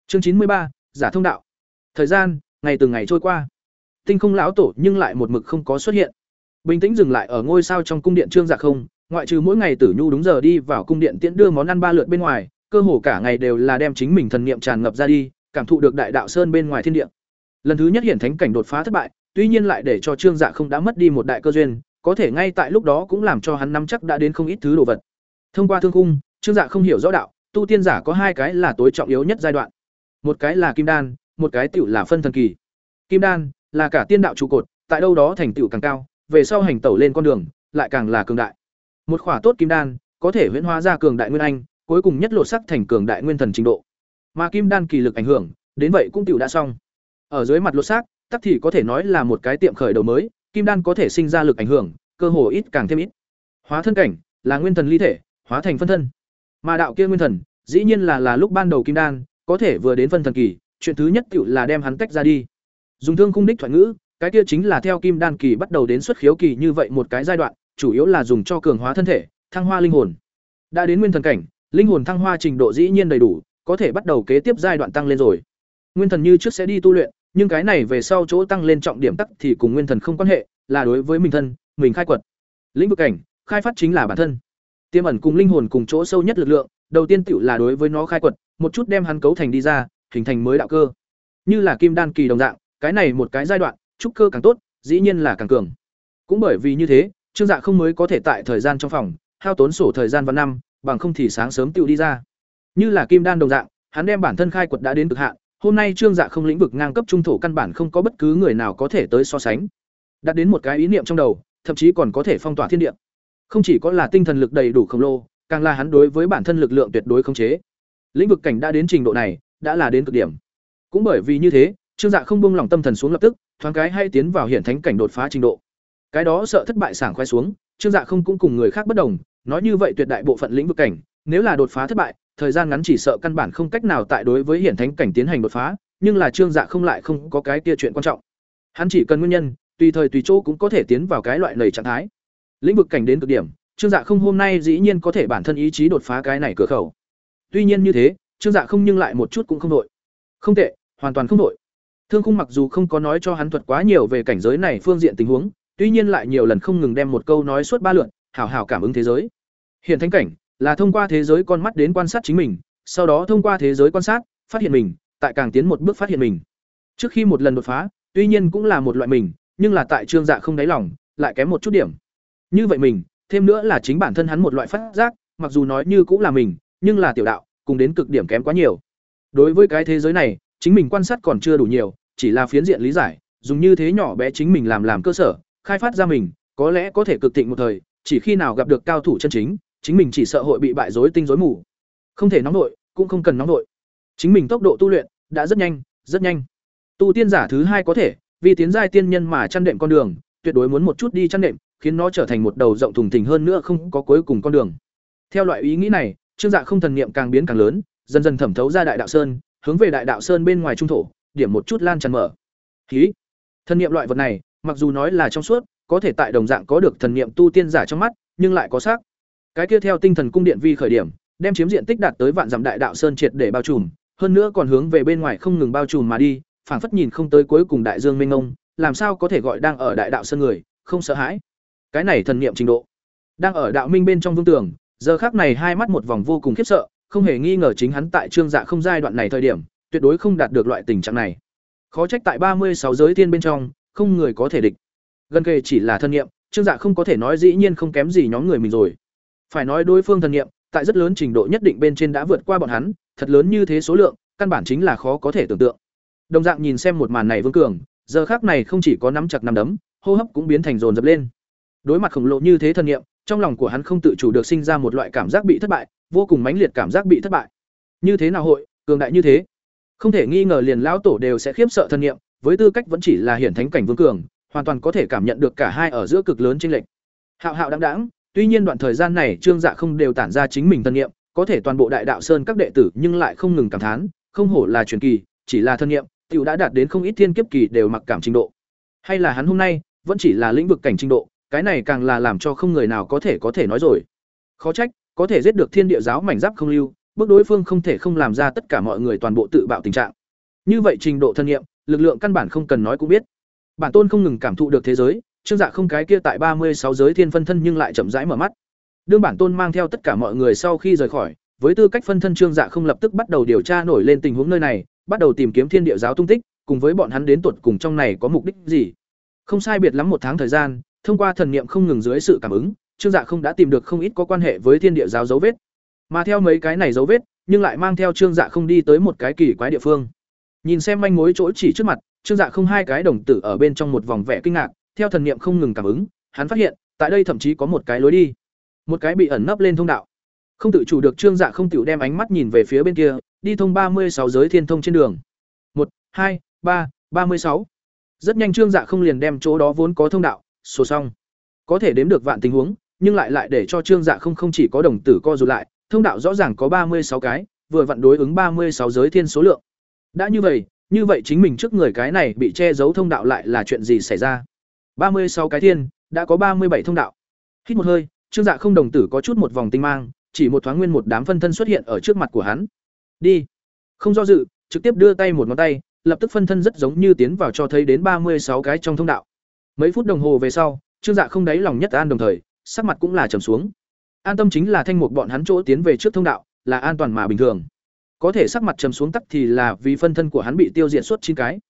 Chương chín mươi ba giả thông đạo. Thời gian, ngày từng ngày trôi qua. Tinh không lão tổ nhưng lại một mực không có xuất hiện. Bình tĩnh dừng lại ở ngôi sao trong cung điện Trương Dạ không, ngoại trừ mỗi ngày Tử Nhu đúng giờ đi vào cung điện tiễn đưa món ăn ba lượt bên ngoài, cơ hồ cả ngày đều là đem chính mình thần niệm tràn ngập ra đi, cảm thụ được đại đạo sơn bên ngoài thiên địa. Lần thứ nhất hiển thánh cảnh đột phá thất bại, tuy nhiên lại để cho Trương Dạ không đã mất đi một đại cơ duyên, có thể ngay tại lúc đó cũng làm cho hắn nắm chắc đã đến không ít thứ đồ vật. Thông qua thương khung, Trương Dạ không hiểu rõ đạo, tu tiên giả có hai cái là tối trọng yếu nhất giai đoạn. Một cái là kim đan, một cái tiểu là phân thần kỳ. Kim đan là cả tiên đạo trụ cột, tại đâu đó thành tựu càng cao, về sau hành tẩu lên con đường, lại càng là cường đại. Một khỏa tốt kim đan, có thể huyễn hóa ra cường đại nguyên anh, cuối cùng nhất lộ sắc thành cường đại nguyên thần trình độ. Mà kim đan kỳ lực ảnh hưởng, đến vậy cũng tiểu đã xong. Ở dưới mặt lột xác, tắc thì có thể nói là một cái tiệm khởi đầu mới, kim đan có thể sinh ra lực ảnh hưởng, cơ hồ ít càng thêm ít. Hóa thân cảnh là nguyên thần ly thể, hóa thành phân thân. Mà đạo kia nguyên thần, dĩ nhiên là là lúc ban đầu kim đan, có thể vừa đến phân thần kỳ, chuyện thứ nhất tiểu là đem hắn tách ra đi. Dùng thương khung đích thoại ngữ, cái kia chính là theo kim đan kỳ bắt đầu đến xuất khiếu kỳ như vậy một cái giai đoạn, chủ yếu là dùng cho cường hóa thân thể, thăng hoa linh hồn. Đã đến nguyên thần cảnh, linh hồn thăng hoa trình độ dĩ nhiên đầy đủ, có thể bắt đầu kế tiếp giai đoạn tăng lên rồi. Nguyên thần như trước sẽ đi tu luyện, nhưng cái này về sau chỗ tăng lên trọng điểm tắc thì cùng nguyên thần không quan hệ, là đối với mình thân, mình khai quật. Lĩnh vực cảnh, khai phát chính là bản thân. Tiềm ẩn cùng linh hồn cùng chỗ sâu nhất lực lượng, đầu tiên tựu là đối với nó khai quật, một chút đem hắn cấu thành đi ra, hình thành mới đạo cơ. Như là kim đan kỳ đồng dạng, cái này một cái giai đoạn, trúc cơ càng tốt, dĩ nhiên là càng cường. Cũng bởi vì như thế, Trương Dạ không mới có thể tại thời gian trong phòng, hao tốn sổ thời gian và năm, bằng không thì sáng sớm tựu đi ra. Như là kim đan đồng dạng, hắn đem bản thân khai quật đã đến cực hạn, hôm nay Trương Dạ không lĩnh vực ngang cấp trung thổ căn bản không có bất cứ người nào có thể tới so sánh. Đạt đến một cái ý niệm trong đầu, thậm chí còn có thể phong tỏa thiên địa. Không chỉ có là tinh thần lực đầy đủ khổng lồ, càng là hắn đối với bản thân lực lượng tuyệt đối khống chế. Lĩnh vực cảnh đã đến trình độ này, đã là đến cực điểm. Cũng bởi vì như thế, Trương Dạ không buông lòng tâm thần xuống lập tức, thoáng cái hay tiến vào hiển thánh cảnh đột phá trình độ. Cái đó sợ thất bại sảng khoái xuống, Trương Dạ không cũng cùng người khác bất đồng, nói như vậy tuyệt đại bộ phận lĩnh vực cảnh, nếu là đột phá thất bại, thời gian ngắn chỉ sợ căn bản không cách nào tại đối với hiển thánh cảnh tiến hành đột phá, nhưng là Trương Dạ không lại không có cái kia chuyện quan trọng. Hắn chỉ cần nguyên nhân, tùy thời tùy chỗ cũng có thể tiến vào cái loại lầy trạng thái. Lĩnh vực cảnh đến cực điểm, Trương Dạ không hôm nay dĩ nhiên có thể bản thân ý chí đột phá cái này cửa khẩu. Tuy nhiên như thế, Trương Dạ không nhưng lại một chút cũng không đội. Không tệ, hoàn toàn không đội. Thương Khung mặc dù không có nói cho hắn thuật quá nhiều về cảnh giới này phương diện tình huống, tuy nhiên lại nhiều lần không ngừng đem một câu nói suốt ba lượt, hảo hảo cảm ứng thế giới. Hiện thánh cảnh là thông qua thế giới con mắt đến quan sát chính mình, sau đó thông qua thế giới quan sát, phát hiện mình, tại càng tiến một bước phát hiện mình. Trước khi một lần đột phá, tuy nhiên cũng là một loại mình, nhưng là tại trương dạ không đáy lòng, lại kém một chút điểm. Như vậy mình, thêm nữa là chính bản thân hắn một loại phát giác, mặc dù nói như cũng là mình, nhưng là tiểu đạo, cùng đến cực điểm kém quá nhiều. Đối với cái thế giới này, chính mình quan sát còn chưa đủ nhiều, chỉ là phiến diện lý giải, dùng như thế nhỏ bé chính mình làm làm cơ sở, khai phát ra mình, có lẽ có thể cực thịnh một thời, chỉ khi nào gặp được cao thủ chân chính, chính mình chỉ sợ hội bị bại rối tinh rối mù. Không thể nóng nội, cũng không cần nóng nội. Chính mình tốc độ tu luyện đã rất nhanh, rất nhanh. Tu tiên giả thứ hai có thể, vì tiến giai tiên nhân mà chăn đệm con đường, tuyệt đối muốn một chút đi chăn đệm, khiến nó trở thành một đầu rộng thùng thình hơn nữa không có cuối cùng con đường. Theo loại ý nghĩ này, Trương Dạ không thần niệm càng biến càng lớn, dần dần thẩm thấu ra đại đạo sơn, hướng về đại đạo sơn bên ngoài trung thổ, điểm một chút lan tràn mở. Khí. Thần niệm loại vật này, mặc dù nói là trong suốt, có thể tại đồng dạng có được thần niệm tu tiên giả trong mắt, nhưng lại có sắc. Cái kia theo tinh thần cung điện vi khởi điểm, đem chiếm diện tích đạt tới vạn dặm đại đạo sơn triệt để bao trùm, hơn nữa còn hướng về bên ngoài không ngừng bao trùm mà đi, phảng phất nhìn không tới cuối cùng đại dương mênh mông, làm sao có thể gọi đang ở đại đạo sơn người, không sợ hãi. Cái này thần niệm trình độ, đang ở đạo minh bên trong vương tưởng, giờ khắc này hai mắt một vòng vô cùng khiếp sợ, không hề nghi ngờ chính hắn tại trương dạ không giai đoạn này thời điểm, tuyệt đối không đạt được loại tình trạng này. Khó trách tại ba mươi sáu giới thiên bên trong, không người có thể địch. Gần kề chỉ là thân niệm, trương dạ không có thể nói dĩ nhiên không kém gì nhóm người mình rồi. Phải nói đối phương thần niệm, tại rất lớn trình độ nhất định bên trên đã vượt qua bọn hắn, thật lớn như thế số lượng, căn bản chính là khó có thể tưởng tượng. Đồng dạng nhìn xem một màn này Vương Cường, giờ khác này không chỉ có nắm chặt nắm đấm, hô hấp cũng biến thành dồn dập lên. Đối mặt khổng lồ như thế thần niệm, trong lòng của hắn không tự chủ được sinh ra một loại cảm giác bị thất bại, vô cùng mãnh liệt cảm giác bị thất bại. Như thế nào hội, cường đại như thế? Không thể nghi ngờ liền lão tổ đều sẽ khiếp sợ thần niệm, với tư cách vẫn chỉ là hiển thánh cảnh vương cường, hoàn toàn có thể cảm nhận được cả hai ở giữa cực lớn chênh lệch. Hạo hạo đãng đãng, tuy nhiên đoạn thời gian này Trương Dạ không đều tản ra chính mình thân niệm, có thể toàn bộ đại đạo sơn các đệ tử nhưng lại không ngừng cảm thán, không hổ là truyền kỳ, chỉ là thân niệm, tiểu đã đạt đến không ít thiên kiếp kỳ đều mặc cảm trình độ. Hay là hắn hôm nay vẫn chỉ là lĩnh vực cảnh trình độ, cái này càng là làm cho không người nào có thể có thể nói rồi. Khó trách, có thể giết được thiên địa giáo mảnh giáp không lưu, bước đối phương không thể không làm ra tất cả mọi người toàn bộ tự bạo tình trạng. Như vậy trình độ thân nghiệm, lực lượng căn bản không cần nói cũng biết. Bản tôn không ngừng cảm thụ được thế giới, Trương Dạ không cái kia tại ba mươi sáu giới thiên phân thân nhưng lại chậm rãi mở mắt. Đương bản tôn mang theo tất cả mọi người sau khi rời khỏi, với tư cách phân thân Trương Dạ không lập tức bắt đầu điều tra nổi lên tình huống nơi này, bắt đầu tìm kiếm thiên địa giáo tung tích, cùng với bọn hắn đến tuột cùng trong này có mục đích gì. Không sai biệt lắm một tháng thời gian, thông qua thần niệm không ngừng dưới sự cảm ứng, Trương Dạ không đã tìm được không ít có quan hệ với thiên địa giáo dấu vết. Mà theo mấy cái này dấu vết, nhưng lại mang theo Trương Dạ không đi tới một cái kỳ quái địa phương. Nhìn xem manh mối chỗ chỉ trước mặt, Trương Dạ không hai cái đồng tử ở bên trong một vòng vẻ kinh ngạc, theo thần niệm không ngừng cảm ứng, hắn phát hiện, tại đây thậm chí có một cái lối đi, một cái bị ẩn nấp lên thông đạo. Không tự chủ được Trương Dạ không tiểu đem ánh mắt nhìn về phía bên kia, đi thông ba mươi sáu giới thiên thông trên đường. một hai ba ba mươi sáu Rất nhanh Trương Dạ không liền đem chỗ đó vốn có thông đạo, sổ xong. Có thể đếm được vạn tình huống, nhưng lại lại để cho Trương Dạ không không chỉ có đồng tử co rụt lại, thông đạo rõ ràng có ba mươi sáu cái, vừa vặn đối ứng ba mươi sáu giới thiên số lượng. Đã như vậy, như vậy chính mình trước người cái này bị che giấu thông đạo lại là chuyện gì xảy ra? Ba mươi sáu cái thiên, đã có ba mươi bảy thông đạo. Hít một hơi, Trương Dạ không đồng tử có chút một vòng tinh mang, chỉ một thoáng nguyên một đám phân thân xuất hiện ở trước mặt của hắn. Đi. Không do dự, trực tiếp đưa tay một ngón tay, lập tức phân thân rất giống như tiến vào cho thấy đến ba mươi sáu cái trong thông đạo. Mấy phút đồng hồ về sau, Trương Dạ không đáy lòng nhất an đồng thời, sắc mặt cũng là trầm xuống. An tâm chính là thanh mục bọn hắn chỗ tiến về trước thông đạo, là an toàn mà bình thường. Có thể sắc mặt trầm xuống tắc thì là vì phân thân của hắn bị tiêu diệt suốt chín cái.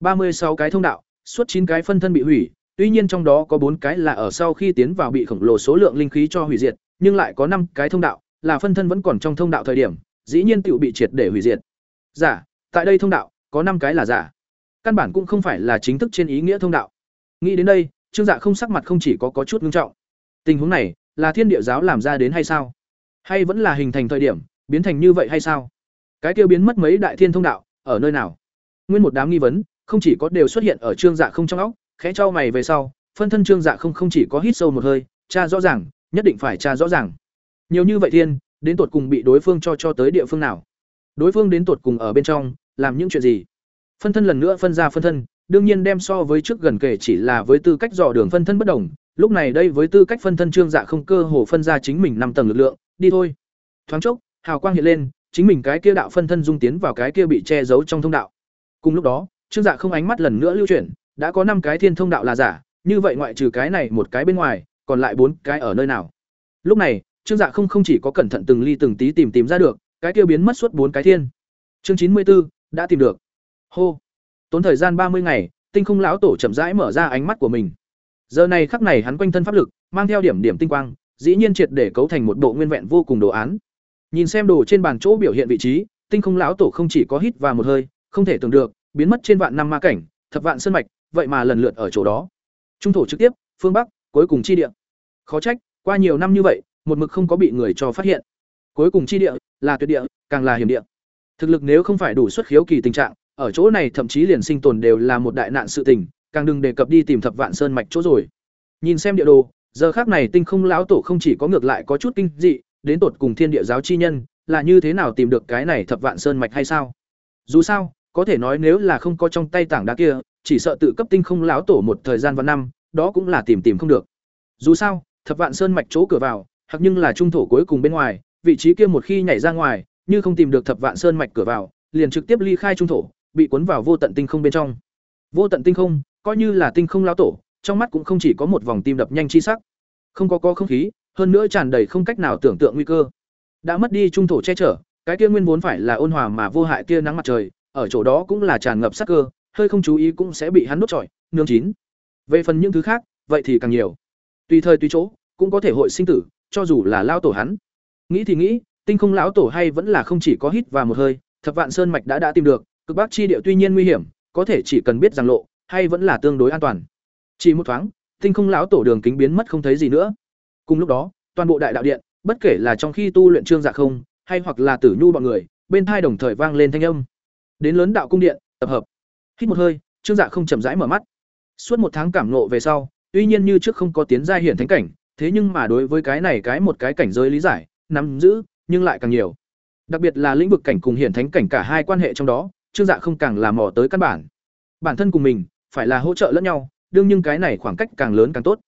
ba mươi sáu cái thông đạo, suốt chín cái phân thân bị hủy, tuy nhiên trong đó có bốn cái là ở sau khi tiến vào bị khổng lồ số lượng linh khí cho hủy diệt, nhưng lại có năm cái thông đạo, là phân thân vẫn còn trong thông đạo thời điểm, dĩ nhiên tiểu bị triệt để hủy diệt. Giả, tại đây thông đạo, có năm cái là giả. Căn bản cũng không phải là chính thức trên ý nghĩa thông đạo. Nghĩ đến đây, Trương Dạ không sắc mặt không chỉ có có chút nghiêm trọng. Tình huống này, là Thiên Địa giáo làm ra đến hay sao? Hay vẫn là hình thành thời điểm, biến thành như vậy hay sao? Cái kia biến mất mấy đại thiên thông đạo, ở nơi nào? Nguyên một đám nghi vấn, không chỉ có đều xuất hiện ở Trương Dạ không trong óc, khẽ cho mày về sau, phân thân Trương Dạ không không chỉ có hít sâu một hơi, tra rõ ràng, nhất định phải tra rõ ràng. Nhiều như vậy thiên, đến tột cùng bị đối phương cho cho tới địa phương nào? Đối phương đến tột cùng ở bên trong, làm những chuyện gì? Phân thân lần nữa phân ra phân thân, đương nhiên đem so với trước gần kể chỉ là với tư cách dò đường phân thân bất đồng, lúc này đây với tư cách phân thân trương dạ không cơ hồ phân ra chính mình năm tầng lực lượng, đi thôi. Thoáng chốc, hào quang hiện lên, chính mình cái kia đạo phân thân dung tiến vào cái kia bị che giấu trong thông đạo. Cùng lúc đó, trương dạ không ánh mắt lần nữa lưu chuyển, đã có năm cái thiên thông đạo là giả, như vậy ngoại trừ cái này một cái bên ngoài, còn lại bốn cái ở nơi nào? Lúc này, trương dạ không không chỉ có cẩn thận từng ly từng tí tìm tìm ra được, cái kia biến mất suốt bốn cái thiên. Chương chín mươi 94, đã tìm được. Hô. Tốn thời gian ba mươi ngày, Tinh Không lão tổ chậm rãi mở ra ánh mắt của mình. Giờ này khắc này hắn quanh thân pháp lực, mang theo điểm điểm tinh quang, dĩ nhiên triệt để cấu thành một bộ nguyên vẹn vô cùng đồ án. Nhìn xem đồ trên bàn chỗ biểu hiện vị trí, Tinh Không lão tổ không chỉ có hít vào một hơi, không thể tưởng được, biến mất trên vạn năm ma cảnh, thập vạn sơn mạch, vậy mà lần lượt ở chỗ đó. Trung thổ trực tiếp, phương bắc, cuối cùng chi địa. Khó trách, qua nhiều năm như vậy, một mực không có bị người cho phát hiện. Cuối cùng chi địa là tuyệt địa, càng là hiểm địa. Thực lực nếu không phải đủ xuất khiếu kỳ tình trạng, ở chỗ này thậm chí liền sinh tồn đều là một đại nạn sự tình, càng đừng đề cập đi tìm Thập Vạn Sơn mạch chỗ rồi. Nhìn xem địa đồ, giờ khác này Tinh Không lão tổ không chỉ có ngược lại có chút kinh dị, đến tột cùng Thiên Địa giáo chi nhân, là như thế nào tìm được cái này Thập Vạn Sơn mạch hay sao? Dù sao, có thể nói nếu là không có trong tay tảng đá kia, chỉ sợ tự cấp Tinh Không lão tổ một thời gian và năm, đó cũng là tìm tìm không được. Dù sao, Thập Vạn Sơn mạch chỗ cửa vào, hoặc nhưng là trung thổ cuối cùng bên ngoài, vị trí kia một khi nhảy ra ngoài, như không tìm được Thập Vạn Sơn mạch cửa vào, liền trực tiếp ly khai trung thổ, bị cuốn vào vô tận tinh không bên trong. Vô tận tinh không, coi như là tinh không lão tổ, trong mắt cũng không chỉ có một vòng tim đập nhanh chi sắc. Không có có không khí, hơn nữa tràn đầy không cách nào tưởng tượng nguy cơ. Đã mất đi trung thổ che chở, cái kia nguyên vốn phải là ôn hòa mà vô hại kia nắng mặt trời, ở chỗ đó cũng là tràn ngập sát cơ, hơi không chú ý cũng sẽ bị hắn đốt trọi, nướng chín. Về phần những thứ khác, vậy thì càng nhiều. Tùy thời tùy chỗ, cũng có thể hội sinh tử, cho dù là lao tổ hắn. Nghĩ thì nghĩ, tinh không lão tổ hay vẫn là không chỉ có hít và một hơi, thập vạn sơn mạch đã đã tìm được, cực bắc chi địa tuy nhiên nguy hiểm, có thể chỉ cần biết rằng lộ, hay vẫn là tương đối an toàn. Chỉ một thoáng, tinh không lão tổ đường kính biến mất không thấy gì nữa. Cùng lúc đó, toàn bộ đại đạo điện, bất kể là trong khi tu luyện trương dạ không, hay hoặc là tử nhu bọn người, bên thai đồng thời vang lên thanh âm. Đến lớn đạo cung điện, tập hợp. Hít một hơi, trương dạ không chậm rãi mở mắt. Suốt một tháng cảm ngộ về sau, tuy nhiên như trước không có tiến gia hiển thánh cảnh, thế nhưng mà đối với cái này cái một cái cảnh giới lý giải, nắm giữ, nhưng lại càng nhiều. Đặc biệt là lĩnh vực cảnh cùng hiển thánh cảnh cả hai quan hệ trong đó, Trương Dạ không càng làm mò tới căn bản. Bản thân cùng mình, phải là hỗ trợ lẫn nhau, đương nhưng cái này khoảng cách càng lớn càng tốt.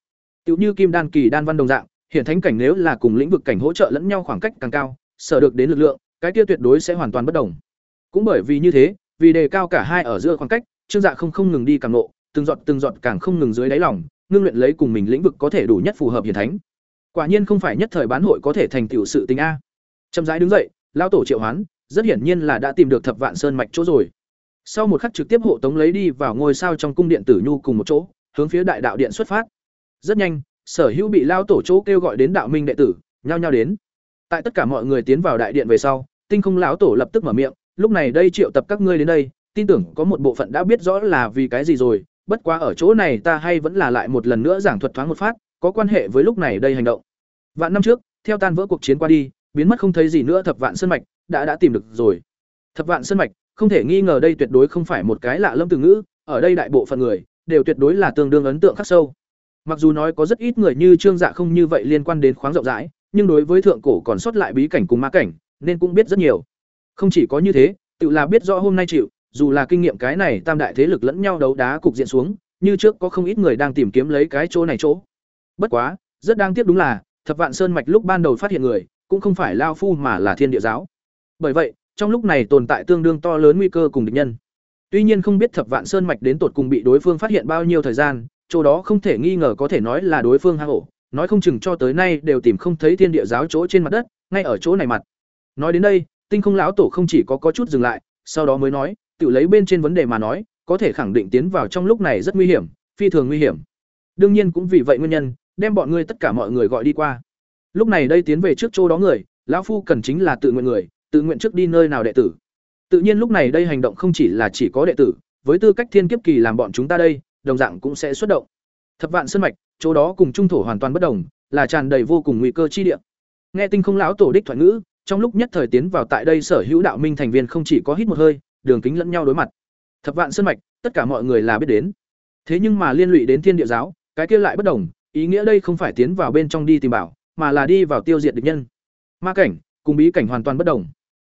Tiểu như Kim Đan kỳ đan văn đồng dạng, hiển thánh cảnh nếu là cùng lĩnh vực cảnh hỗ trợ lẫn nhau khoảng cách càng cao, sở được đến lực lượng, cái kia tuyệt đối sẽ hoàn toàn bất đồng. Cũng bởi vì như thế, vì đề cao cả hai ở giữa khoảng cách, Trương Dạ không không ngừng đi càng nộ, từng giọt từng giọt càng không ngừng dưới đáy lòng, ngưng luyện lấy cùng mình lĩnh vực có thể đủ nhất phù hợp hiển thánh. Quả nhiên không phải nhất thời bán hội có thể thành tiểu sự tình a. Chậm rãi đứng dậy, lão tổ triệu hoán, rất hiển nhiên là đã tìm được Thập Vạn Sơn mạch chỗ rồi. Sau một khắc trực tiếp hộ tống lấy đi vào ngôi sao trong cung điện tử nhu cùng một chỗ, hướng phía đại đạo điện xuất phát. Rất nhanh, sở hữu bị lao tổ chỗ kêu gọi đến đạo minh đệ tử, nhao nhao đến. Tại tất cả mọi người tiến vào đại điện về sau, Tinh Không lão tổ lập tức mở miệng, lúc này đây triệu tập các ngươi đến đây, tin tưởng có một bộ phận đã biết rõ là vì cái gì rồi, bất quá ở chỗ này ta hay vẫn là lại một lần nữa giảng thuật thoáng một phát, có quan hệ với lúc này đây hành động. Vạn năm trước, theo tan vỡ cuộc chiến qua đi, biến mất không thấy gì nữa thập vạn sơn mạch, đã đã tìm được rồi. Thập vạn sơn mạch, không thể nghi ngờ đây tuyệt đối không phải một cái lạ lâm từ ngữ, ở đây đại bộ phận người đều tuyệt đối là tương đương ấn tượng khắc sâu. Mặc dù nói có rất ít người như Trương Dạ không như vậy liên quan đến khoáng rộng rãi, nhưng đối với thượng cổ còn sót lại bí cảnh cùng ma cảnh, nên cũng biết rất nhiều. Không chỉ có như thế, tự là biết rõ hôm nay chịu, dù là kinh nghiệm cái này tam đại thế lực lẫn nhau đấu đá cục diện xuống, như trước có không ít người đang tìm kiếm lấy cái chỗ này chỗ. Bất quá, rất đáng tiếc đúng là, Thập Vạn Sơn mạch lúc ban đầu phát hiện người, cũng không phải lao phu mà là Thiên Địa giáo. Bởi vậy, trong lúc này tồn tại tương đương to lớn nguy cơ cùng địch nhân. Tuy nhiên không biết Thập Vạn Sơn mạch đến tột cùng bị đối phương phát hiện bao nhiêu thời gian, chỗ đó không thể nghi ngờ có thể nói là đối phương hang ổ, nói không chừng cho tới nay đều tìm không thấy Thiên Địa giáo chỗ trên mặt đất, ngay ở chỗ này mặt. Nói đến đây, Tinh Không lão tổ không chỉ có có chút dừng lại, sau đó mới nói, tự lấy bên trên vấn đề mà nói, có thể khẳng định tiến vào trong lúc này rất nguy hiểm, phi thường nguy hiểm. Đương nhiên cũng vì vậy nguyên nhân, đem bọn ngươi tất cả mọi người gọi đi qua. Lúc này đây tiến về trước chỗ đó người, lão phu cần chính là tự nguyện người, tự nguyện trước đi nơi nào đệ tử. Tự nhiên lúc này đây hành động không chỉ là chỉ có đệ tử, với tư cách thiên kiếp kỳ làm bọn chúng ta đây, đồng dạng cũng sẽ xuất động. Thập vạn sơn mạch, chỗ đó cùng trung thổ hoàn toàn bất đồng, là tràn đầy vô cùng nguy cơ chi địa. Nghe Tinh Không lão tổ đích thoại ngữ, trong lúc nhất thời tiến vào tại đây sở hữu đạo minh thành viên không chỉ có hít một hơi, đường kính lẫn nhau đối mặt. Thập vạn sơn mạch, tất cả mọi người là biết đến. Thế nhưng mà liên lụy đến Thiên Địa giáo, cái kia lại bất đồng, ý nghĩa đây không phải tiến vào bên trong đi tìm bảo, mà là đi vào tiêu diệt địch nhân. Ma cảnh, cùng bí cảnh hoàn toàn bất đồng.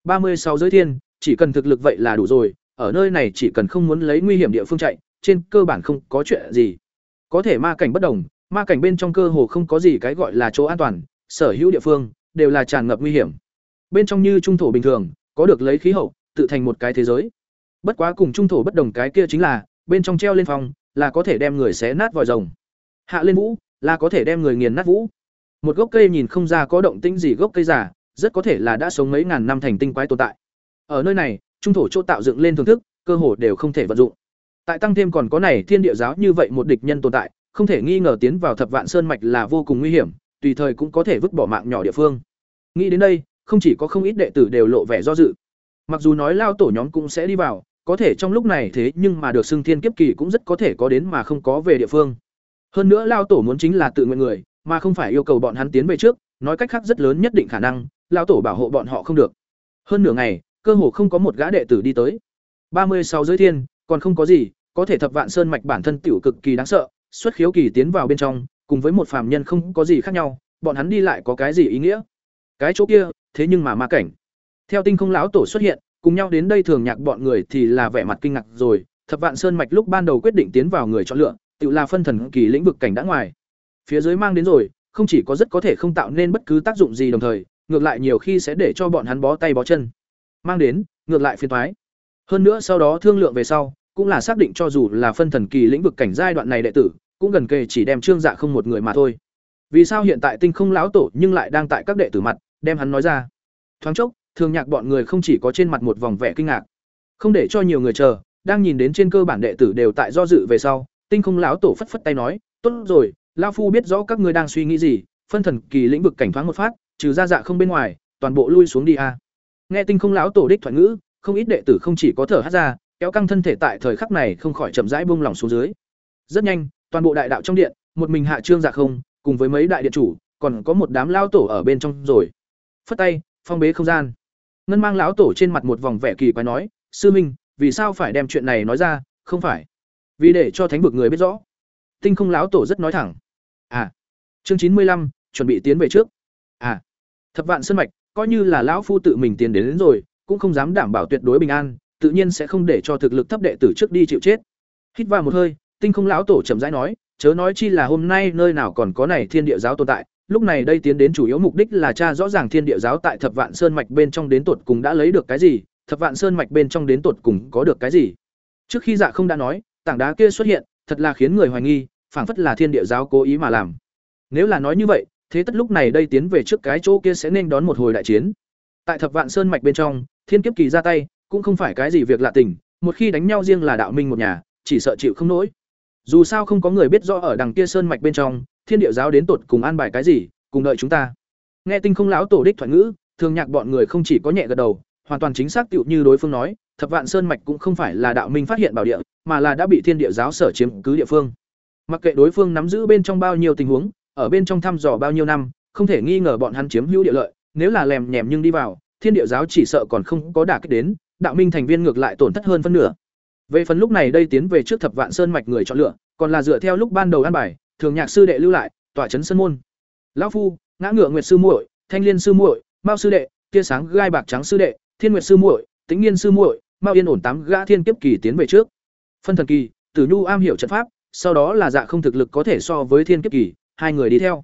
ba mươi sáu giới thiên, chỉ cần thực lực vậy là đủ rồi, ở nơi này chỉ cần không muốn lấy nguy hiểm địa phương chạy, trên cơ bản không có chuyện gì. Có thể ma cảnh bất đồng, ma cảnh bên trong cơ hồ không có gì cái gọi là chỗ an toàn, sở hữu địa phương đều là tràn ngập nguy hiểm. Bên trong như trung thổ bình thường, có được lấy khí hậu, tự thành một cái thế giới. Bất quá cùng trung thổ bất đồng cái kia chính là, bên trong treo lên phòng, là có thể đem người xé nát vòi rồng. Hạ lên vũ, là có thể đem người nghiền nát vũ. Một gốc cây nhìn không ra có động tĩnh gì gốc cây giả, rất có thể là đã sống mấy ngàn năm thành tinh quái tồn tại. Ở nơi này, trung thổ chỗ tạo dựng lên thưởng thức, cơ hồ đều không thể vận dụng. Tại tăng thêm còn có này thiên địa giáo như vậy một địch nhân tồn tại, không thể nghi ngờ tiến vào thập vạn sơn mạch là vô cùng nguy hiểm, tùy thời cũng có thể vứt bỏ mạng nhỏ địa phương. Nghĩ đến đây, không chỉ có không ít đệ tử đều lộ vẻ do dự. Mặc dù nói lao tổ nhóm cũng sẽ đi vào, có thể trong lúc này thế nhưng mà được xưng thiên kiếp kỳ cũng rất có thể có đến mà không có về địa phương. Hơn nữa lao tổ muốn chính là tự nguyện người, mà không phải yêu cầu bọn hắn tiến về trước, nói cách khác rất lớn nhất định khả năng, lao tổ bảo hộ bọn họ không được. Hơn nửa ngày, cơ hồ không có một gã đệ tử đi tới. ba mươi sáu giới thiên, còn không có gì, có thể thập vạn sơn mạch bản thân tiểu cực kỳ đáng sợ, xuất khiếu kỳ tiến vào bên trong, cùng với một phàm nhân không có gì khác nhau, bọn hắn đi lại có cái gì ý nghĩa? Cái chỗ kia, thế nhưng mà ma cảnh. Theo Tinh Không lão tổ xuất hiện, cùng nhau đến đây thường nhạc bọn người thì là vẻ mặt kinh ngạc rồi, thập vạn sơn mạch lúc ban đầu quyết định tiến vào người chọn lựa, tự là phân thần kỳ lĩnh vực cảnh đã ngoài. Phía dưới mang đến rồi, không chỉ có rất có thể không tạo nên bất cứ tác dụng gì đồng thời, ngược lại nhiều khi sẽ để cho bọn hắn bó tay bó chân. Mang đến, ngược lại phiền thoái Hơn nữa sau đó thương lượng về sau, cũng là xác định cho dù là phân thần kỳ lĩnh vực cảnh giai đoạn này đệ tử, cũng gần kề chỉ đem Trương Dạ không một người mà thôi. Vì sao hiện tại Tinh Không lão tổ nhưng lại đang tại các đệ tử mặt, đem hắn nói ra. Thoáng chốc, thường nhạc bọn người không chỉ có trên mặt một vòng vẻ kinh ngạc, không để cho nhiều người chờ, đang nhìn đến trên cơ bản đệ tử đều tại do dự về sau, Tinh Không lão tổ phất phất tay nói, "Tốt rồi, lao phu biết rõ các ngươi đang suy nghĩ gì, phân thần kỳ lĩnh vực cảnh thoáng một phát, trừ ra dạ không bên ngoài, toàn bộ lui xuống đi a." Nghe Tinh Không lão tổ đích thoại ngữ, không ít đệ tử không chỉ có thở hắt ra, kéo căng thân thể tại thời khắc này không khỏi chậm rãi buông lỏng xuống dưới. Rất nhanh, toàn bộ đại đạo trong điện, một mình hạ trương dạ không, cùng với mấy đại điện chủ, còn có một đám lao tổ ở bên trong rồi. Phất tay, phong bế không gian. Ngân mang lão tổ trên mặt một vòng vẻ kỳ quái nói, "Sư minh, vì sao phải đem chuyện này nói ra, không phải vì để cho thánh vực người biết rõ." Tinh Không lão tổ rất nói thẳng. "À, chương chín mươi lăm chuẩn bị tiến về trước." "À, thập vạn sân mạch, coi như là lão phu tự mình tiến đến, đến rồi, cũng không dám đảm bảo tuyệt đối bình an, tự nhiên sẽ không để cho thực lực thấp đệ tử trước đi chịu chết." Hít vào một hơi, Tinh Không lão tổ chậm rãi nói, chớ nói chi là hôm nay nơi nào còn có này thiên địa giáo tồn tại, lúc này đây tiến đến chủ yếu mục đích là tra rõ ràng thiên địa giáo tại thập vạn sơn mạch bên trong đến tột cùng đã lấy được cái gì thập vạn sơn mạch bên trong đến tột cùng có được cái gì. Trước khi dạ không đã nói tảng đá kia xuất hiện thật là khiến người hoài nghi phảng phất là thiên địa giáo cố ý mà làm. Nếu là nói như vậy thế tất lúc này đây tiến về trước cái chỗ kia sẽ nên đón một hồi đại chiến. Tại thập vạn sơn mạch bên trong thiên kiếp kỳ ra tay cũng không phải cái gì việc lạ tình một khi đánh nhau riêng là đạo minh một nhà chỉ sợ chịu không nổi dù sao không có người biết rõ ở đằng kia sơn mạch bên trong, thiên địa giáo đến tột cùng an bài cái gì, cùng đợi chúng ta. Nghe tinh không lão tổ đích thoại ngữ, thường nhạc bọn người không chỉ có nhẹ gật đầu, hoàn toàn chính xác tựu như đối phương nói, thập vạn sơn mạch cũng không phải là đạo minh phát hiện bảo địa, mà là đã bị thiên địa giáo sở chiếm cứ địa phương. Mặc kệ đối phương nắm giữ bên trong bao nhiêu tình huống, ở bên trong thăm dò bao nhiêu năm, không thể nghi ngờ bọn hắn chiếm hữu địa lợi, nếu là lèm nhèm nhưng đi vào, thiên địa giáo chỉ sợ còn không có đả kích đến, đạo minh thành viên ngược lại tổn thất hơn phân nửa về phần lúc này đây tiến về trước thập vạn sơn mạch người chọn lựa, còn là dựa theo lúc ban đầu an bài, thường nhạc sư đệ lưu lại tỏa trấn sơn môn. Lão phu, ngã ngựa nguyệt sư muội, thanh liên sư muội, mao sư đệ, tia sáng gai bạc trắng sư đệ, thiên nguyệt sư muội, tĩnh nghiên sư muội, mao yên ổn tám gã thiên kiếp kỳ tiến về trước. Phân thần kỳ, tử nhu am hiểu trận pháp, sau đó là dạ không thực lực có thể so với thiên kiếp kỳ, hai người đi theo.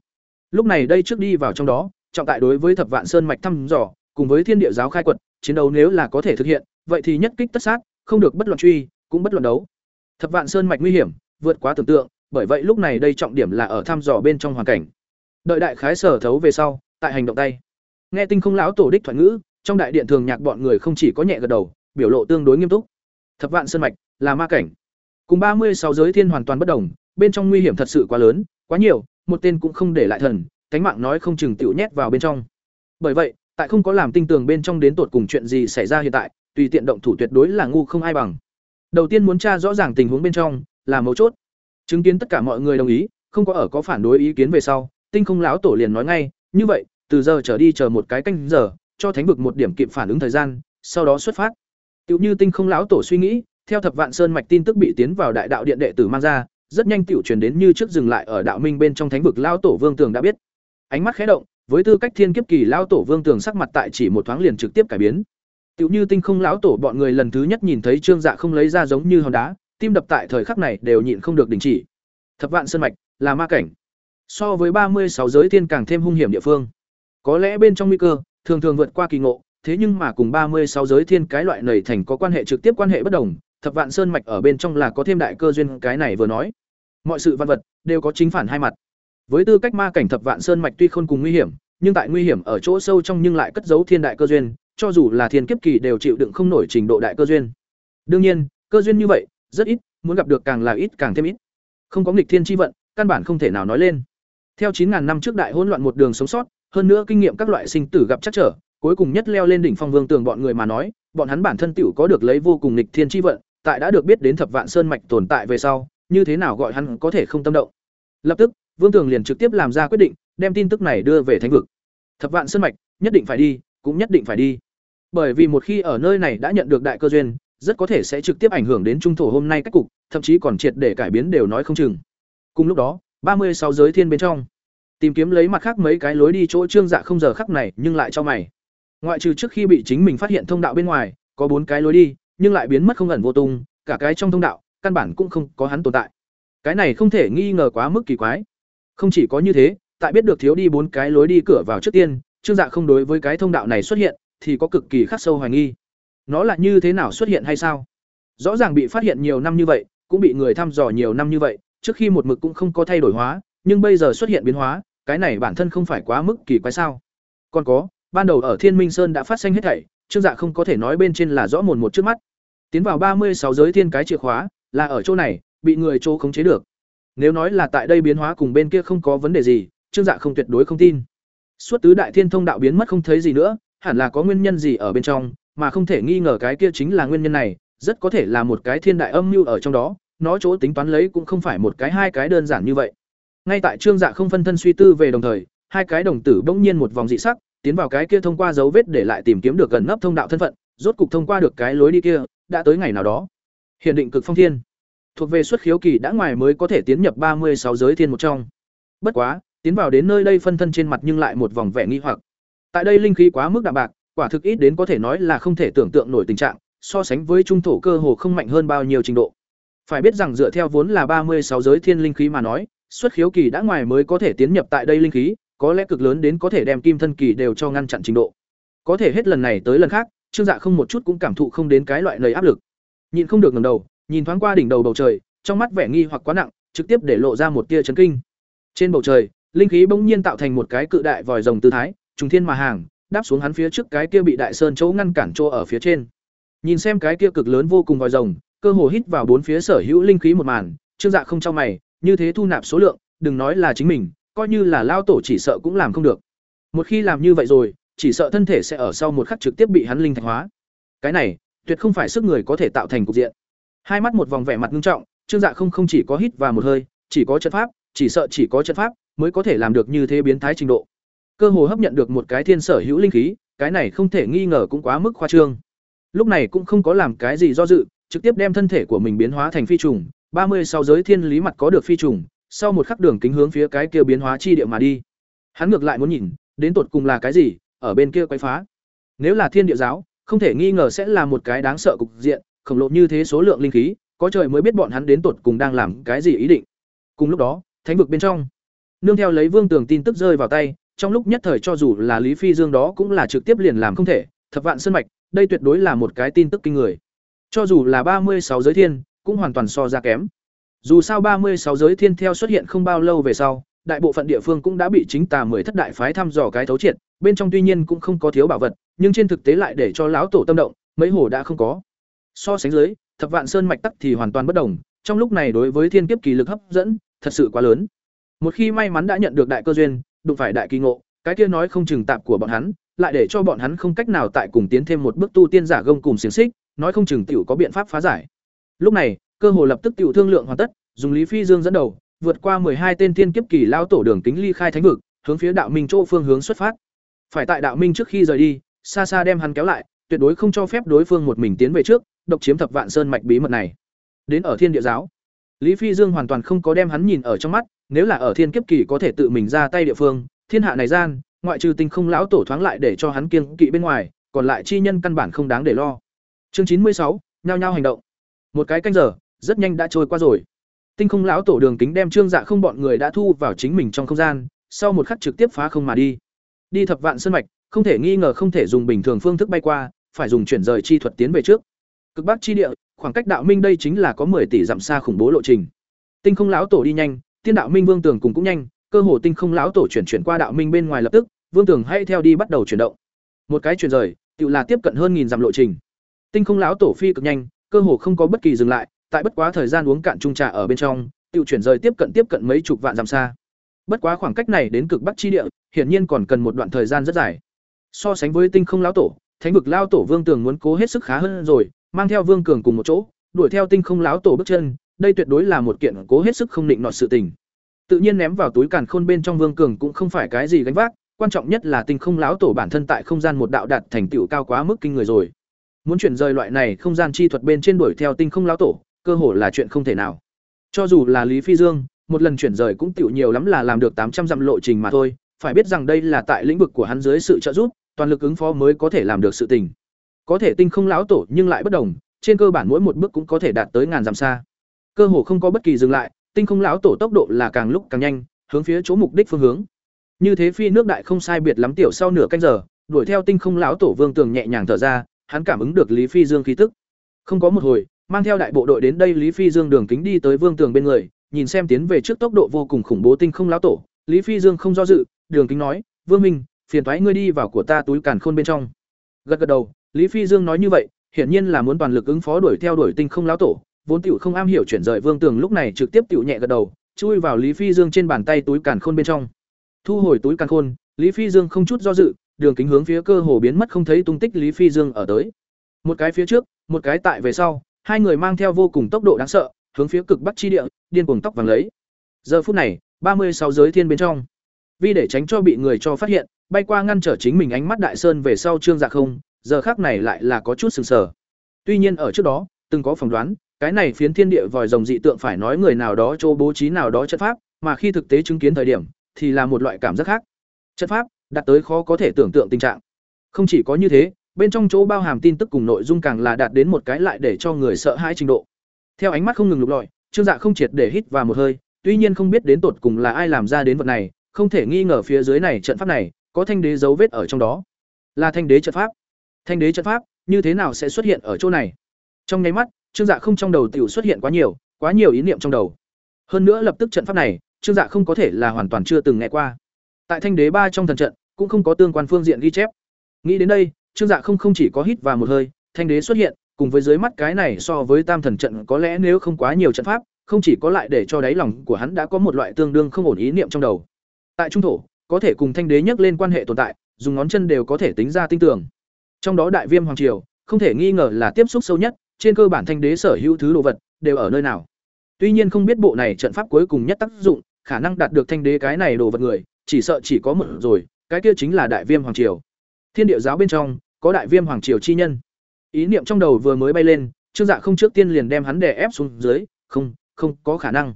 Lúc này đây trước đi vào trong đó, trọng tại đối với thập vạn sơn mạch thăm dò, cùng với thiên địa giáo khai quật, chiến đấu nếu là có thể thực hiện, vậy thì nhất kích tất sát không được bất luận truy, cũng bất luận đấu. Thập vạn sơn mạch nguy hiểm, vượt quá tưởng tượng, bởi vậy lúc này đây trọng điểm là ở thăm dò bên trong hoàn cảnh. Đợi đại khái sở thấu về sau, tại hành động tay. Nghe tinh không lão tổ đích thoại ngữ, trong đại điện thường nhạc bọn người không chỉ có nhẹ gật đầu, biểu lộ tương đối nghiêm túc. Thập vạn sơn mạch, là ma cảnh. Cùng ba mươi sáu giới thiên hoàn toàn bất đồng, bên trong nguy hiểm thật sự quá lớn, quá nhiều, một tên cũng không để lại thần cánh mạng nói không chừng tiểu nhét vào bên trong. Bởi vậy, tại không có làm tinh tường bên trong đến tột cùng chuyện gì xảy ra hiện tại tùy tiện động thủ tuyệt đối là ngu không ai bằng. Đầu tiên muốn tra rõ ràng tình huống bên trong, là mấu chốt. Chứng kiến tất cả mọi người đồng ý, không có ở có phản đối ý kiến về sau, tinh không lão tổ liền nói ngay, như vậy, từ giờ trở đi chờ một cái canh giờ, cho thánh vực một điểm kịp phản ứng thời gian, sau đó xuất phát. Tựu như tinh không lão tổ suy nghĩ, theo thập vạn sơn mạch tin tức bị tiến vào đại đạo điện đệ tử mang ra, rất nhanh tiểu truyền đến như trước dừng lại ở đạo minh bên trong thánh vực lão tổ vương tường đã biết. Ánh mắt khẽ động, với tư cách thiên kiếp kỳ lão tổ vương tường sắc mặt tại chỉ một thoáng liền trực tiếp cải biến tựu như tinh không lão tổ bọn người lần thứ nhất nhìn thấy trương dạ không lấy ra giống như hòn đá tim đập tại thời khắc này đều nhịn không được đình chỉ. Thập vạn sơn mạch là ma cảnh. So với ba mươi sáu giới thiên càng thêm hung hiểm địa phương. Có lẽ bên trong nguy cơ thường thường vượt qua kỳ ngộ, thế nhưng mà cùng ba mươi sáu giới thiên cái loại nảy thành có quan hệ trực tiếp quan hệ bất đồng, thập vạn sơn mạch ở bên trong là có thêm đại cơ duyên cái này vừa nói. Mọi sự văn vật đều có chính phản hai mặt. Với tư cách ma cảnh thập vạn sơn mạch tuy không cùng nguy hiểm, nhưng tại nguy hiểm ở chỗ sâu trong nhưng lại cất giấu thiên đại cơ duyên, cho dù là thiên kiếp kỳ đều chịu đựng không nổi trình độ đại cơ duyên. Đương nhiên, cơ duyên như vậy rất ít, muốn gặp được càng là ít càng thêm ít. Không có nghịch thiên chi vận, căn bản không thể nào nói lên. Theo 9000 năm trước đại hỗn loạn một đường sống sót, hơn nữa kinh nghiệm các loại sinh tử gặp chắc trở, cuối cùng nhất leo lên đỉnh phong vương tường bọn người mà nói, bọn hắn bản thân tiểu có được lấy vô cùng nghịch thiên chi vận, tại đã được biết đến thập vạn sơn mạch tồn tại về sau, như thế nào gọi hắn có thể không tâm động. Lập tức, Vương Tường liền trực tiếp làm ra quyết định, đem tin tức này đưa về thánh vực. Thập vạn sơn mạch, nhất định phải đi, cũng nhất định phải đi. Bởi vì một khi ở nơi này đã nhận được đại cơ duyên, rất có thể sẽ trực tiếp ảnh hưởng đến trung thổ hôm nay cách cục, thậm chí còn triệt để cải biến đều nói không chừng. Cùng lúc đó, ba mươi sáu giới thiên bên trong, tìm kiếm lấy mặt khác mấy cái lối đi chỗ trương dạ không giờ khắc này, nhưng lại cho mày. Ngoại trừ trước khi bị chính mình phát hiện thông đạo bên ngoài, có bốn cái lối đi, nhưng lại biến mất không ẩn vô tung, cả cái trong thông đạo, căn bản cũng không có hắn tồn tại. Cái này không thể nghi ngờ quá mức kỳ quái. Không chỉ có như thế, tại biết được thiếu đi bốn cái lối đi cửa vào trước tiên, Trương Dạ không đối với cái thông đạo này xuất hiện, thì có cực kỳ khắc sâu hoài nghi. Nó là như thế nào xuất hiện hay sao? Rõ ràng bị phát hiện nhiều năm như vậy, cũng bị người thăm dò nhiều năm như vậy, trước khi một mực cũng không có thay đổi hóa, nhưng bây giờ xuất hiện biến hóa, cái này bản thân không phải quá mức kỳ quái sao? Còn có, ban đầu ở Thiên Minh Sơn đã phát sinh hết thảy, Trương Dạ không có thể nói bên trên là rõ mồn một trước mắt. Tiến vào ba mươi sáu giới thiên cái chìa khóa, là ở chỗ này, bị người chỗ khống chế được. Nếu nói là tại đây biến hóa cùng bên kia không có vấn đề gì, Trương Dạ không tuyệt đối không tin. Suốt tứ đại thiên thông đạo biến mất không thấy gì nữa, hẳn là có nguyên nhân gì ở bên trong, mà không thể nghi ngờ cái kia chính là nguyên nhân này, rất có thể là một cái thiên đại âm mưu ở trong đó, nó chỗ tính toán lấy cũng không phải một cái hai cái đơn giản như vậy. Ngay tại Trương Dạ không phân thân suy tư về đồng thời, hai cái đồng tử bỗng nhiên một vòng dị sắc, tiến vào cái kia thông qua dấu vết để lại tìm kiếm được gần nấp thông đạo thân phận, rốt cục thông qua được cái lối đi kia, đã tới ngày nào đó. Hiện định cực phong thiên, thuộc về xuất khiếu kỳ đã ngoài mới có thể tiến nhập ba mươi sáu giới thiên một trong. Bất quá, tiến vào đến nơi đây phân thân trên mặt nhưng lại một vòng vẻ nghi hoặc. Tại đây linh khí quá mức đạm bạc, quả thực ít đến có thể nói là không thể tưởng tượng nổi tình trạng, so sánh với trung thổ cơ hồ không mạnh hơn bao nhiêu trình độ. Phải biết rằng dựa theo vốn là ba mươi sáu giới thiên linh khí mà nói, xuất khiếu kỳ đã ngoài mới có thể tiến nhập tại đây linh khí, có lẽ cực lớn đến có thể đem kim thân kỳ đều cho ngăn chặn trình độ. Có thể hết lần này tới lần khác, Trương Dạ không một chút cũng cảm thụ không đến cái loại lời áp lực. Nhìn không được ngẩng đầu, nhìn thoáng qua đỉnh đầu bầu trời, trong mắt vẻ nghi hoặc quá nặng, trực tiếp để lộ ra một tia chấn kinh. Trên bầu trời, linh khí bỗng nhiên tạo thành một cái cự đại vòi rồng tư thái, trùng thiên mà hàng, đáp xuống hắn phía trước cái kia bị đại sơn chỗ ngăn cản chỗ ở phía trên. Nhìn xem cái kia cực lớn vô cùng vòi rồng, cơ hồ hít vào bốn phía sở hữu linh khí một màn, Trương Dạ không trong mày, như thế thu nạp số lượng, đừng nói là chính mình, coi như là lao tổ chỉ sợ cũng làm không được. Một khi làm như vậy rồi, chỉ sợ thân thể sẽ ở sau một khắc trực tiếp bị hắn linh thạch hóa. Cái này, tuyệt không phải sức người có thể tạo thành cục diện. Hai mắt một vòng vẻ mặt nghiêm trọng, Trương Dạ không không chỉ có hít vào một hơi, chỉ có trận pháp, chỉ sợ chỉ có trận pháp mới có thể làm được như thế biến thái trình độ. Cơ hồ hấp nhận được một cái thiên sở hữu linh khí, cái này không thể nghi ngờ cũng quá mức khoa trương. Lúc này cũng không có làm cái gì do dự, trực tiếp đem thân thể của mình biến hóa thành phi trùng, ba mươi sau giới thiên lý mặt có được phi trùng, sau một khắc đường kính hướng phía cái kia biến hóa chi địa mà đi. Hắn ngược lại muốn nhìn, đến tột cùng là cái gì, ở bên kia quấy phá. Nếu là thiên địa giáo, không thể nghi ngờ sẽ là một cái đáng sợ cục diện, khổng lồ như thế số lượng linh khí, có trời mới biết bọn hắn đến tột cùng đang làm cái gì ý định. Cùng lúc đó, thánh vực bên trong, nương theo lấy Vương Tường tin tức rơi vào tay, trong lúc nhất thời cho dù là Lý Phi Dương đó cũng là trực tiếp liền làm không thể, thập vạn sơn mạch, đây tuyệt đối là một cái tin tức kinh người. Cho dù là ba mươi sáu giới thiên, cũng hoàn toàn so ra kém. Dù sao ba mươi sáu giới thiên theo xuất hiện không bao lâu về sau, đại bộ phận địa phương cũng đã bị chính tà mười thất đại phái thăm dò cái thấu triệt, bên trong tuy nhiên cũng không có thiếu bảo vật, nhưng trên thực tế lại để cho lão tổ tâm động, mấy hồ đã không có. So sánh dưới, thập vạn sơn mạch tắc thì hoàn toàn bất đồng, trong lúc này đối với thiên kiếp kỳ lực hấp dẫn, thật sự quá lớn. Một khi may mắn đã nhận được đại cơ duyên, đụng phải đại kỳ ngộ, cái kia nói không chừng tạp của bọn hắn, lại để cho bọn hắn không cách nào tại cùng tiến thêm một bước tu tiên giả gông cùng xiển xích, nói không chừng tiểu có biện pháp phá giải. Lúc này, cơ hồ lập tức tiểu thương lượng hoàn tất, dùng Lý Phi Dương dẫn đầu, vượt qua hai tên tiên kiếp kỳ lao tổ đường kính ly khai thánh vực, hướng phía đạo minh chỗ phương hướng xuất phát. Phải tại đạo minh trước khi rời đi, xa xa đem hắn kéo lại, tuyệt đối không cho phép đối phương một mình tiến về trước, độc chiếm thập vạn sơn mạch bí mật này. Đến ở Thiên Địa giáo, Lý Phi Dương hoàn toàn không có đem hắn nhìn ở trong mắt, nếu là ở Thiên Kiếp kỳ có thể tự mình ra tay địa phương, thiên hạ này gian, ngoại trừ Tinh Không lão tổ thoáng lại để cho hắn kiêng kỵ bên ngoài, còn lại chi nhân căn bản không đáng để lo. Chương chín mươi sáu, nhao nhao hành động. Một cái canh giờ, rất nhanh đã trôi qua rồi. Tinh Không lão tổ Đường Kính đem Trương Dạ không bọn người đã thu vào chính mình trong không gian, sau một khắc trực tiếp phá không mà đi. Đi thập vạn sơn mạch, không thể nghi ngờ không thể dùng bình thường phương thức bay qua, phải dùng chuyển rời chi thuật tiến về trước. Cực Bắc chi địa, khoảng cách đạo minh đây chính là có 10 tỷ dặm xa khủng bố lộ trình. Tinh Không lão tổ đi nhanh, Tiên đạo minh Vương Tường cùng cũng nhanh, cơ hồ Tinh Không lão tổ chuyển chuyển qua đạo minh bên ngoài lập tức, Vương Tường hay theo đi bắt đầu chuyển động. Một cái chuyển rời, tự là tiếp cận hơn nghìn dặm lộ trình. Tinh Không lão tổ phi cực nhanh, cơ hồ không có bất kỳ dừng lại, tại bất quá thời gian uống cạn chung trà ở bên trong, tự chuyển rời tiếp cận tiếp cận mấy chục vạn dặm xa. Bất quá khoảng cách này đến cực bắc chi địa, hiển nhiên còn cần một đoạn thời gian rất dài. So sánh với Tinh Không lão tổ, Thánh vực lão tổ Vương Tường muốn cố hết sức khá hơn rồi, mang theo Vương Cường cùng một chỗ, đuổi theo Tinh Không lão tổ bước chân, đây tuyệt đối là một kiện cố hết sức không định nọt sự tình. Tự nhiên ném vào túi càn khôn bên trong Vương Cường cũng không phải cái gì gánh vác, quan trọng nhất là Tinh Không lão tổ bản thân tại không gian một đạo đạt thành tựu cao quá mức kinh người rồi. muốn chuyển rời loại này không gian chi thuật bên trên đuổi theo tinh không lão tổ, cơ hồ là chuyện không thể nào. Cho dù là Lý Phi Dương, một lần chuyển rời cũng tiểu nhiều lắm là làm được tám trăm dặm lộ trình mà thôi, phải biết rằng đây là tại lĩnh vực của hắn dưới sự trợ giúp, toàn lực ứng phó mới có thể làm được sự tình. Có thể tinh không lão tổ nhưng lại bất đồng, trên cơ bản mỗi một bước cũng có thể đạt tới ngàn dặm xa. Cơ hồ không có bất kỳ dừng lại, tinh không lão tổ tốc độ là càng lúc càng nhanh, hướng phía chỗ mục đích phương hướng. Như thế phi nước đại không sai biệt lắm tiểu sau nửa canh giờ, đuổi theo tinh không lão tổ Vương Tường nhẹ nhàng thở ra, hắn cảm ứng được Lý Phi Dương khí tức. Không có một hồi, mang theo đại bộ đội đến đây Lý Phi Dương đường kính đi tới Vương Tường bên người, nhìn xem tiến về trước tốc độ vô cùng khủng bố tinh không lão tổ, Lý Phi Dương không do dự, đường kính nói, "Vương Minh, phiền thoái ngươi đi vào của ta túi càn khôn bên trong." Gật gật đầu, Lý Phi Dương nói như vậy, hiển nhiên là muốn toàn lực ứng phó đuổi theo đuổi tinh không lão tổ, vốn tiểu không am hiểu chuyển rời Vương Tường lúc này trực tiếp tiểu nhẹ gật đầu, chui vào Lý Phi Dương trên bàn tay túi càn khôn bên trong. Thu hồi túi càn khôn, Lý Phi Dương không chút do dự, đường kính hướng phía cơ hồ biến mất không thấy tung tích Lý Phi Dương ở tới. Một cái phía trước, một cái tại về sau, hai người mang theo vô cùng tốc độ đáng sợ, hướng phía cực bắc chi địa, điên cuồng tóc vàng lấy. Giờ phút này, ba mươi sáu giới thiên bên trong. Vì để tránh cho bị người cho phát hiện, bay qua ngăn trở chính mình ánh mắt đại sơn về sau trương dạ không, giờ khác này lại là có chút sừng sờ. Tuy nhiên ở trước đó, từng có phỏng đoán, cái này phiến thiên địa vòi rồng dị tượng phải nói người nào đó chỗ bố trí nào đó trận pháp, mà khi thực tế chứng kiến thời điểm, thì là một loại cảm giác khác. Trận pháp đạt tới khó có thể tưởng tượng tình trạng. Không chỉ có như thế, bên trong chỗ bao hàm tin tức cùng nội dung càng là đạt đến một cái lại để cho người sợ hãi trình độ. Theo ánh mắt không ngừng lục lọi, Trương Dạ không triệt để hít vào một hơi, tuy nhiên không biết đến tột cùng là ai làm ra đến vật này, không thể nghi ngờ phía dưới này trận pháp này có thanh đế dấu vết ở trong đó. Là thanh đế trận pháp. Thanh đế trận pháp như thế nào sẽ xuất hiện ở chỗ này? Trong nháy mắt, Trương Dạ không trong đầu tiểu xuất hiện quá nhiều, quá nhiều ý niệm trong đầu. Hơn nữa lập tức trận pháp này, Trương Dạ không có thể là hoàn toàn chưa từng nghe qua. Tại Thanh Đế ba trong thần trận, cũng không có tương quan phương diện ghi chép. Nghĩ đến đây, Trương Dạ không không chỉ có hít vào một hơi, Thanh Đế xuất hiện, cùng với dưới mắt cái này so với Tam thần trận có lẽ nếu không quá nhiều trận pháp, không chỉ có lại để cho đáy lòng của hắn đã có một loại tương đương không ổn ý niệm trong đầu. Tại trung thổ, có thể cùng Thanh Đế nhắc lên quan hệ tồn tại, dùng ngón chân đều có thể tính ra tinh tưởng. Trong đó Đại Viêm hoàng triều, không thể nghi ngờ là tiếp xúc sâu nhất, trên cơ bản Thanh Đế sở hữu thứ đồ vật đều ở nơi nào. Tuy nhiên không biết bộ này trận pháp cuối cùng nhất tác dụng, khả năng đạt được Thanh Đế cái này đồ vật người, chỉ sợ chỉ có một rồi, cái kia chính là Đại Viêm hoàng triều. Thiên địa giáo bên trong có Đại Viêm hoàng triều chi nhân. Ý niệm trong đầu vừa mới bay lên, Trương Dạ không trước tiên liền đem hắn đè ép xuống dưới, không, không có khả năng.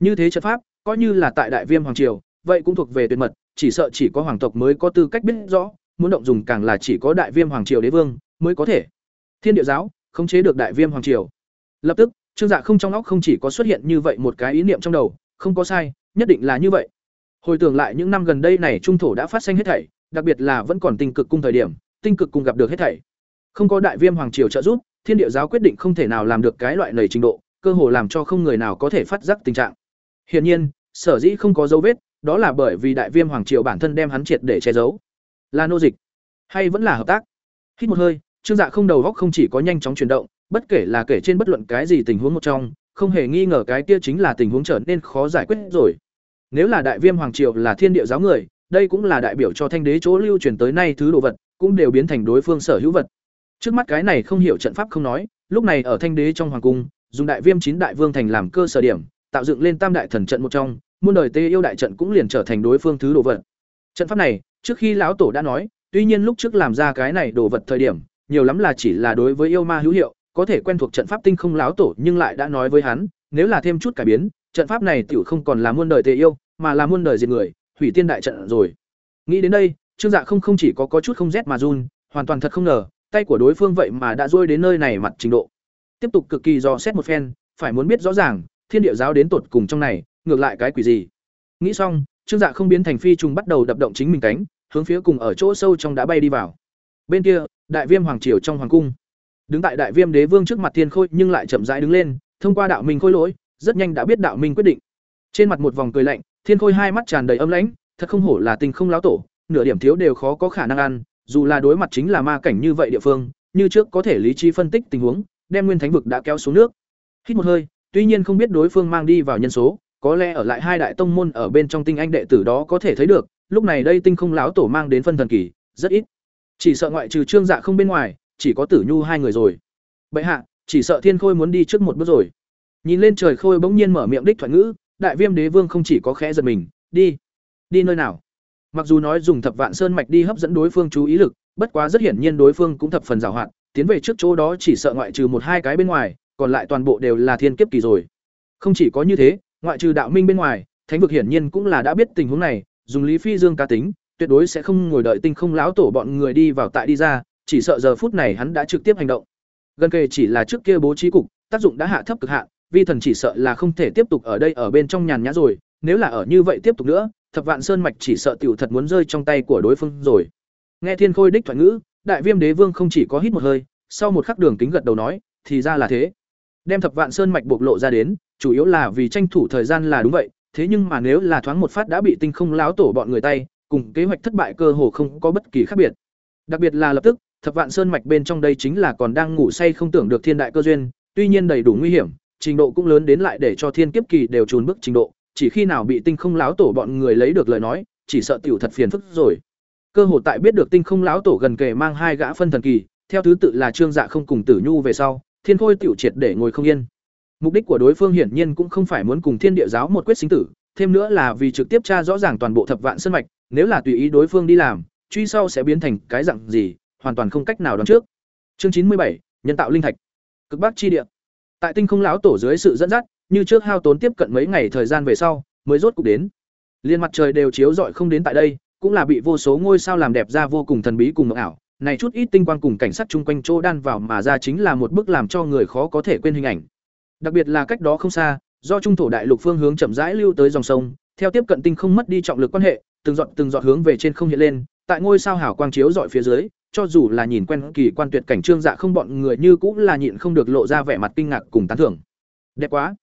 Như thế trận pháp, coi như là tại Đại Viêm hoàng triều, vậy cũng thuộc về tuyệt mật, chỉ sợ chỉ có hoàng tộc mới có tư cách biết rõ, muốn động dùng càng là chỉ có Đại Viêm hoàng triều đế vương mới có thể. Thiên địa giáo, khống chế được Đại Viêm hoàng triều. Lập tức, Trương Dạ không trong óc không chỉ có xuất hiện như vậy một cái ý niệm trong đầu, không có sai, nhất định là như vậy. Hồi tưởng lại những năm gần đây này trung thổ đã phát sinh hết thảy, đặc biệt là vẫn còn tinh cực cung thời điểm, tinh cực cung gặp được hết thảy. Không có đại viêm hoàng triều trợ giúp, thiên địa giáo quyết định không thể nào làm được cái loại lầy trình độ, cơ hồ làm cho không người nào có thể phát giác tình trạng. Hiển nhiên, sở dĩ không có dấu vết, đó là bởi vì đại viêm hoàng triều bản thân đem hắn triệt để che giấu. Là nô dịch, hay vẫn là hợp tác? Hít một hơi, Trương Dạ không đầu góc không chỉ có nhanh chóng chuyển động, bất kể là kể trên bất luận cái gì tình huống một trong, không hề nghi ngờ cái kia chính là tình huống trở nên khó giải quyết rồi. Nếu là đại viêm hoàng triều là thiên địa giáo người, đây cũng là đại biểu cho thanh đế chỗ lưu truyền tới nay thứ đồ vật, cũng đều biến thành đối phương sở hữu vật. Trước mắt cái này không hiểu trận pháp không nói, lúc này ở thanh đế trong hoàng cung, dùng đại viêm chín đại vương thành làm cơ sở điểm, tạo dựng lên tam đại thần trận một trong, muôn đời tê yêu đại trận cũng liền trở thành đối phương thứ đồ vật. Trận pháp này, trước khi lão tổ đã nói, tuy nhiên lúc trước làm ra cái này đồ vật thời điểm, nhiều lắm là chỉ là đối với yêu ma hữu hiệu, có thể quen thuộc trận pháp tinh không láo tổ nhưng lại đã nói với hắn, nếu là thêm chút cải biến, trận pháp này tiểu không còn là muôn đời tề yêu, mà là muôn đời diệt người, hủy tiên đại trận rồi. Nghĩ đến đây, Trương Dạ không không chỉ có có chút không rét mà run, hoàn toàn thật không ngờ, tay của đối phương vậy mà đã rơi đến nơi này mặt trình độ. Tiếp tục cực kỳ dò xét một phen, phải muốn biết rõ ràng, thiên địa giáo đến tột cùng trong này, ngược lại cái quỷ gì. Nghĩ xong, Trương Dạ không biến thành phi trùng bắt đầu đập động chính mình cánh, hướng phía cùng ở chỗ sâu trong đã bay đi vào. Bên kia, Đại Viêm hoàng triều trong hoàng cung. Đứng tại Đại Viêm đế vương trước mặt Thiên Khôi nhưng lại chậm rãi đứng lên, thông qua đạo minh khôi lỗi, rất nhanh đã biết đạo minh quyết định. Trên mặt một vòng cười lạnh thiên khôi hai mắt tràn đầy âm lãnh thật không hổ là tình không láo tổ nửa điểm thiếu đều khó có khả năng ăn dù là đối mặt chính là ma cảnh như vậy địa phương như trước có thể lý trí phân tích tình huống đem nguyên thánh vực đã kéo xuống nước. Hít một hơi tuy nhiên không biết đối phương mang đi vào nhân số có lẽ ở lại hai đại tông môn ở bên trong tinh anh đệ tử đó có thể thấy được lúc này đây tinh không láo tổ mang đến phân thần kỳ rất ít chỉ sợ ngoại trừ trương dạ không bên ngoài chỉ có tử nhu hai người rồi bệ hạ chỉ sợ thiên khôi muốn đi trước một bước rồi Nhìn lên trời khôi bỗng nhiên mở miệng đích thoại ngữ, đại viêm đế vương không chỉ có khẽ giật mình, đi, đi nơi nào? Mặc dù nói dùng thập vạn sơn mạch đi hấp dẫn đối phương chú ý lực, bất quá rất hiển nhiên đối phương cũng thập phần giảo hoạt, tiến về trước chỗ đó chỉ sợ ngoại trừ một hai cái bên ngoài, còn lại toàn bộ đều là thiên kiếp kỳ rồi. Không chỉ có như thế, ngoại trừ đạo minh bên ngoài, thánh vực hiển nhiên cũng là đã biết tình huống này, dùng Lý Phi Dương cá tính, tuyệt đối sẽ không ngồi đợi tinh không lão tổ bọn người đi vào tại đi ra, chỉ sợ giờ phút này hắn đã trực tiếp hành động. Gần kề chỉ là trước kia bố trí cục, tác dụng đã hạ thấp cực hạn, vi thần chỉ sợ là không thể tiếp tục ở đây ở bên trong nhàn nhã rồi, nếu là ở như vậy tiếp tục nữa, Thập Vạn Sơn mạch chỉ sợ tiểu thật muốn rơi trong tay của đối phương rồi. Nghe Thiên Khôi đích thoại ngữ, Đại Viêm Đế Vương không chỉ có hít một hơi, sau một khắc đường kính gật đầu nói, thì ra là thế. Đem Thập Vạn Sơn mạch bộc lộ ra đến, chủ yếu là vì tranh thủ thời gian là đúng vậy, thế nhưng mà nếu là thoáng một phát đã bị tinh không láo tổ bọn người tay, cùng kế hoạch thất bại cơ hồ không có bất kỳ khác biệt. Đặc biệt là lập tức, Thập Vạn Sơn mạch bên trong đây chính là còn đang ngủ say không tưởng được thiên đại cơ duyên, tuy nhiên đầy đủ nguy hiểm, trình độ cũng lớn đến lại để cho thiên kiếp kỳ đều trùn bước trình độ, chỉ khi nào bị tinh không láo tổ bọn người lấy được lời nói, chỉ sợ tiểu thật phiền phức rồi. Cơ hồ tại biết được tinh không láo tổ gần kề mang hai gã phân thần kỳ, theo thứ tự là Trương Dạ không cùng Tử Nhu về sau, Thiên Khôi tiểu triệt để ngồi không yên. Mục đích của đối phương hiển nhiên cũng không phải muốn cùng Thiên Địa giáo một quyết sinh tử, thêm nữa là vì trực tiếp tra rõ ràng toàn bộ thập vạn sơn mạch, nếu là tùy ý đối phương đi làm, truy sau sẽ biến thành cái dạng gì, hoàn toàn không cách nào đoán trước. Chương chín mươi bảy nhân tạo linh thạch. Cực Bắc chi địa. Tại Tinh Không lão tổ dưới sự dẫn dắt, như trước hao tốn tiếp cận mấy ngày thời gian về sau, mới rốt cục đến. Liên mặt trời đều chiếu rọi không đến tại đây, cũng là bị vô số ngôi sao làm đẹp ra vô cùng thần bí cùng mộng ảo. Này chút ít tinh quang cùng cảnh sắc chung quanh chỗ đan vào mà ra chính là một bức làm cho người khó có thể quên hình ảnh. Đặc biệt là cách đó không xa, do trung thổ đại lục phương hướng chậm rãi lưu tới dòng sông, theo tiếp cận tinh không mất đi trọng lực quan hệ, từng giọt từng giọt hướng về trên không hiện lên, tại ngôi sao hảo quang chiếu rọi phía dưới, cho dù là nhìn quen kỳ quan tuyệt cảnh trương dạ không bọn người như cũng là nhịn không được lộ ra vẻ mặt kinh ngạc cùng tán thưởng. Đẹp quá.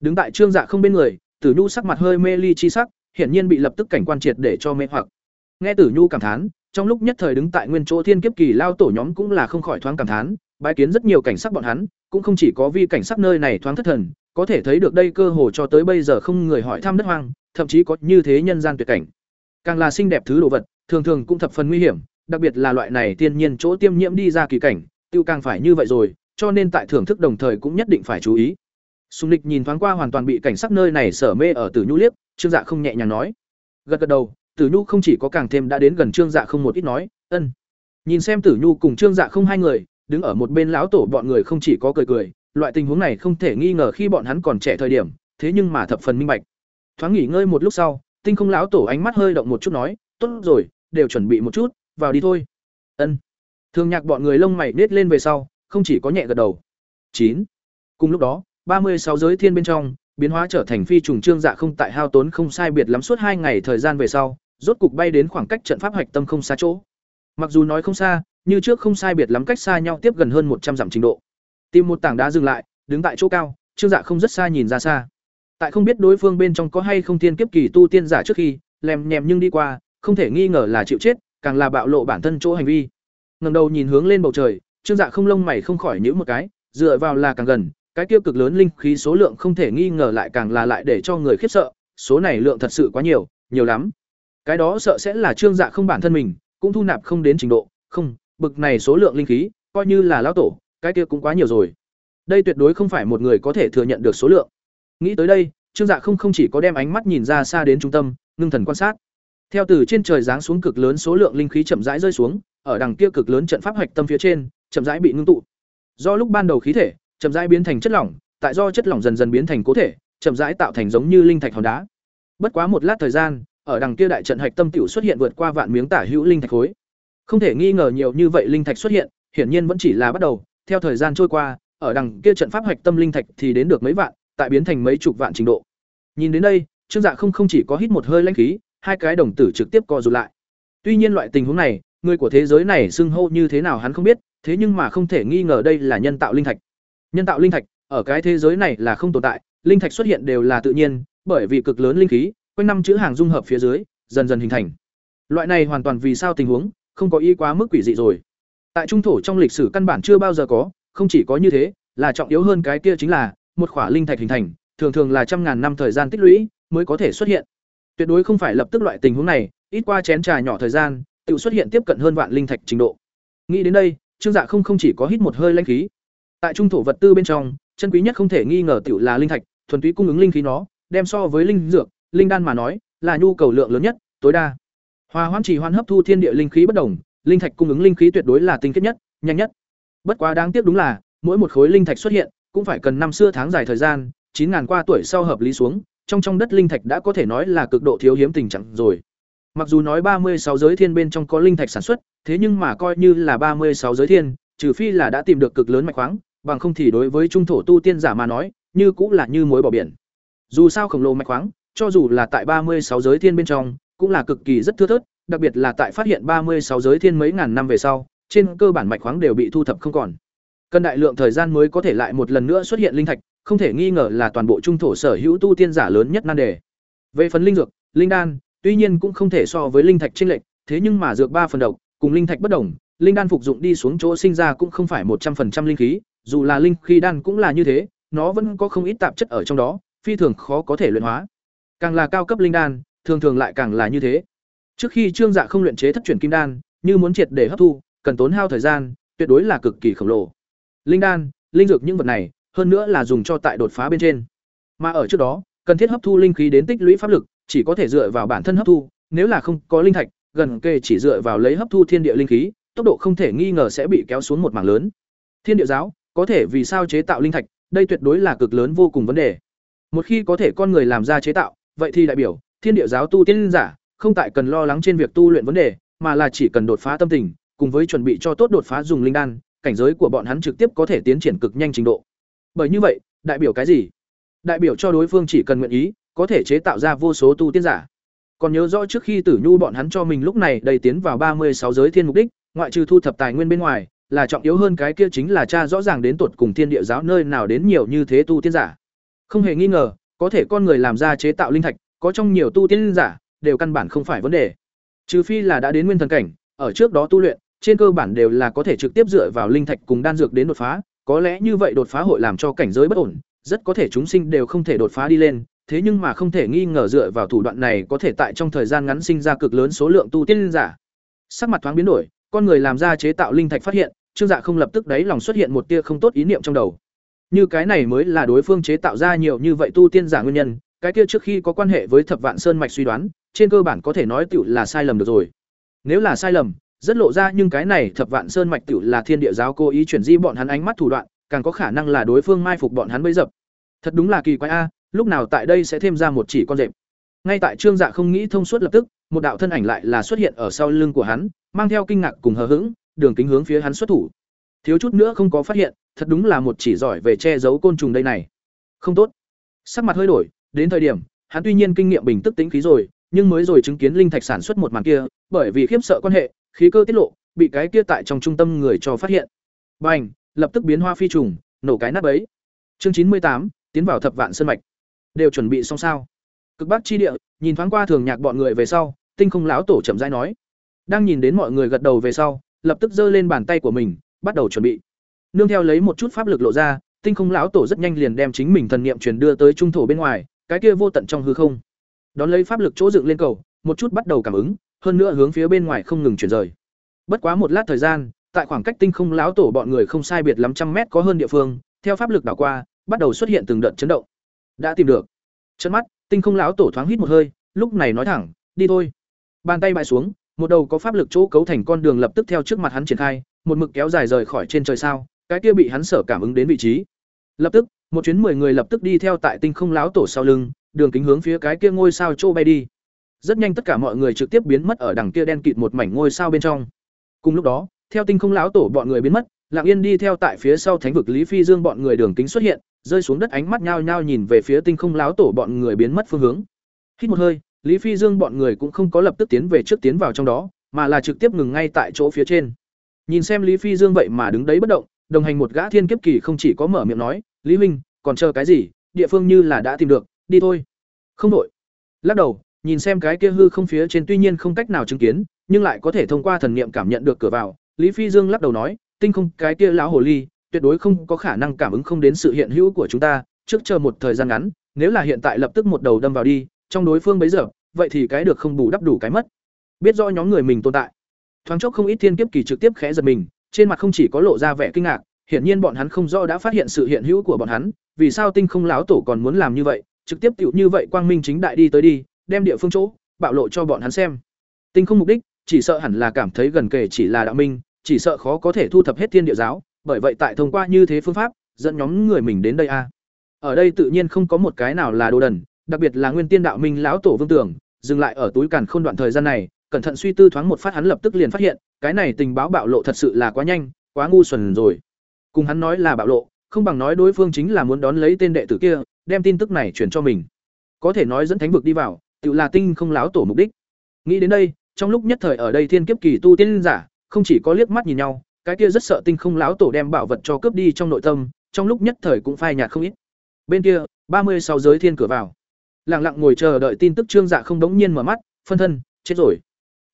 Đứng tại trương dạ không bên người, Tử Nhu sắc mặt hơi mê ly chi sắc, hiển nhiên bị lập tức cảnh quan triệt để cho mê hoặc. Nghe Tử Nhu cảm thán, trong lúc nhất thời đứng tại nguyên chỗ thiên kiếp kỳ lao tổ nhóm cũng là không khỏi thoáng cảm thán, bái kiến rất nhiều cảnh sắc bọn hắn, cũng không chỉ có vi cảnh sắc nơi này thoáng thất thần, có thể thấy được đây cơ hồ cho tới bây giờ không người hỏi thăm đất hoang, thậm chí có như thế nhân gian tuyệt cảnh. Càng là xinh đẹp thứ đồ vật, thường thường cũng thập phần nguy hiểm, đặc biệt là loại này thiên nhiên chỗ tiêm nhiễm đi ra kỳ cảnh, tiêu càng phải như vậy rồi, cho nên tại thưởng thức đồng thời cũng nhất định phải chú ý. Sùng Lịch nhìn thoáng qua hoàn toàn bị cảnh sắc nơi này sở mê ở Tử Nhu liếc, Trương Dạ không nhẹ nhàng nói. Gật gật đầu, Tử Nhu không chỉ có càng thêm đã đến gần Trương Dạ không một ít nói, "Ân." Nhìn xem Tử Nhu cùng Trương Dạ không hai người, đứng ở một bên lão tổ bọn người không chỉ có cười cười, loại tình huống này không thể nghi ngờ khi bọn hắn còn trẻ thời điểm, thế nhưng mà thập phần minh bạch. Thoáng nghỉ ngơi một lúc sau, Tinh Không lão tổ ánh mắt hơi động một chút nói, "Tốt rồi, đều chuẩn bị một chút, vào đi thôi." Ân. Thường Nhạc bọn người lông mày nết lên về sau, không chỉ có nhẹ gật đầu. Chín. Cùng lúc đó, ba mươi sáu giới thiên bên trong, biến hóa trở thành phi trùng trương dạ không tại hao tốn không sai biệt lắm suốt hai ngày thời gian về sau, rốt cục bay đến khoảng cách trận pháp hoạch tâm không xa chỗ. Mặc dù nói không xa, như trước không sai biệt lắm cách xa nhau tiếp gần hơn một trăm dặm trình độ. Tìm một tảng đá dừng lại, đứng tại chỗ cao, Trương Dạ không rất xa nhìn ra xa. Tại không biết đối phương bên trong có hay không thiên kiếp kỳ tu tiên giả trước khi, lèm nhèm nhưng đi qua, không thể nghi ngờ là chịu chết, càng là bạo lộ bản thân chỗ hành vi. ngầm đầu nhìn hướng lên bầu trời, Trương Dạ không lông mày không khỏi nhữ một cái, dựa vào là càng gần, cái tiêu cực lớn linh khí số lượng không thể nghi ngờ lại càng là lại để cho người khiếp sợ, số này lượng thật sự quá nhiều, nhiều lắm. Cái đó sợ sẽ là Trương Dạ không bản thân mình, cũng thu nạp không đến trình độ, không, bực này số lượng linh khí, coi như là lão tổ, cái kia cũng quá nhiều rồi. Đây tuyệt đối không phải một người có thể thừa nhận được số lượng. Nghĩ tới đây, Trương Dạ không không chỉ có đem ánh mắt nhìn ra xa đến trung tâm, ngưng thần quan sát. Theo từ trên trời giáng xuống cực lớn số lượng linh khí chậm rãi rơi xuống, ở đằng kia cực lớn trận pháp hoạch tâm phía trên, chậm rãi bị ngưng tụ. Do lúc ban đầu khí thể, chậm rãi biến thành chất lỏng, tại do chất lỏng dần dần biến thành cố thể, chậm rãi tạo thành giống như linh thạch hòn đá. Bất quá một lát thời gian, ở đằng kia đại trận hạch tâm tiểu xuất hiện vượt qua vạn miếng tả hữu linh thạch khối. Không thể nghi ngờ nhiều như vậy linh thạch xuất hiện, hiển nhiên vẫn chỉ là bắt đầu, theo thời gian trôi qua, ở đằng kia trận pháp hạch tâm linh thạch thì đến được mấy vạn, tại biến thành mấy chục vạn trình độ. Nhìn đến đây, Trương Dạ không không chỉ có hít một hơi lãnh khí, hai cái đồng tử trực tiếp co rụt lại. Tuy nhiên loại tình huống này, người của thế giới này xưng hô như thế nào hắn không biết, thế nhưng mà không thể nghi ngờ đây là nhân tạo linh thạch. Nhân tạo linh thạch, ở cái thế giới này là không tồn tại, linh thạch xuất hiện đều là tự nhiên, bởi vì cực lớn linh khí, quanh năm chữ hàng dung hợp phía dưới, dần dần hình thành. Loại này hoàn toàn vì sao tình huống, không có ý quá mức quỷ dị rồi. Tại trung thổ trong lịch sử căn bản chưa bao giờ có, không chỉ có như thế, là trọng yếu hơn cái kia chính là một khỏa linh thạch hình thành, thường thường là trăm ngàn năm thời gian tích lũy mới có thể xuất hiện. Tuyệt đối không phải lập tức loại tình huống này, ít qua chén trà nhỏ thời gian, tự xuất hiện tiếp cận hơn vạn linh thạch trình độ. Nghĩ đến đây, Trương Dạ không không chỉ có hít một hơi linh khí. Tại trung thổ vật tư bên trong, chân quý nhất không thể nghi ngờ tiểu là linh thạch, thuần túy cung ứng linh khí nó, đem so với linh dược, linh đan mà nói, là nhu cầu lượng lớn nhất, tối đa. Hòa hoãn chỉ hoan hấp thu thiên địa linh khí bất đồng, linh thạch cung ứng linh khí tuyệt đối là tinh khiết nhất, nhanh nhất. Bất quá đáng tiếc đúng là, mỗi một khối linh thạch xuất hiện, cũng phải cần năm xưa tháng dài thời gian, chín ngàn qua tuổi sau hợp lý xuống, trong trong đất linh thạch đã có thể nói là cực độ thiếu hiếm tình trạng rồi. Mặc dù nói ba mươi sáu giới thiên bên trong có linh thạch sản xuất, thế nhưng mà coi như là ba mươi sáu giới thiên, trừ phi là đã tìm được cực lớn mạch khoáng, bằng không thì đối với trung thổ tu tiên giả mà nói, như cũng là như muối bỏ biển. Dù sao khổng lồ mạch khoáng, cho dù là tại ba mươi sáu giới thiên bên trong, cũng là cực kỳ rất thưa thớt, đặc biệt là tại phát hiện ba mươi sáu giới thiên mấy ngàn năm về sau, trên cơ bản mạch khoáng đều bị thu thập không còn. Cần đại lượng thời gian mới có thể lại một lần nữa xuất hiện linh thạch, không thể nghi ngờ là toàn bộ trung thổ sở hữu tu tiên giả lớn nhất nan đề. Về phần linh dược, linh đan, tuy nhiên cũng không thể so với linh thạch chênh lệch, thế nhưng mà dược ba phần độc, cùng linh thạch bất đồng, linh đan phục dụng đi xuống chỗ sinh ra cũng không phải một trăm 100% linh khí, dù là linh khí đan cũng là như thế, nó vẫn có không ít tạp chất ở trong đó, phi thường khó có thể luyện hóa. Càng là cao cấp linh đan, thường thường lại càng là như thế. Trước khi Trương Dạ không luyện chế thất truyền kim đan, như muốn triệt để hấp thu, cần tốn hao thời gian, tuyệt đối là cực kỳ khổng lồ. Linh đan, linh dược những vật này, hơn nữa là dùng cho tại đột phá bên trên. Mà ở trước đó, cần thiết hấp thu linh khí đến tích lũy pháp lực, chỉ có thể dựa vào bản thân hấp thu, nếu là không có linh thạch, gần kề chỉ dựa vào lấy hấp thu thiên địa linh khí, tốc độ không thể nghi ngờ sẽ bị kéo xuống một mảng lớn. Thiên địa giáo, có thể vì sao chế tạo linh thạch, đây tuyệt đối là cực lớn vô cùng vấn đề. Một khi có thể con người làm ra chế tạo, vậy thì đại biểu thiên địa giáo tu tiên giả không tại cần lo lắng trên việc tu luyện vấn đề, mà là chỉ cần đột phá tâm tình, cùng với chuẩn bị cho tốt đột phá dùng linh đan, cảnh giới của bọn hắn trực tiếp có thể tiến triển cực nhanh trình độ. Bởi như vậy, đại biểu cái gì? Đại biểu cho đối phương chỉ cần nguyện ý, có thể chế tạo ra vô số tu tiên giả. Còn nhớ rõ trước khi Tử Nhu bọn hắn cho mình lúc này đầy tiến vào ba mươi sáu giới thiên mục đích, ngoại trừ thu thập tài nguyên bên ngoài, là trọng yếu hơn cái kia chính là cha rõ ràng đến tuột cùng thiên địa giáo nơi nào đến nhiều như thế tu tiên giả. Không hề nghi ngờ, có thể con người làm ra chế tạo linh thạch, có trong nhiều tu tiên giả, đều căn bản không phải vấn đề. Trừ phi là đã đến nguyên thần cảnh, ở trước đó tu luyện, trên cơ bản đều là có thể trực tiếp dựa vào linh thạch cùng đan dược đến đột phá, có lẽ như vậy đột phá hội làm cho cảnh giới bất ổn, rất có thể chúng sinh đều không thể đột phá đi lên, thế nhưng mà không thể nghi ngờ dựa vào thủ đoạn này có thể tại trong thời gian ngắn sinh ra cực lớn số lượng tu tiên giả. Sắc mặt thoáng biến đổi, con người làm ra chế tạo linh thạch phát hiện, Trương Dạ không lập tức đáy lòng xuất hiện một tia không tốt ý niệm trong đầu. Như cái này mới là đối phương chế tạo ra nhiều như vậy tu tiên giả nguyên nhân, cái kia trước khi có quan hệ với Thập Vạn Sơn mạch suy đoán, trên cơ bản có thể nói tiểu là sai lầm được rồi. Nếu là sai lầm, rất lộ ra nhưng cái này Thập Vạn Sơn mạch tiểu là thiên địa giáo cố ý chuyển di bọn hắn ánh mắt thủ đoạn, càng có khả năng là đối phương mai phục bọn hắn bấy dập. Thật đúng là kỳ quái a, lúc nào tại đây sẽ thêm ra một chỉ con rệp. Ngay tại Trương Dạ không nghĩ thông suốt lập tức, một đạo thân ảnh lại là xuất hiện ở sau lưng của hắn, mang theo kinh ngạc cùng hờ hững, đường kính hướng phía hắn xuất thủ. Thiếu chút nữa không có phát hiện, thật đúng là một chỉ giỏi về che giấu côn trùng đây này. Không tốt. Sắc mặt hơi đổi, đến thời điểm, hắn tuy nhiên kinh nghiệm bình tức tính khí rồi, nhưng mới rồi chứng kiến linh thạch sản xuất một màn kia, bởi vì khiếp sợ quan hệ, khí cơ tiết lộ, bị cái kia tại trong trung tâm người cho phát hiện. Bành, lập tức biến hoa phi trùng, nổ cái nắp ấy. Chương chín mươi tám tiến vào thập vạn sơn mạch. Đều chuẩn bị xong sao? Cực Bắc chi địa, nhìn thoáng qua thường nhạc bọn người về sau, Tinh Không lão tổ chậm rãi nói. Đang nhìn đến mọi người gật đầu về sau, lập tức giơ lên bàn tay của mình, bắt đầu chuẩn bị. Nương theo lấy một chút pháp lực lộ ra, Tinh Không lão tổ rất nhanh liền đem chính mình thần niệm truyền đưa tới trung thổ bên ngoài, cái kia vô tận trong hư không. Đón lấy pháp lực chỗ dựng lên cầu, một chút bắt đầu cảm ứng, hơn nữa hướng phía bên ngoài không ngừng chuyển rời. Bất quá một lát thời gian, tại khoảng cách Tinh Không lão tổ bọn người không sai biệt lắm trăm mét có hơn địa phương, theo pháp lực đảo qua, bắt đầu xuất hiện từng đợt chấn động. Đã tìm được. Chớp mắt, Tinh Không lão tổ thoáng hít một hơi, lúc này nói thẳng, đi thôi. Bàn tay bại xuống, một đầu có pháp lực chỗ cấu thành con đường lập tức theo trước mặt hắn triển khai, một mực kéo dài rời khỏi trên trời sao, cái kia bị hắn sở cảm ứng đến vị trí. Lập tức, một chuyến mười người lập tức đi theo tại Tinh Không lão tổ sau lưng, đường kính hướng phía cái kia ngôi sao chỗ bay đi. Rất nhanh tất cả mọi người trực tiếp biến mất ở đằng kia đen kịt một mảnh ngôi sao bên trong. Cùng lúc đó, theo Tinh Không lão tổ bọn người biến mất, lạng Yên đi theo tại phía sau Thánh vực Lý Phi Dương bọn người đường kính xuất hiện, rơi xuống đất ánh mắt nhao nhao nhìn về phía Tinh Không lão tổ bọn người biến mất phương hướng. Hít một hơi, Lý Phi Dương bọn người cũng không có lập tức tiến về trước tiến vào trong đó, mà là trực tiếp ngừng ngay tại chỗ phía trên. Nhìn xem Lý Phi Dương vậy mà đứng đấy bất động, đồng hành một gã thiên kiếp kỳ không chỉ có mở miệng nói, "Lý huynh, còn chờ cái gì, địa phương như là đã tìm được, đi thôi." Không đổi. Lắc đầu, nhìn xem cái kia hư không phía trên tuy nhiên không cách nào chứng kiến, nhưng lại có thể thông qua thần niệm cảm nhận được cửa vào, Lý Phi Dương lắc đầu nói, "Tinh không, cái kia lão hồ ly, tuyệt đối không có khả năng cảm ứng không đến sự hiện hữu của chúng ta, trước chờ một thời gian ngắn, nếu là hiện tại lập tức một đầu đâm vào đi, trong đối phương bấy giờ, vậy thì cái được không bù đắp đủ cái mất." Biết rõ nhóm người mình tồn tại. Thoáng chốc không ít thiên kiếp kỳ trực tiếp khẽ giật mình, trên mặt không chỉ có lộ ra vẻ kinh ngạc, hiển nhiên bọn hắn không rõ đã phát hiện sự hiện hữu của bọn hắn, vì sao Tinh Không lão tổ còn muốn làm như vậy, trực tiếp tiểu như vậy quang minh chính đại đi tới đi, đem địa phương chỗ bạo lộ cho bọn hắn xem. Tinh Không mục đích, chỉ sợ hẳn là cảm thấy gần kề chỉ là đạo minh, chỉ sợ khó có thể thu thập hết thiên địa giáo, bởi vậy tại thông qua như thế phương pháp dẫn nhóm người mình đến đây a. Ở đây tự nhiên không có một cái nào là đồ đần đặc biệt là nguyên tiên đạo minh lão tổ vương tưởng dừng lại ở túi càn khôn đoạn thời gian này cẩn thận suy tư thoáng một phát hắn lập tức liền phát hiện cái này tình báo bạo lộ thật sự là quá nhanh quá ngu xuẩn rồi. Cùng hắn nói là bạo lộ không bằng nói đối phương chính là muốn đón lấy tên đệ tử kia đem tin tức này chuyển cho mình. Có thể nói dẫn thánh vực đi vào tự là tinh không láo tổ mục đích. Nghĩ đến đây, trong lúc nhất thời ở đây thiên kiếp kỳ tu tiên giả, không chỉ có liếc mắt nhìn nhau, cái kia rất sợ tinh không láo tổ đem bảo vật cho cướp đi trong nội tâm, trong lúc nhất thời cũng phai nhạt không ít. Bên kia, ba mươi sáu giới thiên cửa vào. Lặng lặng ngồi chờ đợi tin tức trương dạ không đống nhiên mở mắt, phân thân, chết rồi.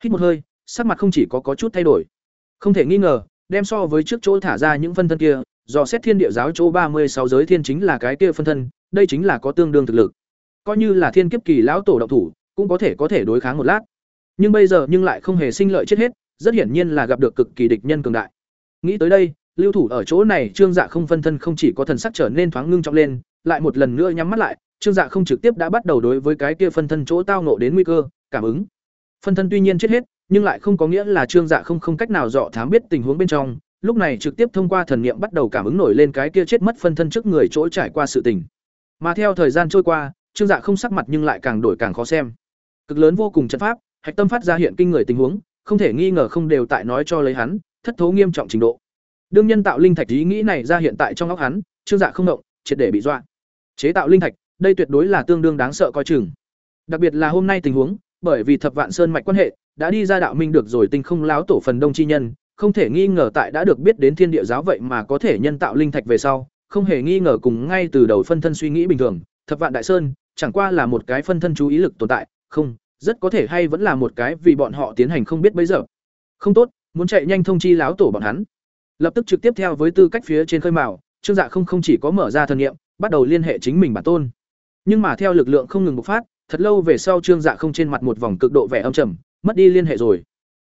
Hít một hơi, sắc mặt không chỉ có có chút thay đổi. Không thể nghi ngờ, đem so với trước chỗ thả ra những phân thân kia do xét thiên địa giáo chỗ ba mươi sáu giới thiên chính là cái kia phân thân, đây chính là có tương đương thực lực coi như là thiên kiếp kỳ lão tổ động thủ, cũng có thể có thể đối kháng một lát. Nhưng bây giờ nhưng lại không hề sinh lợi chết hết, rất hiển nhiên là gặp được cực kỳ địch nhân cường đại. Nghĩ tới đây, lưu thủ ở chỗ này, trương dạ không phân thân không chỉ có thần sắc trở nên thoáng ngưng trọng lên, lại một lần nữa nhắm mắt lại, trương dạ không trực tiếp đã bắt đầu đối với cái kia phân thân chỗ tao nộ đến nguy cơ, cảm ứng. Phân thân tuy nhiên chết hết, nhưng lại không có nghĩa là trương dạ không không cách nào dò thám biết tình huống bên trong, lúc này trực tiếp thông qua thần niệm bắt đầu cảm ứng nổi lên cái kia chết mất phân thân trước người chỗ trải qua sự tình. Mà theo thời gian trôi qua trương dạ không sắc mặt nhưng lại càng đổi càng khó xem. Cực lớn vô cùng trận pháp, hạch tâm phát ra hiện kinh người tình huống, không thể nghi ngờ không đều tại nói cho lấy hắn, thất thố nghiêm trọng trình độ. Đương nhân tạo linh thạch ý nghĩ này ra hiện tại trong óc hắn, trương dạ không động, triệt để bị dọa. Chế tạo linh thạch, đây tuyệt đối là tương đương đáng sợ coi chừng. Đặc biệt là hôm nay tình huống, bởi vì thập vạn sơn mạch quan hệ, đã đi ra đạo minh được rồi tinh không láo tổ phần đông chi nhân, không thể nghi ngờ tại đã được biết đến thiên địa giáo vậy mà có thể nhân tạo linh thạch về sau, không hề nghi ngờ cùng ngay từ đầu phân thân suy nghĩ bình thường, thập vạn đại sơn chẳng qua là một cái phân thân chú ý lực tồn tại, không, rất có thể hay vẫn là một cái vì bọn họ tiến hành không biết bây giờ. Không tốt, muốn chạy nhanh thông chi láo tổ bọn hắn. Lập tức trực tiếp theo với tư cách phía trên khơi mào, trương dạ không không chỉ có mở ra thần nghiệm bắt đầu liên hệ chính mình bản tôn. Nhưng mà theo lực lượng không ngừng bộc phát, thật lâu về sau trương dạ không trên mặt một vòng cực độ vẻ âm trầm, mất đi liên hệ rồi.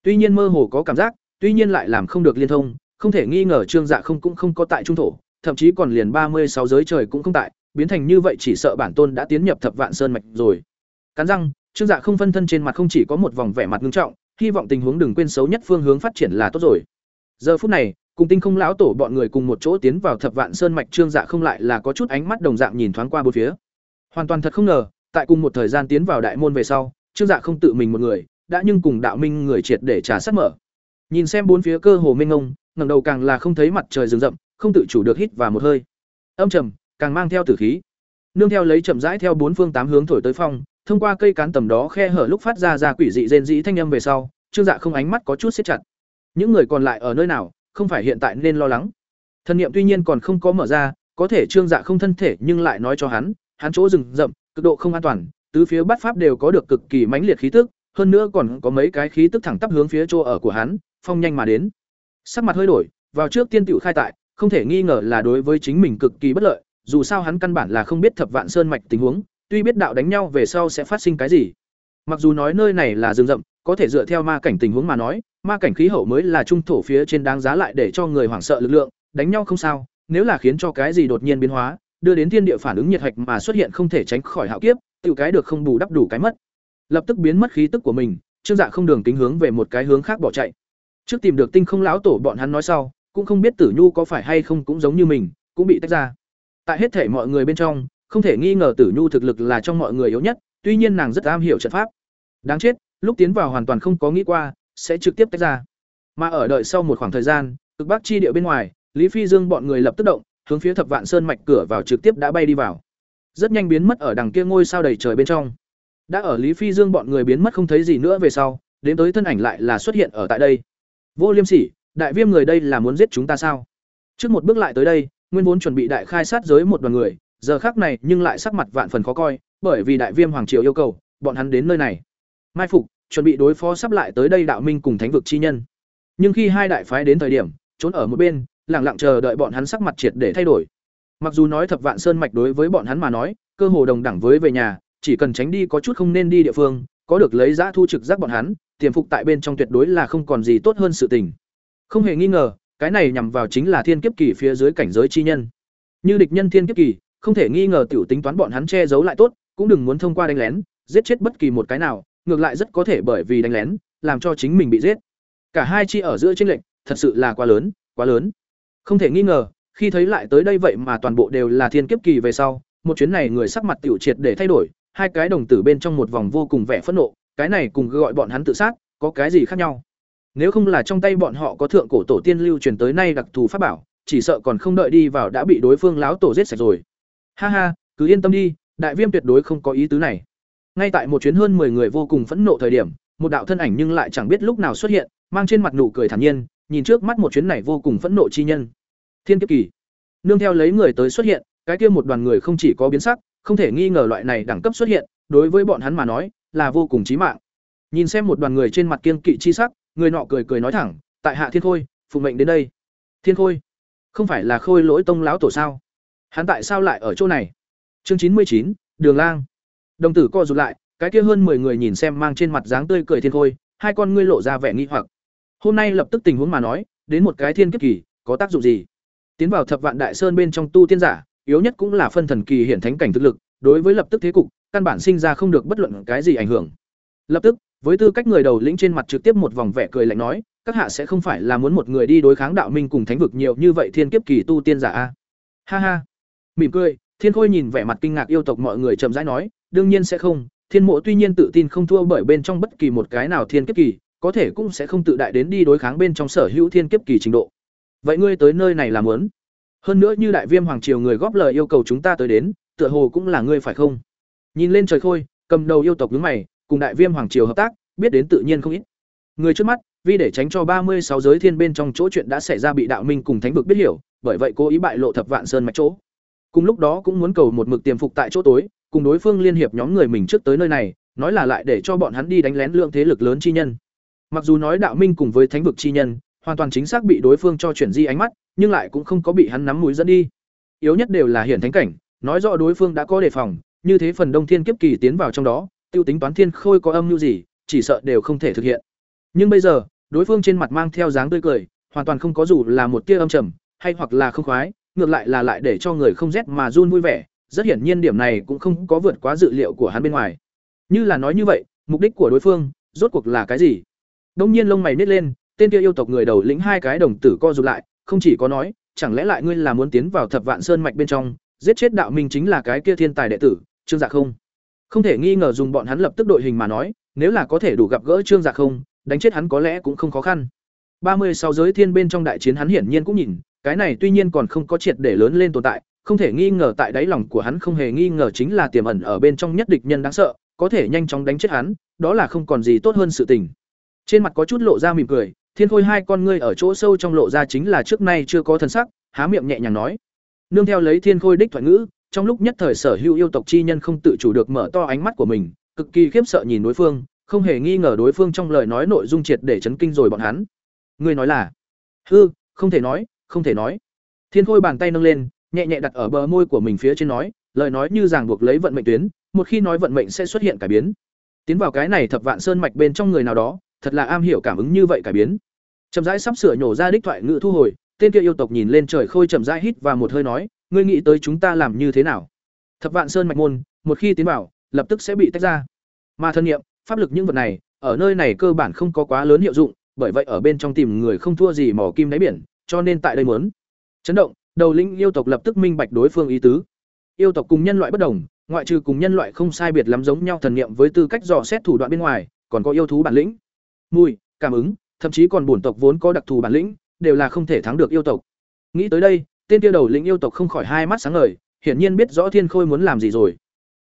Tuy nhiên mơ hồ có cảm giác, tuy nhiên lại làm không được liên thông, không thể nghi ngờ trương dạ không cũng không có tại trung thổ, thậm chí còn liền ba mươi sáu giới trời cũng không tại biến thành như vậy chỉ sợ bản tôn đã tiến nhập thập vạn sơn mạch rồi. Cắn răng, trương dạ không phân thân trên mặt không chỉ có một vòng vẻ mặt nghiêm trọng, hy vọng tình huống đừng quên xấu nhất phương hướng phát triển là tốt rồi. Giờ phút này, cùng tinh không lão tổ bọn người cùng một chỗ tiến vào thập vạn sơn mạch, trương dạ không lại là có chút ánh mắt đồng dạng nhìn thoáng qua bốn phía. Hoàn toàn thật không ngờ, tại cùng một thời gian tiến vào đại môn về sau, trương dạ không tự mình một người, đã nhưng cùng đạo minh người triệt để trả sát mở. Nhìn xem bốn phía cơ hồ mênh ngông ngẩng đầu càng là không thấy mặt trời rừng rậm, không tự chủ được hít vào một hơi. Âm trầm càng mang theo tử khí. Nương theo lấy chậm rãi theo bốn phương tám hướng thổi tới phong, thông qua cây cán tầm đó khe hở lúc phát ra ra quỷ dị rên dĩ thanh âm về sau, trương dạ không ánh mắt có chút siết chặt. Những người còn lại ở nơi nào, không phải hiện tại nên lo lắng. Thần niệm tuy nhiên còn không có mở ra, có thể trương dạ không thân thể nhưng lại nói cho hắn hắn chỗ rừng rậm, cực độ không an toàn, tứ phía bát pháp đều có được cực kỳ mãnh liệt khí tức, hơn nữa còn có mấy cái khí tức thẳng tắp hướng phía chỗ ở của hắn, phong nhanh mà đến. Sắc mặt hơi đổi, vào trước tiên tiểu khai tại, không thể nghi ngờ là đối với chính mình cực kỳ bất lợi dù sao hắn căn bản là không biết thập vạn sơn mạch tình huống, tuy biết đạo đánh nhau về sau sẽ phát sinh cái gì. Mặc dù nói nơi này là rừng rậm, có thể dựa theo ma cảnh tình huống mà nói, ma cảnh khí hậu mới là trung thổ phía trên đáng giá lại để cho người hoảng sợ lực lượng, đánh nhau không sao, nếu là khiến cho cái gì đột nhiên biến hóa, đưa đến thiên địa phản ứng nhiệt hạch mà xuất hiện không thể tránh khỏi hạo kiếp tự cái được không bù đắp đủ cái mất. Lập tức biến mất khí tức của mình, trương dạ không đường kính hướng về một cái hướng khác bỏ chạy. Trước tìm được tinh không lão tổ bọn hắn nói sau, cũng không biết tử nhu có phải hay không cũng giống như mình, cũng bị tách ra tại hết thể mọi người bên trong, không thể nghi ngờ tử nhu thực lực là trong mọi người yếu nhất, tuy nhiên nàng rất am hiểu trận pháp. Đáng chết, lúc tiến vào hoàn toàn không có nghĩ qua, sẽ trực tiếp tách ra. Mà ở đợi sau một khoảng thời gian, cực bắc chi địa bên ngoài, lý phi dương bọn người lập tức động, hướng phía thập vạn sơn mạch cửa vào trực tiếp đã bay đi vào. Rất nhanh biến mất ở đằng kia ngôi sao đầy trời bên trong. Đã ở lý phi dương bọn người biến mất không thấy gì nữa về sau, đến tới thân ảnh lại là xuất hiện ở tại đây. Vô liêm sỉ, đại viêm người đây là muốn giết chúng ta sao? Trước một bước lại tới đây nguyên vốn chuẩn bị đại khai sát giới một đoàn người, giờ khác này nhưng lại sắc mặt vạn phần khó coi, bởi vì đại viêm hoàng triều yêu cầu, bọn hắn đến nơi này. Mai phục, chuẩn bị đối phó sắp lại tới đây đạo minh cùng thánh vực chi nhân. Nhưng khi hai đại phái đến thời điểm, trốn ở một bên lẳng lặng chờ đợi bọn hắn sắc mặt triệt để thay đổi. Mặc dù nói thập vạn sơn mạch đối với bọn hắn mà nói, cơ hồ đồng đẳng với về nhà, chỉ cần tránh đi có chút không nên đi địa phương, có được lấy giã thu trực giác bọn hắn, tiềm phục tại bên trong tuyệt đối là không còn gì tốt hơn sự tình. Không hề nghi ngờ cái này nhằm vào chính là thiên kiếp kỳ phía dưới cảnh giới chi nhân. Như địch nhân thiên kiếp kỳ không thể nghi ngờ tiểu tính toán bọn hắn che giấu lại tốt cũng đừng muốn thông qua đánh lén giết chết bất kỳ một cái nào ngược lại rất có thể bởi vì đánh lén làm cho chính mình bị giết. Cả hai chi ở giữa tranh lệnh thật sự là quá lớn quá lớn. Không thể nghi ngờ, khi thấy lại tới đây vậy mà toàn bộ đều là thiên kiếp kỳ về sau, một chuyến này người sắc mặt tiểu triệt để thay đổi, hai cái đồng tử bên trong một vòng vô cùng vẻ phẫn nộ, cái này cùng gọi bọn hắn tự sát, có cái gì khác nhau? Nếu không là trong tay bọn họ có thượng cổ tổ tiên lưu truyền tới nay đặc thù pháp bảo, chỉ sợ còn không đợi đi vào đã bị đối phương láo tổ giết sạch rồi. Ha ha, cứ yên tâm đi, đại viêm tuyệt đối không có ý tứ này. Ngay tại một chuyến hơn 10 người vô cùng phẫn nộ thời điểm, một đạo thân ảnh nhưng lại chẳng biết lúc nào xuất hiện, mang trên mặt nụ cười thản nhiên, nhìn trước mắt một chuyến này vô cùng phẫn nộ chi nhân. Thiên kiếp kỳ. Nương theo lấy người tới xuất hiện, cái kia một đoàn người không chỉ có biến sắc, không thể nghi ngờ loại này đẳng cấp xuất hiện, đối với bọn hắn mà nói, là vô cùng chí mạng. Nhìn xem một đoàn người trên mặt kiên kỵ chi sắc, người nọ cười cười nói thẳng, tại hạ Thiên Khôi, phụ mệnh đến đây. Thiên Khôi? Không phải là Khôi Lỗi Tông lão tổ sao? Hắn tại sao lại ở chỗ này? Chương chín mươi chín, Đường Lang. Đồng tử co rụt lại, cái kia hơn 10 người nhìn xem mang trên mặt dáng tươi cười Thiên Khôi, hai con ngươi lộ ra vẻ nghi hoặc. Hôm nay lập tức tình huống mà nói, đến một cái thiên kiếp kỳ, có tác dụng gì? Tiến vào Thập Vạn Đại Sơn bên trong tu tiên giả, yếu nhất cũng là phân thần kỳ hiển thánh cảnh thực lực, đối với lập tức thế cục, căn bản sinh ra không được bất luận cái gì ảnh hưởng. Lập tức, với tư cách người đầu lĩnh trên mặt trực tiếp một vòng vẻ cười lạnh nói, các hạ sẽ không phải là muốn một người đi đối kháng đạo minh cùng thánh vực nhiều như vậy thiên kiếp kỳ tu tiên giả a. Ha ha. Mỉm cười, Thiên Khôi nhìn vẻ mặt kinh ngạc yêu tộc mọi người chậm rãi nói, đương nhiên sẽ không, Thiên Mộ tuy nhiên tự tin không thua bởi bên trong bất kỳ một cái nào thiên kiếp kỳ, có thể cũng sẽ không tự đại đến đi đối kháng bên trong sở hữu thiên kiếp kỳ trình độ. Vậy ngươi tới nơi này làm muốn? Hơn nữa như đại viêm hoàng triều người góp lời yêu cầu chúng ta tới đến, tựa hồ cũng là ngươi phải không? Nhìn lên trời khôi, cầm đầu yêu tộc nhướng mày, cùng đại viêm hoàng triều hợp tác, biết đến tự nhiên không ít. Người trước mắt, vì để tránh cho ba mươi sáu giới thiên bên trong chỗ chuyện đã xảy ra bị đạo minh cùng thánh vực biết hiểu, bởi vậy cố ý bại lộ thập vạn sơn mạch chỗ. Cùng lúc đó cũng muốn cầu một mực tiềm phục tại chỗ tối, cùng đối phương liên hiệp nhóm người mình trước tới nơi này, nói là lại để cho bọn hắn đi đánh lén lượng thế lực lớn chi nhân. Mặc dù nói đạo minh cùng với thánh vực chi nhân, hoàn toàn chính xác bị đối phương cho chuyển di ánh mắt, nhưng lại cũng không có bị hắn nắm mũi dẫn đi. Yếu nhất đều là hiển thánh cảnh, nói rõ đối phương đã có đề phòng, như thế phần đông thiên kiếp kỳ tiến vào trong đó, tiêu tính toán thiên khôi có âm mưu gì, chỉ sợ đều không thể thực hiện. Nhưng bây giờ, đối phương trên mặt mang theo dáng tươi cười, hoàn toàn không có dù là một tia âm trầm, hay hoặc là không khoái, ngược lại là lại để cho người không rét mà run vui vẻ, rất hiển nhiên điểm này cũng không có vượt quá dự liệu của hắn bên ngoài. Như là nói như vậy, mục đích của đối phương rốt cuộc là cái gì? Đông nhiên lông mày nít lên, tên kia yêu tộc người đầu lĩnh hai cái đồng tử co rụt lại, không chỉ có nói, chẳng lẽ lại ngươi là muốn tiến vào Thập Vạn Sơn mạch bên trong, giết chết đạo minh chính là cái kia thiên tài đệ tử, Trương Dạ không? Không thể nghi ngờ dùng bọn hắn lập tức đội hình mà nói, nếu là có thể đủ gặp gỡ Trương Dạ không, đánh chết hắn có lẽ cũng không khó khăn. Ba mươi sáu giới thiên bên trong đại chiến hắn hiển nhiên cũng nhìn, cái này tuy nhiên còn không có triệt để lớn lên tồn tại, không thể nghi ngờ tại đáy lòng của hắn không hề nghi ngờ chính là tiềm ẩn ở bên trong nhất địch nhân đáng sợ, có thể nhanh chóng đánh chết hắn, đó là không còn gì tốt hơn sự tình. Trên mặt có chút lộ ra mỉm cười, Thiên Khôi hai con ngươi ở chỗ sâu trong lộ ra chính là trước nay chưa có thần sắc, há miệng nhẹ nhàng nói. Nương theo lấy Thiên Khôi đích thoại ngữ, trong lúc nhất thời sở hữu yêu tộc chi nhân không tự chủ được mở to ánh mắt của mình, cực kỳ khiếp sợ nhìn đối phương, không hề nghi ngờ đối phương trong lời nói nội dung triệt để chấn kinh rồi bọn hắn. Ngươi nói là? Hư, không thể nói, không thể nói. Thiên Khôi bàn tay nâng lên, nhẹ nhẹ đặt ở bờ môi của mình phía trên nói, lời nói như ràng buộc lấy vận mệnh tuyến, một khi nói vận mệnh sẽ xuất hiện cải biến. Tiến vào cái này thập vạn sơn mạch bên trong người nào đó, thật là am hiểu cảm ứng như vậy cải biến. Chậm rãi sắp sửa nhổ ra đích thoại ngữ thu hồi, tên kia yêu tộc nhìn lên trời khôi chậm rãi hít và một hơi nói, ngươi nghĩ tới chúng ta làm như thế nào? Thập vạn sơn mạch môn, một khi tiến vào, lập tức sẽ bị tách ra. Mà thân nghiệm, pháp lực những vật này, ở nơi này cơ bản không có quá lớn hiệu dụng, bởi vậy ở bên trong tìm người không thua gì mỏ kim đáy biển, cho nên tại đây muốn chấn động, đầu lĩnh yêu tộc lập tức minh bạch đối phương ý tứ. Yêu tộc cùng nhân loại bất đồng, ngoại trừ cùng nhân loại không sai biệt lắm giống nhau thần niệm với tư cách dò xét thủ đoạn bên ngoài, còn có yêu thú bản lĩnh. Mùi, cảm ứng, thậm chí còn bổn tộc vốn có đặc thù bản lĩnh, đều là không thể thắng được yêu tộc. Nghĩ tới đây, tên kia đầu lĩnh yêu tộc không khỏi hai mắt sáng ngời, hiển nhiên biết rõ Thiên Khôi muốn làm gì rồi.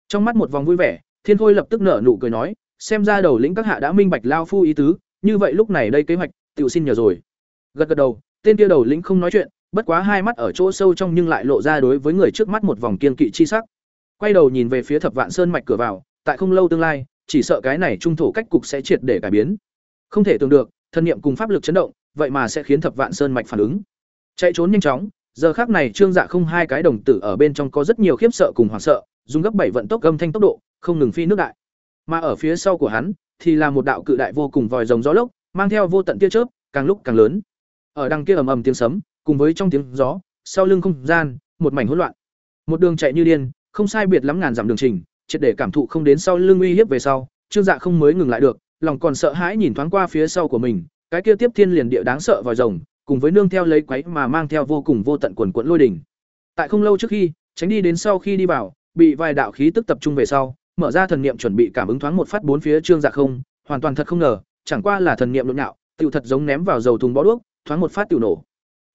Trong mắt một vòng vui vẻ, Thiên Khôi lập tức nở nụ cười nói, xem ra đầu lĩnh các hạ đã minh bạch lao phu ý tứ, như vậy lúc này đây kế hoạch, tiểu xin nhờ rồi. Gật gật đầu, tên kia đầu lĩnh không nói chuyện, bất quá hai mắt ở chỗ sâu trong nhưng lại lộ ra đối với người trước mắt một vòng kiên kỵ chi sắc. Quay đầu nhìn về phía Thập Vạn Sơn mạch cửa vào, tại không lâu tương lai, chỉ sợ cái này trung thổ cách cục sẽ triệt để cải biến. Không thể tưởng được, thân niệm cùng pháp lực chấn động, vậy mà sẽ khiến Thập Vạn Sơn mạch phản ứng. Chạy trốn nhanh chóng, giờ khác này Trương Dạ không hai cái đồng tử ở bên trong có rất nhiều khiếp sợ cùng hoảng sợ, dùng gấp bảy vận tốc gâm thanh tốc độ, không ngừng phi nước đại. Mà ở phía sau của hắn thì là một đạo cự đại vô cùng vòi rồng gió lốc, mang theo vô tận tia chớp, càng lúc càng lớn. Ở đằng kia ầm ầm tiếng sấm, cùng với trong tiếng gió, sau lưng không gian, một mảnh hỗn loạn. Một đường chạy như điên, không sai biệt lắm ngàn dặm đường trình, triệt để cảm thụ không đến sau lưng uy hiếp về sau, Trương Dạ không mới ngừng lại được, lòng còn sợ hãi nhìn thoáng qua phía sau của mình, cái kia tiếp thiên liền địa đáng sợ vòi rồng, cùng với nương theo lấy quấy mà mang theo vô cùng vô tận quần quẫn lôi đỉnh. Tại không lâu trước khi, tránh đi đến sau khi đi vào, bị vài đạo khí tức tập trung về sau, mở ra thần niệm chuẩn bị cảm ứng thoáng một phát bốn phía trương dạ không, hoàn toàn thật không ngờ, chẳng qua là thần niệm lộn nhạo, tiểu thật giống ném vào dầu thùng bó đuốc, thoáng một phát tiểu nổ.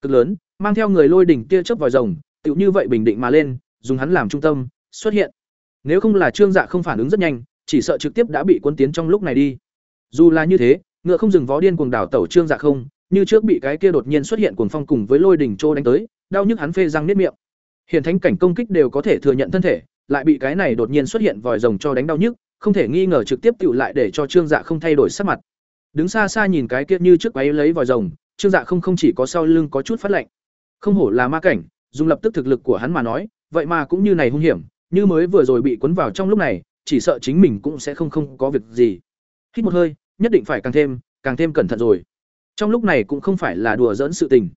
Cực lớn, mang theo người lôi đỉnh tia chớp vòi rồng, tiểu như vậy bình định mà lên, dùng hắn làm trung tâm, xuất hiện. Nếu không là trương dạ không phản ứng rất nhanh, chỉ sợ trực tiếp đã bị cuốn tiến trong lúc này đi. Dù là như thế, ngựa không dừng vó điên cuồng đảo tẩu trương dạ không, như trước bị cái kia đột nhiên xuất hiện cuồng phong cùng với lôi đỉnh trô đánh tới, đau nhức hắn phê răng niết miệng. Hiển thánh cảnh công kích đều có thể thừa nhận thân thể, lại bị cái này đột nhiên xuất hiện vòi rồng cho đánh đau nhức, không thể nghi ngờ trực tiếp tựu lại để cho Trương Dạ không thay đổi sắc mặt. Đứng xa xa nhìn cái kia như trước quấy lấy vòi rồng, Trương Dạ không không chỉ có sau lưng có chút phát lạnh. Không hổ là ma cảnh, dùng lập tức thực lực của hắn mà nói, vậy mà cũng như này hung hiểm, như mới vừa rồi bị cuốn vào trong lúc này, chỉ sợ chính mình cũng sẽ không không có việc gì. Hít một hơi, nhất định phải càng thêm, càng thêm cẩn thận rồi. Trong lúc này cũng không phải là đùa giỡn sự tình.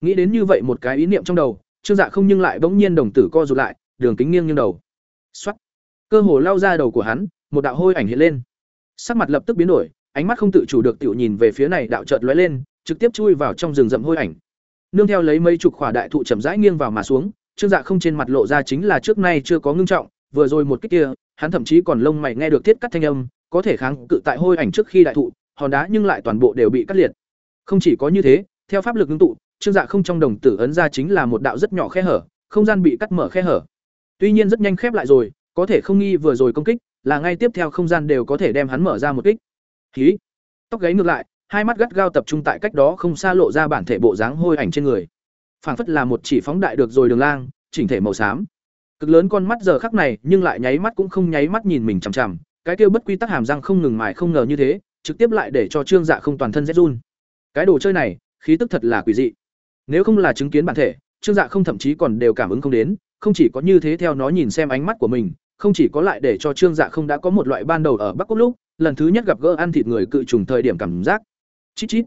Nghĩ đến như vậy một cái ý niệm trong đầu, Trương Dạ không nhưng lại bỗng nhiên đồng tử co rụt lại, đường kính nghiêng nghiêng đầu. Soát. Cơ hồ lao ra đầu của hắn, một đạo hôi ảnh hiện lên. Sắc mặt lập tức biến đổi, ánh mắt không tự chủ được tiểu nhìn về phía này đạo chợt lóe lên, trực tiếp chui vào trong rừng rậm hôi ảnh. Nương theo lấy mấy chục khỏa đại thụ chậm rãi nghiêng vào mà xuống, Trương Dạ không trên mặt lộ ra chính là trước nay chưa có ngưng trọng, vừa rồi một cái kia, hắn thậm chí còn lông mày nghe được thiết cắt thanh âm, có thể kháng cự tại hôi ảnh trước khi đại thụ, hòn đá nhưng lại toàn bộ đều bị cắt liệt. Không chỉ có như thế, theo pháp lực ngưng tụ, Trương Dạ không trong đồng tử ấn ra chính là một đạo rất nhỏ khe hở, không gian bị cắt mở khe hở. Tuy nhiên rất nhanh khép lại rồi, có thể không nghi vừa rồi công kích, là ngay tiếp theo không gian đều có thể đem hắn mở ra một kích. Khí. Tóc gáy ngược lại, hai mắt gắt gao tập trung tại cách đó không xa lộ ra bản thể bộ dáng hôi ảnh trên người. Phảng phất là một chỉ phóng đại được rồi đường lang, chỉnh thể màu xám. Cực lớn con mắt giờ khắc này, nhưng lại nháy mắt cũng không nháy mắt nhìn mình chằm chằm, cái kia bất quy tắc hàm răng không ngừng mài không ngờ như thế, trực tiếp lại để cho Trương Dạ không toàn thân rét run. Cái đồ chơi này, khí tức thật là quỷ dị. Nếu không là chứng kiến bản thể, Trương Dạ không thậm chí còn đều cảm ứng không đến, không chỉ có như thế theo nó nhìn xem ánh mắt của mình, không chỉ có lại để cho Trương Dạ không đã có một loại ban đầu ở Bắc Quốc lúc, lần thứ nhất gặp gỡ ăn thịt người cự trùng thời điểm cảm giác. Chít chít.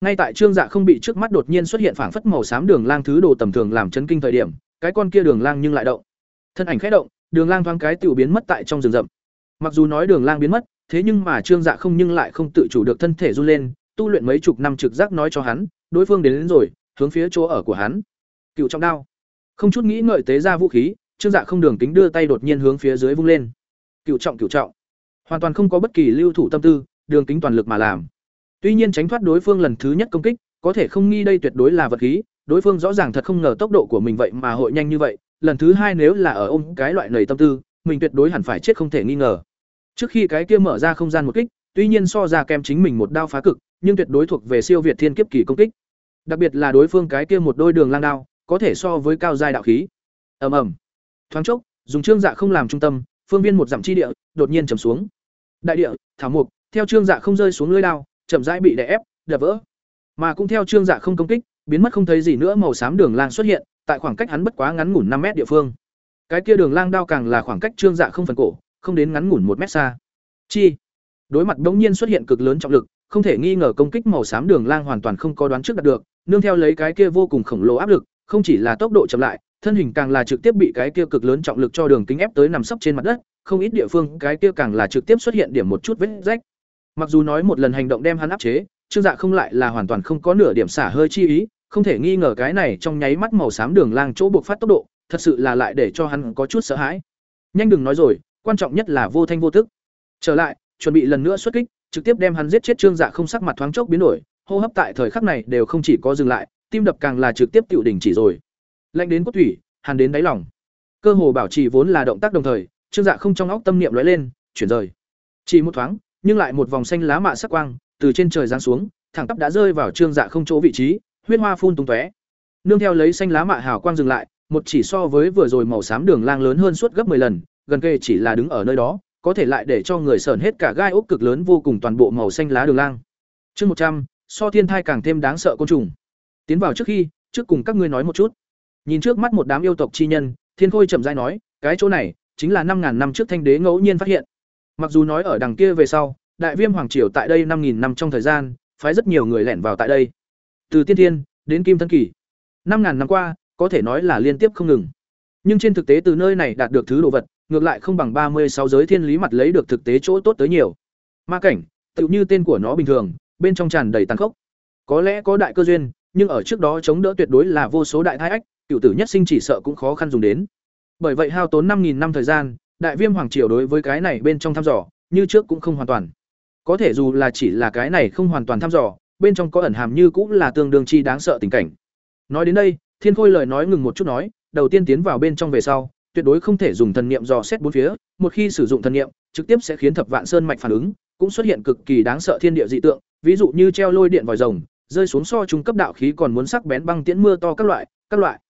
Ngay tại Trương Dạ không bị trước mắt đột nhiên xuất hiện phảng phất màu xám đường lang thứ đồ tầm thường làm chấn kinh thời điểm, cái con kia đường lang nhưng lại động. Thân ảnh khẽ động, đường lang thoáng cái tiểu biến mất tại trong rừng rậm. Mặc dù nói đường lang biến mất, thế nhưng mà Trương Dạ không nhưng lại không tự chủ được thân thể run lên, tu luyện mấy chục năm trực giác nói cho hắn, đối phương đến, đến rồi, hướng phía chỗ ở của hắn. Cựu trọng đao. Không chút nghĩ ngợi tế ra vũ khí, Trương Dạ không đường kính đưa tay đột nhiên hướng phía dưới vung lên. Cựu trọng cựu trọng. Hoàn toàn không có bất kỳ lưu thủ tâm tư, đường kính toàn lực mà làm. Tuy nhiên tránh thoát đối phương lần thứ nhất công kích, có thể không nghi đây tuyệt đối là vật khí, đối phương rõ ràng thật không ngờ tốc độ của mình vậy mà hội nhanh như vậy, lần thứ hai nếu là ở ôm cái loại nảy tâm tư, mình tuyệt đối hẳn phải chết không thể nghi ngờ. Trước khi cái kia mở ra không gian một kích, tuy nhiên so ra kem chính mình một đao phá cực, nhưng tuyệt đối thuộc về siêu việt thiên kiếp kỳ công kích. Đặc biệt là đối phương cái kia một đôi đường lang đao, có thể so với cao giai đạo khí. Ầm ầm. Thoáng chốc, dùng trương dạ không làm trung tâm, phương viên một dặm chi địa, đột nhiên trầm xuống. Đại địa, thảo mục, theo trương dạ không rơi xuống lưỡi đao, chậm rãi bị đè ép, đập vỡ. Mà cũng theo trương dạ không công kích, biến mất không thấy gì nữa màu xám đường lang xuất hiện, tại khoảng cách hắn bất quá ngắn ngủn năm mét địa phương. Cái kia đường lang đao càng là khoảng cách trương dạ không phần cổ, không đến ngắn ngủn một mét xa. Chi. Đối mặt đống nhiên xuất hiện cực lớn trọng lực, không thể nghi ngờ công kích màu xám đường lang hoàn toàn không có đoán trước đạt được, nương theo lấy cái kia vô cùng khổng lồ áp lực, không chỉ là tốc độ chậm lại, thân hình càng là trực tiếp bị cái kia cực lớn trọng lực cho đường kính ép tới nằm sấp trên mặt đất, không ít địa phương cái kia càng là trực tiếp xuất hiện điểm một chút vết rách. Mặc dù nói một lần hành động đem hắn áp chế, Trương Dạ không lại là hoàn toàn không có nửa điểm xả hơi chi ý, không thể nghi ngờ cái này trong nháy mắt màu xám đường lang chỗ buộc phát tốc độ, thật sự là lại để cho hắn có chút sợ hãi. Nhanh đừng nói rồi, quan trọng nhất là vô thanh vô tức. Trở lại, chuẩn bị lần nữa xuất kích, trực tiếp đem hắn giết chết Trương Dạ không sắc mặt thoáng chốc biến đổi, hô hấp tại thời khắc này đều không chỉ có dừng lại, tim đập càng là trực tiếp tiểu đỉnh chỉ rồi. Lạnh đến cốt thủy, hàn đến đáy lòng. Cơ hồ bảo trì vốn là động tác đồng thời, Trương Dạ không trong óc tâm niệm lóe lên, chuyển rời. Chỉ một thoáng, nhưng lại một vòng xanh lá mạ sắc quang từ trên trời giáng xuống, thẳng tắp đã rơi vào Trương Dạ không chỗ vị trí, huyết hoa phun tung tóe. Nương theo lấy xanh lá mạ hào quang dừng lại, một chỉ so với vừa rồi màu xám đường lang lớn hơn suốt gấp 10 lần, gần kề chỉ là đứng ở nơi đó, có thể lại để cho người sởn hết cả gai ốc cực lớn vô cùng toàn bộ màu xanh lá đường lang. Chương một trăm so thiên thai càng thêm đáng sợ côn trùng. Tiến vào trước khi, trước cùng các ngươi nói một chút. Nhìn trước mắt một đám yêu tộc chi nhân, Thiên Khôi chậm rãi nói, cái chỗ này chính là năm ngàn năm trước Thanh Đế ngẫu nhiên phát hiện. Mặc dù nói ở đằng kia về sau, Đại Viêm hoàng triều tại đây năm nghìn năm trong thời gian, phái rất nhiều người lẻn vào tại đây. Từ Tiên Thiên đến Kim Thân Kỳ. năm ngàn năm qua, có thể nói là liên tiếp không ngừng. Nhưng trên thực tế từ nơi này đạt được thứ đồ vật, ngược lại không bằng ba mươi sáu giới thiên lý mặt lấy được thực tế chỗ tốt tới nhiều. Ma cảnh, tựu như tên của nó bình thường, bên trong tràn đầy tàn khốc. Có lẽ có đại cơ duyên, nhưng ở trước đó chống đỡ tuyệt đối là vô số đại thái ách, cựu tử nhất sinh chỉ sợ cũng khó khăn dùng đến. Bởi vậy hao tốn năm nghìn năm thời gian, đại viêm hoàng triều đối với cái này bên trong thăm dò, như trước cũng không hoàn toàn. Có thể dù là chỉ là cái này không hoàn toàn thăm dò, bên trong có ẩn hàm như cũng là tương đương chi đáng sợ tình cảnh. Nói đến đây, Thiên Khôi lời nói ngừng một chút nói, đầu tiên tiến vào bên trong về sau, tuyệt đối không thể dùng thần niệm dò xét bốn phía, một khi sử dụng thần niệm, trực tiếp sẽ khiến thập vạn sơn mạch phản ứng, cũng xuất hiện cực kỳ đáng sợ thiên địa dị tượng, ví dụ như treo lôi điện vòi rồng, rơi xuống so trung cấp đạo khí còn muốn sắc bén băng tiễn mưa to các loại, các loại.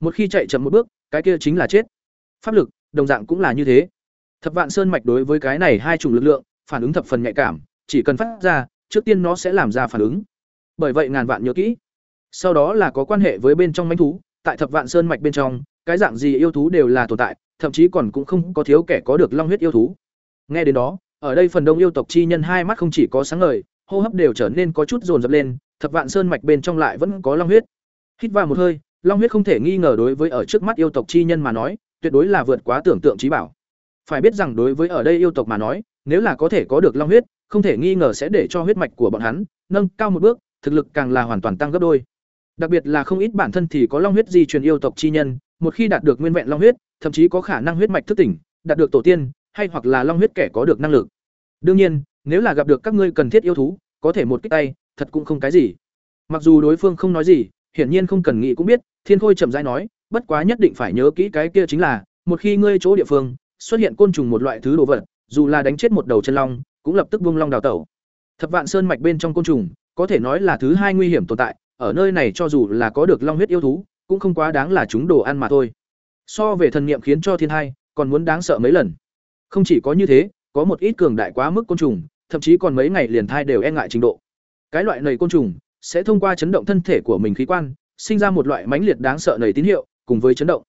Một khi chạy chậm một bước, cái kia chính là chết. Pháp lực, đồng dạng cũng là như thế. Thập vạn sơn mạch đối với cái này hai chủng lực lượng, phản ứng thập phần nhạy cảm, chỉ cần phát ra, trước tiên nó sẽ làm ra phản ứng. Bởi vậy ngàn vạn nhớ kỹ. Sau đó là có quan hệ với bên trong mãnh thú, tại thập vạn sơn mạch bên trong, cái dạng gì yêu thú đều là tồn tại, thậm chí còn cũng không có thiếu kẻ có được long huyết yêu thú. Nghe đến đó, ở đây phần đông yêu tộc chi nhân hai mắt không chỉ có sáng ngời, hô hấp đều trở nên có chút dồn dập lên, thập vạn sơn mạch bên trong lại vẫn có long huyết. Hít vào một hơi, long huyết không thể nghi ngờ đối với ở trước mắt yêu tộc chi nhân mà nói, tuyệt đối là vượt quá tưởng tượng trí bảo. Phải biết rằng đối với ở đây yêu tộc mà nói, nếu là có thể có được long huyết, không thể nghi ngờ sẽ để cho huyết mạch của bọn hắn nâng cao một bước, thực lực càng là hoàn toàn tăng gấp đôi. Đặc biệt là không ít bản thân thì có long huyết di truyền yêu tộc chi nhân, một khi đạt được nguyên vẹn long huyết, thậm chí có khả năng huyết mạch thức tỉnh, đạt được tổ tiên, hay hoặc là long huyết kẻ có được năng lực. Đương nhiên, nếu là gặp được các ngươi cần thiết yêu thú, có thể một kích tay, thật cũng không cái gì. Mặc dù đối phương không nói gì, hiển nhiên không cần nghĩ cũng biết, Thiên Khôi chậm rãi nói, bất quá nhất định phải nhớ kỹ cái kia chính là, một khi ngươi chỗ địa phương xuất hiện côn trùng một loại thứ đồ vật, dù là đánh chết một đầu chân long, cũng lập tức buông long đào tẩu. Thập vạn sơn mạch bên trong côn trùng, có thể nói là thứ hai nguy hiểm tồn tại, ở nơi này cho dù là có được long huyết yêu thú, cũng không quá đáng là chúng đồ ăn mà thôi. So về thần niệm khiến cho thiên hai, còn muốn đáng sợ mấy lần. Không chỉ có như thế, có một ít cường đại quá mức côn trùng, thậm chí còn mấy ngày liền thai đều e ngại trình độ. Cái loại nầy côn trùng sẽ thông qua chấn động thân thể của mình khí quan, sinh ra một loại mãnh liệt đáng sợ nầy tín hiệu, cùng với chấn động.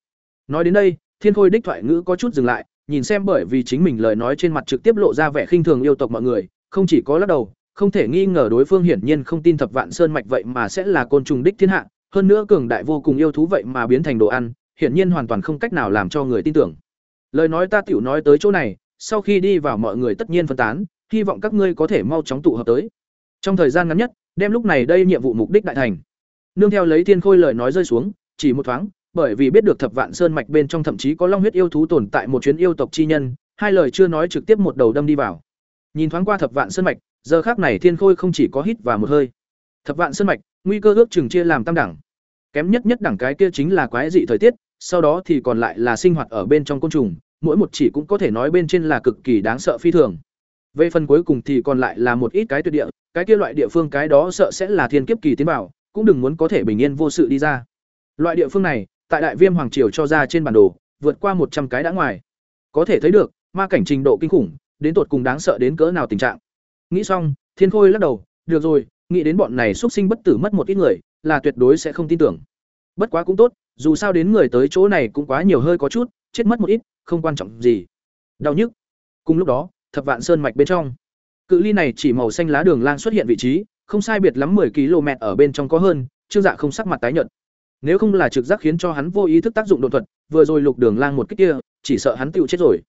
Nói đến đây, Thiên Khôi đích thoại ngữ có chút dừng lại, nhìn xem bởi vì chính mình lời nói trên mặt trực tiếp lộ ra vẻ khinh thường yêu tộc mọi người, không chỉ có lắc đầu, không thể nghi ngờ đối phương hiển nhiên không tin thập vạn sơn mạch vậy mà sẽ là côn trùng đích thiên hạ, hơn nữa cường đại vô cùng yêu thú vậy mà biến thành đồ ăn, hiển nhiên hoàn toàn không cách nào làm cho người tin tưởng. Lời nói ta tiểu nói tới chỗ này, sau khi đi vào mọi người tất nhiên phân tán, hy vọng các ngươi có thể mau chóng tụ hợp tới. Trong thời gian ngắn nhất, đem lúc này đây nhiệm vụ mục đích đại thành. Nương theo lấy Thiên Khôi lời nói rơi xuống, chỉ một thoáng, bởi vì biết được Thập Vạn Sơn mạch bên trong thậm chí có long huyết yêu thú tồn tại một chuyến yêu tộc chi nhân, hai lời chưa nói trực tiếp một đầu đâm đi vào. Nhìn thoáng qua Thập Vạn Sơn mạch, giờ khác này Thiên Khôi không chỉ có hít và một hơi. Thập Vạn Sơn mạch, nguy cơ ước chừng chia làm tam đẳng. Kém nhất nhất đẳng cái kia chính là quái dị thời tiết, sau đó thì còn lại là sinh hoạt ở bên trong côn trùng, mỗi một chỉ cũng có thể nói bên trên là cực kỳ đáng sợ phi thường. Về phần cuối cùng thì còn lại là một ít cái tuyệt địa, cái kia loại địa phương cái đó sợ sẽ là thiên kiếp kỳ tiến bảo, cũng đừng muốn có thể bình yên vô sự đi ra. Loại địa phương này, tại Đại Viêm hoàng triều cho ra trên bản đồ, vượt qua một trăm cái đã ngoài. Có thể thấy được, ma cảnh trình độ kinh khủng, đến tột cùng đáng sợ đến cỡ nào tình trạng. Nghĩ xong, Thiên Khôi lắc đầu, được rồi, nghĩ đến bọn này xuất sinh bất tử mất một ít người, là tuyệt đối sẽ không tin tưởng. Bất quá cũng tốt, dù sao đến người tới chỗ này cũng quá nhiều hơi có chút, chết mất một ít, không quan trọng gì. Đau nhức. Cùng lúc đó, thập vạn sơn mạch bên trong. Cự ly này chỉ màu xanh lá đường lang xuất hiện vị trí, không sai biệt lắm 10 km ở bên trong có hơn, Trương Dạ không sắc mặt tái nhợt. Nếu không là trực giác khiến cho hắn vô ý thức tác dụng độ thuật, vừa rồi lục đường lang một cái kia, chỉ sợ hắn tiêu chết rồi.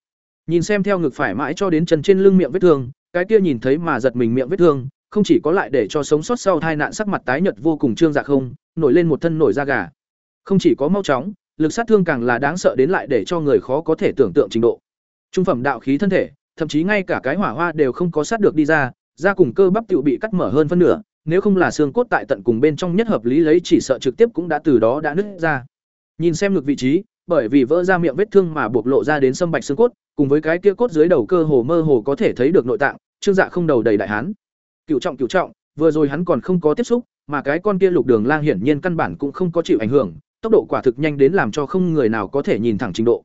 Nhìn xem theo ngực phải mãi cho đến chân trên lưng miệng vết thương, cái kia nhìn thấy mà giật mình miệng vết thương, không chỉ có lại để cho sống sót sau tai nạn sắc mặt tái nhợt vô cùng Trương Dạ không, nổi lên một thân nổi da gà. Không chỉ có mau chóng, lực sát thương càng là đáng sợ đến lại để cho người khó có thể tưởng tượng trình độ. Trung phẩm đạo khí thân thể, thậm chí ngay cả cái hỏa hoa đều không có sát được đi ra, da cùng cơ bắp tiểu bị cắt mở hơn phân nửa, nếu không là xương cốt tại tận cùng bên trong nhất hợp lý lấy chỉ sợ trực tiếp cũng đã từ đó đã nứt ra. Nhìn xem ngược vị trí, bởi vì vỡ ra miệng vết thương mà bộc lộ ra đến sâm bạch xương cốt, cùng với cái kia cốt dưới đầu cơ hồ mơ hồ có thể thấy được nội tạng, Trương Dạ không đầu đầy đại hán. Cửu trọng cửu trọng, vừa rồi hắn còn không có tiếp xúc, mà cái con kia lục đường lang hiển nhiên căn bản cũng không có chịu ảnh hưởng, tốc độ quả thực nhanh đến làm cho không người nào có thể nhìn thẳng trình độ.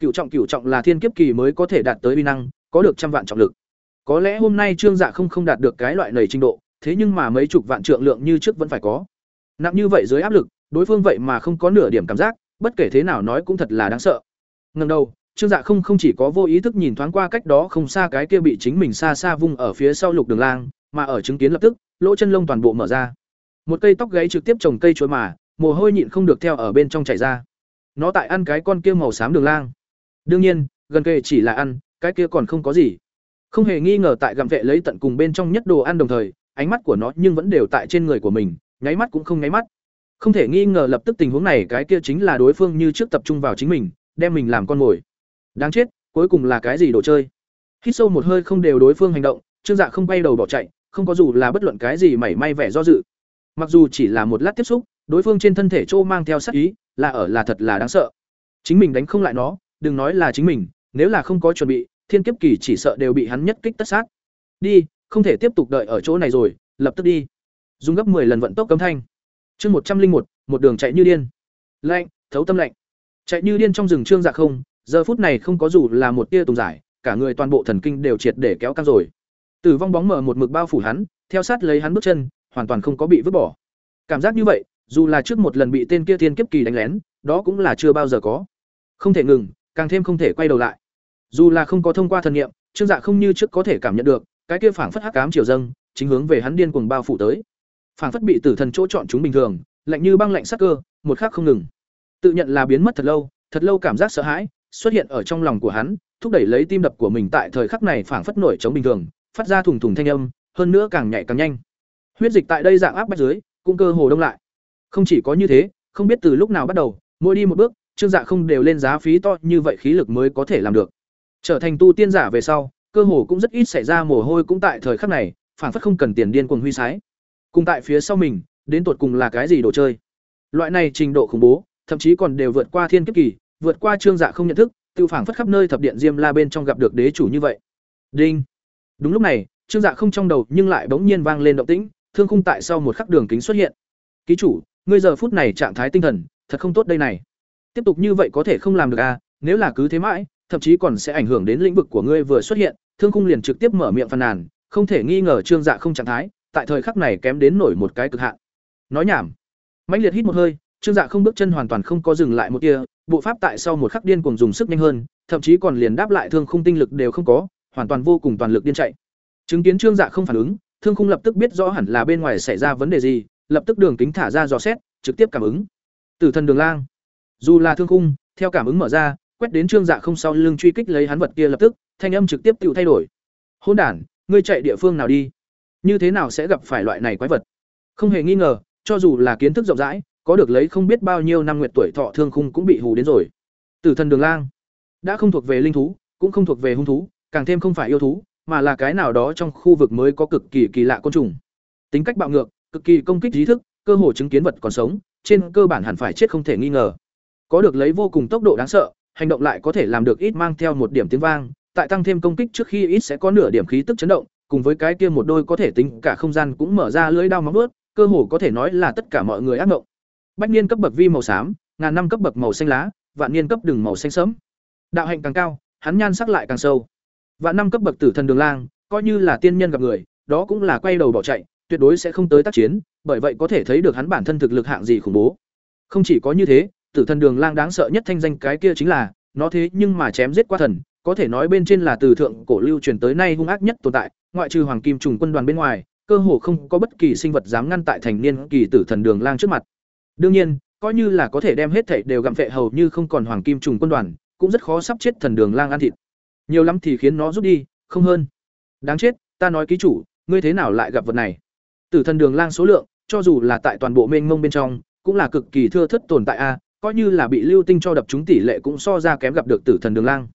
Cửu trọng cửu trọng là thiên kiếp kỳ mới có thể đạt tới uy năng, có được trăm vạn trọng lực. Có lẽ hôm nay Trương Dạ không không đạt được cái loại nầy trình độ, thế nhưng mà mấy chục vạn trượng lượng như trước vẫn phải có. Nặng như vậy dưới áp lực, đối phương vậy mà không có nửa điểm cảm giác, bất kể thế nào nói cũng thật là đáng sợ. Ngẩng đầu, Trương Dạ không không chỉ có vô ý thức nhìn thoáng qua cách đó không xa cái kia bị chính mình xa xa vung ở phía sau lục đường lang, mà ở chứng kiến lập tức, lỗ chân lông toàn bộ mở ra. Một cây tóc gáy trực tiếp trồng cây chuối mà, mồ hôi nhịn không được theo ở bên trong chảy ra. Nó tại ăn cái con kia màu xám đường lang. Đương nhiên, gần kề chỉ là ăn, cái kia còn không có gì. Không hề nghi ngờ tại gặm vệ lấy tận cùng bên trong nhất đồ ăn đồng thời, ánh mắt của nó nhưng vẫn đều tại trên người của mình, nháy mắt cũng không nháy mắt. Không thể nghi ngờ lập tức tình huống này cái kia chính là đối phương như trước tập trung vào chính mình, đem mình làm con mồi. Đáng chết, cuối cùng là cái gì đồ chơi? Hít sâu một hơi không đều đối phương hành động, Trương Dạ không bay đầu bỏ chạy, không có dù là bất luận cái gì mảy may vẻ do dự. Mặc dù chỉ là một lát tiếp xúc, đối phương trên thân thể trô mang theo sát ý, là ở là thật là đáng sợ. Chính mình đánh không lại nó, đừng nói là chính mình, nếu là không có chuẩn bị, thiên kiếp kỳ chỉ sợ đều bị hắn nhất kích tất sát. Đi, không thể tiếp tục đợi ở chỗ này rồi, lập tức đi. Dùng gấp 10 lần vận tốc cấm thanh. Chương một trăm linh một, một đường chạy như điên. Lạnh, thấu tâm lạnh. Chạy như điên trong rừng trương dạ không, giờ phút này không có dù là một tia tùng giải, cả người toàn bộ thần kinh đều triệt để kéo căng rồi. Tử vong bóng mở một mực bao phủ hắn, theo sát lấy hắn bước chân, hoàn toàn không có bị vứt bỏ. Cảm giác như vậy, dù là trước một lần bị tên kia thiên kiếp kỳ đánh lén, đó cũng là chưa bao giờ có. Không thể ngừng, càng thêm không thể quay đầu lại. Dù là không có thông qua thần niệm, Trương Dạ không như trước có thể cảm nhận được, cái kia phảng phất hắc ám chiều dâng, chính hướng về hắn điên cuồng bao phủ tới. Phảng phất bị tử thần chỗ chọn chúng bình thường, lạnh như băng lạnh sắc cơ, một khắc không ngừng. Tự nhận là biến mất thật lâu, thật lâu cảm giác sợ hãi xuất hiện ở trong lòng của hắn, thúc đẩy lấy tim đập của mình tại thời khắc này phảng phất nổi chống bình thường, phát ra thùng thùng thanh âm, hơn nữa càng nhạy càng nhanh. Huyết dịch tại đây dạng áp bách dưới, cũng cơ hồ đông lại. Không chỉ có như thế, không biết từ lúc nào bắt đầu, mỗi đi một bước, Trương Dạ không đều lên giá phí to như vậy khí lực mới có thể làm được. Trở thành tu tiên giả về sau, cơ hồ cũng rất ít xảy ra mồ hôi cũng tại thời khắc này, phảng phất không cần tiền điên cuồng huy sái. Cùng tại phía sau mình, đến tột cùng là cái gì đồ chơi? Loại này trình độ khủng bố, thậm chí còn đều vượt qua thiên kiếp kỳ, vượt qua Trương Dạ không nhận thức, tiêu phảng phất khắp nơi thập điện diêm la bên trong gặp được đế chủ như vậy. Đinh. Đúng lúc này, Trương Dạ không trong đầu nhưng lại bỗng nhiên vang lên động tĩnh, thương khung tại sau một khắc đường kính xuất hiện. Ký chủ, ngươi giờ phút này trạng thái tinh thần, thật không tốt đây này. Tiếp tục như vậy có thể không làm được à, nếu là cứ thế mãi, thậm chí còn sẽ ảnh hưởng đến lĩnh vực của ngươi vừa xuất hiện, Thương Khung liền trực tiếp mở miệng phàn nàn, không thể nghi ngờ Trương Dạ không trạng thái, tại thời khắc này kém đến nổi một cái cực hạn. Nói nhảm. Mãnh liệt hít một hơi, Trương Dạ không bước chân hoàn toàn không có dừng lại một tia, bộ pháp tại sau một khắc điên cuồng dùng sức nhanh hơn, thậm chí còn liền đáp lại Thương Khung tinh lực đều không có, hoàn toàn vô cùng toàn lực điên chạy. Chứng kiến Trương Dạ không phản ứng, Thương Khung lập tức biết rõ hẳn là bên ngoài xảy ra vấn đề gì, lập tức đường kính thả ra dò xét, trực tiếp cảm ứng. Tử thần đường lang. Dù là Thương Khung, theo cảm ứng mở ra, quét đến Trương Dạ không sau lưng truy kích lấy hắn vật kia lập tức, thanh âm trực tiếp tự thay đổi. Hỗn đản, ngươi chạy địa phương nào đi? Như thế nào sẽ gặp phải loại này quái vật? Không hề nghi ngờ, cho dù là kiến thức rộng rãi, có được lấy không biết bao nhiêu năm nguyệt tuổi thọ thương khung cũng bị hù đến rồi. Tử thần đường lang, đã không thuộc về linh thú, cũng không thuộc về hung thú, càng thêm không phải yêu thú, mà là cái nào đó trong khu vực mới có cực kỳ kỳ lạ côn trùng. Tính cách bạo ngược, cực kỳ công kích trí thức, cơ hồ chứng kiến vật còn sống, trên cơ bản hẳn phải chết không thể nghi ngờ. Có được lấy vô cùng tốc độ đáng sợ, hành động lại có thể làm được ít mang theo một điểm tiếng vang, tại tăng thêm công kích trước khi ít sẽ có nửa điểm khí tức chấn động, cùng với cái kia một đôi có thể tính cả không gian cũng mở ra lưỡi đao móng vuốt, cơ hồ có thể nói là tất cả mọi người ác mộng. Bách niên cấp bậc vi màu xám, ngàn năm cấp bậc màu xanh lá, vạn niên cấp đường màu xanh sẫm. Đạo hạnh càng cao, hắn nhan sắc lại càng sâu. Vạn năm cấp bậc tử thần đường lang, coi như là tiên nhân gặp người, đó cũng là quay đầu bỏ chạy, tuyệt đối sẽ không tới tác chiến, bởi vậy có thể thấy được hắn bản thân thực lực hạng gì khủng bố. Không chỉ có như thế, tử thần đường lang đáng sợ nhất thanh danh cái kia chính là, nó thế nhưng mà chém giết qua thần, có thể nói bên trên là từ thượng cổ lưu truyền tới nay hung ác nhất tồn tại, ngoại trừ hoàng kim trùng quân đoàn bên ngoài, cơ hồ không có bất kỳ sinh vật dám ngăn tại thành niên kỳ tử thần đường lang trước mặt. Đương nhiên, coi như là có thể đem hết thảy đều gặm phệ hầu như không còn hoàng kim trùng quân đoàn, cũng rất khó sắp chết thần đường lang ăn thịt. Nhiều lắm thì khiến nó rút đi, không hơn. Đáng chết, ta nói ký chủ, ngươi thế nào lại gặp vật này? Tử thần đường lang số lượng, cho dù là tại toàn bộ mênh mông bên trong, cũng là cực kỳ thưa thất tồn tại a, coi như là bị lưu tinh cho đập chúng tỷ lệ cũng so ra kém gặp được tử thần đường lang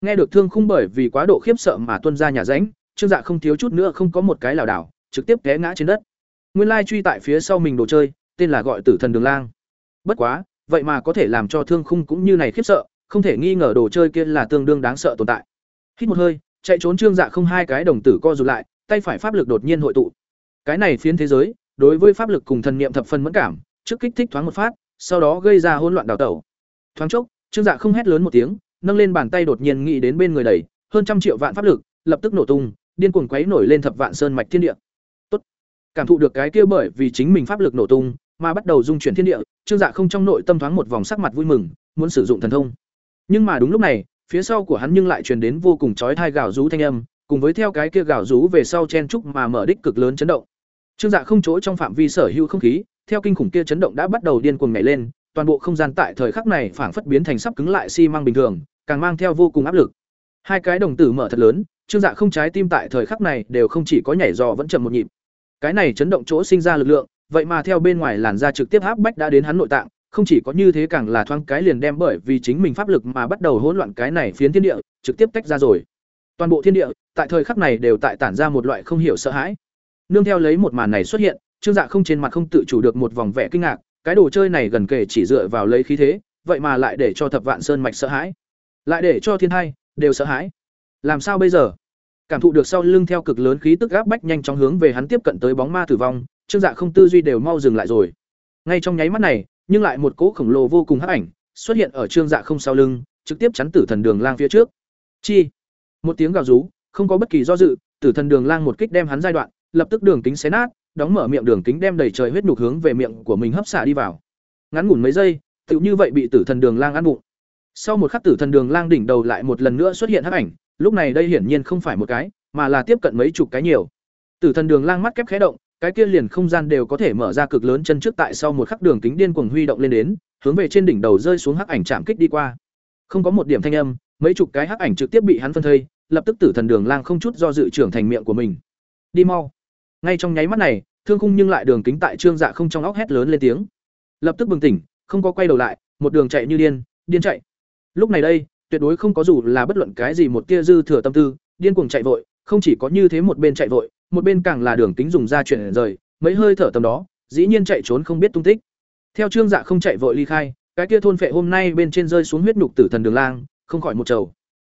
nghe được thương khung bởi vì quá độ khiếp sợ mà tuân ra nhà ránh trương dạ không thiếu chút nữa không có một cái lảo đảo trực tiếp té ngã trên đất nguyên lai truy tại phía sau mình đồ chơi tên là gọi tử thần đường lang bất quá vậy mà có thể làm cho thương khung cũng như này khiếp sợ không thể nghi ngờ đồ chơi kia là tương đương đáng sợ tồn tại hít một hơi, chạy trốn trương dạ không hai cái đồng tử co rụt lại, tay phải pháp lực đột nhiên hội tụ. Cái này phiến thế giới, đối với pháp lực cùng thần niệm thập phần mẫn cảm, trước kích thích thoáng một phát, sau đó gây ra hỗn loạn đào tẩu. Thoáng chốc, trương dạ không hét lớn một tiếng, nâng lên bàn tay đột nhiên nghĩ đến bên người đầy, hơn trăm triệu vạn pháp lực, lập tức nổ tung, điên cuồng quấy nổi lên thập vạn sơn mạch thiên địa. Tốt. Cảm thụ được cái kia bởi vì chính mình pháp lực nổ tung, mà bắt đầu dung chuyển thiên địa, trương dạ không trong nội tâm thoáng một vòng sắc mặt vui mừng, muốn sử dụng thần thông. Nhưng mà đúng lúc này phía sau của hắn nhưng lại truyền đến vô cùng chói tai gào rú thanh âm cùng với theo cái kia gào rú về sau chen trúc mà mở đích cực lớn chấn động trương dạ không chỗ trong phạm vi sở hữu không khí theo kinh khủng kia chấn động đã bắt đầu điên cuồng nhảy lên, toàn bộ không gian tại thời khắc này phảng phất biến thành sắp cứng lại xi măng bình thường, càng mang theo vô cùng áp lực. Hai cái đồng tử mở thật lớn, Trương Dạ không trái tim tại thời khắc này đều không chỉ có nhảy dò vẫn chậm một nhịp. Cái này chấn động chỗ sinh ra lực lượng, vậy mà theo bên ngoài làn da trực tiếp áp bách đã đến hắn nội tạng, không chỉ có như thế càng là thoáng cái liền đem bởi vì chính mình pháp lực mà bắt đầu hỗn loạn cái này phiến thiên địa, trực tiếp tách ra rồi. Toàn bộ thiên địa, tại thời khắc này đều tại tản ra một loại không hiểu sợ hãi. Nương theo lấy một màn này xuất hiện, Trương Dạ không trên mặt không tự chủ được một vòng vẻ kinh ngạc, cái đồ chơi này gần kể chỉ dựa vào lấy khí thế, vậy mà lại để cho Thập Vạn Sơn mạch sợ hãi, lại để cho thiên hai đều sợ hãi. Làm sao bây giờ? Cảm thụ được sau lưng theo cực lớn khí tức áp bách nhanh chóng hướng về hắn tiếp cận tới bóng ma tử vong, Trương Dạ không tư duy đều mau dừng lại rồi. Ngay trong nháy mắt này, nhưng lại một cỗ khổng lồ vô cùng hắc ảnh xuất hiện ở Trương Dạ không sau lưng, trực tiếp chắn Tử Thần Đường Lang phía trước. Chi! Một tiếng gào rú, không có bất kỳ do dự, Tử Thần Đường Lang một kích đem hắn giai đoạn, lập tức đường kính xé nát, đóng mở miệng đường kính đem đầy trời huyết nhục hướng về miệng của mình hấp xả đi vào. Ngắn ngủn mấy giây, tựu như vậy bị Tử Thần Đường Lang ăn bụng. Sau một khắc Tử Thần Đường Lang đỉnh đầu lại một lần nữa xuất hiện hắc ảnh, lúc này đây hiển nhiên không phải một cái, mà là tiếp cận mấy chục cái nhiều. Tử Thần Đường Lang mắt kép khé động, cái kia liền không gian đều có thể mở ra cực lớn chân trước tại sau một khắc đường kính điên cuồng huy động lên đến, hướng về trên đỉnh đầu rơi xuống hắc ảnh chạm kích đi qua. Không có một điểm thanh âm, mấy chục cái hắc ảnh trực tiếp bị hắn phân thây, lập tức Tử Thần Đường Lang không chút do dự trưởng thành miệng của mình. Đi mau. Ngay trong nháy mắt này, Thương Khung nhưng lại đường kính tại Trương Dạ không trong óc hét lớn lên tiếng. Lập tức bừng tỉnh, không có quay đầu lại, một đường chạy như điên, điên chạy. Lúc này đây, tuyệt đối không có dù là bất luận cái gì một tia dư thừa tâm tư, điên cuồng chạy vội, không chỉ có như thế một bên chạy vội, một bên càng là đường tính dùng ra chuyển rời, mấy hơi thở tầm đó, dĩ nhiên chạy trốn không biết tung tích. Theo Trương Dạ không chạy vội ly khai, cái kia thôn phệ hôm nay bên trên rơi xuống huyết nhục tử thần đường lang, không khỏi một trầu.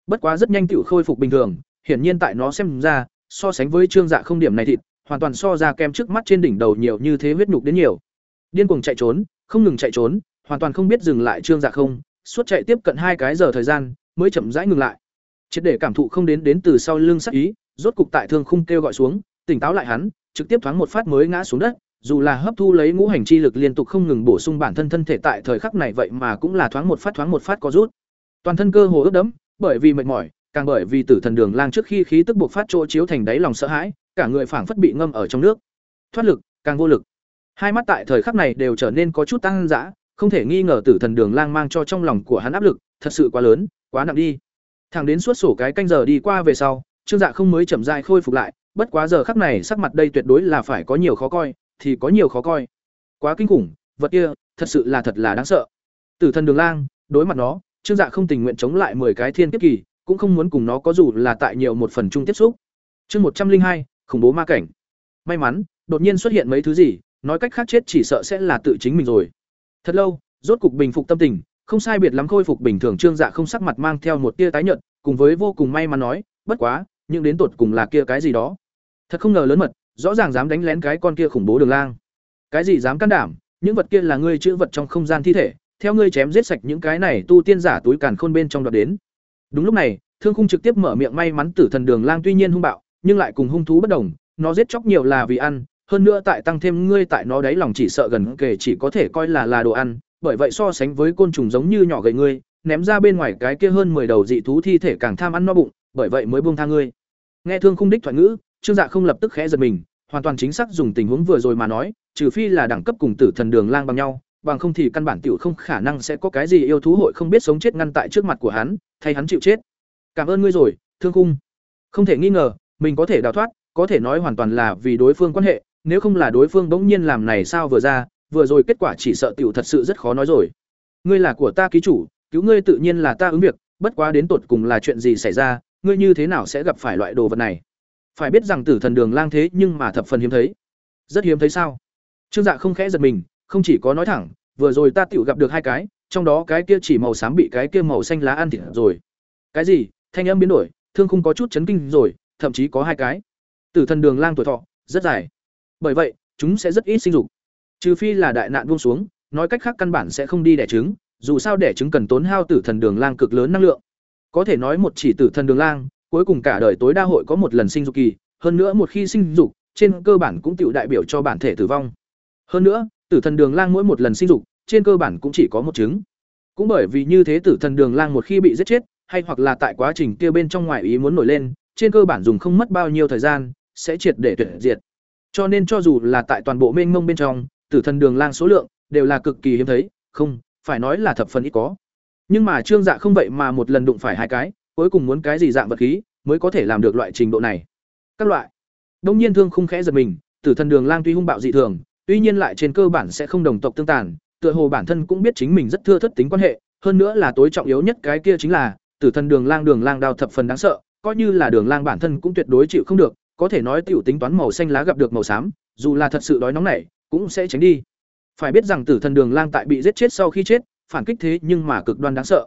Bất quá rất nhanh tựu khôi phục bình thường, hiển nhiên tại nó xem ra, so sánh với Trương Dạ không điểm này thịt, hoàn toàn so ra kem trước mắt trên đỉnh đầu nhiều như thế huyết nhục đến nhiều. Điên cuồng chạy trốn, không ngừng chạy trốn, hoàn toàn không biết dừng lại Trương Dạ không, suốt chạy tiếp cận hai cái giờ thời gian, mới chậm rãi ngừng lại. Triệt để cảm thụ không đến đến từ sau lưng sắc ý, rốt cục tại thương khung kêu gọi xuống, tỉnh táo lại hắn, trực tiếp thoáng một phát mới ngã xuống đất, dù là hấp thu lấy ngũ hành chi lực liên tục không ngừng bổ sung bản thân thân thể tại thời khắc này vậy mà cũng là thoáng một phát thoáng một phát có rút. Toàn thân cơ hồ ướt đẫm, bởi vì mệt mỏi, càng bởi vì tử thần đường lang trước khi khí tức buộc phát chỗ chiếu thành đáy lòng sợ hãi, cả người phảng phất bị ngâm ở trong nước. Thoát lực, càng vô lực. Hai mắt tại thời khắc này đều trở nên có chút tăng dã, không thể nghi ngờ tử thần đường lang mang cho trong lòng của hắn áp lực, thật sự quá lớn, quá nặng đi. Thẳng đến suốt sổ cái canh giờ đi qua về sau, Trương Dạ không mới chậm rãi khôi phục lại, bất quá giờ khắc này sắc mặt đây tuyệt đối là phải có nhiều khó coi, thì có nhiều khó coi. Quá kinh khủng, vật kia, thật sự là thật là đáng sợ. Tử thần Đường Lang, đối mặt nó, Trương Dạ không tình nguyện chống lại 10 cái thiên kiếp kỳ, cũng không muốn cùng nó có dù là tại nhiều một phần chung tiếp xúc. Chương một trăm linh hai, khủng bố ma cảnh. May mắn, đột nhiên xuất hiện mấy thứ gì, nói cách khác chết chỉ sợ sẽ là tự chính mình rồi. Thật lâu, rốt cục bình phục tâm tình, không sai biệt lắm khôi phục bình thường Trương Dạ không sắc mặt mang theo một tia tái nhợt, cùng với vô cùng may mắn nói, bất quá, nhưng đến tột cùng là kia cái gì đó. Thật không ngờ lớn mật, rõ ràng dám đánh lén cái con kia khủng bố đường lang. Cái gì dám can đảm, những vật kia là ngươi chữ vật trong không gian thi thể, theo ngươi chém giết sạch những cái này tu tiên giả túi càn khôn bên trong đoạt đến. Đúng lúc này, Thương Khung trực tiếp mở miệng may mắn tử thần đường lang tuy nhiên hung bạo, nhưng lại cùng hung thú bất đồng, nó giết chóc nhiều là vì ăn, hơn nữa tại tăng thêm ngươi tại nó đáy lòng chỉ sợ gần kể chỉ có thể coi là là đồ ăn, bởi vậy so sánh với côn trùng giống như nhỏ gầy ngươi, ném ra bên ngoài cái kia hơn 10 đầu dị thú thi thể càng tham ăn no bụng, bởi vậy mới buông tha ngươi. Nghe Thương Khung đích thoại ngữ, Trương Dạ không lập tức khẽ giật mình, hoàn toàn chính xác dùng tình huống vừa rồi mà nói, trừ phi là đẳng cấp cùng Tử Thần Đường Lang bằng nhau, bằng không thì căn bản tiểu không khả năng sẽ có cái gì yêu thú hội không biết sống chết ngăn tại trước mặt của hắn, thay hắn chịu chết. Cảm ơn ngươi rồi, Thương Khung. Không thể nghi ngờ, mình có thể đào thoát, có thể nói hoàn toàn là vì đối phương quan hệ, nếu không là đối phương bỗng nhiên làm này sao vừa ra, vừa rồi kết quả chỉ sợ tiểu thật sự rất khó nói rồi. Ngươi là của ta ký chủ, cứu ngươi tự nhiên là ta ứng việc, bất quá đến tột cùng là chuyện gì xảy ra, ngươi như thế nào sẽ gặp phải loại đồ vật này? Phải biết rằng tử thần đường lang thế nhưng mà thập phần hiếm thấy. Rất hiếm thấy sao? Trương Dạ không khẽ giật mình, không chỉ có nói thẳng, vừa rồi ta tựu gặp được hai cái, trong đó cái kia chỉ màu xám bị cái kia màu xanh lá ăn thịt rồi. Cái gì? Thanh âm biến đổi, thương không có chút chấn kinh rồi, thậm chí có hai cái. Tử thần đường lang tuổi thọ rất dài. Bởi vậy, chúng sẽ rất ít sinh dục. Trừ phi là đại nạn buông xuống, nói cách khác căn bản sẽ không đi đẻ trứng, dù sao đẻ trứng cần tốn hao tử thần đường lang cực lớn năng lượng. Có thể nói một chỉ tử thần đường lang, cuối cùng cả đời tối đa hội có một lần sinh dục kỳ, hơn nữa một khi sinh dục, trên cơ bản cũng tiểu đại biểu cho bản thể tử vong. Hơn nữa, tử thần đường lang mỗi một lần sinh dục, trên cơ bản cũng chỉ có một trứng. Cũng bởi vì như thế tử thần đường lang một khi bị giết chết, hay hoặc là tại quá trình kia bên trong ngoài ý muốn nổi lên, trên cơ bản dùng không mất bao nhiêu thời gian, sẽ triệt để tuyệt diệt. Cho nên cho dù là tại toàn bộ mênh mông bên trong, tử thần đường lang số lượng đều là cực kỳ hiếm thấy, không, phải nói là thập phần ít có. Nhưng mà Trương Dạ không vậy mà một lần đụng phải hai cái, cuối cùng muốn cái gì dạng vật khí mới có thể làm được loại trình độ này. Các loại. Đông nhiên thương không khẽ giật mình, tử thần đường lang tuy hung bạo dị thường, tuy nhiên lại trên cơ bản sẽ không đồng tộc tương tàn, tựa hồ bản thân cũng biết chính mình rất thưa thất tính quan hệ, hơn nữa là tối trọng yếu nhất cái kia chính là, tử thần đường lang đường lang đào thập phần đáng sợ, coi như là đường lang bản thân cũng tuyệt đối chịu không được, có thể nói tiểu tính toán màu xanh lá gặp được màu xám, dù là thật sự đói nóng này, cũng sẽ tránh đi. Phải biết rằng tử thần đường lang tại bị giết chết sau khi chết, phản kích thế nhưng mà cực đoan đáng sợ.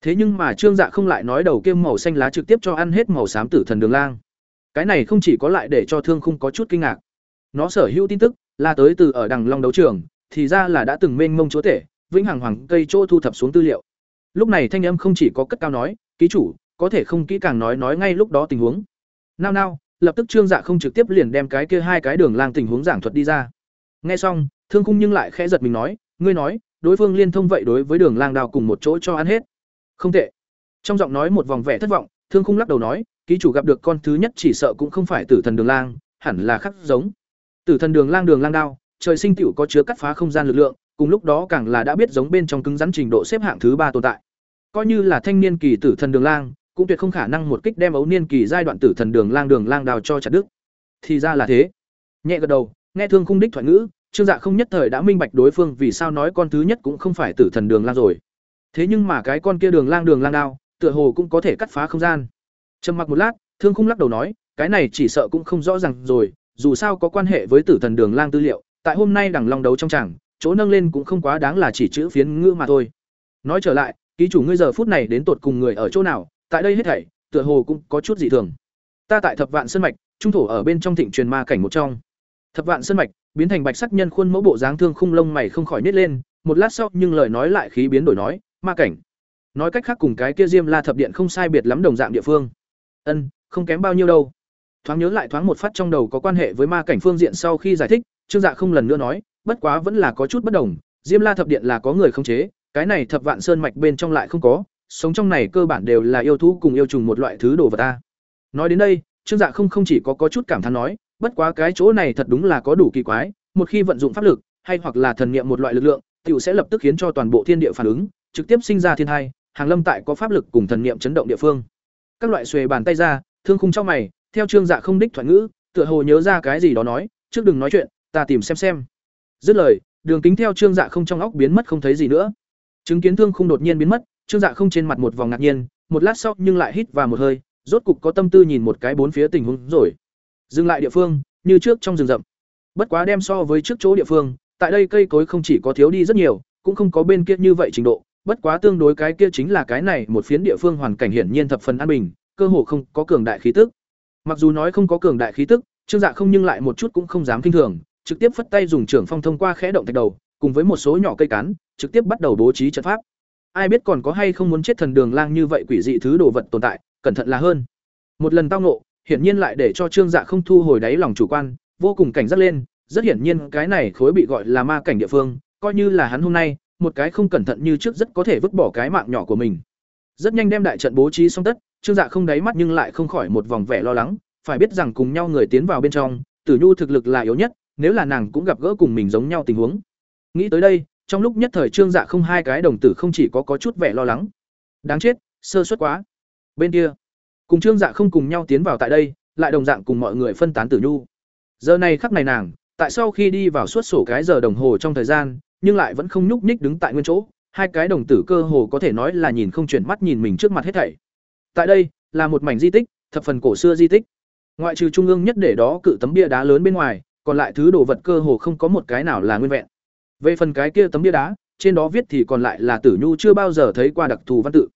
Thế nhưng mà Trương Dạ không lại nói đầu kiêm màu xanh lá trực tiếp cho ăn hết màu xám tử thần đường lang. Cái này không chỉ có lại để cho Thương Khung có chút kinh ngạc. Nó sở hữu tin tức là tới từ ở đằng Long đấu trường, thì ra là đã từng mênh mông chúa tể, vĩnh hằng hoàng cây chỗ thu thập xuống tư liệu. Lúc này thanh âm không chỉ có cất cao nói, ký chủ, có thể không kỹ càng nói nói ngay lúc đó tình huống. Nao nao, lập tức Trương Dạ không trực tiếp liền đem cái kia hai cái đường lang tình huống giảng thuật đi ra. Nghe xong, Thương Khung nhưng lại khẽ giật mình nói, ngươi nói, đối phương liên thông vậy đối với đường lang đào cùng một chỗ cho ăn hết. Không tệ. Trong giọng nói một vòng vẻ thất vọng, Thương Khung lắc đầu nói, ký chủ gặp được con thứ nhất chỉ sợ cũng không phải tử thần đường lang, hẳn là khắc giống. Tử thần đường lang đường lang đao, trời sinh tiểu có chứa cắt phá không gian lực lượng, cùng lúc đó càng là đã biết giống bên trong cứng rắn trình độ xếp hạng thứ ba tồn tại. Coi như là thanh niên kỳ tử thần đường lang, cũng tuyệt không khả năng một kích đem ấu niên kỳ giai đoạn tử thần đường lang đường lang đào cho chặt đứt. Thì ra là thế. Nhẹ gật đầu, nghe thương khung đích thoại ngữ, Trương Dạ không nhất thời đã minh bạch đối phương vì sao nói con thứ nhất cũng không phải tử thần đường lang rồi. Thế nhưng mà cái con kia đường lang đường lang đao, tựa hồ cũng có thể cắt phá không gian. Trầm mặc một lát, Thương Khung lắc đầu nói, cái này chỉ sợ cũng không rõ ràng rồi, dù sao có quan hệ với tử thần đường lang tư liệu, tại hôm nay đẳng long đấu trong chẳng, chỗ nâng lên cũng không quá đáng là chỉ chữ phiến ngữ mà thôi. Nói trở lại, ký chủ ngươi giờ phút này đến tột cùng người ở chỗ nào, tại đây hết thảy, tựa hồ cũng có chút dị thường. Ta tại Thập Vạn Sơn mạch, trung thổ ở bên trong thịnh truyền ma cảnh một trong. Thập Vạn Sơn mạch, biến thành bạch sắc nhân khuôn mẫu bộ dáng thương khung lông mày không khỏi nhếch lên, một lát sau nhưng lời nói lại khí biến đổi nói, ma cảnh. Nói cách khác cùng cái kia Diêm La thập điện không sai biệt lắm đồng dạng địa phương. Ân, không kém bao nhiêu đâu. Thoáng nhớ lại thoáng một phát trong đầu có quan hệ với ma cảnh phương diện sau khi giải thích, Trương Dạ không lần nữa nói, bất quá vẫn là có chút bất đồng, Diêm La thập điện là có người không chế, cái này Thập Vạn Sơn mạch bên trong lại không có, sống trong này cơ bản đều là yêu thú cùng yêu trùng một loại thứ đồ vật ta. Nói đến đây, Trương Dạ không không chỉ có có chút cảm thán nói, bất quá cái chỗ này thật đúng là có đủ kỳ quái, một khi vận dụng pháp lực hay hoặc là thần niệm một loại lực lượng, tiểu sẽ lập tức khiến cho toàn bộ thiên địa phản ứng, trực tiếp sinh ra thiên hai, hàng lâm tại có pháp lực cùng thần niệm chấn động địa phương. Các loại xuề bàn tay ra, thương khung trong mày, theo Trương Dạ không đích thoại ngữ, tựa hồ nhớ ra cái gì đó nói, trước đừng nói chuyện, ta tìm xem xem. Dứt lời, đường kính theo Trương Dạ không trong óc biến mất không thấy gì nữa. Chứng kiến thương khung đột nhiên biến mất, Trương Dạ không trên mặt một vòng ngạc nhiên, một lát sau nhưng lại hít vào một hơi, rốt cục có tâm tư nhìn một cái bốn phía tình huống rồi. Dừng lại địa phương, như trước trong rừng rậm. Bất quá đem so với trước chỗ địa phương, tại đây cây cối không chỉ có thiếu đi rất nhiều, cũng không có bên kia như vậy trình độ, bất quá tương đối cái kia chính là cái này một phiến địa phương hoàn cảnh hiển nhiên thập phần an bình, cơ hồ không có cường đại khí tức. Mặc dù nói không có cường đại khí tức, Trương Dạ không nhưng lại một chút cũng không dám kinh thường, trực tiếp phất tay dùng trưởng phong thông qua khẽ động thạch đầu, cùng với một số nhỏ cây cán, trực tiếp bắt đầu bố trí trận pháp ai biết còn có hay không muốn chết thần đường lang như vậy quỷ dị thứ đồ vật tồn tại cẩn thận là hơn một lần tao nộ hiển nhiên lại để cho trương dạ không thu hồi đáy lòng chủ quan, vô cùng cảnh giác lên, rất hiển nhiên cái này khối bị gọi là ma cảnh địa phương, coi như là hắn hôm nay, một cái không cẩn thận như trước rất có thể vứt bỏ cái mạng nhỏ của mình. Rất nhanh đem đại trận bố trí xong tất, trương dạ không đáy mắt nhưng lại không khỏi một vòng vẻ lo lắng, phải biết rằng cùng nhau người tiến vào bên trong, tử nhu thực lực là yếu nhất, nếu là nàng cũng gặp gỡ cùng mình giống nhau tình huống. Nghĩ tới đây, trong lúc nhất thời trương dạ không hai cái đồng tử không chỉ có có chút vẻ lo lắng. Đáng chết, sơ suất quá. Bên kia cùng trương dạ không cùng nhau tiến vào tại đây lại đồng dạng cùng mọi người phân tán tử nhu. Giờ này khắc này nàng tại sau khi đi vào suốt sổ cái giờ đồng hồ trong thời gian nhưng lại vẫn không nhúc nhích đứng tại nguyên chỗ. Hai cái đồng tử cơ hồ có thể nói là nhìn không chuyển mắt nhìn mình trước mặt hết thảy. Tại đây là một mảnh di tích thập phần cổ xưa di tích. Ngoại trừ trung ương nhất để đó cự tấm bia đá lớn bên ngoài còn lại thứ đồ vật cơ hồ không có một cái nào là nguyên vẹn. Về phần cái kia tấm bia đá, trên đó viết thì còn lại là Tử Nhu chưa bao giờ thấy qua đặc thù văn tự.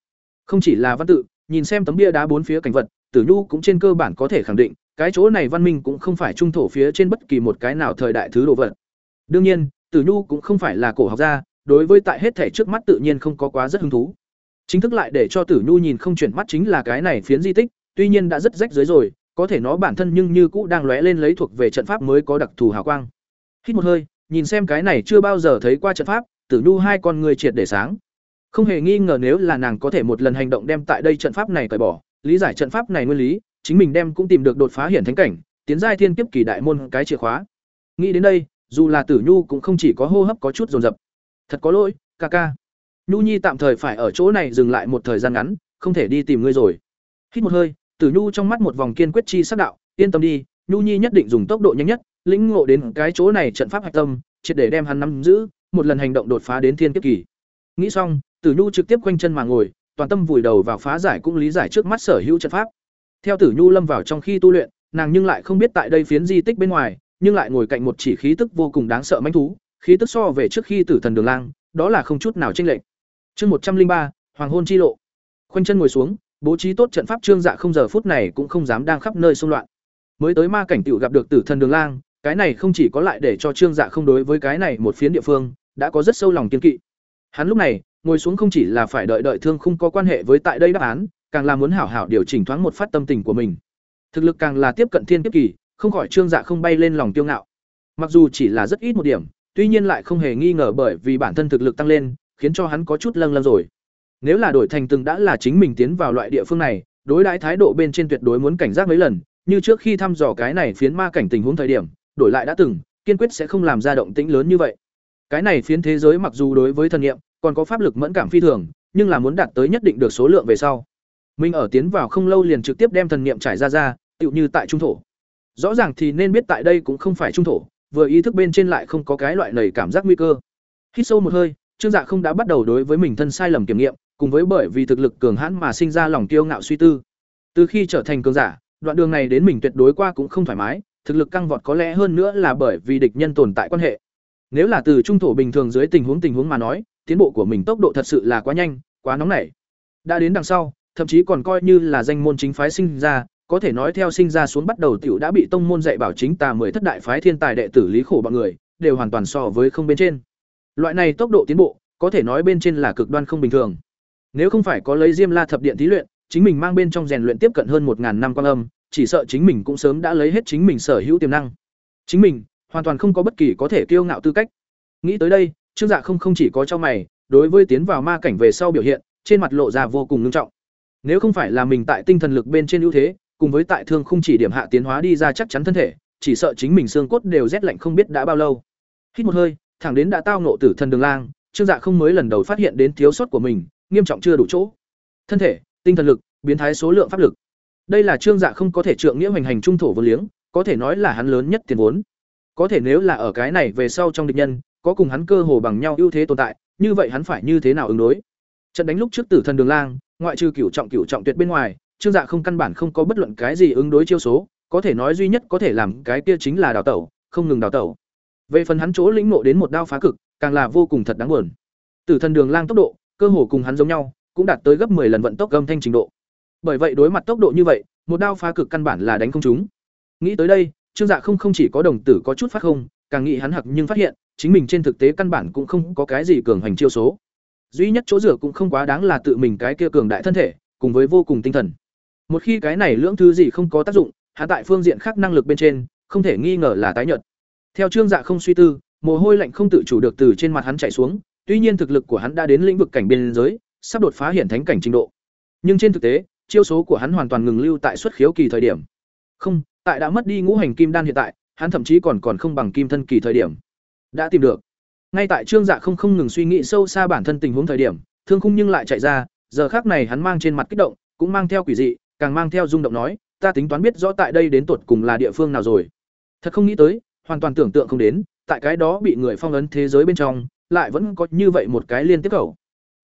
Không chỉ là văn tự, nhìn xem tấm bia đá bốn phía cảnh vật, Tử Nhu cũng trên cơ bản có thể khẳng định, cái chỗ này văn minh cũng không phải trung thổ phía trên bất kỳ một cái nào thời đại thứ đồ vật. Đương nhiên, Tử Nhu cũng không phải là cổ học gia, đối với tại hết thể trước mắt tự nhiên không có quá rất hứng thú. Chính thức lại để cho Tử Nhu nhìn không chuyển mắt chính là cái này phiến di tích, tuy nhiên đã rất rách dưới rồi, có thể nó bản thân nhưng như cũ đang lóe lên lấy thuộc về trận pháp mới có đặc thù hào quang. Hít một hơi, nhìn xem cái này chưa bao giờ thấy qua trận pháp tử nhu hai con người triệt để sáng không hề nghi ngờ nếu là nàng có thể một lần hành động đem tại đây trận pháp này cởi bỏ lý giải trận pháp này nguyên lý chính mình đem cũng tìm được đột phá hiển thánh cảnh tiến giai thiên kiếp kỳ đại môn cái chìa khóa. Nghĩ đến đây dù là tử nhu cũng không chỉ có hô hấp có chút dồn dập. Thật có lỗi ca ca. Nhu nhi tạm thời phải ở chỗ này dừng lại một thời gian ngắn không thể đi tìm ngươi rồi. Hít một hơi tử nhu trong mắt một vòng kiên quyết chi sắc đạo yên tâm đi nhu nhi nhất định dùng tốc độ nhanh nhất lĩnh ngộ đến cái chỗ này trận pháp hạch tâm, triệt để đem hắn nắm giữ, một lần hành động đột phá đến thiên kiếp kỳ. Nghĩ xong, Tử Nhu trực tiếp quanh chân mà ngồi, toàn tâm vùi đầu vào phá giải cũng lý giải trước mắt sở hữu trận pháp. Theo Tử Nhu lâm vào trong khi tu luyện, nàng nhưng lại không biết tại đây phiến di tích bên ngoài, nhưng lại ngồi cạnh một chỉ khí tức vô cùng đáng sợ mãnh thú, khí tức so về trước khi Tử Thần Đường Lang, đó là không chút nào chênh lệch. Chương một trăm linh ba Hoàng hôn chi lộ. Khoanh chân ngồi xuống, bố trí tốt trận pháp trương dạ không giờ phút này cũng không dám đang khắp nơi xung loạn. Mới tới ma cảnh tiểu gặp được Tử Thần Đường Lang, cái này không chỉ có lại để cho trương dạ không đối với cái này một phiến địa phương, đã có rất sâu lòng kiên kỵ. Hắn lúc này, ngồi xuống không chỉ là phải đợi đợi thương không có quan hệ với tại đây đáp án, càng là muốn hảo hảo điều chỉnh thoáng một phát tâm tình của mình. Thực lực càng là tiếp cận thiên kiếp kỳ, không khỏi trương dạ không bay lên lòng tiêu ngạo. Mặc dù chỉ là rất ít một điểm, tuy nhiên lại không hề nghi ngờ bởi vì bản thân thực lực tăng lên, khiến cho hắn có chút lâng lâng rồi. Nếu là đổi thành từng đã là chính mình tiến vào loại địa phương này, đối đãi thái độ bên trên tuyệt đối muốn cảnh giác mấy lần, như trước khi thăm dò cái này phiến ma cảnh tình huống thời điểm, đổi lại đã từng, kiên quyết sẽ không làm ra động tĩnh lớn như vậy. Cái này phiến thế giới mặc dù đối với thần niệm còn có pháp lực mẫn cảm phi thường, nhưng là muốn đạt tới nhất định được số lượng về sau. Mình ở tiến vào không lâu liền trực tiếp đem thần niệm trải ra ra, tựu như tại trung thổ. Rõ ràng thì nên biết tại đây cũng không phải trung thổ, vừa ý thức bên trên lại không có cái loại nảy cảm giác nguy cơ. Hít sâu một hơi, Trương Dạ không đã bắt đầu đối với mình thân sai lầm kiểm nghiệm, cùng với bởi vì thực lực cường hãn mà sinh ra lòng kiêu ngạo suy tư. Từ khi trở thành cường giả, đoạn đường này đến mình tuyệt đối qua cũng không thoải mái, thực lực căng vọt có lẽ hơn nữa là bởi vì địch nhân tồn tại quan hệ. Nếu là từ trung thổ bình thường dưới tình huống tình huống mà nói, tiến bộ của mình tốc độ thật sự là quá nhanh, quá nóng nảy. Đã đến đằng sau, thậm chí còn coi như là danh môn chính phái sinh ra, có thể nói theo sinh ra xuống bắt đầu tiểu đã bị tông môn dạy bảo chính tà mười thất đại phái thiên tài đệ tử lý khổ bọn người, đều hoàn toàn so với không bên trên. Loại này tốc độ tiến bộ, có thể nói bên trên là cực đoan không bình thường. Nếu không phải có lấy Diêm La thập điện thí luyện, chính mình mang bên trong rèn luyện tiếp cận hơn một ngàn năm quan âm, chỉ sợ chính mình cũng sớm đã lấy hết chính mình sở hữu tiềm năng. Chính mình, hoàn toàn không có bất kỳ có thể kiêu ngạo tư cách. Nghĩ tới đây, Trương Dạ không không chỉ có cho mày, đối với tiến vào ma cảnh về sau biểu hiện, trên mặt lộ ra vô cùng nghiêm trọng. Nếu không phải là mình tại tinh thần lực bên trên ưu thế, cùng với tại thương không chỉ điểm hạ tiến hóa đi ra chắc chắn thân thể, chỉ sợ chính mình xương cốt đều rét lạnh không biết đã bao lâu. Hít một hơi, thẳng đến đã tao nộ tử thần đường lang, Trương Dạ không mới lần đầu phát hiện đến thiếu sót của mình, nghiêm trọng chưa đủ chỗ. Thân thể, tinh thần lực, biến thái số lượng pháp lực. Đây là Trương Dạ không có thể trượng nghĩa hành hành trung thổ vô liếng, có thể nói là hắn lớn nhất tiền vốn. Có thể nếu là ở cái này về sau trong địch nhân, có cùng hắn cơ hồ bằng nhau ưu thế tồn tại, như vậy hắn phải như thế nào ứng đối? Trận đánh lúc trước Tử Thần Đường Lang, ngoại trừ cửu trọng cửu trọng tuyệt bên ngoài, Trương Dạ không căn bản không có bất luận cái gì ứng đối chiêu số, có thể nói duy nhất có thể làm cái kia chính là đào tẩu, không ngừng đào tẩu. Về phần hắn chỗ lĩnh ngộ đến một đao phá cực, càng là vô cùng thật đáng buồn. Tử Thần Đường Lang tốc độ, cơ hồ cùng hắn giống nhau, cũng đạt tới gấp 10 lần vận tốc âm thanh trình độ. Bởi vậy đối mặt tốc độ như vậy, một đao phá cực căn bản là đánh không trúng. Nghĩ tới đây, Trương Dạ không không chỉ có đồng tử có chút phát không, càng nghĩ hắn hặc nhưng phát hiện, chính mình trên thực tế căn bản cũng không có cái gì cường hành chiêu số. Duy nhất chỗ rửa cũng không quá đáng là tự mình cái kia cường đại thân thể, cùng với vô cùng tinh thần. Một khi cái này lưỡng thứ gì không có tác dụng, hạ tại phương diện khác năng lực bên trên, không thể nghi ngờ là tái nhợt. Theo Trương Dạ không suy tư, mồ hôi lạnh không tự chủ được từ trên mặt hắn chảy xuống, tuy nhiên thực lực của hắn đã đến lĩnh vực cảnh biên giới, sắp đột phá hiển thánh cảnh trình độ. Nhưng trên thực tế, chiêu số của hắn hoàn toàn ngừng lưu tại xuất khiếu kỳ thời điểm. Không, tại đã mất đi ngũ hành kim đan hiện tại, hắn thậm chí còn còn không bằng kim thân kỳ thời điểm. Đã tìm được. Ngay tại Trương Dạ không không ngừng suy nghĩ sâu xa bản thân tình huống thời điểm, Thương Khung nhưng lại chạy ra, giờ khác này hắn mang trên mặt kích động, cũng mang theo quỷ dị, càng mang theo rung động nói, ta tính toán biết rõ tại đây đến tột cùng là địa phương nào rồi. Thật không nghĩ tới, hoàn toàn tưởng tượng không đến, tại cái đó bị người phong ấn thế giới bên trong, lại vẫn có như vậy một cái liên tiếp cầu.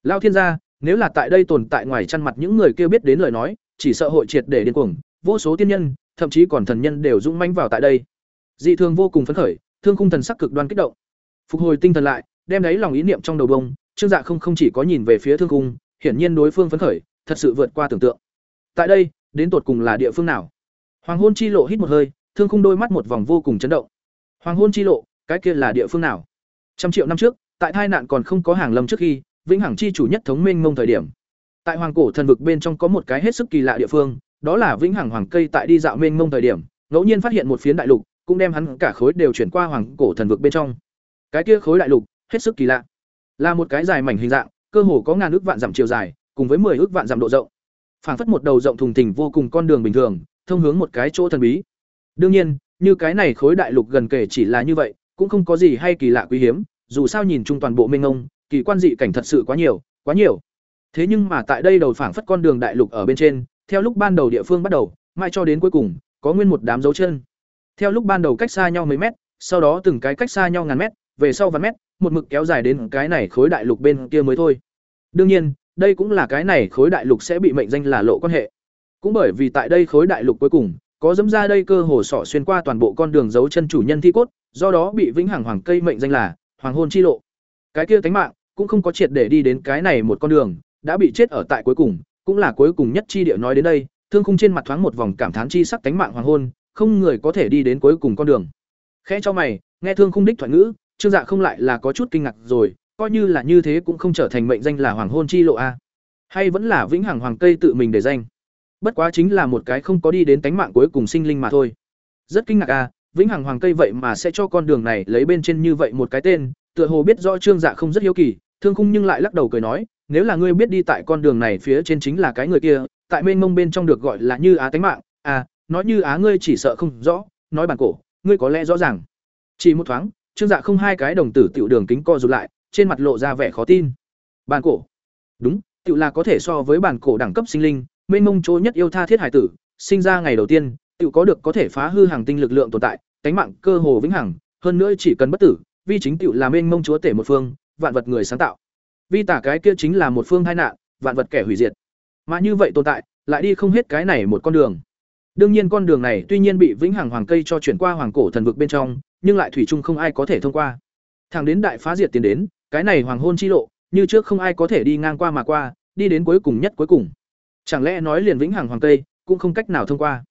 Lao thiên gia, nếu là tại đây tồn tại ngoài chăn mặt những người kia biết đến lời nói, chỉ sợ hội triệt để điên cuồng, vô số tiên nhân, thậm chí còn thần nhân đều dũng manh vào tại đây. Dị thường vô cùng phấn khởi, thương khung thần sắc cực đoan kích động. Phục hồi tinh thần lại, đem đấy lòng ý niệm trong đầu bông, Trương Dạ không không chỉ có nhìn về phía thương cung, hiển nhiên đối phương phấn khởi, thật sự vượt qua tưởng tượng. Tại đây, đến tột cùng là địa phương nào? Hoàng hôn chi lộ hít một hơi, thương khung đôi mắt một vòng vô cùng chấn động. Hoàng hôn chi lộ, cái kia là địa phương nào? Trăm triệu năm trước, tại tai nạn còn không có hàng lâm trước khi, vĩnh hằng chi chủ nhất thống minh mông thời điểm. Tại hoàng cổ thần vực bên trong có một cái hết sức kỳ lạ địa phương, đó là vĩnh hằng hoàng cây tại đi dạo minh mông thời điểm ngẫu nhiên phát hiện một phiến đại lục cũng đem hắn cả khối đều chuyển qua hoàng cổ thần vực bên trong cái kia khối đại lục hết sức kỳ lạ. Là một cái dài mảnh hình dạng cơ hồ có ngàn ước vạn dặm chiều dài cùng với mười ước vạn dặm độ rộng. Phảng phất một đầu rộng thùng thình vô cùng con đường bình thường thông hướng một cái chỗ thần bí. Đương nhiên như cái này khối đại lục gần kể chỉ là như vậy cũng không có gì hay kỳ lạ quý hiếm dù sao nhìn chung toàn bộ minh ông, kỳ quan dị cảnh thật sự quá nhiều quá nhiều. Thế nhưng mà tại đây đầu phảng phất con đường đại lục ở bên trên theo lúc ban đầu địa phương bắt đầu, mai cho đến cuối cùng, có nguyên một đám dấu chân. Theo lúc ban đầu cách xa nhau mấy mét, sau đó từng cái cách xa nhau ngàn mét, về sau vài mét, một mực kéo dài đến cái này khối đại lục bên kia mới thôi. Đương nhiên, đây cũng là cái này khối đại lục sẽ bị mệnh danh là lộ quan hệ. Cũng bởi vì tại đây khối đại lục cuối cùng, có dẫm ra đây cơ hồ sỏ xuyên qua toàn bộ con đường dấu chân chủ nhân thi cốt, do đó bị vĩnh hằng hoàng cây mệnh danh là hoàng hôn chi lộ. Cái kia tánh mạng cũng không có triệt để đi đến cái này một con đường, đã bị chết ở tại cuối cùng, cũng là cuối cùng nhất chi địa nói đến đây, thương khung trên mặt thoáng một vòng cảm thán chi sắc tánh mạng hoàng hôn, không người có thể đi đến cuối cùng con đường. Khẽ cho mày, nghe thương khung đích thoại ngữ, Trương Dạ không lại là có chút kinh ngạc rồi, coi như là như thế cũng không trở thành mệnh danh là hoàng hôn chi lộ a. Hay vẫn là vĩnh hằng hoàng cây tự mình để danh. Bất quá chính là một cái không có đi đến tánh mạng cuối cùng sinh linh mà thôi. Rất kinh ngạc a, vĩnh hằng hoàng cây vậy mà sẽ cho con đường này lấy bên trên như vậy một cái tên, tựa hồ biết rõ Trương Dạ không rất hiếu kỳ, thương khung nhưng lại lắc đầu cười nói, nếu là ngươi biết đi tại con đường này phía trên chính là cái người kia, tại mênh mông bên trong được gọi là như á tánh mạng, à, nói như á ngươi chỉ sợ không rõ, nói bản cổ, ngươi có lẽ rõ ràng. Chỉ một thoáng, Trương Dạ không hai cái đồng tử tiểu đường kính co rụt lại, trên mặt lộ ra vẻ khó tin. Bản cổ? Đúng, tiểu là có thể so với bản cổ đẳng cấp sinh linh, mênh mông chỗ nhất yêu tha thiết hải tử, sinh ra ngày đầu tiên, tiểu có được có thể phá hư hàng tinh lực lượng tồn tại, cánh mạng cơ hồ vĩnh hằng, hơn nữa chỉ cần bất tử, vi chính tiểu là mênh mông chúa tể một phương, vạn vật người sáng tạo. Vi tả cái kia chính là một phương tai nạn, vạn vật kẻ hủy diệt. Mà như vậy tồn tại, lại đi không hết cái này một con đường. Đương nhiên con đường này tuy nhiên bị vĩnh hằng hoàng cây cho chuyển qua hoàng cổ thần vực bên trong, nhưng lại thủy chung không ai có thể thông qua. Thẳng đến đại phá diệt tiến đến, cái này hoàng hôn chi lộ, như trước không ai có thể đi ngang qua mà qua, đi đến cuối cùng nhất cuối cùng. Chẳng lẽ nói liền vĩnh hằng hoàng tây cũng không cách nào thông qua?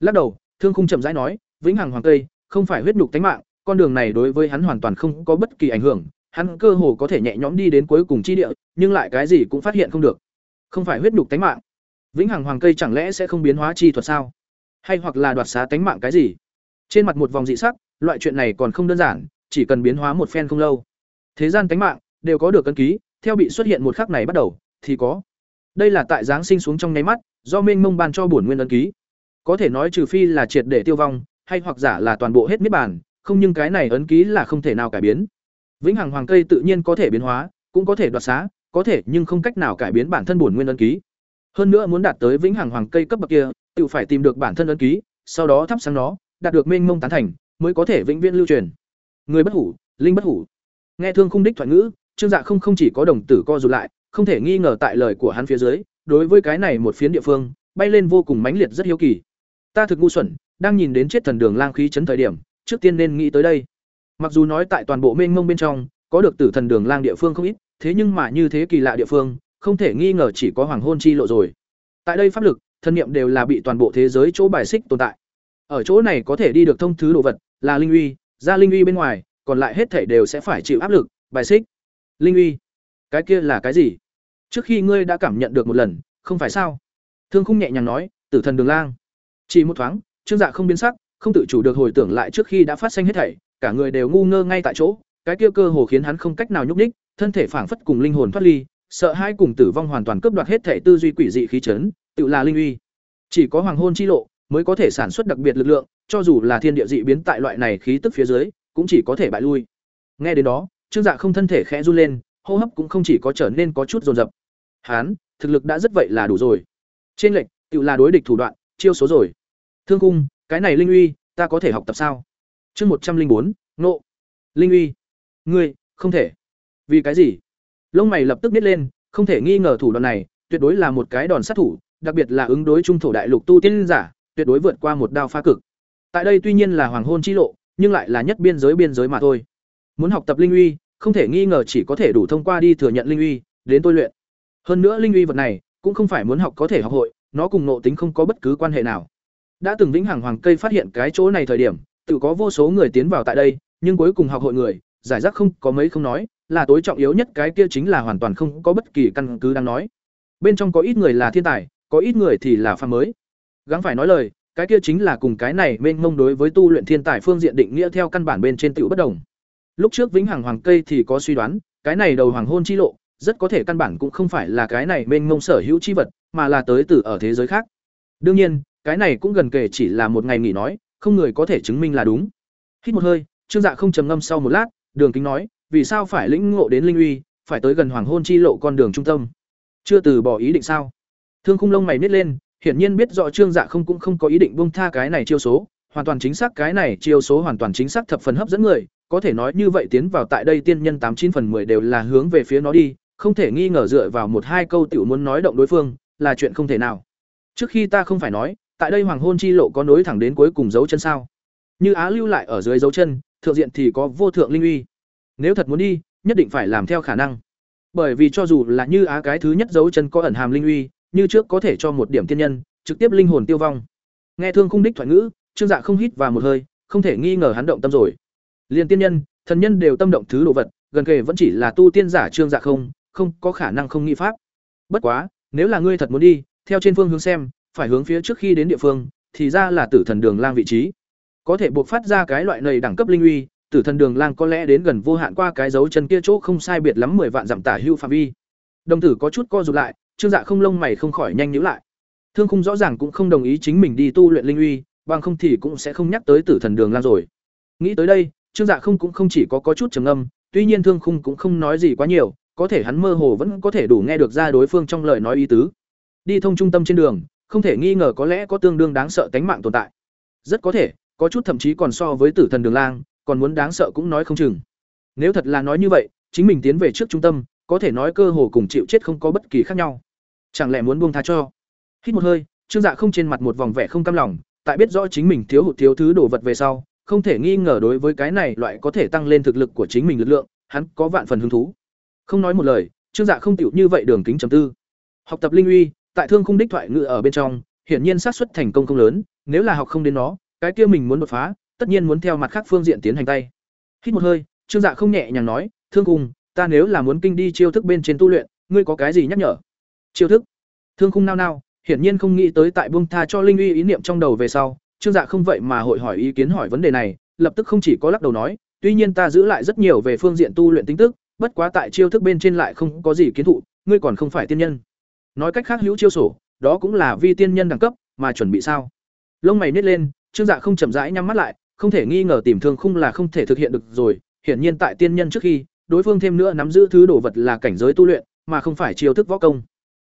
Lắc đầu, Thương Khung chậm rãi nói, vĩnh hằng hoàng tây không phải huyết nhục tánh mạng, con đường này đối với hắn hoàn toàn không có bất kỳ ảnh hưởng, hắn cơ hồ có thể nhẹ nhõm đi đến cuối cùng chi địa, nhưng lại cái gì cũng phát hiện không được. Không phải huyết nhục tánh mạng. Vĩnh hằng hoàng cây chẳng lẽ sẽ không biến hóa chi thuật sao? Hay hoặc là đoạt xá tánh mạng cái gì? Trên mặt một vòng dị sắc, loại chuyện này còn không đơn giản, chỉ cần biến hóa một phen không lâu. Thế gian cánh mạng đều có được cân ký, theo bị xuất hiện một khắc này bắt đầu thì có. Đây là tại giáng sinh xuống trong nháy mắt, do Minh Mông ban cho bổn nguyên ấn ký. Có thể nói trừ phi là triệt để tiêu vong, hay hoặc giả là toàn bộ hết miết bàn, không nhưng cái này ấn ký là không thể nào cải biến. Vĩnh hằng hoàng cây tự nhiên có thể biến hóa, cũng có thể đoạt xá, có thể nhưng không cách nào cải biến bản thân bổn nguyên ấn ký. Hơn nữa muốn đạt tới vĩnh hằng hoàng cây cấp bậc kia, tự phải tìm được bản thân ấn ký, sau đó thắp sáng nó, đạt được mênh mông tán thành, mới có thể vĩnh viễn lưu truyền. Người bất hủ, linh bất hủ. Nghe thương khung đích thoại ngữ, Trương Dạ không không chỉ có đồng tử co rụt lại, không thể nghi ngờ tại lời của hắn phía dưới, đối với cái này một phiến địa phương, bay lên vô cùng mãnh liệt rất hiếu kỳ. Ta thực ngu xuẩn, đang nhìn đến chết thần đường lang khí chấn thời điểm, trước tiên nên nghĩ tới đây. Mặc dù nói tại toàn bộ mênh mông bên trong, có được tử thần đường lang địa phương không ít, thế nhưng mà như thế kỳ lạ địa phương, không thể nghi ngờ chỉ có hoàng hôn chi lộ rồi. Tại đây pháp lực, thân niệm đều là bị toàn bộ thế giới chỗ bài xích tồn tại. Ở chỗ này có thể đi được thông thứ đồ vật, là linh uy, ra linh uy bên ngoài, còn lại hết thể đều sẽ phải chịu áp lực, bài xích. Linh uy, cái kia là cái gì? Trước khi ngươi đã cảm nhận được một lần, không phải sao? Thương Khung nhẹ nhàng nói, Tử thần đường lang. Chỉ một thoáng, Trương Dạ không biến sắc, không tự chủ được hồi tưởng lại trước khi đã phát sinh hết thảy, cả người đều ngu ngơ ngay tại chỗ, cái kia cơ hồ khiến hắn không cách nào nhúc nhích, thân thể phảng phất cùng linh hồn thoát ly, sợ hai cùng tử vong hoàn toàn cướp đoạt hết thể tư duy quỷ dị khí chấn, tự là linh uy. Chỉ có hoàng hôn chi lộ mới có thể sản xuất đặc biệt lực lượng, cho dù là thiên địa dị biến tại loại này khí tức phía dưới, cũng chỉ có thể bại lui. Nghe đến đó, Trương Dạ không thân thể khẽ run lên, hô hấp cũng không chỉ có trở nên có chút dồn dập. Hán, thực lực đã rất vậy là đủ rồi. Trên lệnh, tự là đối địch thủ đoạn, chiêu số rồi. Thương cung, cái này linh uy, ta có thể học tập sao? Chương một trăm linh bốn, nộ. Linh uy. Ngươi, không thể. Vì cái gì? Lông mày lập tức biết lên, không thể nghi ngờ thủ đoạn này, tuyệt đối là một cái đòn sát thủ, đặc biệt là ứng đối trung thổ đại lục tu tiên giả, tuyệt đối vượt qua một đao phá cực. Tại đây tuy nhiên là hoàng hôn chi lộ, nhưng lại là nhất biên giới biên giới mà thôi. Muốn học tập linh uy, không thể nghi ngờ chỉ có thể đủ thông qua đi thừa nhận linh uy, đến tôi luyện. Hơn nữa linh uy vật này, cũng không phải muốn học có thể học hội, nó cùng nộ tính không có bất cứ quan hệ nào. Đã từng vĩnh hằng hoàng cây phát hiện cái chỗ này thời điểm, tự có vô số người tiến vào tại đây, nhưng cuối cùng học hội người, giải rác không có mấy không nói, là tối trọng yếu nhất cái kia chính là hoàn toàn không có bất kỳ căn cứ đang nói. Bên trong có ít người là thiên tài, có ít người thì là phàm mới. Gắng phải nói lời, cái kia chính là cùng cái này mênh mông đối với tu luyện thiên tài phương diện định nghĩa theo căn bản bên trên tiểu bất đồng. Lúc trước Vĩnh Hằng Hoàng cây thì có suy đoán, cái này đầu hoàng hôn chi lộ, rất có thể căn bản cũng không phải là cái này mênh mông sở hữu chi vật, mà là tới từ ở thế giới khác. Đương nhiên, cái này cũng gần kể chỉ là một ngày nghỉ nói, không người có thể chứng minh là đúng. Hít một hơi, Trương Dạ không trầm ngâm sau một lát, Đường Kính nói, vì sao phải lĩnh ngộ đến linh uy, phải tới gần hoàng hôn chi lộ con đường trung tâm? Chưa từ bỏ ý định sao? Thương Khung lông mày nít lên, hiển nhiên biết rõ Trương Dạ không cũng không có ý định buông tha cái này chiêu số, hoàn toàn chính xác cái này chiêu số hoàn toàn chính xác thập phần hấp dẫn người, có thể nói như vậy tiến vào tại đây tiên nhân tám chín phần 10 đều là hướng về phía nó đi, không thể nghi ngờ dựa vào một hai câu tiểu muốn nói động đối phương, là chuyện không thể nào. Trước khi ta không phải nói, tại đây hoàng hôn chi lộ có nối thẳng đến cuối cùng dấu chân sao? Như Á lưu lại ở dưới dấu chân, thượng diện thì có vô thượng linh uy. Nếu thật muốn đi, nhất định phải làm theo khả năng. Bởi vì cho dù là như Á cái thứ nhất dấu chân có ẩn hàm linh uy, như trước có thể cho một điểm tiên nhân, trực tiếp linh hồn tiêu vong. Nghe thương khung đích thoại ngữ, Trương Dạ không hít vào một hơi, không thể nghi ngờ hắn động tâm rồi. Liên tiên nhân, thần nhân đều tâm động thứ đồ vật, gần kề vẫn chỉ là tu tiên giả Trương Dạ không, không có khả năng không nghi pháp. Bất quá, nếu là ngươi thật muốn đi, theo trên phương hướng xem, phải hướng phía trước khi đến địa phương, thì ra là Tử Thần Đường Lang vị trí. Có thể buộc phát ra cái loại này đẳng cấp linh uy, Tử Thần Đường Lang có lẽ đến gần vô hạn qua cái dấu chân kia chỗ không sai biệt lắm mười vạn dặm tả hưu phạm vi. Đồng tử có chút co rụt lại, Trương Dạ không lông mày không khỏi nhanh nhíu lại. Thương Khung rõ ràng cũng không đồng ý chính mình đi tu luyện linh uy, bằng không thì cũng sẽ không nhắc tới Tử Thần Đường Lang rồi. Nghĩ tới đây, Trương Dạ không cũng không chỉ có có chút trầm ngâm, tuy nhiên Thương Khung cũng không nói gì quá nhiều, có thể hắn mơ hồ vẫn có thể đủ nghe được ra đối phương trong lời nói ý tứ. Đi thông trung tâm trên đường, không thể nghi ngờ có lẽ có tương đương đáng sợ tánh mạng tồn tại. Rất có thể, có chút thậm chí còn so với Tử Thần Đường Lang, còn muốn đáng sợ cũng nói không chừng. Nếu thật là nói như vậy, chính mình tiến về trước trung tâm, có thể nói cơ hồ cùng chịu chết không có bất kỳ khác nhau. Chẳng lẽ muốn buông tha cho? Hít một hơi, Trương Dạ không trên mặt một vòng vẻ không cam lòng, tại biết rõ chính mình thiếu hụt thiếu thứ đồ vật về sau, không thể nghi ngờ đối với cái này loại có thể tăng lên thực lực của chính mình lực lượng, hắn có vạn phần hứng thú. Không nói một lời, Trương Dạ không tiểu như vậy đường kính chấm tư. Học tập linh uy, tại thương khung đích thoại ngự ở bên trong, hiển nhiên xác suất thành công không lớn, nếu là học không đến nó, cái kia mình muốn đột phá, tất nhiên muốn theo mặt khác phương diện tiến hành tay. Hít một hơi, Trương Dạ không nhẹ nhàng nói, "Thương khung, ta nếu là muốn kinh đi chiêu thức bên trên tu luyện, ngươi có cái gì nhắc nhở?" Chiêu thức? Thương khung nao nao, hiển nhiên không nghĩ tới tại buông tha cho linh uy ý niệm trong đầu về sau, Trương Dạ không vậy mà hội hỏi ý kiến hỏi vấn đề này, lập tức không chỉ có lắc đầu nói, tuy nhiên ta giữ lại rất nhiều về phương diện tu luyện tính tức, bất quá tại chiêu thức bên trên lại không có gì kiến thụ, ngươi còn không phải tiên nhân. Nói cách khác hữu chiêu sổ, đó cũng là vi tiên nhân đẳng cấp, mà chuẩn bị sao? Lông mày nhét lên, Trương Dạ không chậm rãi nhắm mắt lại, không thể nghi ngờ tìm thương khung là không thể thực hiện được rồi, hiển nhiên tại tiên nhân trước khi, đối phương thêm nữa nắm giữ thứ đồ vật là cảnh giới tu luyện, mà không phải chiêu thức võ công.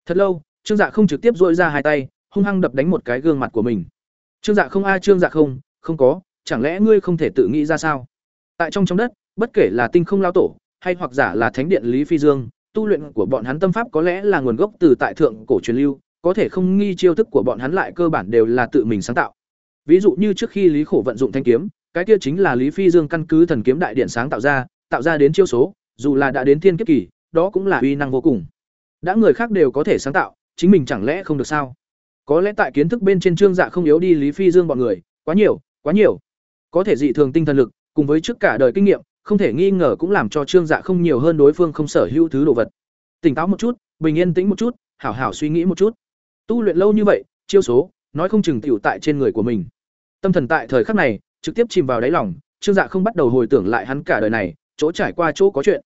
Thật lâu, Trương Dạ không trực tiếp dội ra hai tay, hung hăng đập đánh một cái gương mặt của mình. Trương Dạ không a Trương Dạ không, không có, chẳng lẽ ngươi không thể tự nghĩ ra sao? Tại trong trong đất, bất kể là tinh không lao tổ, hay hoặc giả là thánh điện Lý Phi Dương, tu luyện của bọn hắn tâm pháp có lẽ là nguồn gốc từ tại thượng cổ truyền lưu, có thể không nghi chiêu thức của bọn hắn lại cơ bản đều là tự mình sáng tạo. Ví dụ như trước khi Lý Khổ vận dụng thanh kiếm, cái kia chính là Lý Phi Dương căn cứ thần kiếm đại điện sáng tạo ra, tạo ra đến chiêu số, dù là đã đến thiên kiếp kỳ, đó cũng là uy năng vô cùng. Đã người khác đều có thể sáng tạo, chính mình chẳng lẽ không được sao? Có lẽ tại kiến thức bên trên trương dạ không yếu đi Lý Phi Dương bọn người, quá nhiều, quá nhiều. Có thể dị thường tinh thần lực, cùng với trước cả đời kinh nghiệm, không thể nghi ngờ cũng làm cho trương dạ không nhiều hơn đối phương không sở hữu thứ đồ vật. Tỉnh táo một chút, bình yên tĩnh một chút, hảo hảo suy nghĩ một chút. Tu luyện lâu như vậy, chiêu số, nói không chừng tiểu tại trên người của mình. Tâm thần tại thời khắc này, trực tiếp chìm vào đáy lòng, Trương Dạ không bắt đầu hồi tưởng lại hắn cả đời này, chỗ trải qua chỗ có chuyện.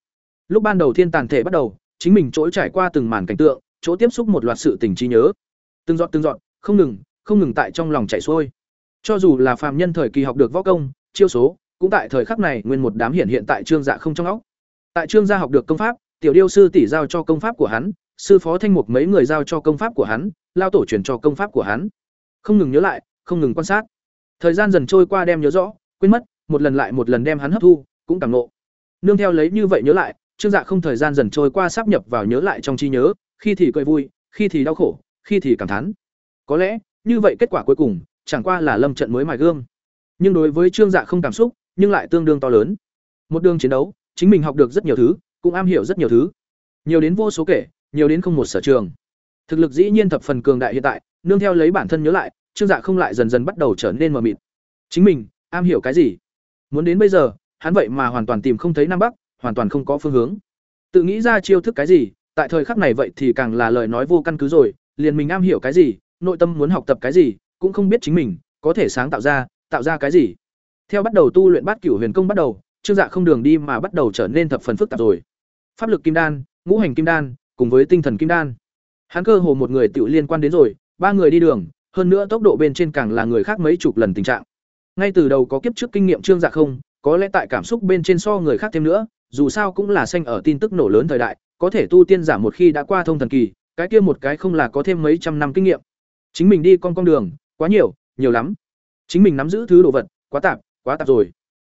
Lúc ban đầu thiên tàn thể bắt đầu, chính mình chỗ trải qua từng màn cảnh tượng, chỗ tiếp xúc một loạt sự tình trí nhớ. Từng giọt từng giọt, không ngừng, không ngừng tại trong lòng chảy xuôi. Cho dù là phàm nhân thời kỳ học được võ công, chiêu số, cũng tại thời khắc này nguyên một đám hiện hiện tại Trương Dạ không trong óc. Tại Trương gia học được công pháp, tiểu điêu sư tỷ giao cho công pháp của hắn, sư phó thanh mục mấy người giao cho công pháp của hắn, lao tổ truyền cho công pháp của hắn. Không ngừng nhớ lại, không ngừng quan sát. Thời gian dần trôi qua đem nhớ rõ, quên mất, một lần lại một lần đem hắn hấp thu, cũng cảm nộ. Nương theo lấy như vậy nhớ lại, Trương Dạ không thời gian dần trôi qua sắp nhập vào nhớ lại trong trí nhớ, khi thì cười vui, khi thì đau khổ, khi thì cảm thán. Có lẽ, như vậy kết quả cuối cùng, chẳng qua là lâm trận mới mài gương. Nhưng đối với Trương Dạ không cảm xúc, nhưng lại tương đương to lớn. Một đường chiến đấu, chính mình học được rất nhiều thứ, cũng am hiểu rất nhiều thứ. Nhiều đến vô số kể, nhiều đến không một sở trường. Thực lực dĩ nhiên thập phần cường đại hiện tại, nương theo lấy bản thân nhớ lại, Trương Dạ không lại dần dần bắt đầu trở nên mờ mịt. Chính mình, am hiểu cái gì? Muốn đến bây giờ, hắn vậy mà hoàn toàn tìm không thấy nam bắc, hoàn toàn không có phương hướng. Tự nghĩ ra chiêu thức cái gì, tại thời khắc này vậy thì càng là lời nói vô căn cứ rồi, liền mình am hiểu cái gì, nội tâm muốn học tập cái gì, cũng không biết chính mình có thể sáng tạo ra, tạo ra cái gì. Theo bắt đầu tu luyện Bát Cửu Huyền Công bắt đầu, Trương Dạ không đường đi mà bắt đầu trở nên thập phần phức tạp rồi. Pháp lực kim đan, ngũ hành kim đan, cùng với tinh thần kim đan. Hắn cơ hồ một người tự liên quan đến rồi, ba người đi đường, hơn nữa tốc độ bên trên càng là người khác mấy chục lần tình trạng. Ngay từ đầu có kiếp trước kinh nghiệm Trương Dạ không, có lẽ tại cảm xúc bên trên so người khác thêm nữa, dù sao cũng là xanh ở tin tức nổ lớn thời đại, có thể tu tiên giả một khi đã qua thông thần kỳ, cái kia một cái không là có thêm mấy trăm năm kinh nghiệm. Chính mình đi con con đường, quá nhiều, nhiều lắm. chính mình nắm giữ thứ đồ vật quá tạp quá tạp rồi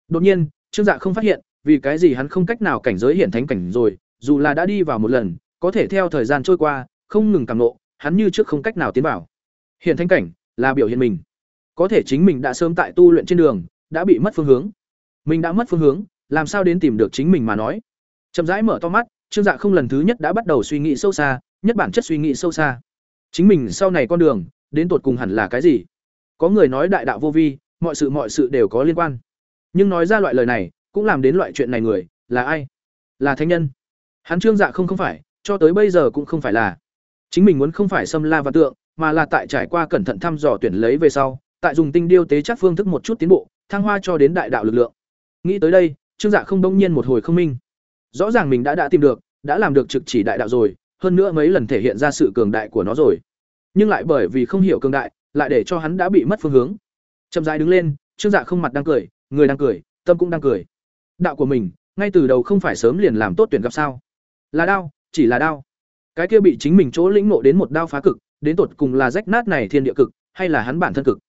đột nhiên trương dạ không phát hiện vì cái gì hắn không cách nào cảnh giới hiện thánh cảnh rồi dù là đã đi vào một lần có thể theo thời gian trôi qua không ngừng cảm nộ hắn như trước không cách nào tiến vào hiện thánh cảnh là biểu hiện mình có thể chính mình đã sớm tại tu luyện trên đường đã bị mất phương hướng mình đã mất phương hướng làm sao đến tìm được chính mình mà nói. Chậm rãi mở to mắt, trương dạ không lần thứ nhất đã bắt đầu suy nghĩ sâu xa, nhất bản chất suy nghĩ sâu xa. Chính mình sau này con đường, đến tột cùng hẳn là cái gì? Có người nói đại đạo vô vi, mọi sự mọi sự đều có liên quan. Nhưng nói ra loại lời này, cũng làm đến loại chuyện này người, là ai? Là thánh nhân. Hắn trương dạ không không phải, cho tới bây giờ cũng không phải là. Chính mình muốn không phải xâm la và tượng, mà là tại trải qua cẩn thận thăm dò tuyển lấy về sau, tại dùng tinh điêu tế chắc phương thức một chút tiến bộ, thăng hoa cho đến đại đạo lực lượng. Nghĩ tới đây trương dạ không bỗng nhiên một hồi không minh. Rõ ràng mình đã đã tìm được, đã làm được trực chỉ đại đạo rồi, hơn nữa mấy lần thể hiện ra sự cường đại của nó rồi. Nhưng lại bởi vì không hiểu cường đại, lại để cho hắn đã bị mất phương hướng. Chậm rãi đứng lên, trương dạ không mặt đang cười, người đang cười, tâm cũng đang cười. Đạo của mình, ngay từ đầu không phải sớm liền làm tốt tuyển gặp sao? Là đao, chỉ là đao. Cái kia bị chính mình chỗ lĩnh ngộ đến một đao phá cực, đến tột cùng là rách nát này thiên địa cực, hay là hắn bản thân cực?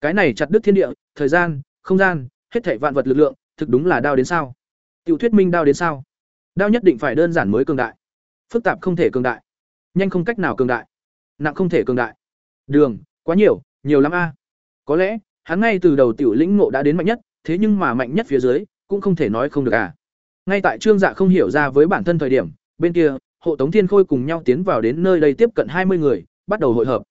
Cái này chặt đứt thiên địa, thời gian, không gian, hết thảy vạn vật lực lượng thực đúng là đao đến sao? Tiểu thuyết minh đao đến sao? Đao nhất định phải đơn giản mới cường đại. Phức tạp không thể cường đại. Nhanh không cách nào cường đại. Nặng không thể cường đại. Đường, quá nhiều nhiều lắm a. Có lẽ, hắn ngay từ đầu tiểu lĩnh ngộ đã đến mạnh nhất, thế nhưng mà mạnh nhất phía dưới, cũng không thể nói không được à. Ngay tại trương dạ không hiểu ra với bản thân thời điểm, bên kia, hộ tống thiên khôi cùng nhau tiến vào đến nơi đây tiếp cận hai mươi người, bắt đầu hội hợp.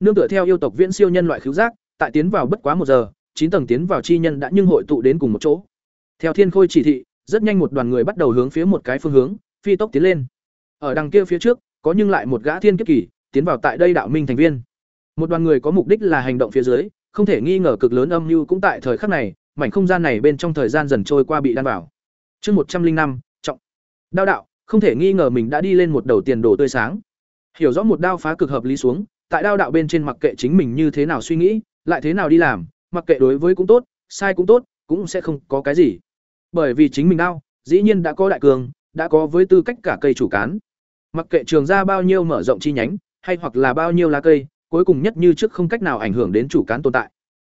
Nương tựa theo yêu tộc viễn siêu nhân loại khiếu giác, tại tiến vào bất quá một giờ, chín tầng tiến vào chi nhân đã nhưng hội tụ đến cùng một chỗ theo thiên khôi chỉ thị, rất nhanh một đoàn người bắt đầu hướng phía một cái phương hướng, phi tốc tiến lên. Ở đằng kia phía trước, có nhưng lại một gã thiên kiếp kỳ, tiến vào tại đây đạo minh thành viên. Một đoàn người có mục đích là hành động phía dưới, không thể nghi ngờ cực lớn âm mưu cũng tại thời khắc này, mảnh không gian này bên trong thời gian dần trôi qua bị đan vào. Chương một trăm linh năm, trọng. Đao đạo, không thể nghi ngờ mình đã đi lên một đầu tiền đồ tươi sáng. Hiểu rõ một đao phá cực hợp lý xuống, tại đao đạo bên trên mặc kệ chính mình như thế nào suy nghĩ, lại thế nào đi làm, mặc kệ đối với cũng tốt, sai cũng tốt, cũng sẽ không có cái gì bởi vì chính mình đao dĩ nhiên đã có đại cường, đã có với tư cách cả cây chủ cán. Mặc kệ trường ra bao nhiêu mở rộng chi nhánh, hay hoặc là bao nhiêu lá cây, cuối cùng nhất như trước không cách nào ảnh hưởng đến chủ cán tồn tại.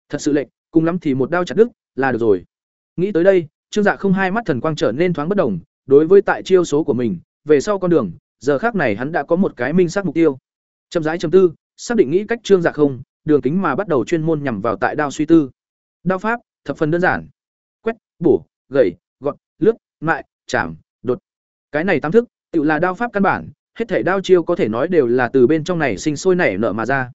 Thật sự lệnh, cùng lắm thì một đao chặt đứt, là được rồi. Nghĩ tới đây, trương dạ không hai mắt thần quang trở nên thoáng bất đồng đối với tại chiêu số của mình, về sau con đường, giờ khác này hắn đã có một cái minh xác mục tiêu. Chậm rãi chầm tư, xác định nghĩ cách trương dạ không, đường kính mà bắt đầu chuyên môn nhằm vào tại đao suy tư. Đao pháp, thập phần đơn giản. Quét, bổ gầy gọn lướt, mại chạm đột. Cái này tam thức, tự là đao pháp căn bản, hết thể đao chiêu có thể nói đều là từ bên trong này sinh sôi nảy nở mà ra.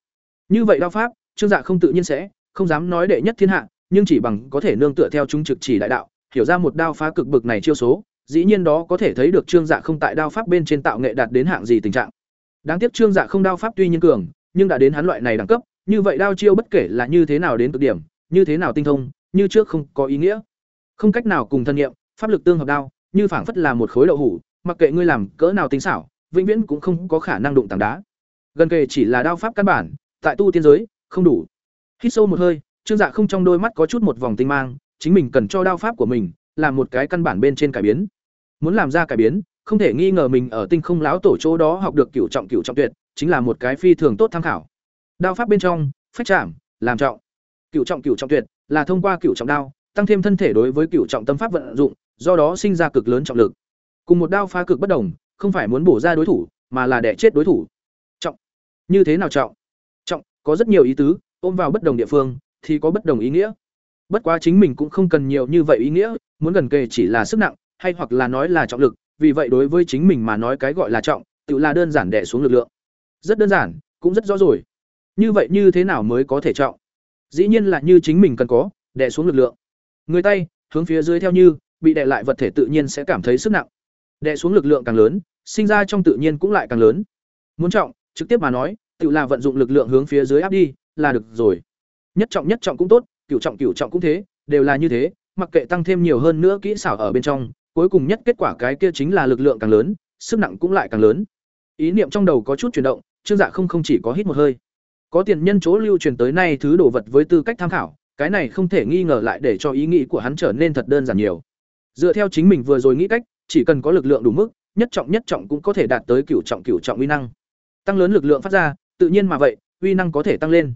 Như vậy đao pháp, trương dạ không tự nhiên sẽ, không dám nói đệ nhất thiên hạ, nhưng chỉ bằng có thể nương tựa theo chúng trực chỉ đại đạo, hiểu ra một đao phá cực bực này chiêu số, dĩ nhiên đó có thể thấy được trương dạ không tại đao pháp bên trên tạo nghệ đạt đến hạng gì tình trạng. Đáng tiếc trương dạ không đao pháp tuy nhiên cường, nhưng đã đến hắn loại này đẳng cấp, như vậy đao chiêu bất kể là như thế nào đến cực điểm, như thế nào tinh thông, như trước không có ý nghĩa không cách nào cùng thân nghiệm, pháp lực tương hợp đao, như phảng phất là một khối đậu hủ, mặc kệ ngươi làm cỡ nào tính xảo, vĩnh viễn cũng không có khả năng đụng tảng đá. Gần kề chỉ là đao pháp căn bản, tại tu tiên giới, không đủ. Hít sâu một hơi, trương dạ không trong đôi mắt có chút một vòng tinh mang, chính mình cần cho đao pháp của mình, làm một cái căn bản bên trên cải biến. Muốn làm ra cải biến, không thể nghi ngờ mình ở tinh không láo tổ chỗ đó học được cửu trọng cửu trọng tuyệt, chính là một cái phi thường tốt tham khảo. Đao pháp bên trong, phách chạm làm trọng. Cửu trọng cửu trọng tuyệt, là thông qua cửu trọng đao tăng thêm thân thể đối với cửu trọng tâm pháp vận dụng, do đó sinh ra cực lớn trọng lực. Cùng một đao phá cực bất đồng, không phải muốn bổ ra đối thủ, mà là để chết đối thủ. Trọng. Như thế nào trọng? Trọng, có rất nhiều ý tứ, ôm vào bất đồng địa phương, thì có bất đồng ý nghĩa. Bất quá chính mình cũng không cần nhiều như vậy ý nghĩa, muốn gần kề chỉ là sức nặng, hay hoặc là nói là trọng lực, vì vậy đối với chính mình mà nói cái gọi là trọng, tự là đơn giản đè xuống lực lượng. Rất đơn giản, cũng rất rõ rồi. Như vậy như thế nào mới có thể trọng? Dĩ nhiên là như chính mình cần có đè xuống lực lượng người tay, hướng phía dưới theo như, bị đè lại vật thể tự nhiên sẽ cảm thấy sức nặng. Đè xuống lực lượng càng lớn, sinh ra trong tự nhiên cũng lại càng lớn. Muốn trọng, trực tiếp mà nói, tự là vận dụng lực lượng hướng phía dưới áp đi, là được rồi. Nhất trọng nhất trọng cũng tốt, cửu trọng cửu trọng cũng thế, đều là như thế, mặc kệ tăng thêm nhiều hơn nữa kỹ xảo ở bên trong, cuối cùng nhất kết quả cái kia chính là lực lượng càng lớn, sức nặng cũng lại càng lớn. Ý niệm trong đầu có chút chuyển động, trương dạ không không chỉ có hít một hơi. Có tiền nhân chỗ lưu truyền tới nay thứ đồ vật với tư cách tham khảo cái này không thể nghi ngờ lại để cho ý nghĩ của hắn trở nên thật đơn giản nhiều dựa theo chính mình vừa rồi nghĩ cách chỉ cần có lực lượng đủ mức nhất trọng nhất trọng cũng có thể đạt tới cửu trọng cửu trọng uy năng tăng lớn lực lượng phát ra tự nhiên mà vậy uy năng có thể tăng lên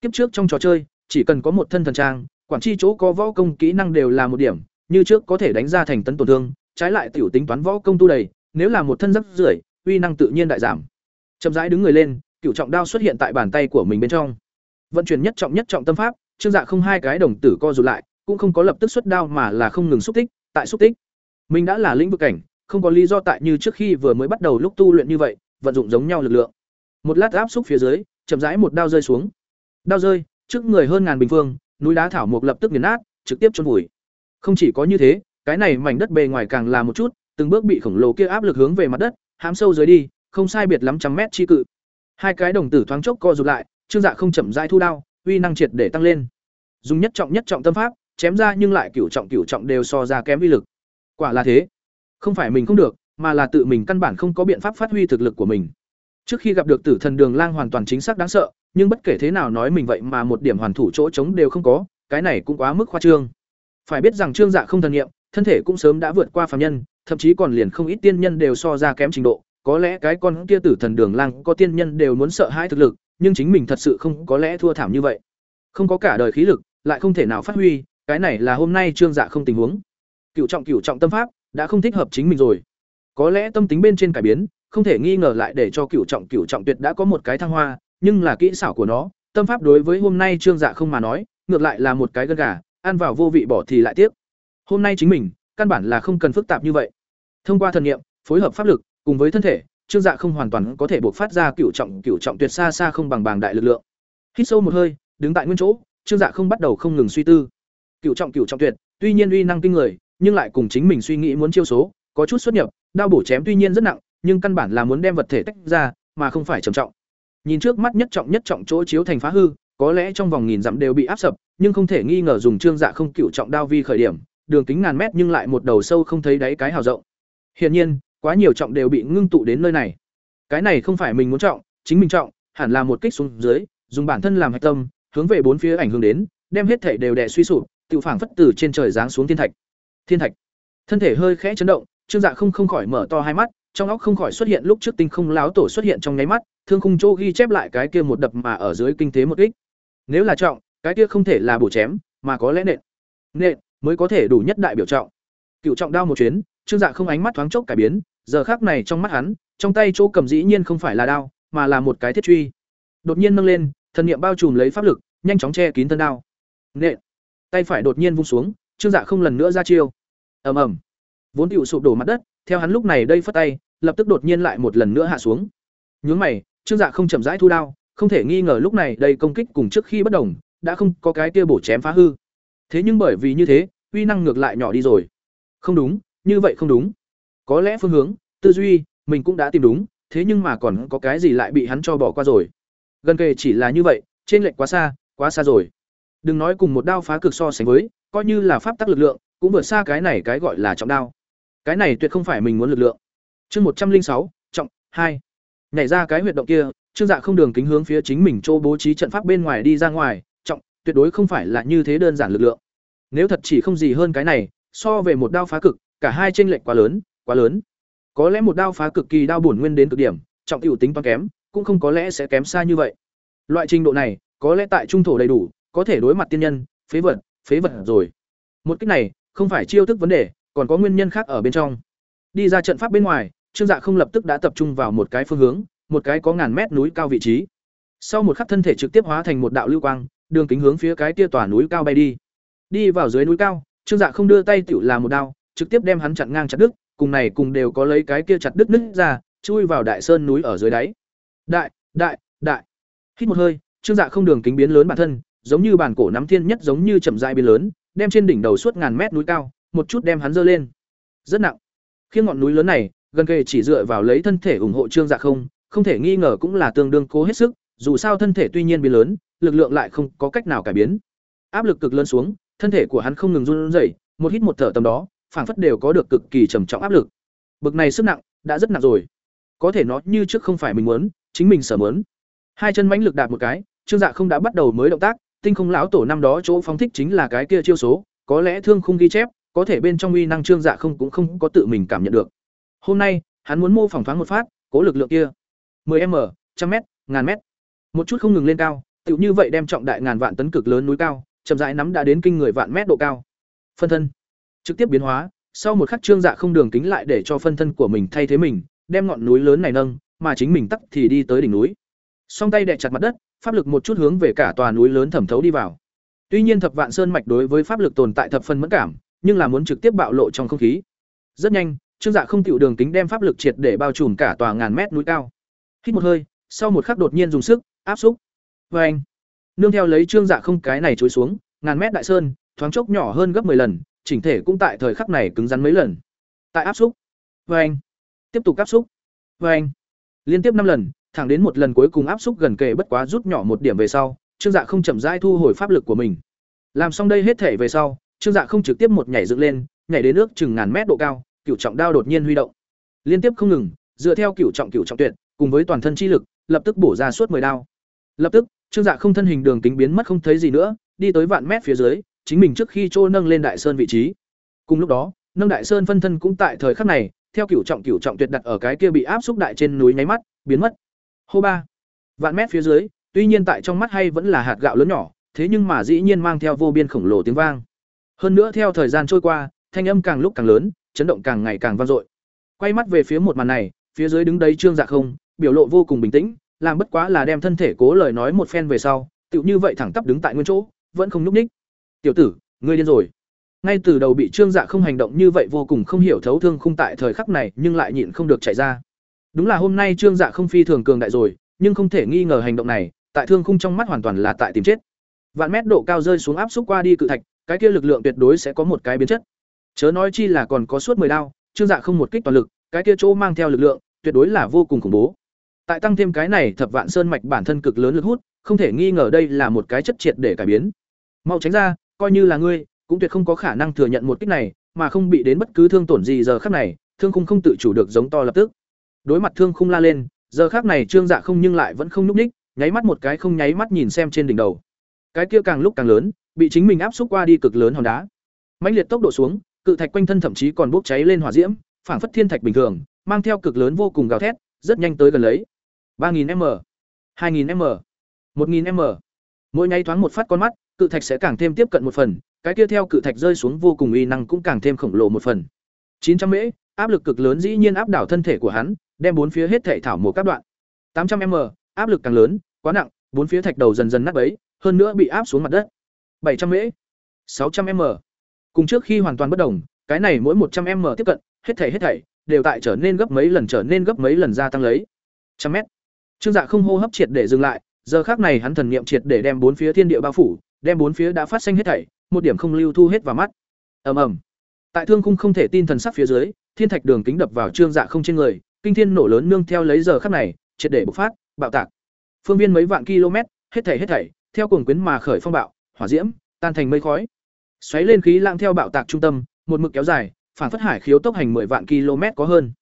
kiếp trước trong trò chơi chỉ cần có một thân thần trang, quản chi chỗ có võ công kỹ năng đều là một điểm, như trước có thể đánh ra thành tấn tổn thương, trái lại tiểu tính toán võ công tu đầy, nếu là một thân rất rưởi, uy năng tự nhiên đại giảm. Chậm rãi đứng người lên, cửu trọng đao xuất hiện tại bàn tay của mình bên trong. Vận chuyển nhất trọng nhất trọng tâm pháp, Trương Dạ không hai cái đồng tử co rụt lại, cũng không có lập tức xuất đao mà là không ngừng xúc tích, tại xúc tích. Mình đã là lĩnh vực cảnh, không có lý do tại như trước khi vừa mới bắt đầu lúc tu luyện như vậy, vận dụng giống nhau lực lượng. Một lát áp xúc phía dưới, chậm rãi một đao rơi xuống. Đao rơi, trước người hơn ngàn bình phương, núi đá thảo mục lập tức nghiền nát, trực tiếp chôn vùi. Không chỉ có như thế, cái này mảnh đất bề ngoài càng là một chút, từng bước bị khổng lồ kia áp lực hướng về mặt đất, hám sâu dưới đi, không sai biệt lắm trăm mét chi cự. Hai cái đồng tử thoáng chốc co rụt lại, Trương Dạ không chậm rãi thu đao, uy năng triệt để tăng lên. Dùng nhất trọng nhất trọng tâm pháp, chém ra nhưng lại cửu trọng cửu trọng đều so ra kém uy lực. Quả là thế. Không phải mình không được, mà là tự mình căn bản không có biện pháp phát huy thực lực của mình. Trước khi gặp được Tử Thần Đường Lang hoàn toàn chính xác đáng sợ, nhưng bất kể thế nào nói mình vậy mà một điểm hoàn thủ chỗ trống đều không có, cái này cũng quá mức khoa trương. Phải biết rằng Trương Dạ không thần nghiệm, thân thể cũng sớm đã vượt qua phàm nhân, thậm chí còn liền không ít tiên nhân đều so ra kém trình độ, có lẽ cái con kia Tử Thần Đường Lang có tiên nhân đều muốn sợ hãi thực lực, nhưng chính mình thật sự không có lẽ thua thảm như vậy. Không có cả đời khí lực, lại không thể nào phát huy, cái này là hôm nay Trương Dạ không tình huống. cửu trọng cửu trọng tâm pháp đã không thích hợp chính mình rồi. Có lẽ tâm tính bên trên cải biến, không thể nghi ngờ lại để cho cửu trọng cửu trọng tuyệt đã có một cái thăng hoa, nhưng là kỹ xảo của nó, tâm pháp đối với hôm nay Trương Dạ không mà nói, ngược lại là một cái gân gà, ăn vào vô vị bỏ thì lại tiếc. Hôm nay chính mình, căn bản là không cần phức tạp như vậy. Thông qua thần niệm, phối hợp pháp lực, cùng với thân thể, Trương Dạ không hoàn toàn có thể buộc phát ra cựu trọng cựu trọng tuyệt xa xa không bằng bàng đại lực lượng. Hít sâu một hơi, đứng tại nguyên chỗ, Trương Dạ không bắt đầu không ngừng suy tư. Cựu trọng cựu trọng tuyệt, tuy nhiên uy năng kinh người, nhưng lại cùng chính mình suy nghĩ muốn chiêu số, có chút xuất nhập, đao bổ chém tuy nhiên rất nặng, nhưng căn bản là muốn đem vật thể tách ra, mà không phải trầm trọng. Nhìn trước mắt nhất trọng nhất trọng chỗ chiếu thành phá hư, có lẽ trong vòng nghìn dặm đều bị áp sập, nhưng không thể nghi ngờ dùng trương dạ không cựu trọng đao vi khởi điểm, đường kính ngàn mét nhưng lại một đầu sâu không thấy đáy cái hào rộng. Hiển nhiên, quá nhiều trọng đều bị ngưng tụ đến nơi này. Cái này không phải mình muốn trọng, chính mình trọng, hẳn là một kích xuống dưới, dùng bản thân làm hạch tâm, hướng về bốn phía ảnh hưởng đến, đem hết thể đều đè suy sụp, tự phảng phất từ trên trời giáng xuống thiên thạch. Thiên thạch. Thân thể hơi khẽ chấn động, Trương Dạ không không khỏi mở to hai mắt, trong óc không khỏi xuất hiện lúc trước tinh không láo tổ xuất hiện trong nháy mắt, thương khung chỗ ghi chép lại cái kia một đập mà ở dưới kinh tế một kích Nếu là trọng, cái kia không thể là bổ chém, mà có lẽ nện. Nện mới có thể đủ nhất đại biểu trọng. Cựu trọng đao một chuyến, Trương Dạ không ánh mắt thoáng chốc cải biến, giờ khắc này trong mắt hắn, trong tay chỗ cầm dĩ nhiên không phải là đao, mà là một cái thiết truy. Đột nhiên nâng lên, thần niệm bao trùm lấy pháp lực, nhanh chóng che kín thân đao. Nện. Tay phải đột nhiên vung xuống, Trương Dạ không lần nữa ra chiêu. Ầm ầm. Vốn tiểu sụp đổ mặt đất, theo hắn lúc này đây phất tay, lập tức đột nhiên lại một lần nữa hạ xuống. Nhướng mày, Trương Dạ không chậm rãi thu đao, không thể nghi ngờ lúc này đây công kích cùng trước khi bất đồng, đã không có cái kia bổ chém phá hư. Thế nhưng bởi vì như thế, uy năng ngược lại nhỏ đi rồi. Không đúng, như vậy không đúng. Có lẽ phương hướng, tư duy, mình cũng đã tìm đúng, thế nhưng mà còn có cái gì lại bị hắn cho bỏ qua rồi. Gần kề chỉ là như vậy, trên lệch quá xa, quá xa rồi. Đừng nói cùng một đao phá cực so sánh với, coi như là pháp tắc lực lượng, cũng vượt xa cái này cái gọi là trọng đao. Cái này tuyệt không phải mình muốn lực lượng. Chương một trăm linh sáu trọng hai Nhảy ra cái huyệt động kia, Trương Dạ không đường kính hướng phía chính mình chỗ bố trí trận pháp bên ngoài đi ra ngoài, trọng, tuyệt đối không phải là như thế đơn giản lực lượng. Nếu thật chỉ không gì hơn cái này, so về một đao phá cực, cả hai chênh lệch quá lớn, quá lớn. Có lẽ một đao phá cực kỳ đao bổn nguyên đến cực điểm, trọng tiểu tính toán kém, cũng không có lẽ sẽ kém xa như vậy. Loại trình độ này, có lẽ tại trung thổ đầy đủ, có thể đối mặt tiên nhân, phế vật, phế vật rồi. Một cách này, không phải chiêu thức vấn đề, còn có nguyên nhân khác ở bên trong. Đi ra trận pháp bên ngoài, Trương Dạ không lập tức đã tập trung vào một cái phương hướng, một cái có ngàn mét núi cao vị trí. Sau một khắc thân thể trực tiếp hóa thành một đạo lưu quang, đường kính hướng phía cái kia tòa núi cao bay đi. Đi vào dưới núi cao, Trương Dạ không đưa tay tiểu là một đao, trực tiếp đem hắn chặn ngang chặt đứt, cùng này cùng đều có lấy cái kia chặt đứt nứt ra, chui vào đại sơn núi ở dưới đáy. Đại, đại, đại. Hít một hơi, Trương Dạ không đường kính biến lớn bản thân, giống như bản cổ nắm thiên nhất giống như chậm rãi biến lớn, đem trên đỉnh đầu suốt ngàn mét núi cao, một chút đem hắn dơ lên. Rất nặng. Khi ngọn núi lớn này, gần kề chỉ dựa vào lấy thân thể ủng hộ Trương Dạ không, không thể nghi ngờ cũng là tương đương cố hết sức, dù sao thân thể tuy nhiên biến lớn, lực lượng lại không có cách nào cải biến. Áp lực cực lớn xuống, thân thể của hắn không ngừng run rẩy, một hít một thở tầm đó, phảng phất đều có được cực kỳ trầm trọng áp lực. Bực này sức nặng, đã rất nặng rồi. Có thể nói như trước không phải mình muốn, chính mình sở muốn. Hai chân mãnh lực đạp một cái, Trương Dạ không đã bắt đầu mới động tác, tinh không lão tổ năm đó chỗ phóng thích chính là cái kia chiêu số, có lẽ thương không ghi chép, có thể bên trong uy năng Trương Dạ không cũng không có tự mình cảm nhận được. Hôm nay, hắn muốn mô phỏng thoáng một phát, cố lực lượng kia. 10m, 100m, ngàn m. Một chút không ngừng lên cao, tựu như vậy đem trọng đại ngàn vạn tấn cực lớn núi cao chậm rãi nắm đã đến kinh người vạn mét độ cao phân thân trực tiếp biến hóa, sau một khắc trương dạ không đường kính lại để cho phân thân của mình thay thế mình, đem ngọn núi lớn này nâng, mà chính mình tắt thì đi tới đỉnh núi. Song tay đè chặt mặt đất, pháp lực một chút hướng về cả tòa núi lớn thẩm thấu đi vào. Tuy nhiên thập vạn sơn mạch đối với pháp lực tồn tại thập phân mẫn cảm, nhưng là muốn trực tiếp bạo lộ trong không khí. Rất nhanh, trương dạ không tiểu đường kính đem pháp lực triệt để bao trùm cả tòa ngàn mét núi cao. Hít một hơi, sau một khắc đột nhiên dùng sức, áp xúc. Vê anh, nương theo lấy trương dạ không cái này chối xuống, ngàn mét đại sơn, thoáng chốc nhỏ hơn gấp 10 lần chỉnh thể cũng tại thời khắc này cứng rắn mấy lần. Tại áp xúc. Vê anh. Tiếp tục áp xúc. Vê anh. Liên tiếp năm lần, thẳng đến một lần cuối cùng áp xúc gần kề bất quá rút nhỏ một điểm về sau, trương dạ không chậm rãi thu hồi pháp lực của mình. Làm xong đây hết thể về sau, trương dạ không trực tiếp một nhảy dựng lên, nhảy đến nước chừng ngàn mét độ cao, cửu trọng đao đột nhiên huy động. Liên tiếp không ngừng, dựa theo cửu trọng cửu trọng tuyệt, cùng với toàn thân chi lực, lập tức bổ ra suốt 10 đao. Lập tức, trương dạ không thân hình đường kính biến mất không thấy gì nữa, đi tới vạn mét phía dưới chính mình trước khi trô nâng lên đại sơn vị trí. Cùng lúc đó, nâng đại sơn phân thân cũng tại thời khắc này, theo cửu trọng cửu trọng tuyệt đặt ở cái kia bị áp xúc đại trên núi nháy mắt, biến mất. Hô ba. Vạn mét phía dưới, tuy nhiên tại trong mắt hay vẫn là hạt gạo lớn nhỏ, thế nhưng mà dĩ nhiên mang theo vô biên khổng lồ tiếng vang. Hơn nữa theo thời gian trôi qua, thanh âm càng lúc càng lớn, chấn động càng ngày càng vang dội. Quay mắt về phía một màn này, phía dưới đứng đấy trương dạ không, biểu lộ vô cùng bình tĩnh, làm bất quá là đem thân thể cố lời nói một phen về sau, tựu như vậy thẳng tắp đứng tại nguyên chỗ, vẫn không nhúc ních tiểu tử, ngươi điên rồi. Ngay từ đầu bị trương dạ không hành động như vậy vô cùng không hiểu thấu thương khung tại thời khắc này, nhưng lại nhịn không được chạy ra. Đúng là hôm nay trương dạ không phi thường cường đại rồi, nhưng không thể nghi ngờ hành động này, tại thương khung trong mắt hoàn toàn là tại tìm chết. Vạn mét độ cao rơi xuống áp xúc qua đi cự thạch, cái kia lực lượng tuyệt đối sẽ có một cái biến chất. Chớ nói chi là còn có suốt mười đao, trương dạ không một kích toàn lực, cái kia chỗ mang theo lực lượng, tuyệt đối là vô cùng khủng bố. Tại tăng thêm cái này, thập vạn sơn mạch bản thân cực lớn lực hút, không thể nghi ngờ đây là một cái chất triệt để cải biến. Mau tránh ra coi như là ngươi, cũng tuyệt không có khả năng thừa nhận một kích này, mà không bị đến bất cứ thương tổn gì giờ khắc này, thương khung không tự chủ được giống to lập tức. Đối mặt thương khung la lên, giờ khắc này trương dạ không nhưng lại vẫn không nhúc ních nháy mắt một cái không nháy mắt nhìn xem trên đỉnh đầu. Cái kia càng lúc càng lớn, bị chính mình áp xúc qua đi cực lớn hòn đá. Mãnh liệt tốc độ xuống, cự thạch quanh thân thậm chí còn bốc cháy lên hỏa diễm, phảng phất thiên thạch bình thường, mang theo cực lớn vô cùng gào thét, rất nhanh tới gần lấy. 3000 m 2000 m 1000 m. Mỗi nháy thoáng một phát con mắt cự thạch sẽ càng thêm tiếp cận một phần, cái kia theo cự thạch rơi xuống vô cùng uy năng cũng càng thêm khổng lồ một phần. 900 mễ, áp lực cực lớn dĩ nhiên áp đảo thân thể của hắn, đem bốn phía hết thảy thảo một các đoạn. 800 m, áp lực càng lớn, quá nặng, bốn phía thạch đầu dần dần nát bấy, hơn nữa bị áp xuống mặt đất. 700 mễ 600 m. Cùng trước khi hoàn toàn bất đồng, cái này mỗi 100 m tiếp cận, hết thảy hết thảy, đều tại trở nên gấp mấy lần trở nên gấp mấy lần gia tăng lấy. 100m. trương dạ không hô hấp triệt để dừng lại, giờ khác này hắn thần niệm triệt để đem bốn phía thiên địa bao phủ đem bốn phía đã phát xanh hết thảy, một điểm không lưu thu hết vào mắt. Ầm ầm. Tại thương khung không thể tin thần sắc phía dưới, thiên thạch đường kính đập vào trương dạ không trên người, kinh thiên nổ lớn nương theo lấy giờ khắc này, triệt để bộc phát, bạo tạc. Phương viên mấy vạn km, hết thảy hết thảy, theo cuồng quyến mà khởi phong bạo, hỏa diễm, tan thành mây khói. Xoáy lên khí lang theo bạo tạc trung tâm, một mực kéo dài, phản phất hải khiếu tốc hành 10 vạn km có hơn.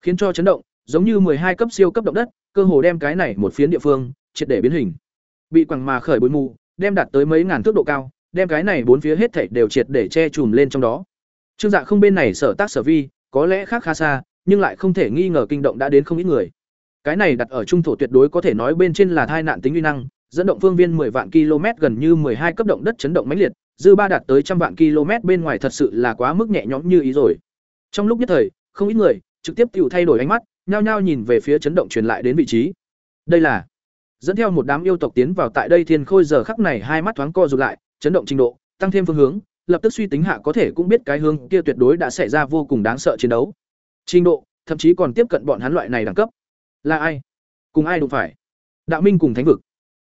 Khiến cho chấn động, giống như 12 cấp siêu cấp động đất, cơ hồ đem cái này một phiến địa phương, triệt để biến hình. Bị quẳng mà khởi bụi mù đem đạt tới mấy ngàn thước độ cao, đem cái này bốn phía hết thảy đều triệt để che chùm lên trong đó. Trương dạ không bên này sở tác sở vi, có lẽ khác khá xa, nhưng lại không thể nghi ngờ kinh động đã đến không ít người. Cái này đặt ở trung thổ tuyệt đối có thể nói bên trên là thai nạn tính uy năng, dẫn động phương viên 10 vạn km gần như 12 cấp động đất chấn động mãnh liệt, dư ba đạt tới trăm vạn km bên ngoài thật sự là quá mức nhẹ nhõm như ý rồi. Trong lúc nhất thời, không ít người trực tiếp tiểu thay đổi ánh mắt, nhao nhao nhìn về phía chấn động truyền lại đến vị trí. Đây là dẫn theo một đám yêu tộc tiến vào tại đây thiên khôi giờ khắc này hai mắt thoáng co rụt lại, chấn động trình độ, tăng thêm phương hướng, lập tức suy tính hạ có thể cũng biết cái hướng kia tuyệt đối đã xảy ra vô cùng đáng sợ chiến đấu. Trình độ, thậm chí còn tiếp cận bọn hắn loại này đẳng cấp. Là ai? Cùng ai đụng phải? Đạo minh cùng thánh vực.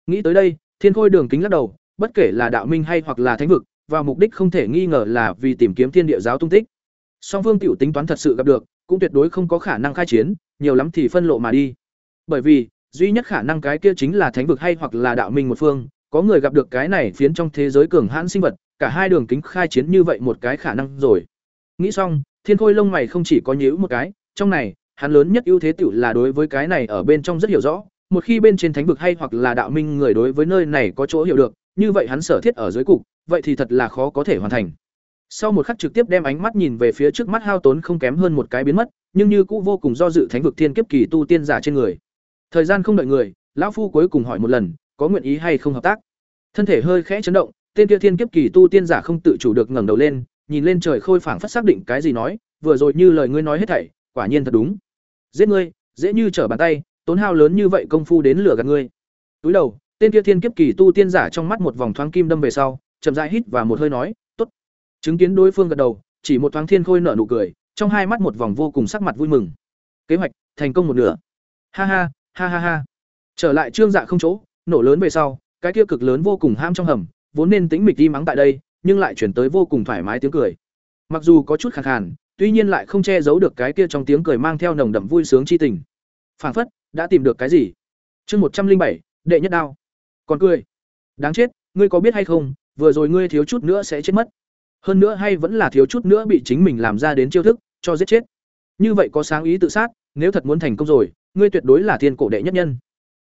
Nghĩ tới đây, thiên khôi đường kính lắc đầu, bất kể là đạo minh hay hoặc là thánh vực và mục đích không thể nghi ngờ là vì tìm kiếm thiên địa giáo tung tích. Song phương tiểu tính toán thật sự gặp được, cũng tuyệt đối không có khả năng khai chiến, nhiều lắm thì phân lộ mà đi. Bởi vì duy nhất khả năng cái kia chính là thánh vực hay hoặc là đạo minh một phương, có người gặp được cái này phiến trong thế giới cường hãn sinh vật, cả hai đường kính khai chiến như vậy một cái khả năng rồi. Nghĩ xong, thiên khôi lông mày không chỉ có nhíu một cái, trong này, hắn lớn nhất ưu thế tiểu là đối với cái này ở bên trong rất hiểu rõ, một khi bên trên thánh vực hay hoặc là đạo minh người đối với nơi này có chỗ hiểu được, như vậy hắn sở thiết ở dưới cục, vậy thì thật là khó có thể hoàn thành. Sau một khắc trực tiếp đem ánh mắt nhìn về phía trước mắt hao tốn không kém hơn một cái biến mất, nhưng như cũng vô cùng do dự thánh vực thiên kiếp kỳ tu tiên giả trên người thời gian không đợi người, lão phu cuối cùng hỏi một lần, có nguyện ý hay không hợp tác? Thân thể hơi khẽ chấn động, tên kia thiên kiếp kỳ tu tiên giả không tự chủ được ngẩng đầu lên, nhìn lên trời khôi phảng phất xác định cái gì nói, vừa rồi như lời ngươi nói hết thảy, quả nhiên thật đúng. Giết ngươi, dễ như trở bàn tay, tốn hao lớn như vậy công phu đến lửa gạt ngươi. Túi đầu, tên kia thiên kiếp kỳ tu tiên giả trong mắt một vòng thoáng kim đâm về sau, chậm dại hít và một hơi nói, tốt. Chứng kiến đối phương gật đầu, chỉ một thoáng thiên khôi nở nụ cười, trong hai mắt một vòng vô cùng sắc mặt vui mừng. Kế hoạch, thành công một nửa. Ha ha ha ha ha. Trở lại trương dạ không chỗ, nổ lớn về sau, cái kia cực lớn vô cùng ham trong hầm, vốn nên tính mịch đi mắng tại đây, nhưng lại chuyển tới vô cùng thoải mái tiếng cười. Mặc dù có chút khàn khàn, tuy nhiên lại không che giấu được cái kia trong tiếng cười mang theo nồng đậm vui sướng chi tình. Phảng phất, đã tìm được cái gì? Chương một trăm linh bảy, đệ nhất đao. Còn cười. Đáng chết, ngươi có biết hay không, vừa rồi ngươi thiếu chút nữa sẽ chết mất. Hơn nữa hay vẫn là thiếu chút nữa bị chính mình làm ra đến chiêu thức, cho giết chết. Như vậy có sáng ý tự sát, nếu thật muốn thành công rồi ngươi tuyệt đối là thiên cổ đệ nhất nhân.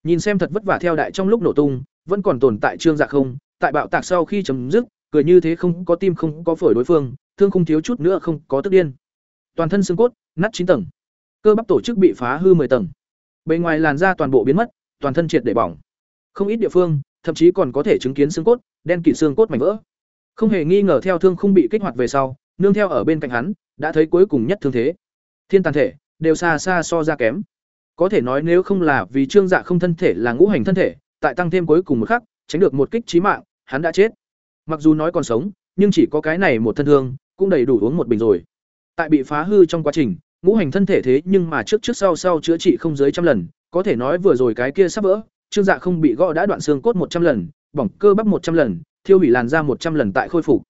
Nhìn xem thật vất vả theo đại trong lúc nổ tung, vẫn còn tồn tại trương dạ không, tại bạo tạc sau khi chấm dứt, cười như thế không có tim không có phổi đối phương, thương không thiếu chút nữa không có tức điên. Toàn thân xương cốt, nát chín tầng. Cơ bắp tổ chức bị phá hư 10 tầng. Bề ngoài làn da toàn bộ biến mất, toàn thân triệt để bỏng. Không ít địa phương, thậm chí còn có thể chứng kiến xương cốt, đen kịt xương cốt mảnh vỡ. Không hề nghi ngờ theo thương không bị kích hoạt về sau, nương theo ở bên cạnh hắn, đã thấy cuối cùng nhất thương thế. Thiên tàn thể, đều xa xa so ra kém có thể nói nếu không là vì trương dạ không thân thể là ngũ hành thân thể, tại tăng thêm cuối cùng một khắc, tránh được một kích chí mạng, hắn đã chết. Mặc dù nói còn sống, nhưng chỉ có cái này một thân thương cũng đầy đủ uống một bình rồi. Tại bị phá hư trong quá trình, ngũ hành thân thể thế nhưng mà trước trước sau sau chữa trị không dưới trăm lần, có thể nói vừa rồi cái kia sắp vỡ, trương dạ không bị gõ đã đoạn xương cốt một trăm lần, bỏng cơ bắp một trăm lần, thiêu hủy làn da một trăm lần tại khôi phục.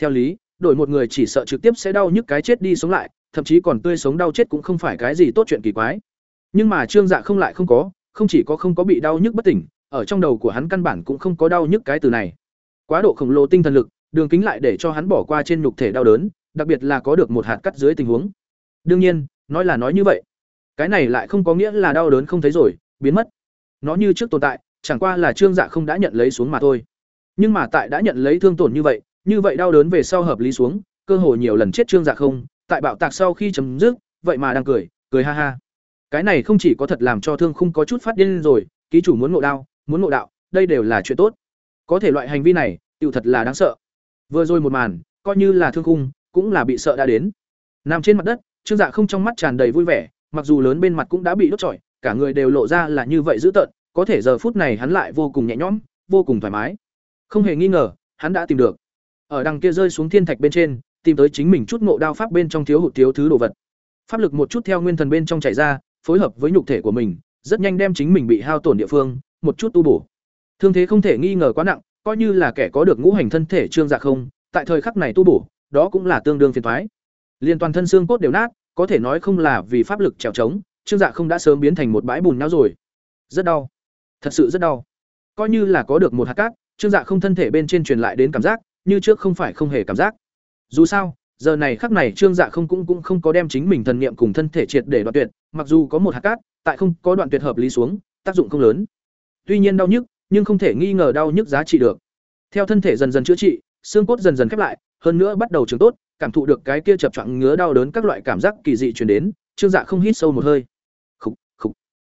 Theo lý, đổi một người chỉ sợ trực tiếp sẽ đau nhức cái chết đi sống lại, thậm chí còn tươi sống đau chết cũng không phải cái gì tốt chuyện kỳ quái nhưng mà trương dạ không lại không có, không chỉ có không có bị đau nhức bất tỉnh, ở trong đầu của hắn căn bản cũng không có đau nhức cái từ này. Quá độ khổng lồ tinh thần lực, đường kính lại để cho hắn bỏ qua trên nhục thể đau đớn, đặc biệt là có được một hạt cắt dưới tình huống. Đương nhiên, nói là nói như vậy. Cái này lại không có nghĩa là đau đớn không thấy rồi, biến mất. Nó như trước tồn tại, chẳng qua là trương dạ không đã nhận lấy xuống mà thôi. Nhưng mà tại đã nhận lấy thương tổn như vậy như vậy đau đớn về sau hợp lý xuống, cơ hội nhiều lần chết trương dạ không, tại bạo tạc sau khi chấm dứt, vậy mà đang cười cười ha ha cái này không chỉ có thật làm cho thương không có chút phát điên rồi, ký chủ muốn ngộ đao, muốn ngộ đạo, đây đều là chuyện tốt. Có thể loại hành vi này tựu thật là đáng sợ. Vừa rồi một màn, coi như là thương khung, cũng là bị sợ đã đến. Nằm trên mặt đất, trương dạ không trong mắt tràn đầy vui vẻ, mặc dù lớn bên mặt cũng đã bị đốt trọi, cả người đều lộ ra là như vậy dữ tợn, có thể giờ phút này hắn lại vô cùng nhẹ nhõm, vô cùng thoải mái. Không hề nghi ngờ, hắn đã tìm được. Ở đằng kia rơi xuống thiên thạch bên trên, tìm tới chính mình chút ngộ đao pháp bên trong thiếu hụt thiếu thứ đồ vật. Pháp lực một chút theo nguyên thần bên trong chảy ra phối hợp với nhục thể của mình, rất nhanh đem chính mình bị hao tổn địa phương, một chút tu bổ. Thương thế không thể nghi ngờ quá nặng, coi như là kẻ có được ngũ hành thân thể trương dạ không, tại thời khắc này tu bổ, đó cũng là tương đương phiền toái. Liên toàn thân xương cốt đều nát, có thể nói không là vì pháp lực trèo trống, trương dạ không đã sớm biến thành một bãi bùn nhão rồi. Rất đau. Thật sự rất đau. Coi như là có được một hạt cát, trương dạ không thân thể bên trên truyền lại đến cảm giác, như trước không phải không hề cảm giác. Dù sao giờ này khắc này trương dạ không cũng cũng không có đem chính mình thần niệm cùng thân thể triệt để đoạn tuyệt, mặc dù có một hạt cát, tại không có đoạn tuyệt hợp lý xuống, tác dụng không lớn. Tuy nhiên đau nhức, nhưng không thể nghi ngờ đau nhức giá trị được. Theo thân thể dần dần chữa trị, xương cốt dần dần khép lại, hơn nữa bắt đầu trường tốt, cảm thụ được cái kia chập choạng ngứa đau đớn các loại cảm giác kỳ dị truyền đến, trương dạ không hít sâu một hơi. Khục khục.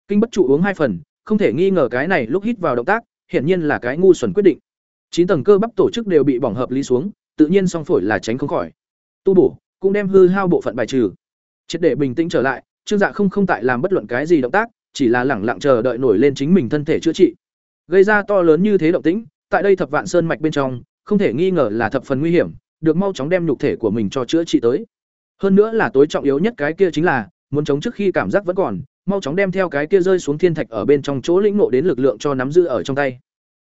Kinh bất trụ uống hai phần, không thể nghi ngờ cái này lúc hít vào động tác, hiển nhiên là cái ngu xuẩn quyết định. Chín tầng cơ bắp tổ chức đều bị bỏng hợp lý xuống, tự nhiên song phổi là tránh không khỏi tu bổ, cũng đem hư hao bộ phận bài trừ. Triệt để bình tĩnh trở lại, trương dạ không không tại làm bất luận cái gì động tác, chỉ là lẳng lặng chờ đợi nổi lên chính mình thân thể chữa trị. Gây ra to lớn như thế động tĩnh, tại đây thập vạn sơn mạch bên trong, không thể nghi ngờ là thập phần nguy hiểm, được mau chóng đem nhục thể của mình cho chữa trị tới. Hơn nữa là tối trọng yếu nhất cái kia chính là, muốn chống trước khi cảm giác vẫn còn, mau chóng đem theo cái kia rơi xuống thiên thạch ở bên trong chỗ lĩnh ngộ đến lực lượng cho nắm giữ ở trong tay.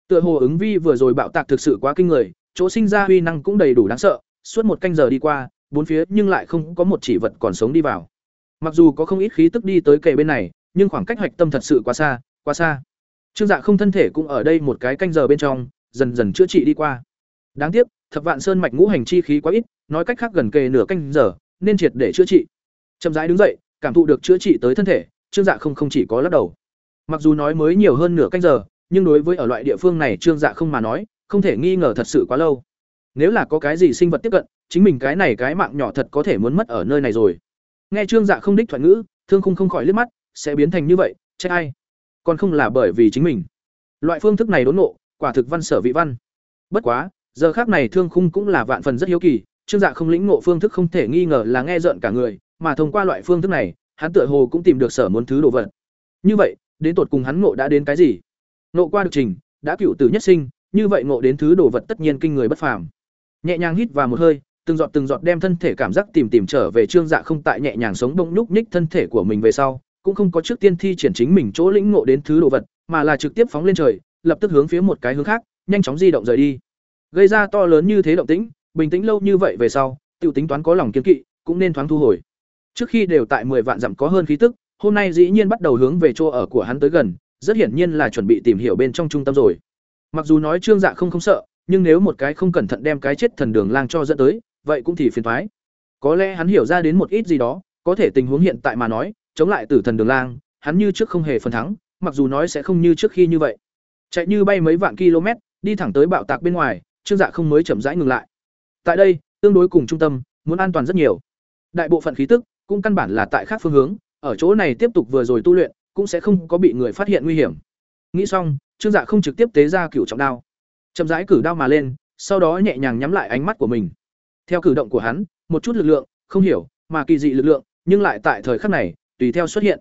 Tựa hồ ứng vi vừa rồi bạo tạc thực sự quá kinh người, chỗ sinh ra huy năng cũng đầy đủ đáng sợ suốt một canh giờ đi qua, bốn phía nhưng lại không có một chỉ vật còn sống đi vào. Mặc dù có không ít khí tức đi tới kề bên này, nhưng khoảng cách hoạch tâm thật sự quá xa quá xa. Trương dạ không thân thể cũng ở đây một cái canh giờ bên trong, dần dần chữa trị đi qua. Đáng tiếc, thập vạn sơn mạch ngũ hành chi khí quá ít, nói cách khác gần kề nửa canh giờ, nên triệt để chữa trị. Chậm rãi đứng dậy, cảm thụ được chữa trị tới thân thể, trương dạ không không chỉ có lắc đầu. Mặc dù nói mới nhiều hơn nửa canh giờ, nhưng đối với ở loại địa phương này trương dạ không mà nói, không thể nghi ngờ thật sự quá lâu nếu là có cái gì sinh vật tiếp cận chính mình cái này cái mạng nhỏ thật có thể muốn mất ở nơi này rồi nghe trương dạ không đích thoại ngữ thương khung không khỏi liếc mắt sẽ biến thành như vậy trách ai còn không là bởi vì chính mình Loại phương thức này đốn nộ, quả thực văn sở vị văn. Bất quá, giờ khác này Thương Khung cũng là vạn phần rất hiếu kỳ, Trương Dạ không lĩnh ngộ phương thức không thể nghi ngờ là nghe rợn cả người, mà thông qua loại phương thức này, hắn tựa hồ cũng tìm được sở muốn thứ đồ vật. Như vậy, đến tột cùng hắn ngộ đã đến cái gì? Ngộ qua được trình, đã cựu tử nhất sinh, như vậy ngộ đến thứ đồ vật tất nhiên kinh người bất phàm. Nhẹ nhàng hít vào một hơi, từng giọt từng giọt đem thân thể cảm giác tìm tìm trở về Trương Dạ không tại nhẹ nhàng sống bông nhúc nhích thân thể của mình về sau, cũng không có trước tiên thi triển chính mình chỗ lĩnh ngộ đến thứ đồ vật, mà là trực tiếp phóng lên trời, lập tức hướng phía một cái hướng khác, nhanh chóng di động rời đi. Gây ra to lớn như thế động tĩnh, bình tĩnh lâu như vậy về sau, tự tính toán có lòng kiên kỵ, cũng nên thoáng thu hồi. Trước khi đều tại 10 vạn dặm có hơn khí tức, hôm nay dĩ nhiên bắt đầu hướng về chỗ ở của hắn tới gần, rất hiển nhiên là chuẩn bị tìm hiểu bên trong trung tâm rồi. Mặc dù nói Trương Dạ không không sợ, nhưng nếu một cái không cẩn thận đem cái chết thần đường lang cho dẫn tới, vậy cũng thì phiền toái. Có lẽ hắn hiểu ra đến một ít gì đó, có thể tình huống hiện tại mà nói, chống lại tử thần đường lang, hắn như trước không hề phần thắng, mặc dù nói sẽ không như trước khi như vậy. Chạy như bay mấy vạn km, đi thẳng tới bạo tạc bên ngoài, Trương Dạ không mới chậm rãi ngừng lại. Tại đây, tương đối cùng trung tâm, muốn an toàn rất nhiều. Đại bộ phận khí tức cũng căn bản là tại khác phương hướng, ở chỗ này tiếp tục vừa rồi tu luyện, cũng sẽ không có bị người phát hiện nguy hiểm. Nghĩ xong, Trương Dạ không trực tiếp tế ra cửu trọng đao. Chậm rãi cử đao mà lên, sau đó nhẹ nhàng nhắm lại ánh mắt của mình. Theo cử động của hắn, một chút lực lượng, không hiểu, mà kỳ dị lực lượng, nhưng lại tại thời khắc này, tùy theo xuất hiện.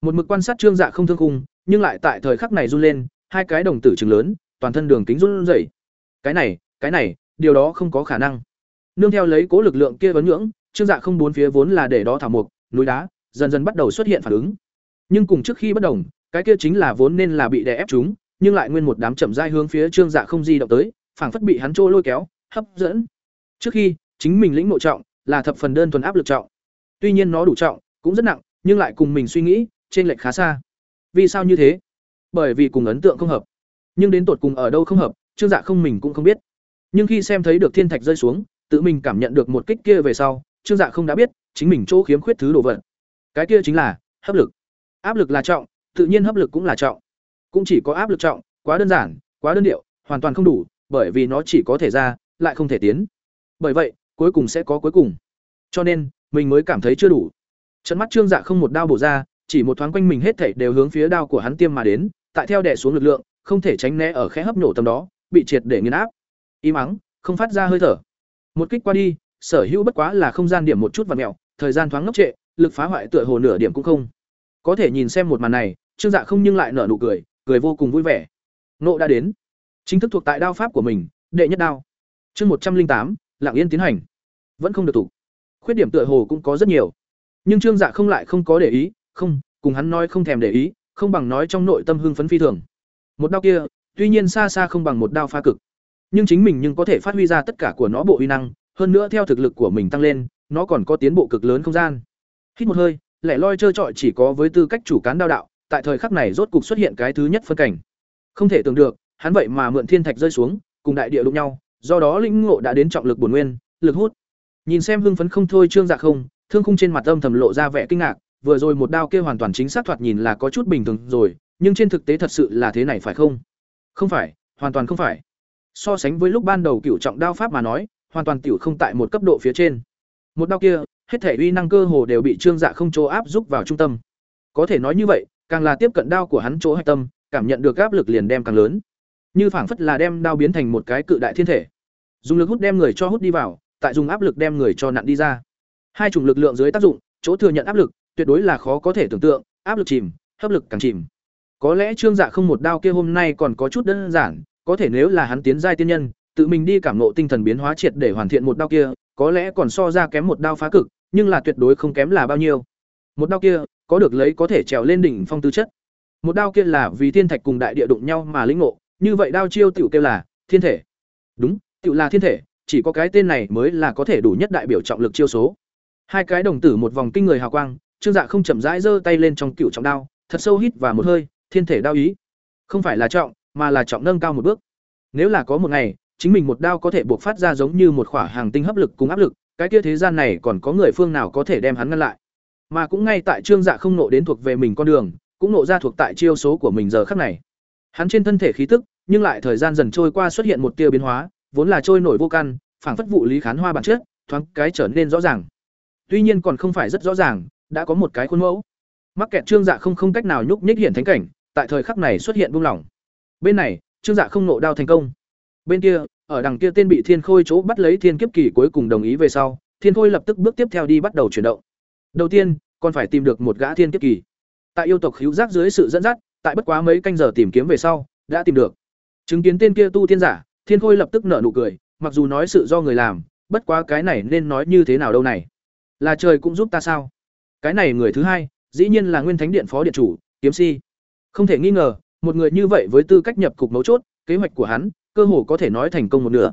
Một mực quan sát Trương Dạ không thương khung, nhưng lại tại thời khắc này run lên, hai cái đồng tử trừng lớn, toàn thân đường kính run rẩy. Cái này, cái này, điều đó không có khả năng. Nương theo lấy cố lực lượng kia vấn nhưỡng, Trương Dạ không bốn phía vốn là để đó thảo mục, núi đá, dần dần bắt đầu xuất hiện phản ứng. Nhưng cùng trước khi bất đồng, cái kia chính là vốn nên là bị đè ép chúng, nhưng lại nguyên một đám chậm rãi hướng phía Trương Dạ không di động tới, phảng phất bị hắn trô lôi kéo, hấp dẫn. Trước khi, chính mình lĩnh nội trọng, là thập phần đơn thuần áp lực trọng. Tuy nhiên nó đủ trọng, cũng rất nặng, nhưng lại cùng mình suy nghĩ, trên lệch khá xa. Vì sao như thế? Bởi vì cùng ấn tượng không hợp. Nhưng đến tột cùng ở đâu không hợp, Trương Dạ không mình cũng không biết. Nhưng khi xem thấy được thiên thạch rơi xuống, tự mình cảm nhận được một kích kia về sau, Trương Dạ không đã biết, chính mình chỗ khiếm khuyết thứ đồ vật. Cái kia chính là hấp lực. Áp lực là trọng, tự nhiên hấp lực cũng là trọng. Cũng chỉ có áp lực trọng, quá đơn giản, quá đơn điệu, hoàn toàn không đủ, bởi vì nó chỉ có thể ra, lại không thể tiến. Bởi vậy, cuối cùng sẽ có cuối cùng. Cho nên, mình mới cảm thấy chưa đủ. Trận mắt Trương Dạ không một đao bổ ra, chỉ một thoáng quanh mình hết thảy đều hướng phía đao của hắn tiêm mà đến, tại theo đè xuống lực lượng, không thể tránh né ở khẽ hấp nổ tầm đó, bị triệt để nghiền áp. Im mắng, không phát ra hơi thở. Một kích qua đi, sở hữu bất quá là không gian điểm một chút vặn mèo, thời gian thoáng ngốc trệ, lực phá hoại tựa hồ nửa điểm cũng không. Có thể nhìn xem một màn này, Trương Dạ không nhưng lại nở nụ cười, cười vô cùng vui vẻ. Nộ đã đến, chính thức thuộc tại đao pháp của mình, đệ nhất đao. Chương một trăm linh tám, lặng yên tiến hành. Vẫn không được tụ. Khuyết điểm tựa hồ cũng có rất nhiều. Nhưng Trương Dạ không lại không có để ý, không, cùng hắn nói không thèm để ý, không bằng nói trong nội tâm hưng phấn phi thường. Một đao kia, tuy nhiên xa xa không bằng một đao phá cực, nhưng chính mình nhưng có thể phát huy ra tất cả của nó bộ uy năng, hơn nữa theo thực lực của mình tăng lên, nó còn có tiến bộ cực lớn không gian. Hít một hơi, lẻ loi chơi trọi chỉ có với tư cách chủ cán đao đạo, tại thời khắc này rốt cục xuất hiện cái thứ nhất phân cảnh. Không thể tưởng được, hắn vậy mà mượn thiên thạch rơi xuống, cùng đại địa đụng nhau, do đó lĩnh ngộ đã đến trọng lực bổn nguyên, lực hút. Nhìn xem hưng phấn không thôi Trương Dạ không, thương khung trên mặt âm thầm lộ ra vẻ kinh ngạc, vừa rồi một đao kia hoàn toàn chính xác thoạt nhìn là có chút bình thường rồi, nhưng trên thực tế thật sự là thế này phải không? Không phải, hoàn toàn không phải. So sánh với lúc ban đầu cửu trọng đao pháp mà nói, hoàn toàn tiểu không tại một cấp độ phía trên. Một đao kia, hết thể uy năng cơ hồ đều bị Trương Dạ không chỗ áp giúp vào trung tâm. Có thể nói như vậy, càng là tiếp cận đao của hắn chỗ hạch tâm, cảm nhận được áp lực liền đem càng lớn. Như phảng phất là đem đao biến thành một cái cự đại thiên thể. Dùng lực hút đem người cho hút đi vào, tại dùng áp lực đem người cho nặn đi ra. Hai chủng lực lượng dưới tác dụng, chỗ thừa nhận áp lực, tuyệt đối là khó có thể tưởng tượng, áp lực chìm, hấp lực càng chìm. Có lẽ Trương Dạ không một đao kia hôm nay còn có chút đơn giản, có thể nếu là hắn tiến giai tiên nhân, tự mình đi cảm ngộ tinh thần biến hóa triệt để hoàn thiện một đao kia, có lẽ còn so ra kém một đao phá cực, nhưng là tuyệt đối không kém là bao nhiêu. Một đao kia, có được lấy có thể trèo lên đỉnh phong tư chất. Một đao kia là vì thiên thạch cùng đại địa đụng nhau mà lĩnh ngộ, như vậy đao chiêu tiểu kêu là thiên thể. Đúng, tiểu là thiên thể, chỉ có cái tên này mới là có thể đủ nhất đại biểu trọng lực chiêu số. Hai cái đồng tử một vòng kinh người hào quang, Trương Dạ không chậm rãi giơ tay lên trong cựu trọng đao, thật sâu hít và một hơi, thiên thể đao ý. Không phải là trọng, mà là trọng nâng cao một bước. Nếu là có một ngày, chính mình một đao có thể buộc phát ra giống như một khỏa hàng tinh hấp lực cùng áp lực, cái kia thế gian này còn có người phương nào có thể đem hắn ngăn lại. Mà cũng ngay tại Trương Dạ không nộ đến thuộc về mình con đường, cũng nộ ra thuộc tại chiêu số của mình giờ khắc này. Hắn trên thân thể khí tức, nhưng lại thời gian dần trôi qua xuất hiện một tia biến hóa, vốn là trôi nổi vô căn, phảng phất vụ lý khán hoa bản chất, thoáng cái trở nên rõ ràng. Tuy nhiên còn không phải rất rõ ràng, đã có một cái khuôn mẫu. Mắc kẹt Trương Dạ không không cách nào nhúc nhích hiện thánh cảnh, tại thời khắc này xuất hiện buông lỏng. bên này trương dạ không nộ đao thành công bên kia ở đằng kia tên bị thiên khôi chỗ bắt lấy thiên kiếp kỳ cuối cùng đồng ý về sau thiên khôi lập tức bước tiếp theo đi bắt đầu chuyển động đầu tiên, còn phải tìm được một gã thiên kiếp kỳ. Tại yêu tộc hữu giác dưới sự dẫn dắt, tại bất quá mấy canh giờ tìm kiếm về sau, đã tìm được. Chứng kiến tên kia tu tiên giả, thiên khôi lập tức nở nụ cười, mặc dù nói sự do người làm, bất quá cái này nên nói như thế nào đâu này. Là trời cũng giúp ta sao? Cái này người thứ hai, dĩ nhiên là nguyên thánh điện phó điện chủ, kiếm si. Không thể nghi ngờ, một người như vậy với tư cách nhập cục mấu chốt, kế hoạch của hắn, cơ hồ có thể nói thành công một nửa.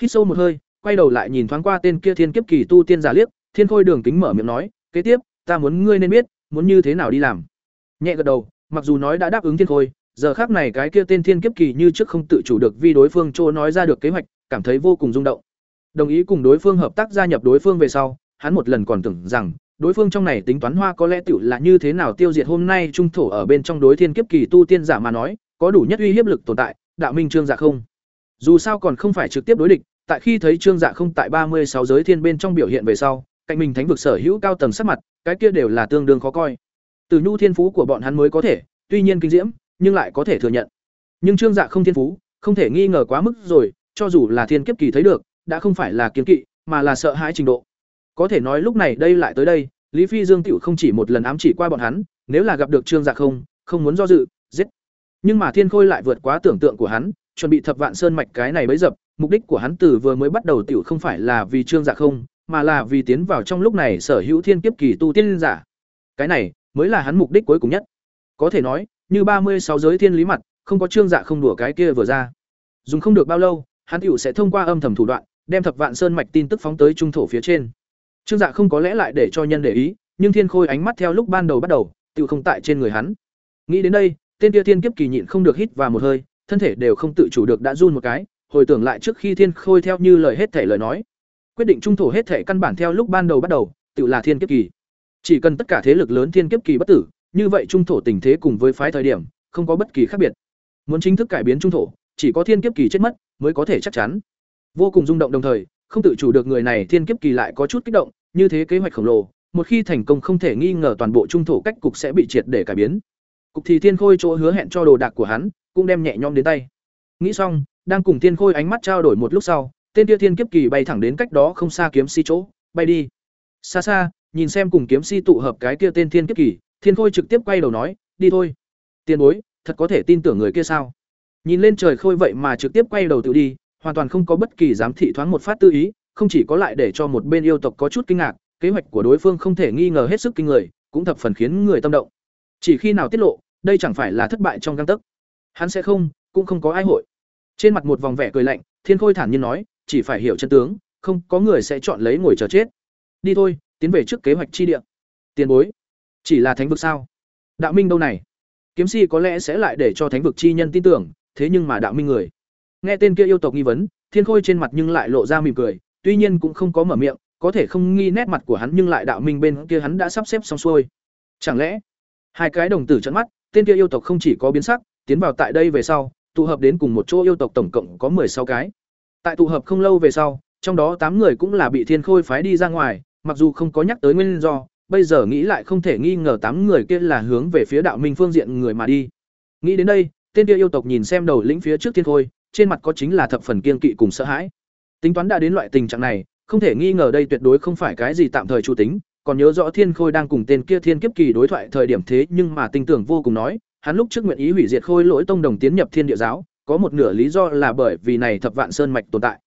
Hít sâu một hơi, quay đầu lại nhìn thoáng qua tên kia thiên kiếp kỳ tu tiên giả liếc, thiên khôi đường kính mở miệng nói kế tiếp, ta muốn ngươi nên biết, muốn như thế nào đi làm. Nhẹ gật đầu, mặc dù nói đã đáp ứng thiên khôi, giờ khác này cái kia tên thiên kiếp kỳ như trước không tự chủ được vì đối phương chỗ nói ra được kế hoạch, cảm thấy vô cùng rung động. Đồng ý cùng đối phương hợp tác gia nhập đối phương về sau, hắn một lần còn tưởng rằng, đối phương trong này tính toán hoa có lẽ tiểu là như thế nào tiêu diệt hôm nay trung thổ ở bên trong đối thiên kiếp kỳ tu tiên giả mà nói, có đủ nhất uy hiếp lực tồn tại, đạo minh trương dạ không. Dù sao còn không phải trực tiếp đối địch, tại khi thấy trương dạ không tại ba mươi sáu giới thiên bên trong biểu hiện về sau cạnh mình thánh vực sở hữu cao tầng sắc mặt, cái kia đều là tương đương khó coi. Từ nhu thiên phú của bọn hắn mới có thể, tuy nhiên kinh diễm, nhưng lại có thể thừa nhận. Nhưng trương dạ không thiên phú, không thể nghi ngờ quá mức rồi, cho dù là thiên kiếp kỳ thấy được, đã không phải là kiến kỵ, mà là sợ hãi trình độ. Có thể nói lúc này đây lại tới đây, lý phi dương tiểu không chỉ một lần ám chỉ qua bọn hắn, nếu là gặp được trương dạ không không muốn do dự, giết. Nhưng mà thiên khôi lại vượt quá tưởng tượng của hắn, chuẩn bị thập vạn sơn mạch cái này bấy dập, mục đích của hắn từ vừa mới bắt đầu tiểu không phải là vì trương dạ không mà là vì tiến vào trong lúc này sở hữu thiên kiếp kỳ tu tiên giả. Cái này mới là hắn mục đích cuối cùng nhất. Có thể nói, như ba mươi sáu giới thiên lý mặt, không có trương dạ không đùa cái kia vừa ra. Dùng không được bao lâu, hắn hữu sẽ thông qua âm thầm thủ đoạn, đem thập vạn sơn mạch tin tức phóng tới trung thổ phía trên. Trương dạ không có lẽ lại để cho nhân để ý, nhưng thiên khôi ánh mắt theo lúc ban đầu bắt đầu, tiểu không tại trên người hắn. Nghĩ đến đây, tên kia thiên kiếp kỳ nhịn không được hít vào một hơi, thân thể đều không tự chủ được đã run một cái, hồi tưởng lại trước khi thiên khôi theo như lời hết thể lời nói quyết định trung thổ hết thể căn bản theo lúc ban đầu bắt đầu, tự là thiên kiếp kỳ. Chỉ cần tất cả thế lực lớn thiên kiếp kỳ bất tử, như vậy trung thổ tình thế cùng với phái thời điểm, không có bất kỳ khác biệt. Muốn chính thức cải biến trung thổ, chỉ có thiên kiếp kỳ chết mất mới có thể chắc chắn. Vô cùng rung động đồng thời, không tự chủ được người này thiên kiếp kỳ lại có chút kích động, như thế kế hoạch khổng lồ, một khi thành công không thể nghi ngờ toàn bộ trung thổ cách cục sẽ bị triệt để cải biến. Cục thì thiên khôi chỗ hứa hẹn cho đồ đạc của hắn, cũng đem nhẹ nhõm đến tay. Nghĩ xong, đang cùng thiên khôi ánh mắt trao đổi một lúc sau tên kia thiên kiếp kỳ bay thẳng đến cách đó không xa kiếm si chỗ, bay đi. Xa xa, nhìn xem cùng kiếm si tụ hợp cái kia tên thiên kiếp kỳ, thiên khôi trực tiếp quay đầu nói, đi thôi. Tiền bối, thật có thể tin tưởng người kia sao? Nhìn lên trời khôi vậy mà trực tiếp quay đầu tự đi, hoàn toàn không có bất kỳ giám thị thoáng một phát tư ý, không chỉ có lại để cho một bên yêu tộc có chút kinh ngạc, kế hoạch của đối phương không thể nghi ngờ hết sức kinh người, cũng thập phần khiến người tâm động. Chỉ khi nào tiết lộ, đây chẳng phải là thất bại trong găng tấc. Hắn sẽ không, cũng không có ai hội. Trên mặt một vòng vẻ cười lạnh, thiên khôi thản nhiên nói chỉ phải hiểu chân tướng, không có người sẽ chọn lấy ngồi chờ chết. Đi thôi, tiến về trước kế hoạch chi địa. Tiền bối, chỉ là thánh vực sao? Đạo minh đâu này? Kiếm si có lẽ sẽ lại để cho thánh vực chi nhân tin tưởng, thế nhưng mà đạo minh người. Nghe tên kia yêu tộc nghi vấn, thiên khôi trên mặt nhưng lại lộ ra mỉm cười, tuy nhiên cũng không có mở miệng, có thể không nghi nét mặt của hắn nhưng lại đạo minh bên kia hắn đã sắp xếp xong xuôi. Chẳng lẽ, hai cái đồng tử trận mắt, tên kia yêu tộc không chỉ có biến sắc, tiến vào tại đây về sau, tụ hợp đến cùng một chỗ yêu tộc tổng cộng có sáu cái tại tụ hợp không lâu về sau, trong đó tám người cũng là bị thiên khôi phái đi ra ngoài, mặc dù không có nhắc tới nguyên do, bây giờ nghĩ lại không thể nghi ngờ tám người kia là hướng về phía đạo minh phương diện người mà đi. Nghĩ đến đây, tên kia yêu tộc nhìn xem đầu lĩnh phía trước thiên khôi, trên mặt có chính là thập phần kiên kỵ cùng sợ hãi. Tính toán đã đến loại tình trạng này, không thể nghi ngờ đây tuyệt đối không phải cái gì tạm thời chủ tính, còn nhớ rõ thiên khôi đang cùng tên kia thiên kiếp kỳ đối thoại thời điểm thế nhưng mà tinh tưởng vô cùng nói, hắn lúc trước nguyện ý hủy diệt khôi lỗi tông đồng tiến nhập thiên địa giáo có một nửa lý do là bởi vì này thập vạn sơn mạch tồn tại.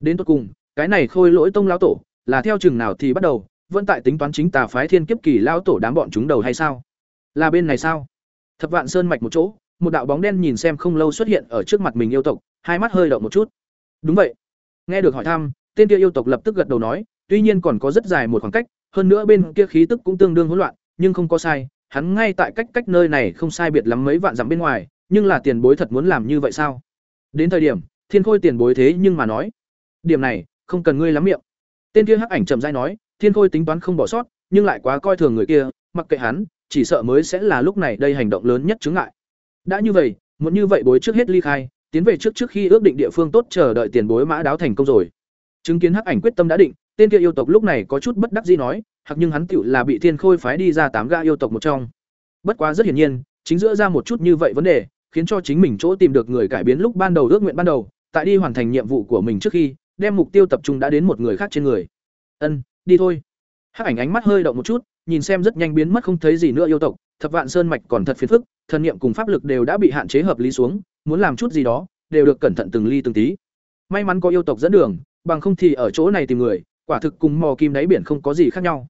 Đến cuối cùng, cái này khôi lỗi tông lão tổ là theo chừng nào thì bắt đầu, vẫn tại tính toán chính tà phái thiên kiếp kỳ lão tổ đám bọn chúng đầu hay sao? Là bên này sao? Thập vạn sơn mạch một chỗ, một đạo bóng đen nhìn xem không lâu xuất hiện ở trước mặt mình yêu tộc, hai mắt hơi động một chút. Đúng vậy. Nghe được hỏi thăm, tên kia yêu tộc lập tức gật đầu nói, tuy nhiên còn có rất dài một khoảng cách, hơn nữa bên kia khí tức cũng tương đương hỗn loạn, nhưng không có sai, hắn ngay tại cách cách nơi này không sai biệt lắm mấy vạn dặm bên ngoài nhưng là tiền bối thật muốn làm như vậy sao? Đến thời điểm, thiên khôi tiền bối thế nhưng mà nói, điểm này, không cần ngươi lắm miệng. Tên kia hắc ảnh chậm rãi nói, thiên khôi tính toán không bỏ sót, nhưng lại quá coi thường người kia, mặc kệ hắn, chỉ sợ mới sẽ là lúc này đây hành động lớn nhất chướng ngại. Đã như vậy, muốn như vậy bối trước hết ly khai, tiến về trước trước khi ước định địa phương tốt chờ đợi tiền bối mã đáo thành công rồi. Chứng kiến hắc ảnh quyết tâm đã định, tên kia yêu tộc lúc này có chút bất đắc dĩ nói hoặc nhưng hắn tựu là bị thiên khôi phái đi ra tám ga yêu tộc một trong. Bất quá rất hiển nhiên, chính giữa ra một chút như vậy vấn đề khiến cho chính mình chỗ tìm được người cải biến lúc ban đầu ước nguyện ban đầu, tại đi hoàn thành nhiệm vụ của mình trước khi, đem mục tiêu tập trung đã đến một người khác trên người. Ân, đi thôi. Hắc ảnh ánh mắt hơi động một chút, nhìn xem rất nhanh biến mất không thấy gì nữa yêu tộc, Thập Vạn Sơn mạch còn thật phiền phức, thần niệm cùng pháp lực đều đã bị hạn chế hợp lý xuống, muốn làm chút gì đó, đều được cẩn thận từng ly từng tí. May mắn có yêu tộc dẫn đường, bằng không thì ở chỗ này tìm người, quả thực cùng mò kim đáy biển không có gì khác nhau.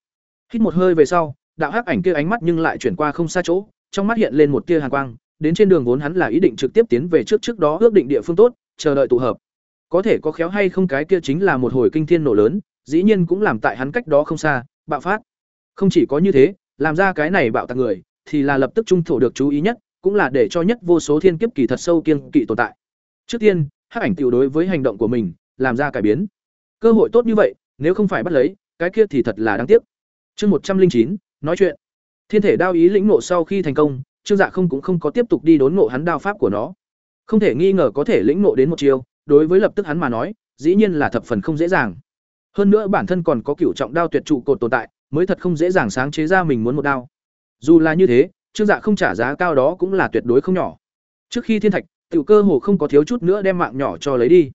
Hít một hơi về sau, đạo hắc ảnh kia ánh mắt nhưng lại chuyển qua không xa chỗ, trong mắt hiện lên một tia hàn quang, đến trên đường vốn hắn là ý định trực tiếp tiến về trước trước đó ước định địa phương tốt, chờ đợi tụ hợp. Có thể có khéo hay không cái kia chính là một hồi kinh thiên nổ lớn, dĩ nhiên cũng làm tại hắn cách đó không xa, bạo phát. Không chỉ có như thế, làm ra cái này bạo tạc người, thì là lập tức trung thổ được chú ý nhất, cũng là để cho nhất vô số thiên kiếp kỳ thật sâu kiên kỵ tồn tại. Trước tiên, hắc ảnh tiểu đối với hành động của mình, làm ra cải biến. Cơ hội tốt như vậy, nếu không phải bắt lấy, cái kia thì thật là đáng tiếc. Chương một trăm linh chín nói chuyện. Thiên thể đao ý lĩnh ngộ sau khi thành công, Trương Dạ không cũng không có tiếp tục đi đốn ngộ hắn đao pháp của nó. Không thể nghi ngờ có thể lĩnh ngộ đến một chiêu, đối với lập tức hắn mà nói, dĩ nhiên là thập phần không dễ dàng. Hơn nữa bản thân còn có cửu trọng đao tuyệt trụ cột tồn tại, mới thật không dễ dàng sáng chế ra mình muốn một đao. Dù là như thế, Trương Dạ không trả giá cao đó cũng là tuyệt đối không nhỏ. Trước khi thiên thạch, tiểu cơ hồ không có thiếu chút nữa đem mạng nhỏ cho lấy đi.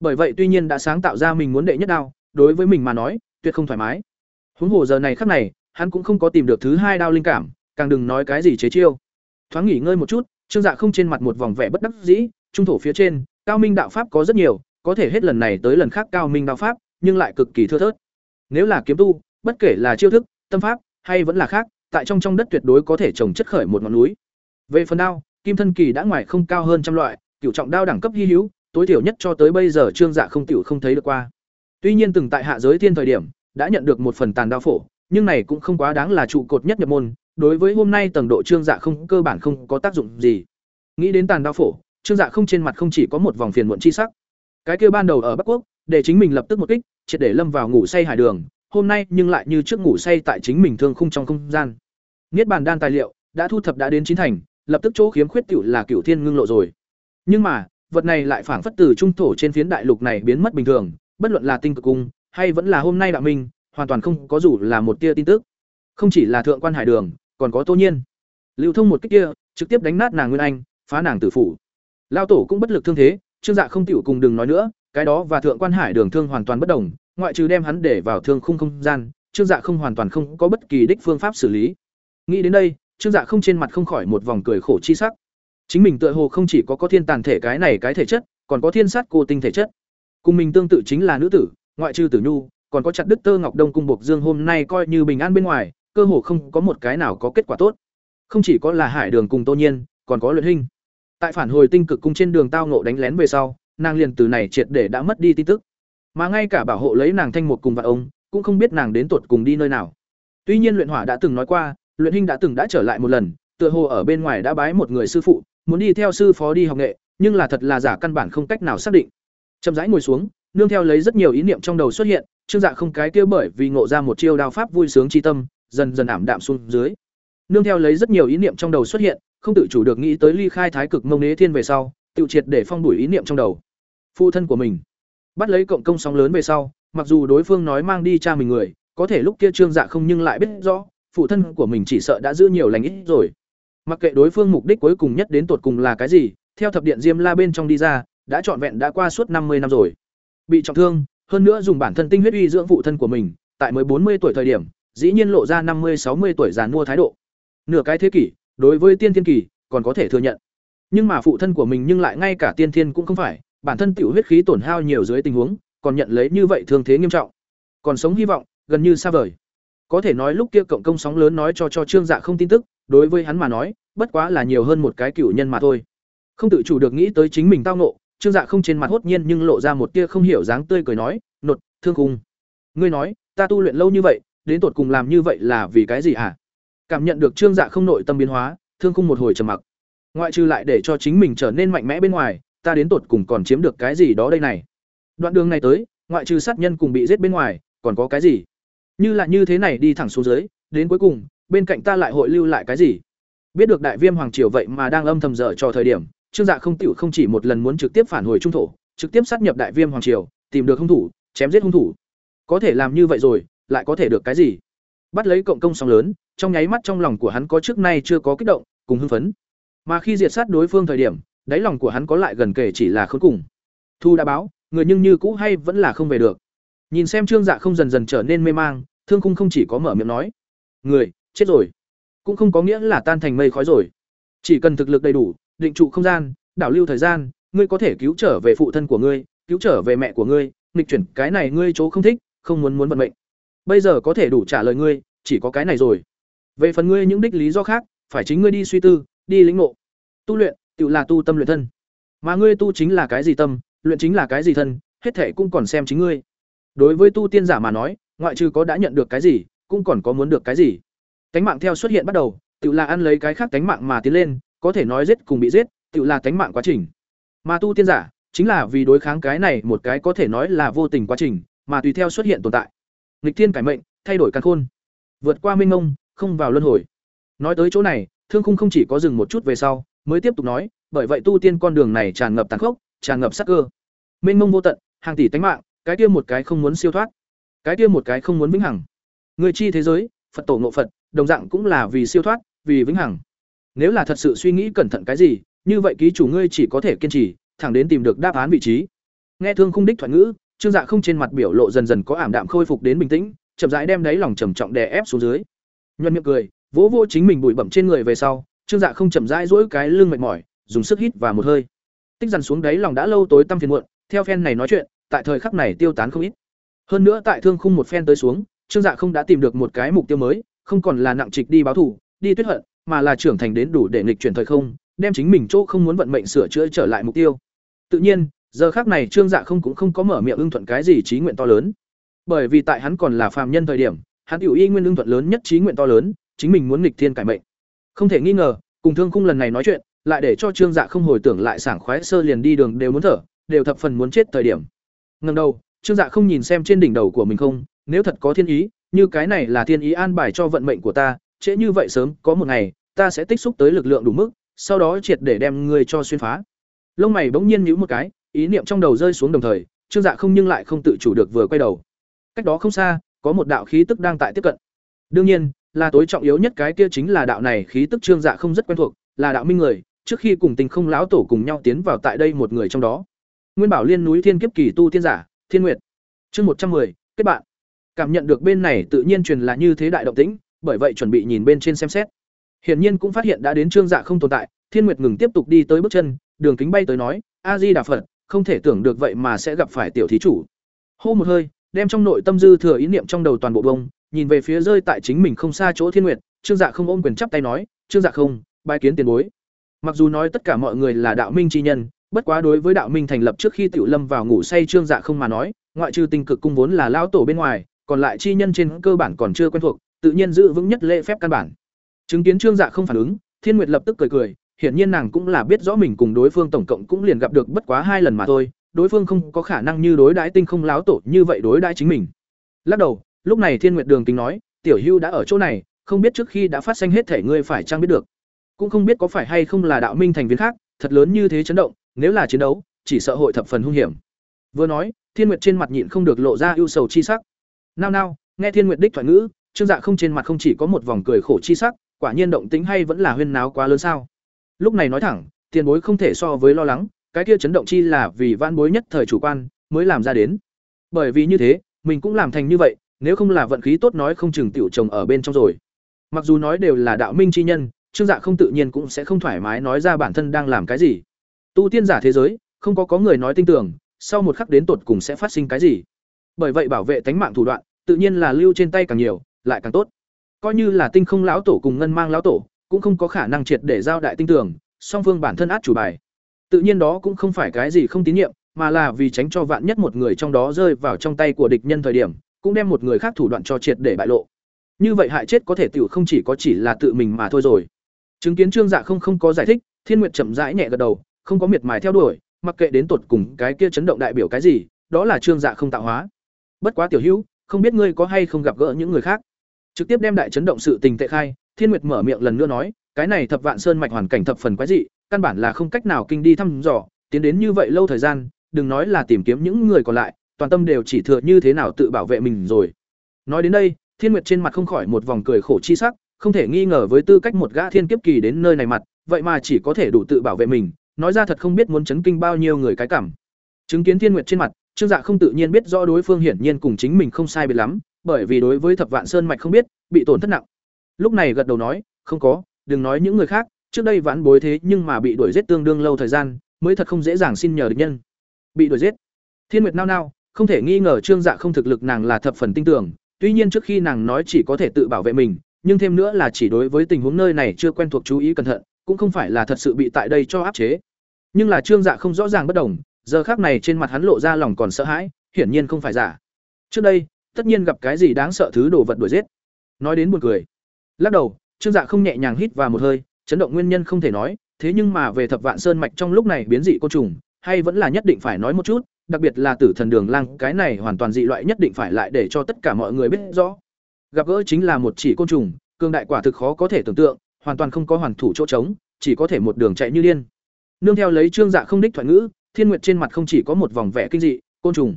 Bởi vậy tuy nhiên đã sáng tạo ra mình muốn đệ nhất đao, đối với mình mà nói, tuyệt không thoải mái. Huống hồ giờ này khắc này, hắn cũng không có tìm được thứ hai đao linh cảm, càng đừng nói cái gì chế chiêu. Thoáng nghỉ ngơi một chút, Trương Dạ không trên mặt một vòng vẻ bất đắc dĩ, trung thổ phía trên, cao minh đạo pháp có rất nhiều, có thể hết lần này tới lần khác cao minh đạo pháp, nhưng lại cực kỳ thưa thớt. Nếu là kiếm tu, bất kể là chiêu thức, tâm pháp hay vẫn là khác, tại trong trong đất tuyệt đối có thể trồng chất khởi một ngọn núi. Về phần đao, kim thân kỳ đã ngoài không cao hơn trăm loại, cửu trọng đao đẳng cấp hy hữu, tối thiểu nhất cho tới bây giờ Trương Dạ không tiểu không thấy được qua. Tuy nhiên từng tại hạ giới thiên thời điểm, đã nhận được một phần tàn đao phổ, nhưng này cũng không quá đáng là trụ cột nhất nhập môn, đối với hôm nay tầng độ Trương Dạ không cơ bản không có tác dụng gì. Nghĩ đến tàn đao phổ, Trương Dạ không trên mặt không chỉ có một vòng phiền muộn chi sắc. Cái kia ban đầu ở Bắc Quốc, để chính mình lập tức một kích, triệt để lâm vào ngủ say hải đường, hôm nay nhưng lại như trước ngủ say tại chính mình thương khung trong không gian. Niết bàn đan tài liệu đã thu thập đã đến chín thành, lập tức chỗ khiếm khuyết tiểu là cửu thiên ngưng lộ rồi. Nhưng mà, vật này lại phảng phất từ trung thổ trên phiến đại lục này biến mất bình thường, bất luận là tinh cực cung hay vẫn là hôm nay đạo minh, hoàn toàn không có dù là một tia tin tức. Không chỉ là thượng quan hải đường, còn có Tô Nhiên. Lưu thông một kích kia, trực tiếp đánh nát nàng Nguyên Anh, phá nàng tử phủ. Lao tổ cũng bất lực thương thế, Trương Dạ không tiểu cùng đừng nói nữa, cái đó và thượng quan hải đường thương hoàn toàn bất đồng, ngoại trừ đem hắn để vào thương khung không gian, Trương Dạ không hoàn toàn không có bất kỳ đích phương pháp xử lý. Nghĩ đến đây, Trương Dạ không trên mặt không khỏi một vòng cười khổ chi sắc. Chính mình tựa hồ không chỉ có có thiên tàn thể cái này cái thể chất, còn có thiên sát cô tinh thể chất. Cùng mình tương tự chính là nữ tử, ngoại trừ Tử Nhu, còn có chặt Đức Tơ Ngọc Đông cung Bộc Dương hôm nay coi như bình an bên ngoài, cơ hồ không có một cái nào có kết quả tốt. Không chỉ có là Hải Đường cùng Tô Nhiên, còn có Luyện Hinh. Tại phản hồi tinh cực cung trên đường tao ngộ đánh lén về sau, nàng liền từ này triệt để đã mất đi tin tức. Mà ngay cả bảo hộ lấy nàng thanh một cùng vạn ông, cũng không biết nàng đến tuột cùng đi nơi nào. Tuy nhiên luyện hỏa đã từng nói qua, luyện hình đã từng đã trở lại một lần, tựa hồ ở bên ngoài đã bái một người sư phụ, muốn đi theo sư phó đi học nghệ, nhưng là thật là giả căn bản không cách nào xác định. Chậm rãi ngồi xuống, nương theo lấy rất nhiều ý niệm trong đầu xuất hiện, Trương Dạ không cái kia bởi vì ngộ ra một chiêu đao pháp vui sướng chi tâm, dần dần ảm đạm xuống dưới. Nương theo lấy rất nhiều ý niệm trong đầu xuất hiện, không tự chủ được nghĩ tới ly khai thái cực mông nế thiên về sau, tiêu triệt để phong đuổi ý niệm trong đầu. Phụ thân của mình, bắt lấy cộng công sóng lớn về sau, mặc dù đối phương nói mang đi cha mình người, có thể lúc kia Trương Dạ không nhưng lại biết rõ, phụ thân của mình chỉ sợ đã giữ nhiều lành ít rồi. Mặc kệ đối phương mục đích cuối cùng nhất đến tột cùng là cái gì, theo thập điện Diêm La bên trong đi ra, đã trọn vẹn đã qua suốt năm mươi năm rồi. Bị trọng thương, hơn nữa dùng bản thân tinh huyết uy dưỡng phụ thân của mình, tại mới bốn mươi tuổi thời điểm, dĩ nhiên lộ ra năm mươi sáu mươi tuổi giàn mua thái độ. Nửa cái thế kỷ, đối với tiên thiên kỳ, còn có thể thừa nhận. Nhưng mà phụ thân của mình nhưng lại ngay cả tiên thiên cũng không phải, bản thân tiểu huyết khí tổn hao nhiều dưới tình huống, còn nhận lấy như vậy thương thế nghiêm trọng. Còn sống hy vọng, gần như xa vời. Có thể nói lúc kia cộng công sóng lớn nói cho cho Trương Dạ không tin tức, đối với hắn mà nói, bất quá là nhiều hơn một cái cựu nhân mà thôi. Không tự chủ được nghĩ tới chính mình tao nộ, Trương Dạ không trên mặt hốt nhiên nhưng lộ ra một tia không hiểu dáng tươi cười nói, "Nột, thương khung. Ngươi nói, ta tu luyện lâu như vậy, đến tột cùng làm như vậy là vì cái gì hả?" Cảm nhận được Trương Dạ không nội tâm biến hóa, Thương khung một hồi trầm mặc. Ngoại trừ lại để cho chính mình trở nên mạnh mẽ bên ngoài, ta đến tột cùng còn chiếm được cái gì đó đây này. Đoạn đường này tới, ngoại trừ sát nhân cùng bị giết bên ngoài, còn có cái gì? Như là như thế này đi thẳng xuống dưới, đến cuối cùng, bên cạnh ta lại hội lưu lại cái gì? Biết được đại viêm hoàng triều vậy mà đang âm thầm dở cho thời điểm, Trương Dạ không tiểu không chỉ một lần muốn trực tiếp phản hồi trung thổ, trực tiếp sát nhập đại viêm hoàng triều, tìm được hung thủ, chém giết hung thủ. Có thể làm như vậy rồi, lại có thể được cái gì? Bắt lấy cộng công sóng lớn, trong nháy mắt trong lòng của hắn có trước nay chưa có kích động, cùng hưng phấn. Mà khi diệt sát đối phương thời điểm, đáy lòng của hắn có lại gần kể chỉ là khốn cùng. Thu đã báo, người nhưng như cũ hay vẫn là không về được. Nhìn xem Trương Dạ không dần dần trở nên mê mang, Thương Khung không chỉ có mở miệng nói, người chết rồi, cũng không có nghĩa là tan thành mây khói rồi. Chỉ cần thực lực đầy đủ, định trụ không gian, đảo lưu thời gian, ngươi có thể cứu trở về phụ thân của ngươi, cứu trở về mẹ của ngươi, nghịch chuyển cái này ngươi chỗ không thích, không muốn muốn vận mệnh. Bây giờ có thể đủ trả lời ngươi, chỉ có cái này rồi. Về phần ngươi những đích lý do khác, phải chính ngươi đi suy tư, đi lĩnh ngộ. Tu luyện, tự là tu tâm luyện thân. Mà ngươi tu chính là cái gì tâm, luyện chính là cái gì thân, hết thể cũng còn xem chính ngươi. Đối với tu tiên giả mà nói, ngoại trừ có đã nhận được cái gì, cũng còn có muốn được cái gì. Tánh mạng theo xuất hiện bắt đầu, tự là ăn lấy cái khác tánh mạng mà tiến lên, có thể nói giết cùng bị giết, tự là tánh mạng quá trình. Mà tu tiên giả, chính là vì đối kháng cái này một cái có thể nói là vô tình quá trình, mà tùy theo xuất hiện tồn tại. Nghịch thiên cải mệnh, thay đổi căn khôn, vượt qua minh ngông, không vào luân hồi. Nói tới chỗ này, Thương Khung không chỉ có dừng một chút về sau, mới tiếp tục nói, bởi vậy tu tiên con đường này tràn ngập tàn khốc, tràn ngập sát cơ. Minh ngông vô tận, hàng tỷ tánh mạng, cái kia một cái không muốn siêu thoát, cái kia một cái không muốn vĩnh hằng. Người chi thế giới, Phật tổ ngộ Phật, đồng dạng cũng là vì siêu thoát, vì vĩnh hằng. Nếu là thật sự suy nghĩ cẩn thận cái gì, như vậy ký chủ ngươi chỉ có thể kiên trì, thẳng đến tìm được đáp án vị trí. Nghe thương khung đích thoại ngữ, Trương Dạ không trên mặt biểu lộ dần dần có ảm đạm khôi phục đến bình tĩnh, chậm rãi đem đáy lòng trầm trọng đè ép xuống dưới. Nhuận miệng cười, vỗ vỗ chính mình bụi bẩm trên người về sau, Trương Dạ không chậm rãi duỗi cái lưng mệt mỏi, dùng sức hít và một hơi. Tích dần xuống đáy lòng đã lâu tối tăm phiền muộn, theo phen này nói chuyện, tại thời khắc này tiêu tán không ít. Hơn nữa tại thương khung một phen tới xuống, Trương Dạ không đã tìm được một cái mục tiêu mới, không còn là nặng trịch đi báo thù, đi tuyết hận, mà là trưởng thành đến đủ để nghịch chuyển thời không, đem chính mình chỗ không muốn vận mệnh sửa chữa trở lại mục tiêu. Tự nhiên, giờ khác này Trương Dạ không cũng không có mở miệng ưng thuận cái gì trí nguyện to lớn. Bởi vì tại hắn còn là phàm nhân thời điểm, hắn hữu y nguyên ưng thuận lớn nhất trí nguyện to lớn, chính mình muốn nghịch thiên cải mệnh. Không thể nghi ngờ, cùng Thương Khung lần này nói chuyện, lại để cho Trương Dạ không hồi tưởng lại sảng khoái sơ liền đi đường đều muốn thở, đều thập phần muốn chết thời điểm. ngần đầu, Trương Dạ không nhìn xem trên đỉnh đầu của mình không, nếu thật có thiên ý, như cái này là thiên ý an bài cho vận mệnh của ta, trễ như vậy sớm, có một ngày, ta sẽ tích xúc tới lực lượng đủ mức, sau đó triệt để đem ngươi cho xuyên phá. Lông mày bỗng nhiên nhíu một cái, ý niệm trong đầu rơi xuống đồng thời, Trương Dạ không nhưng lại không tự chủ được vừa quay đầu. Cách đó không xa, có một đạo khí tức đang tại tiếp cận. Đương nhiên, là tối trọng yếu nhất cái kia chính là đạo này khí tức Trương Dạ không rất quen thuộc, là đạo minh người, trước khi cùng Tình Không lão tổ cùng nhau tiến vào tại đây một người trong đó. Nguyên Bảo Liên núi Thiên Kiếp Kỳ tu tiên giả, Thiên Nguyệt. Chương một trăm 110, kết bạn. Cảm nhận được bên này tự nhiên truyền là như thế đại động tĩnh, bởi vậy chuẩn bị nhìn bên trên xem xét. Hiển nhiên cũng phát hiện đã đến Trương Dạ không tồn tại, Thiên Nguyệt ngừng tiếp tục đi tới bước chân, đường kính bay tới nói, "A Di Đà Phật, không thể tưởng được vậy mà sẽ gặp phải tiểu thí chủ." Hô một hơi, đem trong nội tâm dư thừa ý niệm trong đầu toàn bộ bông, nhìn về phía rơi tại chính mình không xa chỗ Thiên Nguyệt, Trương Dạ không ôm quyền chắp tay nói, "Trương Dạ không, bái kiến tiền bối." Mặc dù nói tất cả mọi người là đạo minh chi nhân, bất quá đối với đạo minh thành lập trước khi Tiểu Lâm vào ngủ say Trương Dạ không mà nói, ngoại trừ tinh cực cung vốn là lão tổ bên ngoài, còn lại chi nhân trên cơ bản còn chưa quen thuộc, tự nhiên giữ vững nhất lễ phép căn bản. Chứng kiến Trương Dạ không phản ứng, Thiên Nguyệt lập tức cười cười, hiển nhiên nàng cũng là biết rõ mình cùng đối phương tổng cộng cũng liền gặp được bất quá hai lần mà thôi, đối phương không có khả năng như đối đãi tinh không láo tổ như vậy đối đãi chính mình. Lắc đầu, lúc này Thiên Nguyệt Đường tính nói, "Tiểu Hưu đã ở chỗ này, không biết trước khi đã phát sinh hết thể ngươi phải trang biết được, cũng không biết có phải hay không là đạo minh thành viên khác, thật lớn như thế chấn động, nếu là chiến đấu, chỉ sợ hội thập phần hung hiểm." Vừa nói, Thiên Nguyệt trên mặt nhịn không được lộ ra ưu sầu chi sắc. Nao nao, nghe Thiên Nguyệt đích thoại ngữ, Trương Dạ không trên mặt không chỉ có một vòng cười khổ chi sắc, quả nhiên động tính hay vẫn là huyên náo quá lớn sao? Lúc này nói thẳng, tiền bối không thể so với lo lắng, cái kia chấn động chi là vì van bối nhất thời chủ quan mới làm ra đến. Bởi vì như thế, mình cũng làm thành như vậy, nếu không là vận khí tốt nói không chừng tiểu chồng ở bên trong rồi. Mặc dù nói đều là đạo minh chi nhân, Trương Dạ không tự nhiên cũng sẽ không thoải mái nói ra bản thân đang làm cái gì. Tu tiên giả thế giới, không có có người nói tin tưởng, sau một khắc đến tột cùng sẽ phát sinh cái gì. Bởi vậy bảo vệ tánh mạng thủ đoạn, tự nhiên là lưu trên tay càng nhiều, lại càng tốt. Coi như là tinh không lão tổ cùng ngân mang lão tổ, cũng không có khả năng triệt để giao đại tinh tưởng, song phương bản thân át chủ bài. Tự nhiên đó cũng không phải cái gì không tín nhiệm, mà là vì tránh cho vạn nhất một người trong đó rơi vào trong tay của địch nhân thời điểm, cũng đem một người khác thủ đoạn cho triệt để bại lộ. Như vậy hại chết có thể tiểu không chỉ có chỉ là tự mình mà thôi rồi. Chứng kiến Trương Dạ không không có giải thích, Thiên Nguyệt chậm rãi nhẹ gật đầu, không có miệt mài theo đuổi, mặc kệ đến tột cùng cái kia chấn động đại biểu cái gì, đó là Trương Dạ không tạo hóa. Bất quá tiểu hữu, không biết ngươi có hay không gặp gỡ những người khác. Trực tiếp đem đại chấn động sự tình tệ khai, Thiên Nguyệt mở miệng lần nữa nói, cái này Thập Vạn Sơn mạch hoàn cảnh thập phần quái dị, căn bản là không cách nào kinh đi thăm dò, tiến đến như vậy lâu thời gian, đừng nói là tìm kiếm những người còn lại, toàn tâm đều chỉ thừa như thế nào tự bảo vệ mình rồi. Nói đến đây, Thiên Nguyệt trên mặt không khỏi một vòng cười khổ chi sắc, không thể nghi ngờ với tư cách một gã thiên kiếp kỳ đến nơi này mặt, vậy mà chỉ có thể đủ tự bảo vệ mình, nói ra thật không biết muốn chấn kinh bao nhiêu người cái cảm. Chứng kiến Thiên Nguyệt trên mặt, Trương Dạ không tự nhiên biết rõ đối phương hiển nhiên cùng chính mình không sai biệt lắm, bởi vì đối với Thập Vạn Sơn mạch không biết, bị tổn thất nặng. Lúc này gật đầu nói, "Không có, đừng nói những người khác, trước đây vãn bối thế nhưng mà bị đuổi giết tương đương lâu thời gian, mới thật không dễ dàng xin nhờ địch nhân." Bị đuổi giết. Thiên Nguyệt nao nao, không thể nghi ngờ Trương Dạ không thực lực nàng là thập phần tin tưởng, tuy nhiên trước khi nàng nói chỉ có thể tự bảo vệ mình, nhưng thêm nữa là chỉ đối với tình huống nơi này chưa quen thuộc chú ý cẩn thận, cũng không phải là thật sự bị tại đây cho áp chế. Nhưng là Trương Dạ không rõ ràng bất đồng, giờ khác này trên mặt hắn lộ ra lòng còn sợ hãi, hiển nhiên không phải giả. Trước đây, tất nhiên gặp cái gì đáng sợ thứ đồ vật đuổi giết. Nói đến buồn cười. Lắc đầu, Trương Dạ không nhẹ nhàng hít vào một hơi, chấn động nguyên nhân không thể nói, thế nhưng mà về Thập Vạn Sơn mạch trong lúc này biến dị côn trùng, hay vẫn là nhất định phải nói một chút, đặc biệt là Tử Thần Đường Lang, cái này hoàn toàn dị loại nhất định phải lại để cho tất cả mọi người biết rõ. Gặp gỡ chính là một chỉ côn trùng, cường đại quả thực khó có thể tưởng tượng, hoàn toàn không có hoàn thủ chỗ trống, chỉ có thể một đường chạy như điên. Nương theo lấy Trương Dạ không đích thoại ngữ, Thiên Nguyệt trên mặt không chỉ có một vòng vẻ kinh dị, côn trùng.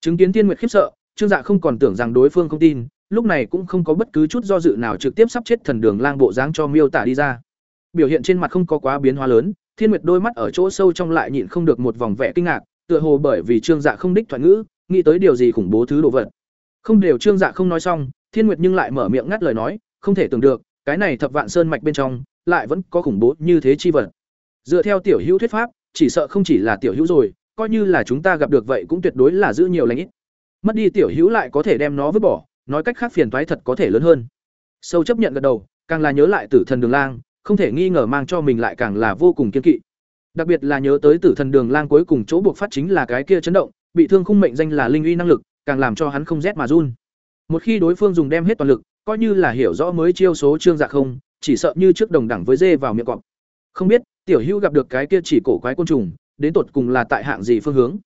Chứng kiến Thiên Nguyệt khiếp sợ, Trương Dạ không còn tưởng rằng đối phương không tin, lúc này cũng không có bất cứ chút do dự nào trực tiếp sắp chết thần đường lang bộ dáng cho miêu tả đi ra. Biểu hiện trên mặt không có quá biến hóa lớn, Thiên Nguyệt đôi mắt ở chỗ sâu trong lại nhịn không được một vòng vẻ kinh ngạc, tựa hồ bởi vì Trương Dạ không đích thoại ngữ, nghĩ tới điều gì khủng bố thứ đồ vật. Không đều Trương Dạ không nói xong, Thiên Nguyệt nhưng lại mở miệng ngắt lời nói, không thể tưởng được, cái này thập vạn sơn mạch bên trong, lại vẫn có khủng bố như thế chi vật. Dựa theo tiểu hữu thuyết pháp, chỉ sợ không chỉ là tiểu hữu rồi, coi như là chúng ta gặp được vậy cũng tuyệt đối là giữ nhiều lãnh ít. Mất đi tiểu hữu lại có thể đem nó vứt bỏ, nói cách khác phiền toái thật có thể lớn hơn. Sâu chấp nhận gật đầu, càng là nhớ lại Tử Thần Đường Lang, không thể nghi ngờ mang cho mình lại càng là vô cùng kiên kỵ. Đặc biệt là nhớ tới Tử Thần Đường Lang cuối cùng chỗ buộc phát chính là cái kia chấn động, bị thương khung mệnh danh là linh uy năng lực, càng làm cho hắn không rét mà run. Một khi đối phương dùng đem hết toàn lực, coi như là hiểu rõ mới chiêu số trương dạ không, chỉ sợ như trước đồng đẳng với dê vào miệng cọp. Không biết, tiểu hữu gặp được cái kia chỉ cổ quái côn trùng, đến tột cùng là tại hạng gì phương hướng.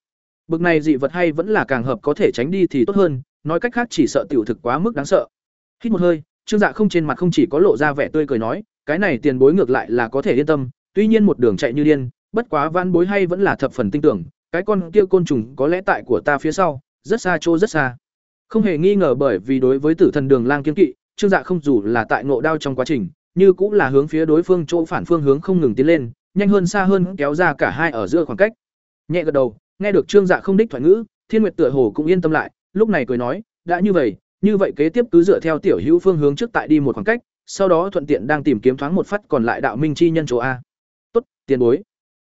Bực này dị vật hay vẫn là càng hợp có thể tránh đi thì tốt hơn, nói cách khác chỉ sợ tiểu thực quá mức đáng sợ. Hít một hơi, Trương Dạ không trên mặt không chỉ có lộ ra vẻ tươi cười nói, cái này tiền bối ngược lại là có thể yên tâm, tuy nhiên một đường chạy như điên, bất quá văn bối hay vẫn là thập phần tin tưởng, cái con kia côn trùng có lẽ tại của ta phía sau, rất xa chỗ rất xa. Không hề nghi ngờ bởi vì đối với Tử Thần Đường Lang kiên kỵ, Trương Dạ không dù là tại ngộ đao trong quá trình, như cũng là hướng phía đối phương chỗ phản phương hướng không ngừng tiến lên, nhanh hơn xa hơn kéo ra cả hai ở giữa khoảng cách. Nhẹ gật đầu, nghe được Trương Dạ không đích thoại ngữ, Thiên Nguyệt tựa hồ cũng yên tâm lại, lúc này cười nói, đã như vậy, như vậy kế tiếp cứ dựa theo tiểu hữu phương hướng trước tại đi một khoảng cách, sau đó thuận tiện đang tìm kiếm thoáng một phát còn lại đạo minh chi nhân chỗ a. Tốt, tiền bối.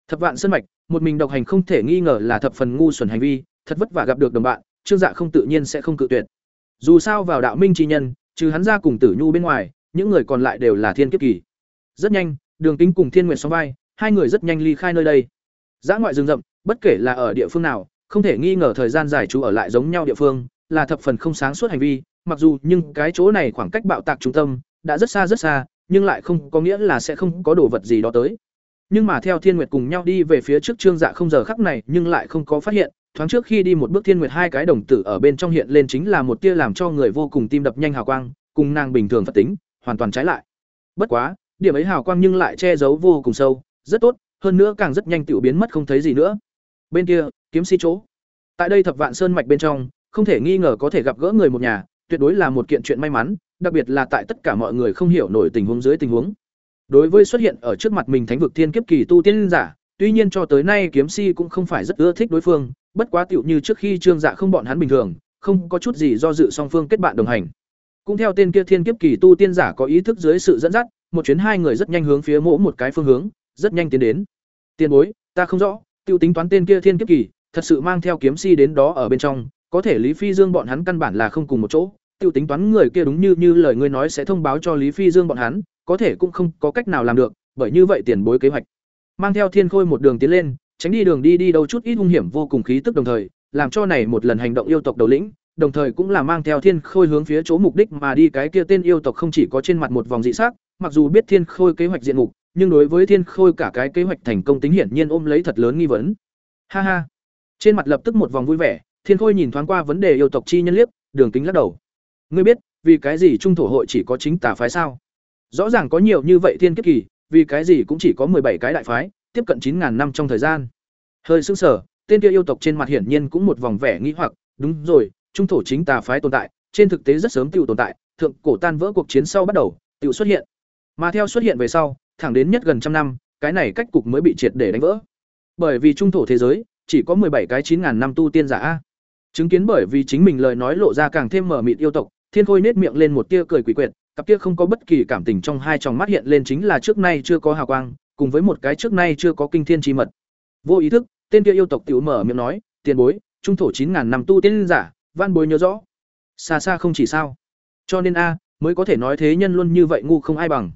Thập vạn sơn mạch, một mình độc hành không thể nghi ngờ là thập phần ngu xuẩn hành vi, thật vất vả gặp được đồng bạn, Trương Dạ không tự nhiên sẽ không cự tuyệt. Dù sao vào đạo minh chi nhân, trừ hắn ra cùng Tử Nhu bên ngoài, những người còn lại đều là thiên kiếp kỳ. Rất nhanh, Đường Kính cùng Thiên Nguyệt song vai, hai người rất nhanh ly khai nơi đây. Giã ngoại rừng rậm, bất kể là ở địa phương nào, không thể nghi ngờ thời gian dài trú ở lại giống nhau địa phương, là thập phần không sáng suốt hành vi, mặc dù nhưng cái chỗ này khoảng cách bạo tạc trung tâm đã rất xa rất xa, nhưng lại không có nghĩa là sẽ không có đồ vật gì đó tới. Nhưng mà theo Thiên Nguyệt cùng nhau đi về phía trước Trương Dạ không giờ khắc này, nhưng lại không có phát hiện, thoáng trước khi đi một bước Thiên Nguyệt hai cái đồng tử ở bên trong hiện lên chính là một tia làm cho người vô cùng tim đập nhanh hào quang, cùng nàng bình thường phật tính, hoàn toàn trái lại. Bất quá, điểm ấy hào quang nhưng lại che giấu vô cùng sâu, rất tốt, hơn nữa càng rất nhanh tiểu biến mất không thấy gì nữa. Bên kia, kiếm si chỗ. Tại đây Thập Vạn Sơn mạch bên trong, không thể nghi ngờ có thể gặp gỡ người một nhà, tuyệt đối là một kiện chuyện may mắn, đặc biệt là tại tất cả mọi người không hiểu nổi tình huống dưới tình huống. Đối với xuất hiện ở trước mặt mình thánh vực thiên kiếp kỳ tu tiên giả, tuy nhiên cho tới nay kiếm si cũng không phải rất ưa thích đối phương, bất quá tiểu như trước khi Trương Dạ không bọn hắn bình thường, không có chút gì do dự song phương kết bạn đồng hành. Cũng theo tên kia thiên kiếp kỳ tu tiên giả có ý thức dưới sự dẫn dắt, một chuyến hai người rất nhanh hướng phía mỗ một cái phương hướng, rất nhanh tiến đến. Tiền bối, ta không rõ, tiêu tính toán tên kia thiên kiếp kỳ, thật sự mang theo kiếm si đến đó ở bên trong, có thể Lý Phi Dương bọn hắn căn bản là không cùng một chỗ, tiêu tính toán người kia đúng như như lời ngươi nói sẽ thông báo cho Lý Phi Dương bọn hắn, có thể cũng không có cách nào làm được, bởi như vậy tiền bối kế hoạch. Mang theo Thiên Khôi một đường tiến lên, tránh đi đường đi đi đâu chút ít hung hiểm vô cùng khí tức đồng thời, làm cho này một lần hành động yêu tộc đầu lĩnh, đồng thời cũng là mang theo Thiên Khôi hướng phía chỗ mục đích mà đi cái kia tên yêu tộc không chỉ có trên mặt một vòng dị sắc, mặc dù biết Thiên Khôi kế hoạch diện mục, nhưng đối với Thiên Khôi cả cái kế hoạch thành công tính hiển nhiên ôm lấy thật lớn nghi vấn. Ha ha. Trên mặt lập tức một vòng vui vẻ, Thiên Khôi nhìn thoáng qua vấn đề yêu tộc chi nhân liếc, Đường Kính lắc đầu. Ngươi biết, vì cái gì trung thổ hội chỉ có chính tà phái sao? Rõ ràng có nhiều như vậy thiên kiếp kỳ, vì cái gì cũng chỉ có bảy cái đại phái, tiếp cận chín ngàn năm trong thời gian. Hơi sững sờ, tên kia yêu tộc trên mặt hiển nhiên cũng một vòng vẻ nghĩ hoặc, đúng rồi, trung thổ chính tà phái tồn tại, trên thực tế rất sớm tiêu tồn tại, thượng cổ tan vỡ cuộc chiến sau bắt đầu, tiêu xuất hiện. Mà theo xuất hiện về sau, thẳng đến nhất gần trăm năm, cái này cách cục mới bị triệt để đánh vỡ. Bởi vì trung thổ thế giới chỉ có bảy cái chín ngàn năm tu tiên giả a. Chứng kiến bởi vì chính mình lời nói lộ ra càng thêm mở mịt yêu tộc, Thiên Khôi nết miệng lên một tia cười quỷ quyệt, cặp kia không có bất kỳ cảm tình trong hai tròng mắt hiện lên chính là trước nay chưa có hào quang, cùng với một cái trước nay chưa có kinh thiên chi mật. Vô ý thức, tên kia yêu tộc tiểu mở miệng nói, "Tiền bối, trung thổ chín ngàn năm tu tiên giả, văn bối nhớ rõ." Xa xa không chỉ sao. Cho nên a, mới có thể nói thế nhân luôn như vậy ngu không ai bằng.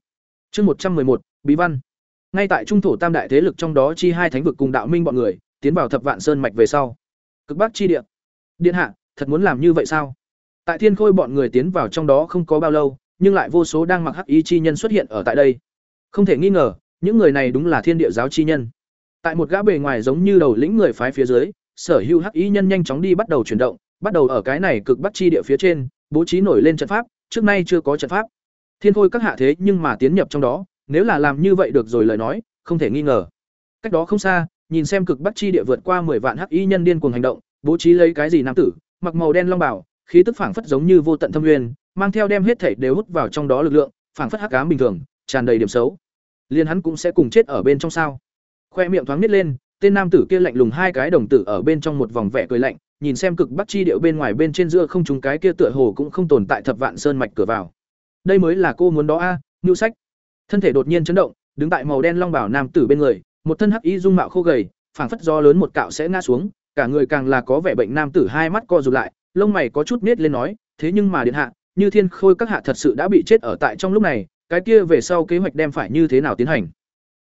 Chương một trăm một Bí văn. Ngay tại trung thổ tam đại thế lực trong đó chi hai thánh vực cùng đạo minh bọn người, tiến vào Thập Vạn Sơn mạch về sau. Cực Bắc chi địa. Điện hạ, thật muốn làm như vậy sao? Tại Thiên Khôi bọn người tiến vào trong đó không có bao lâu, nhưng lại vô số đang mặc hắc y chi nhân xuất hiện ở tại đây. Không thể nghi ngờ, những người này đúng là Thiên Địa giáo chi nhân. Tại một gã bề ngoài giống như đầu lĩnh người phái phía dưới, Sở Hữu hắc y nhân nhanh chóng đi bắt đầu chuyển động, bắt đầu ở cái này cực bắc chi địa phía trên, bố trí nổi lên trận pháp, trước nay chưa có trận pháp. Thiên Khôi các hạ thế nhưng mà tiến nhập trong đó, nếu là làm như vậy được rồi lời nói, không thể nghi ngờ. Cách đó không xa, nhìn xem cực bắc chi địa vượt qua 10 vạn hắc y nhân điên cuồng hành động, bố trí lấy cái gì nam tử, mặc màu đen long bảo, khí tức phảng phất giống như vô tận thâm nguyên, mang theo đem hết thảy đều hút vào trong đó lực lượng, phảng phất hắc ám bình thường, tràn đầy điểm xấu. Liên hắn cũng sẽ cùng chết ở bên trong sao? Khoe miệng thoáng nít lên, tên nam tử kia lạnh lùng hai cái đồng tử ở bên trong một vòng vẻ cười lạnh, nhìn xem cực bắc chi điệu bên ngoài bên trên giữa không trùng cái kia tựa hồ cũng không tồn tại thập vạn sơn mạch cửa vào. Đây mới là cô muốn đó a, à, sách. Thân thể đột nhiên chấn động, đứng tại màu đen long bảo nam tử bên người, một thân hắc y dung mạo khô gầy, phảng phất do lớn một cạo sẽ ngã xuống, cả người càng là có vẻ bệnh nam tử hai mắt co rụt lại, lông mày có chút nết lên nói, thế nhưng mà điện hạ, như thiên khôi các hạ thật sự đã bị chết ở tại trong lúc này, cái kia về sau kế hoạch đem phải như thế nào tiến hành?